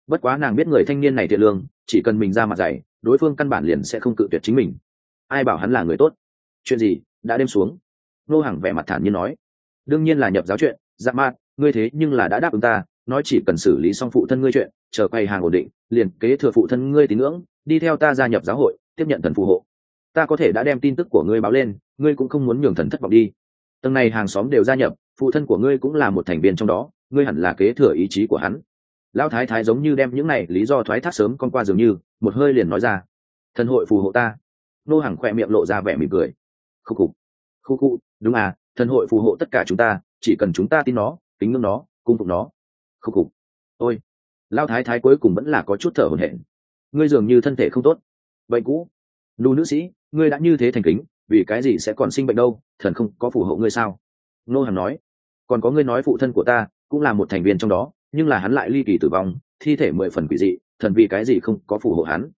Bất quá nàng biết người thanh niên này thiện lương, chỉ cần mình ra mặt dày đối phương căn bản liền sẽ không cự tuyệt chính mình. Ai bảo hắn là người tốt? Chuyện gì? Đã đêm xuống. Nô hàng vẻ mặt thản nhiên nói. Đương nhiên là nhập giáo chuyện dạ mạt ngươi thế nhưng là đã đáp ứng ta nói chỉ cần xử lý xong phụ thân ngươi chuyện chờ quay hàng ổn định liền kế thừa phụ thân ngươi tín ngưỡng đi theo ta gia nhập giáo hội tiếp nhận thần phù hộ. Ta có thể đã đem tin tức của ngươi báo lên ngươi cũng không muốn nhường thần thất vọng đi. Tầng này hàng xóm đều gia nhập phụ thân của ngươi cũng là một thành viên trong đó ngươi hẳn là kế thừa ý chí của hắn. Lão thái thái giống như đem những này lý do thoái thác sớm con qua dường như một hơi liền nói ra. Thần hội phù hộ ta. Nô hàng khoe miệng lộ ra vẻ mỉm cười. Khúc cụ, khu cụ, đúng à thần hội phù hộ tất cả chúng ta chỉ cần chúng ta tin nó tính ngưỡng nó cung phục nó khúc khục. Ôi, lao thái thái cuối cùng vẫn là có chút thở hổn hển. Ngươi dường như thân thể không tốt. Bệnh cũ nụ nữ sĩ, ngươi đã như thế thành kính, vì cái gì sẽ còn sinh bệnh đâu, thần không có phù hộ ngươi sao? Nô hằng nói, còn có ngươi nói phụ thân của ta, cũng là một thành viên trong đó, nhưng là hắn lại ly kỳ tử vong, thi thể mười phần quỷ dị, thần vì cái gì không có phù hộ hắn?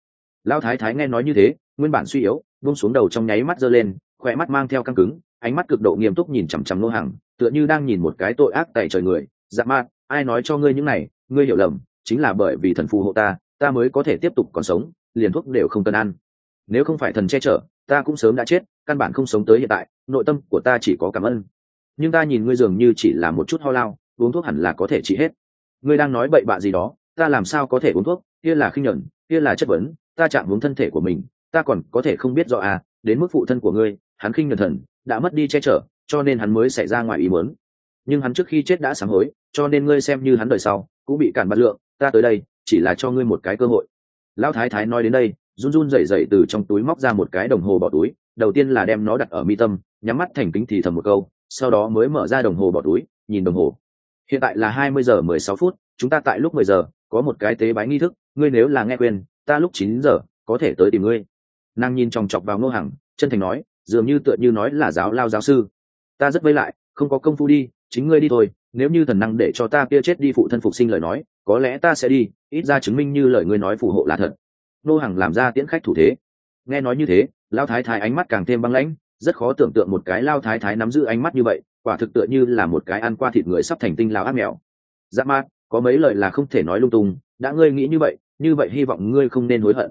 Lao thái thái nghe nói như thế, nguyên bản suy yếu vung xuống đầu trong nháy mắt giơ lên, khỏe mắt mang theo căng cứng, ánh mắt cực độ nghiêm túc nhìn chằm chằm nô hàng tựa như đang nhìn một cái tội ác tại trời người dạ mát ai nói cho ngươi những này, ngươi hiểu lầm, chính là bởi vì thần phù hộ ta ta mới có thể tiếp tục còn sống, liền thuốc đều không cần ăn. Nếu không phải thần che chở, ta cũng sớm đã chết, căn bản không sống tới hiện tại, nội tâm của ta chỉ có cảm ơn. Nhưng ta nhìn ngươi dường như chỉ là một chút ho lao, uống thuốc hẳn là có thể trị hết. Ngươi đang nói bậy bạ gì đó, ta làm sao có thể uống thuốc, kia là khinh nhuận, kia là chất vấn, ta chạm uống thân thể của mình, ta còn có thể không biết rõ à đến mức phụ thân của ngươi, hắn khinh nhuận thần, đã mất đi che chở, cho nên hắn mới xảy ra ngoài ý muốn nhưng hắn trước khi chết đã sám hối, cho nên ngươi xem như hắn đời sau, cũng bị cản bắt lượng, ta tới đây, chỉ là cho ngươi một cái cơ hội. Lão thái thái nói đến đây, run run rẩy rẩy từ trong túi móc ra một cái đồng hồ bỏ túi, đầu tiên là đem nó đặt ở mi tâm, nhắm mắt thành kính thì thầm một câu, sau đó mới mở ra đồng hồ bỏ túi, nhìn đồng hồ. Hiện tại là hai mươi giờ mười sáu phút, chúng ta tại lúc mười giờ, có một cái tế bái nghi thức, ngươi nếu là nghe quên ta lúc chín giờ, có thể tới tìm ngươi. Nàng nhìn chòng chọc vào ngô hằng, chân thành nói, dường như tựa như nói là giáo lao giáo sư. Ta rất vây lại, không có công phu đi chính ngươi đi thôi, nếu như thần năng để cho ta kia chết đi phụ thân phục sinh lời nói, có lẽ ta sẽ đi, ít ra chứng minh như lời ngươi nói phù hộ là thật. Nô hằng làm ra tiễn khách thủ thế. Nghe nói như thế lao thái thái ánh mắt càng thêm băng lãnh, rất khó tưởng tượng một cái lao thái thái nắm giữ ánh mắt như vậy, quả thực tựa như là một cái ăn qua thịt người sắp thành tinh lao ác mèo. Dạ mát có mấy lời là không thể nói lung tung, đã ngươi nghĩ như vậy như vậy hy vọng ngươi không nên hối hận.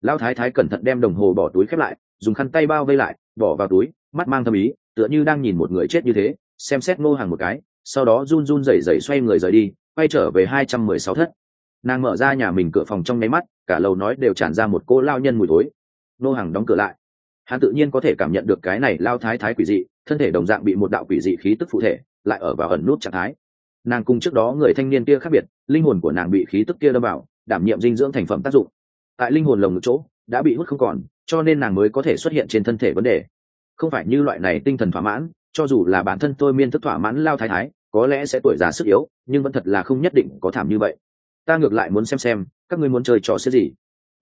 Lao thái thái cẩn thận đem đồng hồ bỏ túi khép lại, dùng khăn tay bao vây lại, bỏ vào túi, mắt mang thâm ý, tựa như đang nhìn một người chết như thế xem xét ngô hàng một cái, sau đó run run rẩy rẩy xoay người rời đi, quay trở về hai trăm mười sáu thất. Nàng mở ra nhà mình cửa phòng trong nháy mắt, cả lầu nói đều tràn ra một cô lao nhân mùi thối. Nô hàng đóng cửa lại. Hắn tự nhiên có thể cảm nhận được cái này lao thái thái quỷ dị, thân thể đồng dạng bị một đạo quỷ dị khí tức phụ thể, lại ở vào ẩn nút trạng thái. Nàng cùng trước đó người thanh niên kia khác biệt, linh hồn của nàng bị khí tức kia đâm vào, đảm nhiệm dinh dưỡng thành phẩm tác dụng. Tại linh hồn lồng ngực chỗ, đã bị hút không còn, cho nên nàng mới có thể xuất hiện trên thân thể vấn đề. Không phải như loại này tinh thần thỏa mãn cho dù là bản thân tôi miên thức thỏa mãn lao thái thái, có lẽ sẽ tuổi già sức yếu, nhưng vẫn thật là không nhất định có thảm như vậy. Ta ngược lại muốn xem xem, các ngươi muốn chơi trò xếp gì?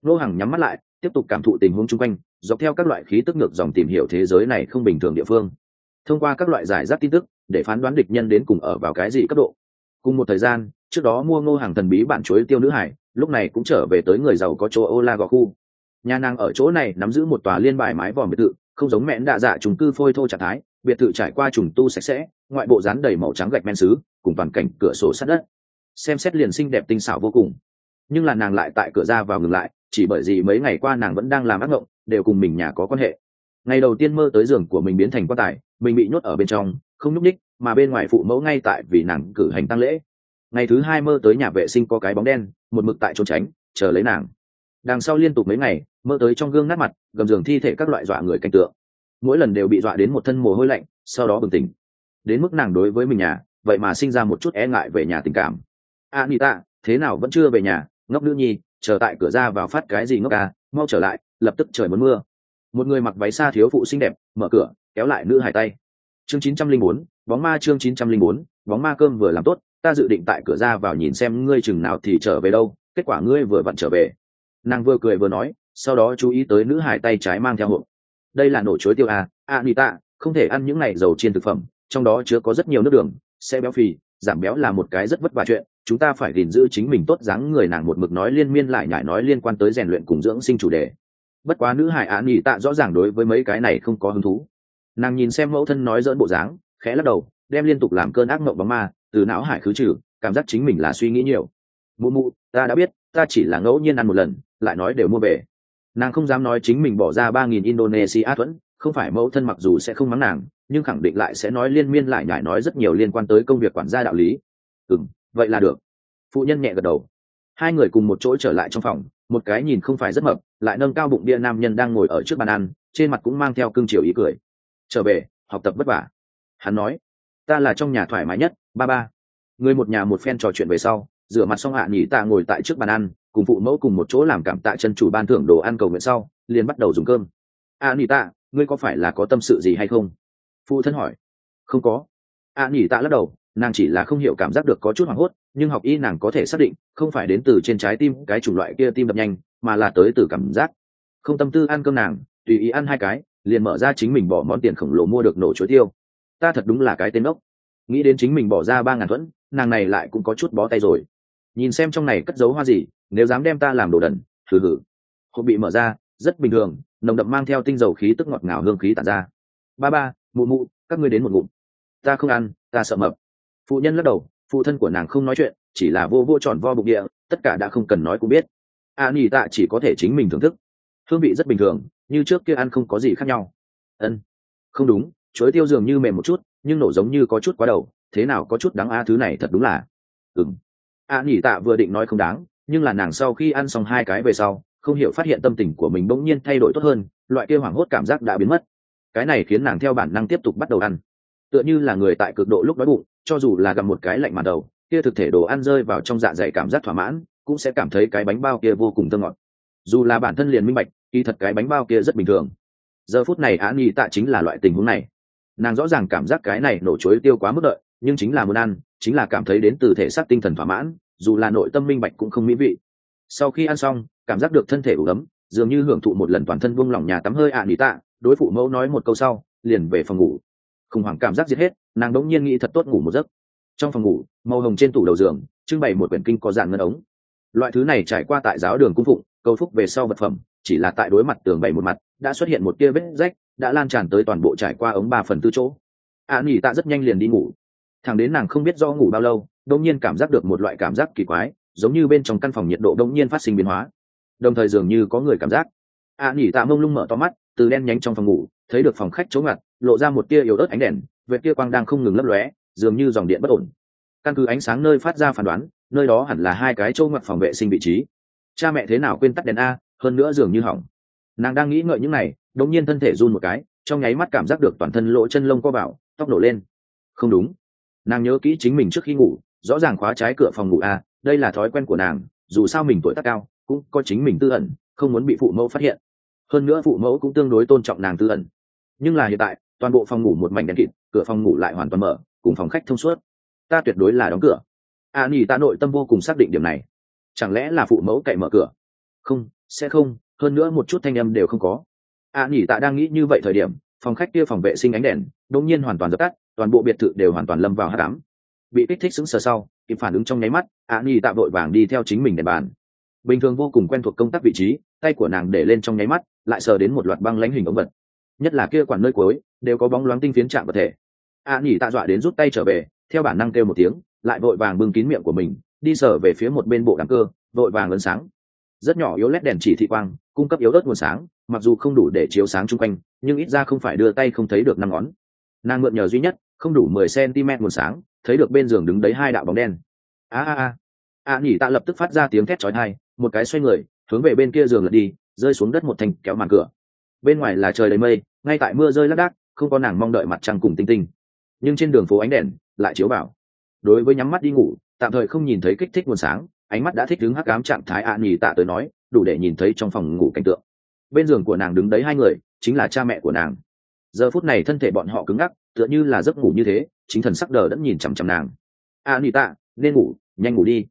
Nô hàng nhắm mắt lại, tiếp tục cảm thụ tình huống chung quanh, dọc theo các loại khí tức ngược dòng tìm hiểu thế giới này không bình thường địa phương. Thông qua các loại giải rác tin tức, để phán đoán địch nhân đến cùng ở vào cái gì cấp độ. Cùng một thời gian, trước đó mua ngô hàng thần bí bản chuối tiêu nữ hải, lúc này cũng trở về tới người giàu có chỗ ô la gò khu nhà nàng ở chỗ này nắm giữ một tòa liên bài mái vòm biệt thự, không giống mẹn đạ dạ trùng cư phôi thô trạng thái biệt thự trải qua trùng tu sạch sẽ, ngoại bộ dán đầy màu trắng gạch men xứ, cùng toàn cảnh cửa sổ sát đất. Xem xét liền xinh đẹp tinh xảo vô cùng. Nhưng là nàng lại tại cửa ra vào ngừng lại, chỉ bởi vì mấy ngày qua nàng vẫn đang làm ác mộng, đều cùng mình nhà có quan hệ. Ngày đầu tiên mơ tới giường của mình biến thành quan tài, mình bị nhốt ở bên trong, không nhúc ních mà bên ngoài phụ mẫu ngay tại vì nàng cử hành tăng lễ. Ngày thứ hai mơ tới nhà vệ sinh có cái bóng đen, một mực tại trốn tránh, chờ lấy nàng. Đằng sau liên tục mấy ngày, mơ tới trong gương nát mặt, gầm giường thi thể các loại dọa người cảnh tượng mỗi lần đều bị dọa đến một thân mồ hôi lạnh, sau đó bừng tỉnh. Đến mức nàng đối với mình nhà, vậy mà sinh ra một chút e ngại về nhà tình cảm. A thế nào vẫn chưa về nhà? Ngốc nữ nhi, chờ tại cửa ra vào phát cái gì ngốc ca mau trở lại, lập tức trời muốn mưa. Một người mặc váy xa thiếu phụ xinh đẹp, mở cửa, kéo lại nữ hải tay. Chương chín trăm linh bốn, bóng ma chương chín trăm linh bốn, bóng ma cơm vừa làm tốt, ta dự định tại cửa ra vào nhìn xem ngươi chừng nào thì trở về đâu, kết quả ngươi vừa vặn trở về. Nàng vừa cười vừa nói, sau đó chú ý tới nữ hải tay trái mang theo hộp đây là nổ chuối tiêu à, à a nị tạ không thể ăn những ngày dầu chiên thực phẩm trong đó chứa có rất nhiều nước đường sẽ béo phì giảm béo là một cái rất vất vả chuyện chúng ta phải gìn giữ chính mình tốt dáng người nàng một mực nói liên miên lại nhải nói liên quan tới rèn luyện cùng dưỡng sinh chủ đề. Bất quá nữ hải a à, nghỉ tạ rõ ràng đối với mấy cái này không có hứng thú. Nàng nhìn xem mẫu thân nói dỡn bộ dáng khẽ lắc đầu đem liên tục làm cơn ác mộng bóng ma từ não hải khứ trừ cảm giác chính mình là suy nghĩ nhiều. Mụ mụ ta đã biết ta chỉ là ngẫu nhiên ăn một lần lại nói đều mua về nàng không dám nói chính mình bỏ ra ba nghìn indonesia thuẫn, không phải mẫu thân mặc dù sẽ không mắng nàng, nhưng khẳng định lại sẽ nói liên miên lại nhải nói rất nhiều liên quan tới công việc quản gia đạo lý. Ừ vậy là được. Phụ nhân nhẹ gật đầu. Hai người cùng một chỗ trở lại trong phòng, một cái nhìn không phải rất mập, lại nâng cao bụng bia nam nhân đang ngồi ở trước bàn ăn, trên mặt cũng mang theo cương triều ý cười. Trở về, học tập vất vả. Hắn nói, ta là trong nhà thoải mái nhất, ba ba. Người một nhà một phen trò chuyện về sau, rửa mặt xong hạ nhỉ tạ ngồi tại trước bàn ăn cùng phụ mẫu cùng một chỗ làm cảm tạ chân chủ ban thưởng đồ ăn cầu nguyện sau, liền bắt đầu dùng cơm. A nỉ tạ ngươi có phải là có tâm sự gì hay không? Phụ thân hỏi. Không có. A nỉ tạ lắc đầu, nàng chỉ là không hiểu cảm giác được có chút hoảng hốt, nhưng học y nàng có thể xác định, không phải đến từ trên trái tim cái chủng loại kia tim đập nhanh, mà là tới từ cảm giác. Không tâm tư ăn cơm nàng, tùy ý ăn hai cái, liền mở ra chính mình bỏ món tiền khổng lồ mua được nổ chuối tiêu. Ta thật đúng là cái tên ốc nghĩ đến chính mình bỏ ra ba ngàn thuẫn, nàng này lại cũng có chút bó tay rồi nhìn xem trong này cất giấu hoa gì, nếu dám đem ta làm đồ đần thử hử hộp bị mở ra, rất bình thường, nồng đậm mang theo tinh dầu khí tức ngọt ngào hương khí tản ra. Ba ba, mụ mụ, các ngươi đến một ngụm. Ta không ăn, ta sợ mập. Phụ nhân lắc đầu, phụ thân của nàng không nói chuyện, chỉ là vô vô tròn vo bụng địa, tất cả đã không cần nói cũng biết. A nỉ tạ chỉ có thể chính mình thưởng thức. Hương vị rất bình thường, như trước kia ăn không có gì khác nhau. Ân, không đúng, chuối tiêu dường như mềm một chút, nhưng nổ giống như có chút quá đầu, thế nào có chút đáng a thứ này thật đúng là. Ừng a nỉ tạ vừa định nói không đáng, nhưng là nàng sau khi ăn xong hai cái về sau, không hiểu phát hiện tâm tình của mình bỗng nhiên thay đổi tốt hơn, loại kia hoảng hốt cảm giác đã biến mất. Cái này khiến nàng theo bản năng tiếp tục bắt đầu ăn. Tựa như là người tại cực độ lúc đói bụng, cho dù là gặp một cái lạnh mặt đầu, kia thực thể đồ ăn rơi vào trong dạ dày cảm giác thỏa mãn, cũng sẽ cảm thấy cái bánh bao kia vô cùng thơm ngọt. Dù là bản thân liền minh bạch, kỳ thật cái bánh bao kia rất bình thường. Giờ phút này á nghi tạ chính là loại tình huống này. Nàng rõ ràng cảm giác cái này nổ chuối tiêu quá mức đợi, nhưng chính là muốn ăn chính là cảm thấy đến từ thể xác tinh thần thỏa mãn dù là nội tâm minh bạch cũng không mỹ vị. Sau khi ăn xong cảm giác được thân thể ủ ấm dường như hưởng thụ một lần toàn thân buông lỏng nhà tắm hơi ạ à tạ đối phụ mẫu nói một câu sau liền về phòng ngủ. Khủng hoảng cảm giác giết hết nàng đống nhiên nghĩ thật tốt ngủ một giấc. Trong phòng ngủ màu hồng trên tủ đầu giường trưng bày một quyển kinh có dạng ngân ống. Loại thứ này trải qua tại giáo đường cung phụng cầu phúc về sau vật phẩm chỉ là tại đối mặt tường bày một mặt đã xuất hiện một tia vết rách đã lan tràn tới toàn bộ trải qua ống ba phần tư chỗ. Ạ à, nghỉ tạ rất nhanh liền đi ngủ thằng đến nàng không biết do ngủ bao lâu đông nhiên cảm giác được một loại cảm giác kỳ quái giống như bên trong căn phòng nhiệt độ đông nhiên phát sinh biến hóa. Đồng thời dường như có người cảm giác. A à, nghỉ tạ mông lung mở to mắt từ đen nhánh trong phòng ngủ thấy được phòng khách chống ngặt lộ ra một tia yếu ớt ánh đèn vệ tia quang đang không ngừng lấp lóe dường như dòng điện bất ổn. Căn cứ ánh sáng nơi phát ra phán đoán nơi đó hẳn là hai cái chỗ ngặt phòng vệ sinh vị trí. Cha mẹ thế nào quên tắt đèn a hơn nữa dường như hỏng. Nàng đang nghĩ ngợi những này đột nhiên thân thể run một cái trong nháy mắt cảm giác được toàn thân lỗ chân lông co vào tóc nổ lên. Không đúng nàng nhớ kỹ chính mình trước khi ngủ, rõ ràng khóa trái cửa phòng ngủ a đây là thói quen của nàng, dù sao mình tuổi tác cao, cũng có chính mình tư ẩn, không muốn bị phụ mẫu phát hiện. Hơn nữa phụ mẫu cũng tương đối tôn trọng nàng tư ẩn. Nhưng là hiện tại, toàn bộ phòng ngủ một mảnh đèn kịt, cửa phòng ngủ lại hoàn toàn mở, cùng phòng khách thông suốt. Ta tuyệt đối là đóng cửa. A nỉ ta nội tâm vô cùng xác định điểm này. Chẳng lẽ là phụ mẫu cậy mở cửa? Không, sẽ không, hơn nữa một chút thanh âm đều không có. A nỉ ta đang nghĩ như vậy thời điểm, phòng khách kia phòng vệ sinh ánh đèn, đột nhiên hoàn toàn dập tắt toàn bộ biệt thự đều hoàn toàn lâm vào hát đám bị kích thích sững sờ sau, kịp phản ứng trong nháy mắt ạ nghi tạ vội vàng đi theo chính mình đèn bàn. Bình thường vô cùng quen thuộc công tác vị trí, tay của nàng để lên trong nháy mắt, lại sờ đến một loạt băng lãnh hình ống vật. Nhất là kia quản nơi cuối, đều có bóng loáng tinh phiến chạm vật thể. Ạ nỉ tạ dọa đến rút tay trở về, theo bản năng kêu một tiếng, lại vội vàng bưng kín miệng của mình, đi sờ về phía một bên bộ đám cơ, vội vàng lớn sáng. Rất nhỏ yếu lét đèn chỉ thị quang, cung cấp yếu ớt nguồn sáng, mặc dù không đủ để chiếu sáng chung quanh, nhưng ít ra không phải đưa tay không thấy được năm ngón. Nàng mượn nhờ duy nhất không đủ mười cm nguồn sáng, thấy được bên giường đứng đấy hai đạo bóng đen. A a a. A nhỉ tạ lập tức phát ra tiếng thét chói tai, một cái xoay người, hướng về bên kia giường lật đi, rơi xuống đất một thành kéo màn cửa. Bên ngoài là trời đầy mây, ngay tại mưa rơi lác đác, không có nàng mong đợi mặt trăng cùng tinh tinh. Nhưng trên đường phố ánh đèn lại chiếu vào. Đối với nhắm mắt đi ngủ, tạm thời không nhìn thấy kích thích nguồn sáng, ánh mắt đã thích đứng hắc ám trạng thái a nhỉ tạ tới nói, đủ để nhìn thấy trong phòng ngủ cảnh tượng. Bên giường của nàng đứng đấy hai người, chính là cha mẹ của nàng. Giờ phút này thân thể bọn họ cứng ngắc tựa như là giấc ngủ như thế, chính thần sắc đờ đẫn nhìn chằm chằm nàng. A nị tạ nên ngủ, nhanh ngủ đi.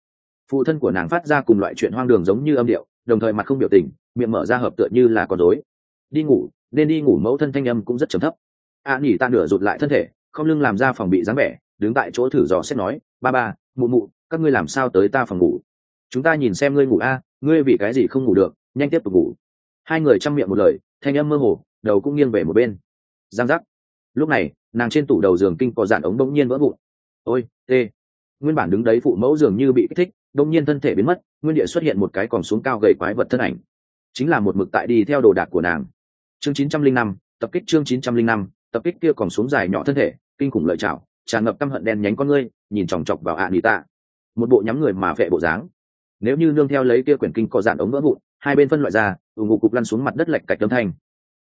Phụ thân của nàng phát ra cùng loại chuyện hoang đường giống như âm điệu, đồng thời mặt không biểu tình, miệng mở ra hợp tựa như là con rối. Đi ngủ, nên đi ngủ, mẫu thân thanh âm cũng rất trầm thấp. A nhì tạ nửa rụt lại thân thể, không lưng làm ra phòng bị dáng vẻ, đứng tại chỗ thử dò xét nói, ba ba, mụ mụ, các ngươi làm sao tới ta phòng ngủ? Chúng ta nhìn xem ngươi ngủ a, ngươi vì cái gì không ngủ được, nhanh tiếp tục ngủ. Hai người chăm miệng một lời, thanh âm mơ hồ, đầu cũng nghiêng về một bên. Giang giác lúc này, nàng trên tủ đầu giường kinh có dạn ống đông nhiên vỡ vụn. Ôi, tê. Nguyên bản đứng đấy phụ mẫu dường như bị kích thích đông nhiên thân thể biến mất, nguyên địa xuất hiện một cái còn xuống cao gầy quái vật thân ảnh. Chính là một mực tại đi theo đồ đạc của nàng. Chương chín trăm linh năm, tập kích chương chín trăm linh năm, tập kích kia còn xuống dài nhỏ thân thể, kinh khủng lợi chảo tràn ngập căm hận đen nhánh con ngươi, nhìn chòng chọc vào ạ nị tạ một bộ nhắm người mà vệ bộ dáng. Nếu như nương theo lấy kia quyển kinh có dạn ống vỡ vụn, hai bên phân loại ra, ù ngụ cục lăn xuống mặt đất lạch cạch âm thanh.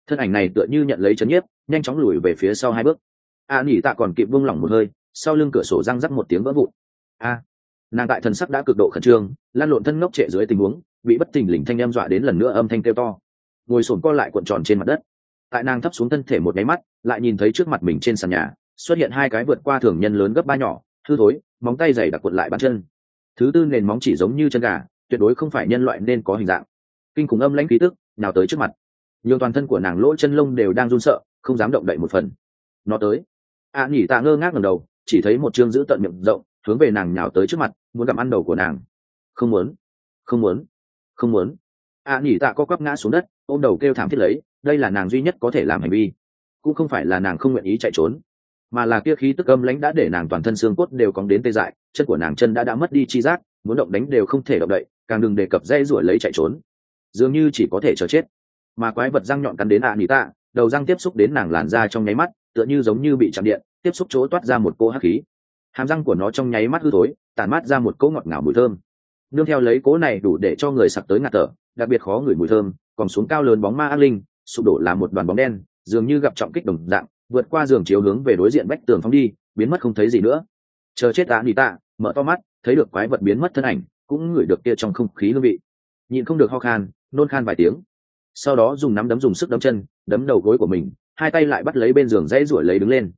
Thân ảnh này tựa như nhận lấy chấn nhiếp nhanh chóng lùi về phía sau hai bước. A nỉ tạ còn kịp buông lỏng một hơi, sau lưng cửa sổ răng rắc một tiếng vỡ vụn. A, nàng tại thần sắc đã cực độ khẩn trương, lan lộn thân ngốc trệ dưới tình huống, bị bất tình lình thanh em dọa đến lần nữa âm thanh kêu to. Ngồi sồn co lại cuộn tròn trên mặt đất. Tại nàng thấp xuống thân thể một nháy mắt, lại nhìn thấy trước mặt mình trên sàn nhà, xuất hiện hai cái vượt qua thường nhân lớn gấp ba nhỏ thư thối, móng tay dày đặc cuộn lại bàn chân. Thứ tư nền móng chỉ giống như chân gà, tuyệt đối không phải nhân loại nên có hình dạng. Kinh khủng âm lãnh khí tức, nào tới trước mặt. Nhiều toàn thân của nàng lỗ chân lông đều đang run sợ không dám động đậy một phần. Nó tới. A à, nhỉ tạ ngơ ngác ngầm đầu chỉ thấy một chương giữ tận miệng rộng hướng về nàng nhào tới trước mặt muốn gặm ăn đầu của nàng. Không muốn. Không muốn. Không muốn. A à, nhỉ tạ co quắp ngã xuống đất ôm đầu kêu thảm thiết lấy đây là nàng duy nhất có thể làm hành vi. Cũng không phải là nàng không nguyện ý chạy trốn mà là kia khí tức âm lãnh đã để nàng toàn thân xương cốt đều cóng đến tê dại chân của nàng chân đã đã mất đi chi giác muốn động đánh đều không thể động đậy càng đừng đề cập dây ruổi lấy chạy trốn. Dường như chỉ có thể chờ chết. Mà quái vật răng nhọn cắn đến ạ nỉ tạ đầu răng tiếp xúc đến nàng làn da trong nháy mắt, tựa như giống như bị chạm điện, tiếp xúc chỗ toát ra một cô hắc khí. Hàm răng của nó trong nháy mắt hư thối, tản mát ra một cỗ ngọt ngào mùi thơm. Nương theo lấy cỗ này đủ để cho người sặc tới ngạt thở, đặc biệt khó ngửi mùi thơm, còn xuống cao lớn bóng ma ác linh, sụp đổ là một đoàn bóng đen, dường như gặp trọng kích đồng dạng, vượt qua giường chiếu hướng về đối diện vách tường phóng đi, biến mất không thấy gì nữa. Chờ chết đã nỉ tạ, mở to mắt, thấy được quái vật biến mất thân ảnh, cũng ngửi được kia trong không khí hương vị. Nhịn không được ho khan, nôn khan vài tiếng sau đó dùng nắm đấm dùng sức đấm chân, đấm đầu gối của mình, hai tay lại bắt lấy bên giường dãy ruổi lấy đứng lên.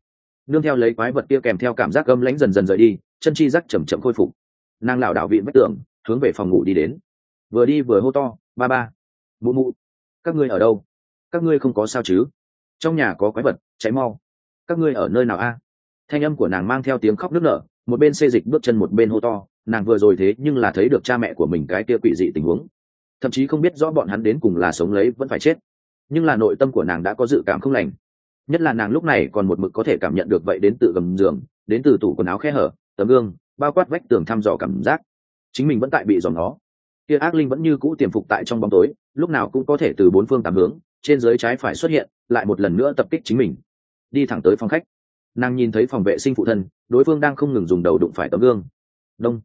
Nương theo lấy quái vật kia kèm theo cảm giác gâm lánh dần dần rời đi, chân chi rắc chầm chậm khôi phục. Nàng lảo đảo vị vách tường, hướng về phòng ngủ đi đến. Vừa đi vừa hô to, ba ba, mụ mụ, các ngươi ở đâu? Các ngươi không có sao chứ? Trong nhà có quái vật, cháy mau. Các ngươi ở nơi nào a? Thanh âm của nàng mang theo tiếng khóc nức nở, một bên xê dịch bước chân một bên hô to, nàng vừa rồi thế nhưng là thấy được cha mẹ của mình cái kia quỷ dị tình huống thậm chí không biết rõ bọn hắn đến cùng là sống lấy vẫn phải chết. Nhưng là nội tâm của nàng đã có dự cảm không lành. Nhất là nàng lúc này còn một mực có thể cảm nhận được vậy đến từ gầm giường, đến từ tủ quần áo khe hở, tấm gương, bao quát vách tường thăm dò cảm giác. Chính mình vẫn tại bị dòm nó kia ác linh vẫn như cũ tiềm phục tại trong bóng tối, lúc nào cũng có thể từ bốn phương tám hướng, trên dưới trái phải xuất hiện, lại một lần nữa tập kích chính mình. Đi thẳng tới phòng khách. Nàng nhìn thấy phòng vệ sinh phụ thân, đối phương đang không ngừng dùng đầu đụng phải tấm gương. Đông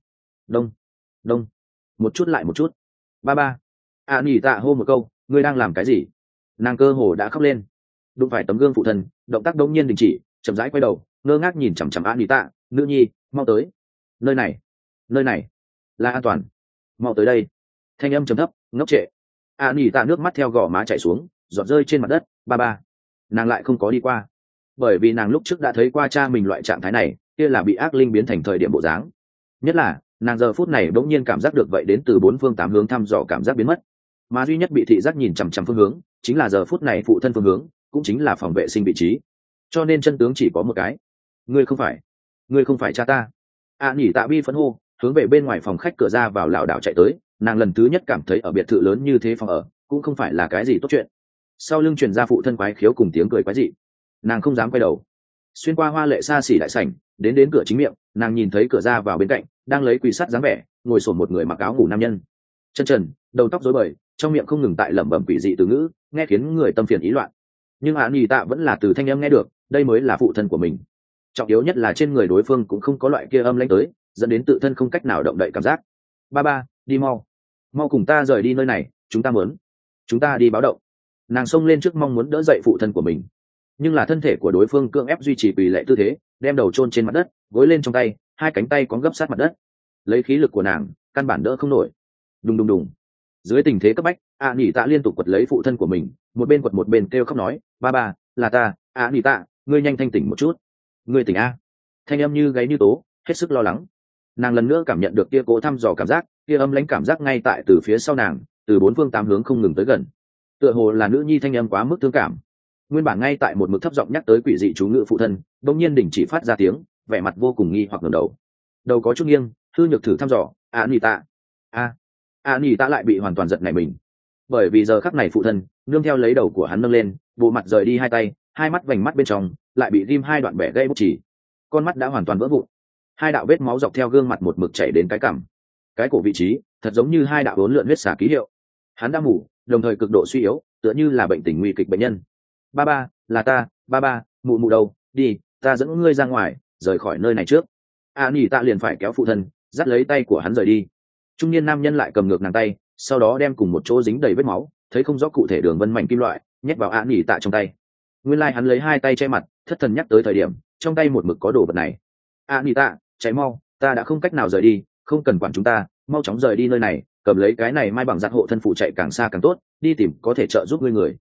đông đông. Một chút lại một chút. Ba ba a à, tạ hô một câu ngươi đang làm cái gì? Nàng cơ hồ đã khóc lên. Đụng phải tấm gương phụ thân động tác đông nhiên đình chỉ chậm rãi quay đầu ngơ ngác nhìn chằm chằm a nỉ tạ nữ nhi mau tới. Nơi này nơi này là an toàn. Mau tới đây. Thanh âm chấm thấp ngốc trệ. A nỉ tạ nước mắt theo gò má chảy xuống giọt rơi trên mặt đất ba ba. Nàng lại không có đi qua. Bởi vì nàng lúc trước đã thấy qua cha mình loại trạng thái này kia là bị ác linh biến thành thời điểm bộ dáng. Nhất là nàng giờ phút này bỗng nhiên cảm giác được vậy đến từ bốn phương tám hướng thăm dò cảm giác biến mất mà duy nhất bị thị giác nhìn chằm chằm phương hướng chính là giờ phút này phụ thân phương hướng cũng chính là phòng vệ sinh vị trí. Cho nên chân tướng chỉ có một cái. Ngươi không phải. Ngươi không phải cha ta. A à, nhỉ tạ bi phấn hô hướng về bên ngoài phòng khách cửa ra vào lảo đảo chạy tới nàng lần thứ nhất cảm thấy ở biệt thự lớn như thế phòng ở cũng không phải là cái gì tốt chuyện. Sau lưng truyền ra phụ thân quái khiếu cùng tiếng cười quái dị. Nàng không dám quay đầu. Xuyên qua hoa lệ xa xỉ đại sảnh đến đến cửa chính miệng nàng nhìn thấy cửa ra vào bên cạnh đang lấy quỳ sắt dáng vẻ ngồi sổn một người mặc áo ngủ nam nhân chân trần, đầu tóc rối bời, trong miệng không ngừng tại lẩm bẩm quỷ dị từ ngữ, nghe khiến người tâm phiền ý loạn. Nhưng hạ nghỉ tạ vẫn là từ thanh âm nghe được, đây mới là phụ thân của mình. Trọng yếu nhất là trên người đối phương cũng không có loại kia âm lãnh tới, dẫn đến tự thân không cách nào động đậy cảm giác. Ba ba, đi mau. Mau cùng ta rời đi nơi này, chúng ta muốn. Chúng ta đi báo động. Nàng xông lên trước mong muốn đỡ dậy phụ thân của mình. Nhưng là thân thể của đối phương cưỡng ép duy trì quỳ lệ tư thế, đem đầu chôn trên mặt đất, gối lên trong tay, hai cánh tay có gấp sát mặt đất. Lấy khí lực của nàng, căn bản đỡ không nổi đùng đùng đùng. Dưới tình thế cấp bách, a nỉ tạ liên tục quật lấy phụ thân của mình, một bên quật một bên kêu khóc nói, ba ba, là ta, a nỉ tạ, ngươi nhanh thanh tỉnh một chút. Ngươi tỉnh a? Thanh âm như gáy như tố, hết sức lo lắng. Nàng lần nữa cảm nhận được kia cố thăm dò cảm giác, kia âm lãnh cảm giác ngay tại từ phía sau nàng, từ bốn phương tám hướng không ngừng tới gần. Tựa hồ là nữ nhi thanh âm quá mức thương cảm. Nguyên bản ngay tại một mực thấp giọng nhắc tới quỷ dị chú ngự phụ thân, bỗng nhiên đình chỉ phát ra tiếng, vẻ mặt vô cùng nghi hoặc ngẩng đầu. Đầu có chút nghiêng, thư nhược thử thăm dò, a nỉ tạ. A a nỉ ta lại bị hoàn toàn giật này mình. Bởi vì giờ khắc này phụ thân, nương theo lấy đầu của hắn nâng lên, bộ mặt rời đi hai tay, hai mắt vành mắt bên trong, lại bị ghim hai đoạn bẻ gây bút chỉ con mắt đã hoàn toàn vỡ vụn. Hai đạo vết máu dọc theo gương mặt một mực chảy đến cái cằm. Cái cổ vị trí, thật giống như hai đạo bốn lượn huyết xả ký hiệu. Hắn đã mủ đồng thời cực độ suy yếu, tựa như là bệnh tình nguy kịch bệnh nhân. Ba ba, là ta, ba ba, mụ mụ đâu? Đi, ta dẫn ngươi ra ngoài, rời khỏi nơi này trước. A nỉ ta liền phải kéo phụ thân, dắt lấy tay của hắn rời đi trung niên nam nhân lại cầm ngược nàng tay, sau đó đem cùng một chỗ dính đầy vết máu, thấy không rõ cụ thể đường vân mảnh kim loại, nhét vào ạ nghỉ tạ trong tay. Nguyên lai、like、hắn lấy hai tay che mặt, thất thần nhắc tới thời điểm, trong tay một mực có đồ vật này. Ạ nghỉ tạ cháy mau, ta đã không cách nào rời đi, không cần quản chúng ta, mau chóng rời đi nơi này, cầm lấy cái này mai bằng giặc hộ thân phụ chạy càng xa càng tốt, đi tìm có thể trợ giúp ngươi người.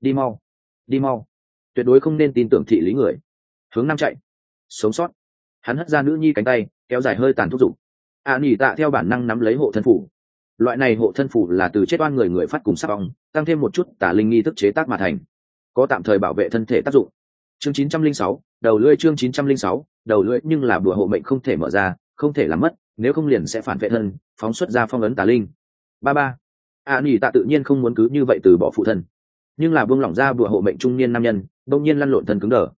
Đi mau đi mau. Tuyệt đối không nên tin tưởng thị lý người. Hướng nam chạy. Sống sót. Hắn hất ra nữ nhi cánh tay, kéo dài hơi tàn thúc giục a nỉ tạ theo bản năng nắm lấy hộ thân phủ. Loại này hộ thân phủ là từ chết oan người người phát cùng sắc ong tăng thêm một chút tả linh nghi thức chế tác mà thành. Có tạm thời bảo vệ thân thể tác dụng. Chương 906, đầu lưỡi chương 906, đầu lưỡi nhưng là bùa hộ mệnh không thể mở ra không thể làm mất nếu không liền sẽ phản vệ thân phóng xuất ra phong ấn tà linh. Ba ba. A nỉ tạ tự nhiên không muốn cứ như vậy từ bỏ phụ thân. Nhưng là buông lỏng ra bùa hộ mệnh trung niên nam nhân đông nhiên lăn lộn thân cứng đờ.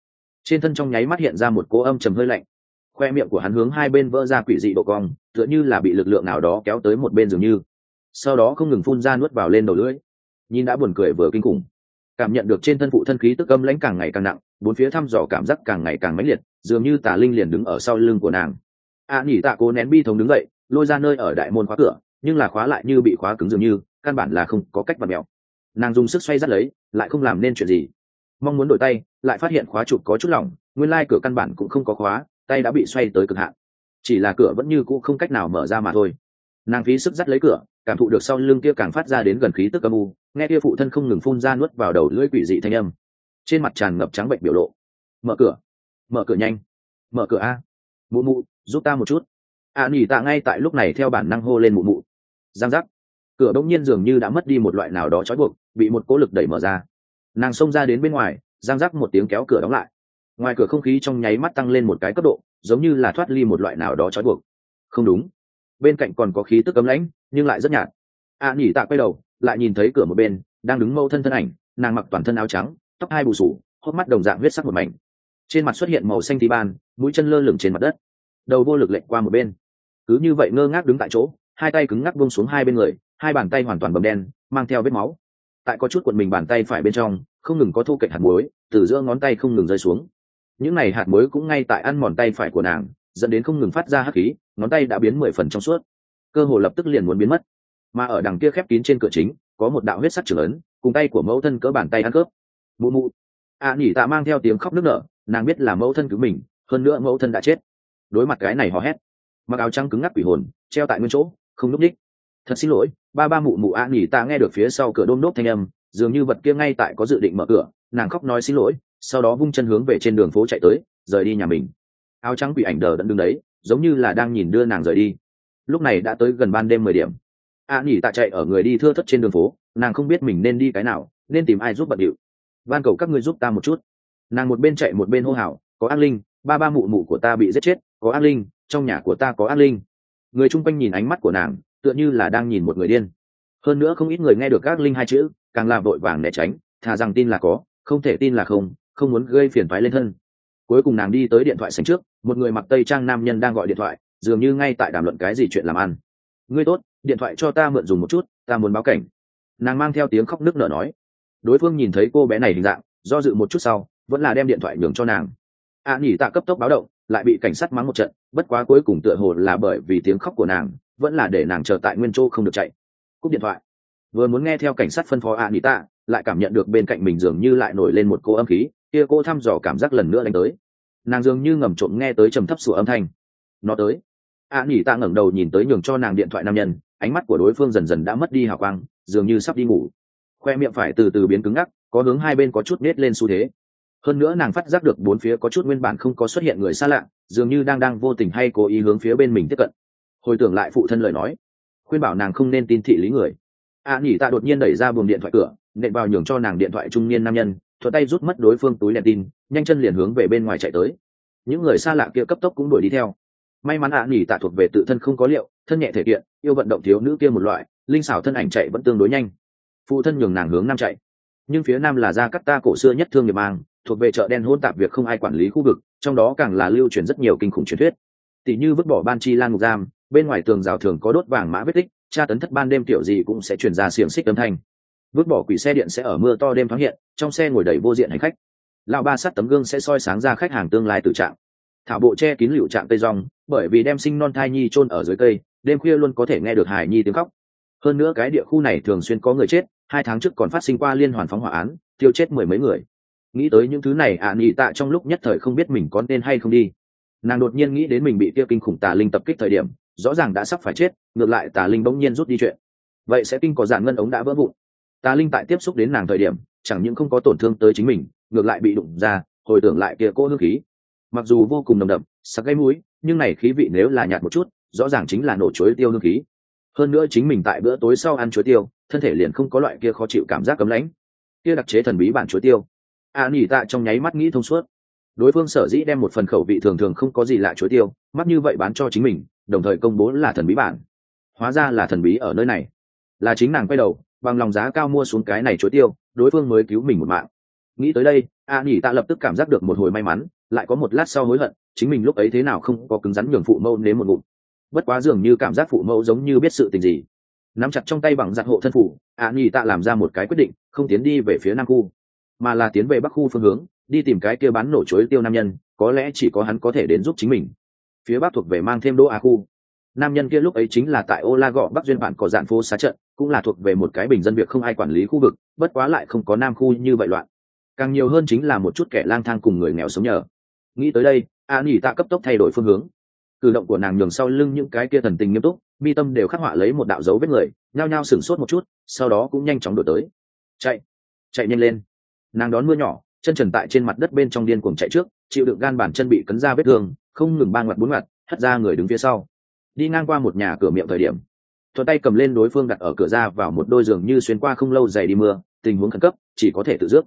Trên thân trong nháy mắt hiện ra một cỗ âm trầm hơi lạnh. Khoe miệng của hắn hướng hai bên vỡ ra quỷ dị độ cong tựa như là bị lực lượng nào đó kéo tới một bên dường như. Sau đó không ngừng phun ra nuốt vào lên đầu lưỡi. Nhìn đã buồn cười vừa kinh khủng. Cảm nhận được trên thân phụ thân khí tức âm lãnh càng ngày càng nặng bốn phía thăm dò cảm giác càng ngày càng mãnh liệt dường như tà linh liền đứng ở sau lưng của nàng. A à, nhỉ tạ cố nén bi thống đứng dậy lôi ra nơi ở đại môn khóa cửa nhưng là khóa lại như bị khóa cứng dường như căn bản là không có cách bật mẹo nàng dùng sức xoay dắt lấy lại không làm nên chuyện gì. Mong muốn đổi tay lại phát hiện khóa chụp có chút lỏng nguyên lai cửa căn bản cũng không có khóa tay đã bị xoay tới cực hạn chỉ là cửa vẫn như cũ không cách nào mở ra mà thôi. Nàng phí sức dắt lấy cửa cảm thụ được sau lưng kia càng phát ra đến gần khí tức âm u nghe kia phụ thân không ngừng phun ra nuốt vào đầu lưỡi quỷ dị thanh âm. Trên mặt tràn ngập trắng bệnh biểu lộ. Mở cửa mở cửa nhanh mở cửa a mụ mụ giúp ta một chút. A à, nỉ tạ ngay tại lúc này theo bản năng hô lên mụ mụ. Giang giác cửa đông nhiên dường như đã mất đi một loại nào đó trói buộc bị một cố lực đẩy mở ra. Nàng xông ra đến bên ngoài giang giác một tiếng kéo cửa đóng lại ngoài cửa không khí trong nháy mắt tăng lên một cái cấp độ giống như là thoát ly một loại nào đó trói buộc. Không đúng. Bên cạnh còn có khí tức cấm lãnh nhưng lại rất nhạt. A à, nhỉ tạ quay đầu lại nhìn thấy cửa một bên đang đứng mâu thân thân ảnh nàng mặc toàn thân áo trắng tóc hai bù sủ hốc mắt đồng dạng huyết sắc một mảnh. Trên mặt xuất hiện màu xanh thi ban mũi chân lơ lửng trên mặt đất. Đầu vô lực lệnh qua một bên. Cứ như vậy ngơ ngác đứng tại chỗ hai tay cứng ngắc buông xuống hai bên người hai bàn tay hoàn toàn bầm đen mang theo vết máu. Tại có chút cuộn mình bàn tay phải bên trong không ngừng có thu cạnh hạt muối từ giữa ngón tay không ngừng rơi xuống những này hạt muối cũng ngay tại ăn mòn tay phải của nàng dẫn đến không ngừng phát ra hắc khí ngón tay đã biến mười phần trong suốt. Cơ hồ lập tức liền muốn biến mất. Mà ở đằng kia khép kín trên cửa chính có một đạo huyết sắc trưởng ấn cùng tay của mẫu thân cỡ bàn tay ăn cướp mụ mụ. A à, nhỉ tạ mang theo tiếng khóc nức nở nàng biết là mẫu thân cứu mình hơn nữa mẫu thân đã chết. Đối mặt cái này hò hét mặc áo trắng cứng ngắc quỷ hồn treo tại nguyên chỗ không núp ních thật xin lỗi ba ba mụ mụ a à, nhỉ tạ nghe được phía sau cửa đôm nốt thanh âm dường như vật kia ngay tại có dự định mở cửa nàng khóc nói xin lỗi sau đó vung chân hướng về trên đường phố chạy tới rời đi nhà mình. Áo trắng quỷ ảnh đờ đẫn đứng đấy giống như là đang nhìn đưa nàng rời đi. Lúc này đã tới gần ban đêm mười điểm. A à, nhỉ tạ chạy ở người đi thưa thất trên đường phố nàng không biết mình nên đi cái nào nên tìm ai giúp bận điệu. Van cầu các ngươi giúp ta một chút. Nàng một bên chạy một bên hô hào có ác linh ba ba mụ mụ của ta bị giết chết có ác linh trong nhà của ta có ác linh. Người chung quanh nhìn ánh mắt của nàng tựa như là đang nhìn một người điên. Hơn nữa không ít người nghe được ác linh hai chữ càng làm vội vàng né tránh thà rằng tin là có không thể tin là không không muốn gây phiền thoái lên thân. Cuối cùng nàng đi tới điện thoại sành trước một người mặc tây trang nam nhân đang gọi điện thoại dường như ngay tại đàm luận cái gì chuyện làm ăn. Ngươi tốt điện thoại cho ta mượn dùng một chút ta muốn báo cảnh. Nàng mang theo tiếng khóc nức nở nói. Đối phương nhìn thấy cô bé này hình dạng do dự một chút sau vẫn là đem điện thoại nhường cho nàng. A à, nhỉ tạ cấp tốc báo động lại bị cảnh sát mắng một trận bất quá cuối cùng tựa hồ là bởi vì tiếng khóc của nàng vẫn là để nàng chờ tại nguyên châu không được chạy. Cúp điện thoại. Vừa muốn nghe theo cảnh sát phân phó a à, nhỉ tạ lại cảm nhận được bên cạnh mình dường như lại nổi lên một cô âm khí kia cô thăm dò cảm giác lần nữa đánh tới. Nàng dường như ngầm trộm nghe tới trầm thấp sủa âm thanh. Nó tới. A à, nhỉ ta ngẩng đầu nhìn tới nhường cho nàng điện thoại nam nhân ánh mắt của đối phương dần dần đã mất đi hào quang dường như sắp đi ngủ. Khoe miệng phải từ từ biến cứng ngắc có hướng hai bên có chút nết lên xu thế. Hơn nữa nàng phát giác được bốn phía có chút nguyên bản không có xuất hiện người xa lạ dường như đang đang vô tình hay cố ý hướng phía bên mình tiếp cận. Hồi tưởng lại phụ thân lời nói khuyên bảo nàng không nên tin thị lý người. A à, nhỉ ta đột nhiên đẩy ra buồng điện thoại cửa nện vào nhường cho nàng điện thoại trung niên nam nhân thuận tay rút mất đối phương túi đèn tin nhanh chân liền hướng về bên ngoài chạy tới. Những người xa lạ kia cấp tốc cũng đuổi đi theo. May mắn ạ à, tạ thuộc về tự thân không có liệu thân nhẹ thể kiện yêu vận động thiếu nữ kia một loại linh xảo thân ảnh chạy vẫn tương đối nhanh. Phụ thân nhường nàng hướng nam chạy. Nhưng phía nam là gia cắt ta cổ xưa nhất thương nghiệp mang thuộc về chợ đen hôn tạp việc không ai quản lý khu vực trong đó càng là lưu truyền rất nhiều kinh khủng truyền thuyết. Tỷ như vứt bỏ ban chi lan ngục giam bên ngoài tường rào thường có đốt vàng mã vết tích tra tấn thất ban đêm tiểu gì cũng sẽ truyền ra xiềng xích âm thanh vứt bỏ quỷ xe điện sẽ ở mưa to đêm thoáng hiện trong xe ngồi đầy vô diện hành khách. Lão ba sắt tấm gương sẽ soi sáng ra khách hàng tương lai tự trạng. Thảo bộ che kín liệu trạng cây rong bởi vì đem sinh non thai nhi chôn ở dưới cây đêm khuya luôn có thể nghe được hài nhi tiếng khóc. Hơn nữa cái địa khu này thường xuyên có người chết hai tháng trước còn phát sinh qua liên hoàn phóng hỏa án tiêu chết mười mấy người. Nghĩ tới những thứ này ạ à, tạ trong lúc nhất thời không biết mình có nên hay không đi. Nàng đột nhiên nghĩ đến mình bị tiêu kinh khủng tà linh tập kích thời điểm rõ ràng đã sắp phải chết ngược lại tà linh bỗng nhiên rút đi chuyện. Vậy sẽ kinh có dạng ngân ống đã vỡ vụn tà linh tại tiếp xúc đến nàng thời điểm chẳng những không có tổn thương tới chính mình ngược lại bị đụng ra hồi tưởng lại kia cỗ hương khí. Mặc dù vô cùng nồng đậm sắc gây mũi nhưng này khí vị nếu là nhạt một chút rõ ràng chính là nổ chuối tiêu hương khí. Hơn nữa chính mình tại bữa tối sau ăn chuối tiêu thân thể liền không có loại kia khó chịu cảm giác cấm lãnh. Kia đặc chế thần bí bản chuối tiêu. A à, tạ trong nháy mắt nghĩ thông suốt. Đối phương sở dĩ đem một phần khẩu vị thường thường không có gì lạ chuối tiêu mắt như vậy bán cho chính mình đồng thời công bố là thần bí bản. Hóa ra là thần bí ở nơi này. Là chính nàng quay đầu bằng lòng giá cao mua xuống cái này chuối tiêu, đối phương mới cứu mình một mạng. Nghĩ tới đây, a nhỉ tạ lập tức cảm giác được một hồi may mắn, lại có một lát sau hối hận, chính mình lúc ấy thế nào không có cứng rắn nhường phụ mẫu nếm một ngụm. Bất quá dường như cảm giác phụ mẫu giống như biết sự tình gì. Nắm chặt trong tay bằng giặt hộ thân phủ, a nhỉ tạ làm ra một cái quyết định, không tiến đi về phía nam khu, mà là tiến về bắc khu phương hướng, đi tìm cái kia bán nổ chuối tiêu nam nhân, có lẽ chỉ có hắn có thể đến giúp chính mình. Phía bắc thuộc về mang thêm đỗ a khu nam nhân kia lúc ấy chính là tại ô la gọ bắc duyên bản có dạn phố xá trận, cũng là thuộc về một cái bình dân việc không ai quản lý khu vực, bất quá lại không có nam khu như vậy loạn. Càng nhiều hơn chính là một chút kẻ lang thang cùng người nghèo sống nhờ. Nghĩ tới đây, a nghỉ tạ cấp tốc thay đổi phương hướng. Cử động của nàng nhường sau lưng những cái kia thần tình nghiêm túc, mi tâm đều khắc họa lấy một đạo dấu vết người, nhao nhao sửng sốt một chút, sau đó cũng nhanh chóng đổi tới. Chạy chạy nhanh lên. Nàng đón mưa nhỏ, chân trần tại trên mặt đất bên trong điên cuồng chạy trước, chịu đựng gan bản chân bị cấn ra vết thương, không ngừng ba ngoặt bốn ngoặt, hất ra người đứng phía sau đi ngang qua một nhà cửa miệng thời điểm. Thuận tay cầm lên đối phương đặt ở cửa ra vào một đôi giường như xuyên qua không lâu dày đi mưa, tình huống khẩn cấp, chỉ có thể tự dước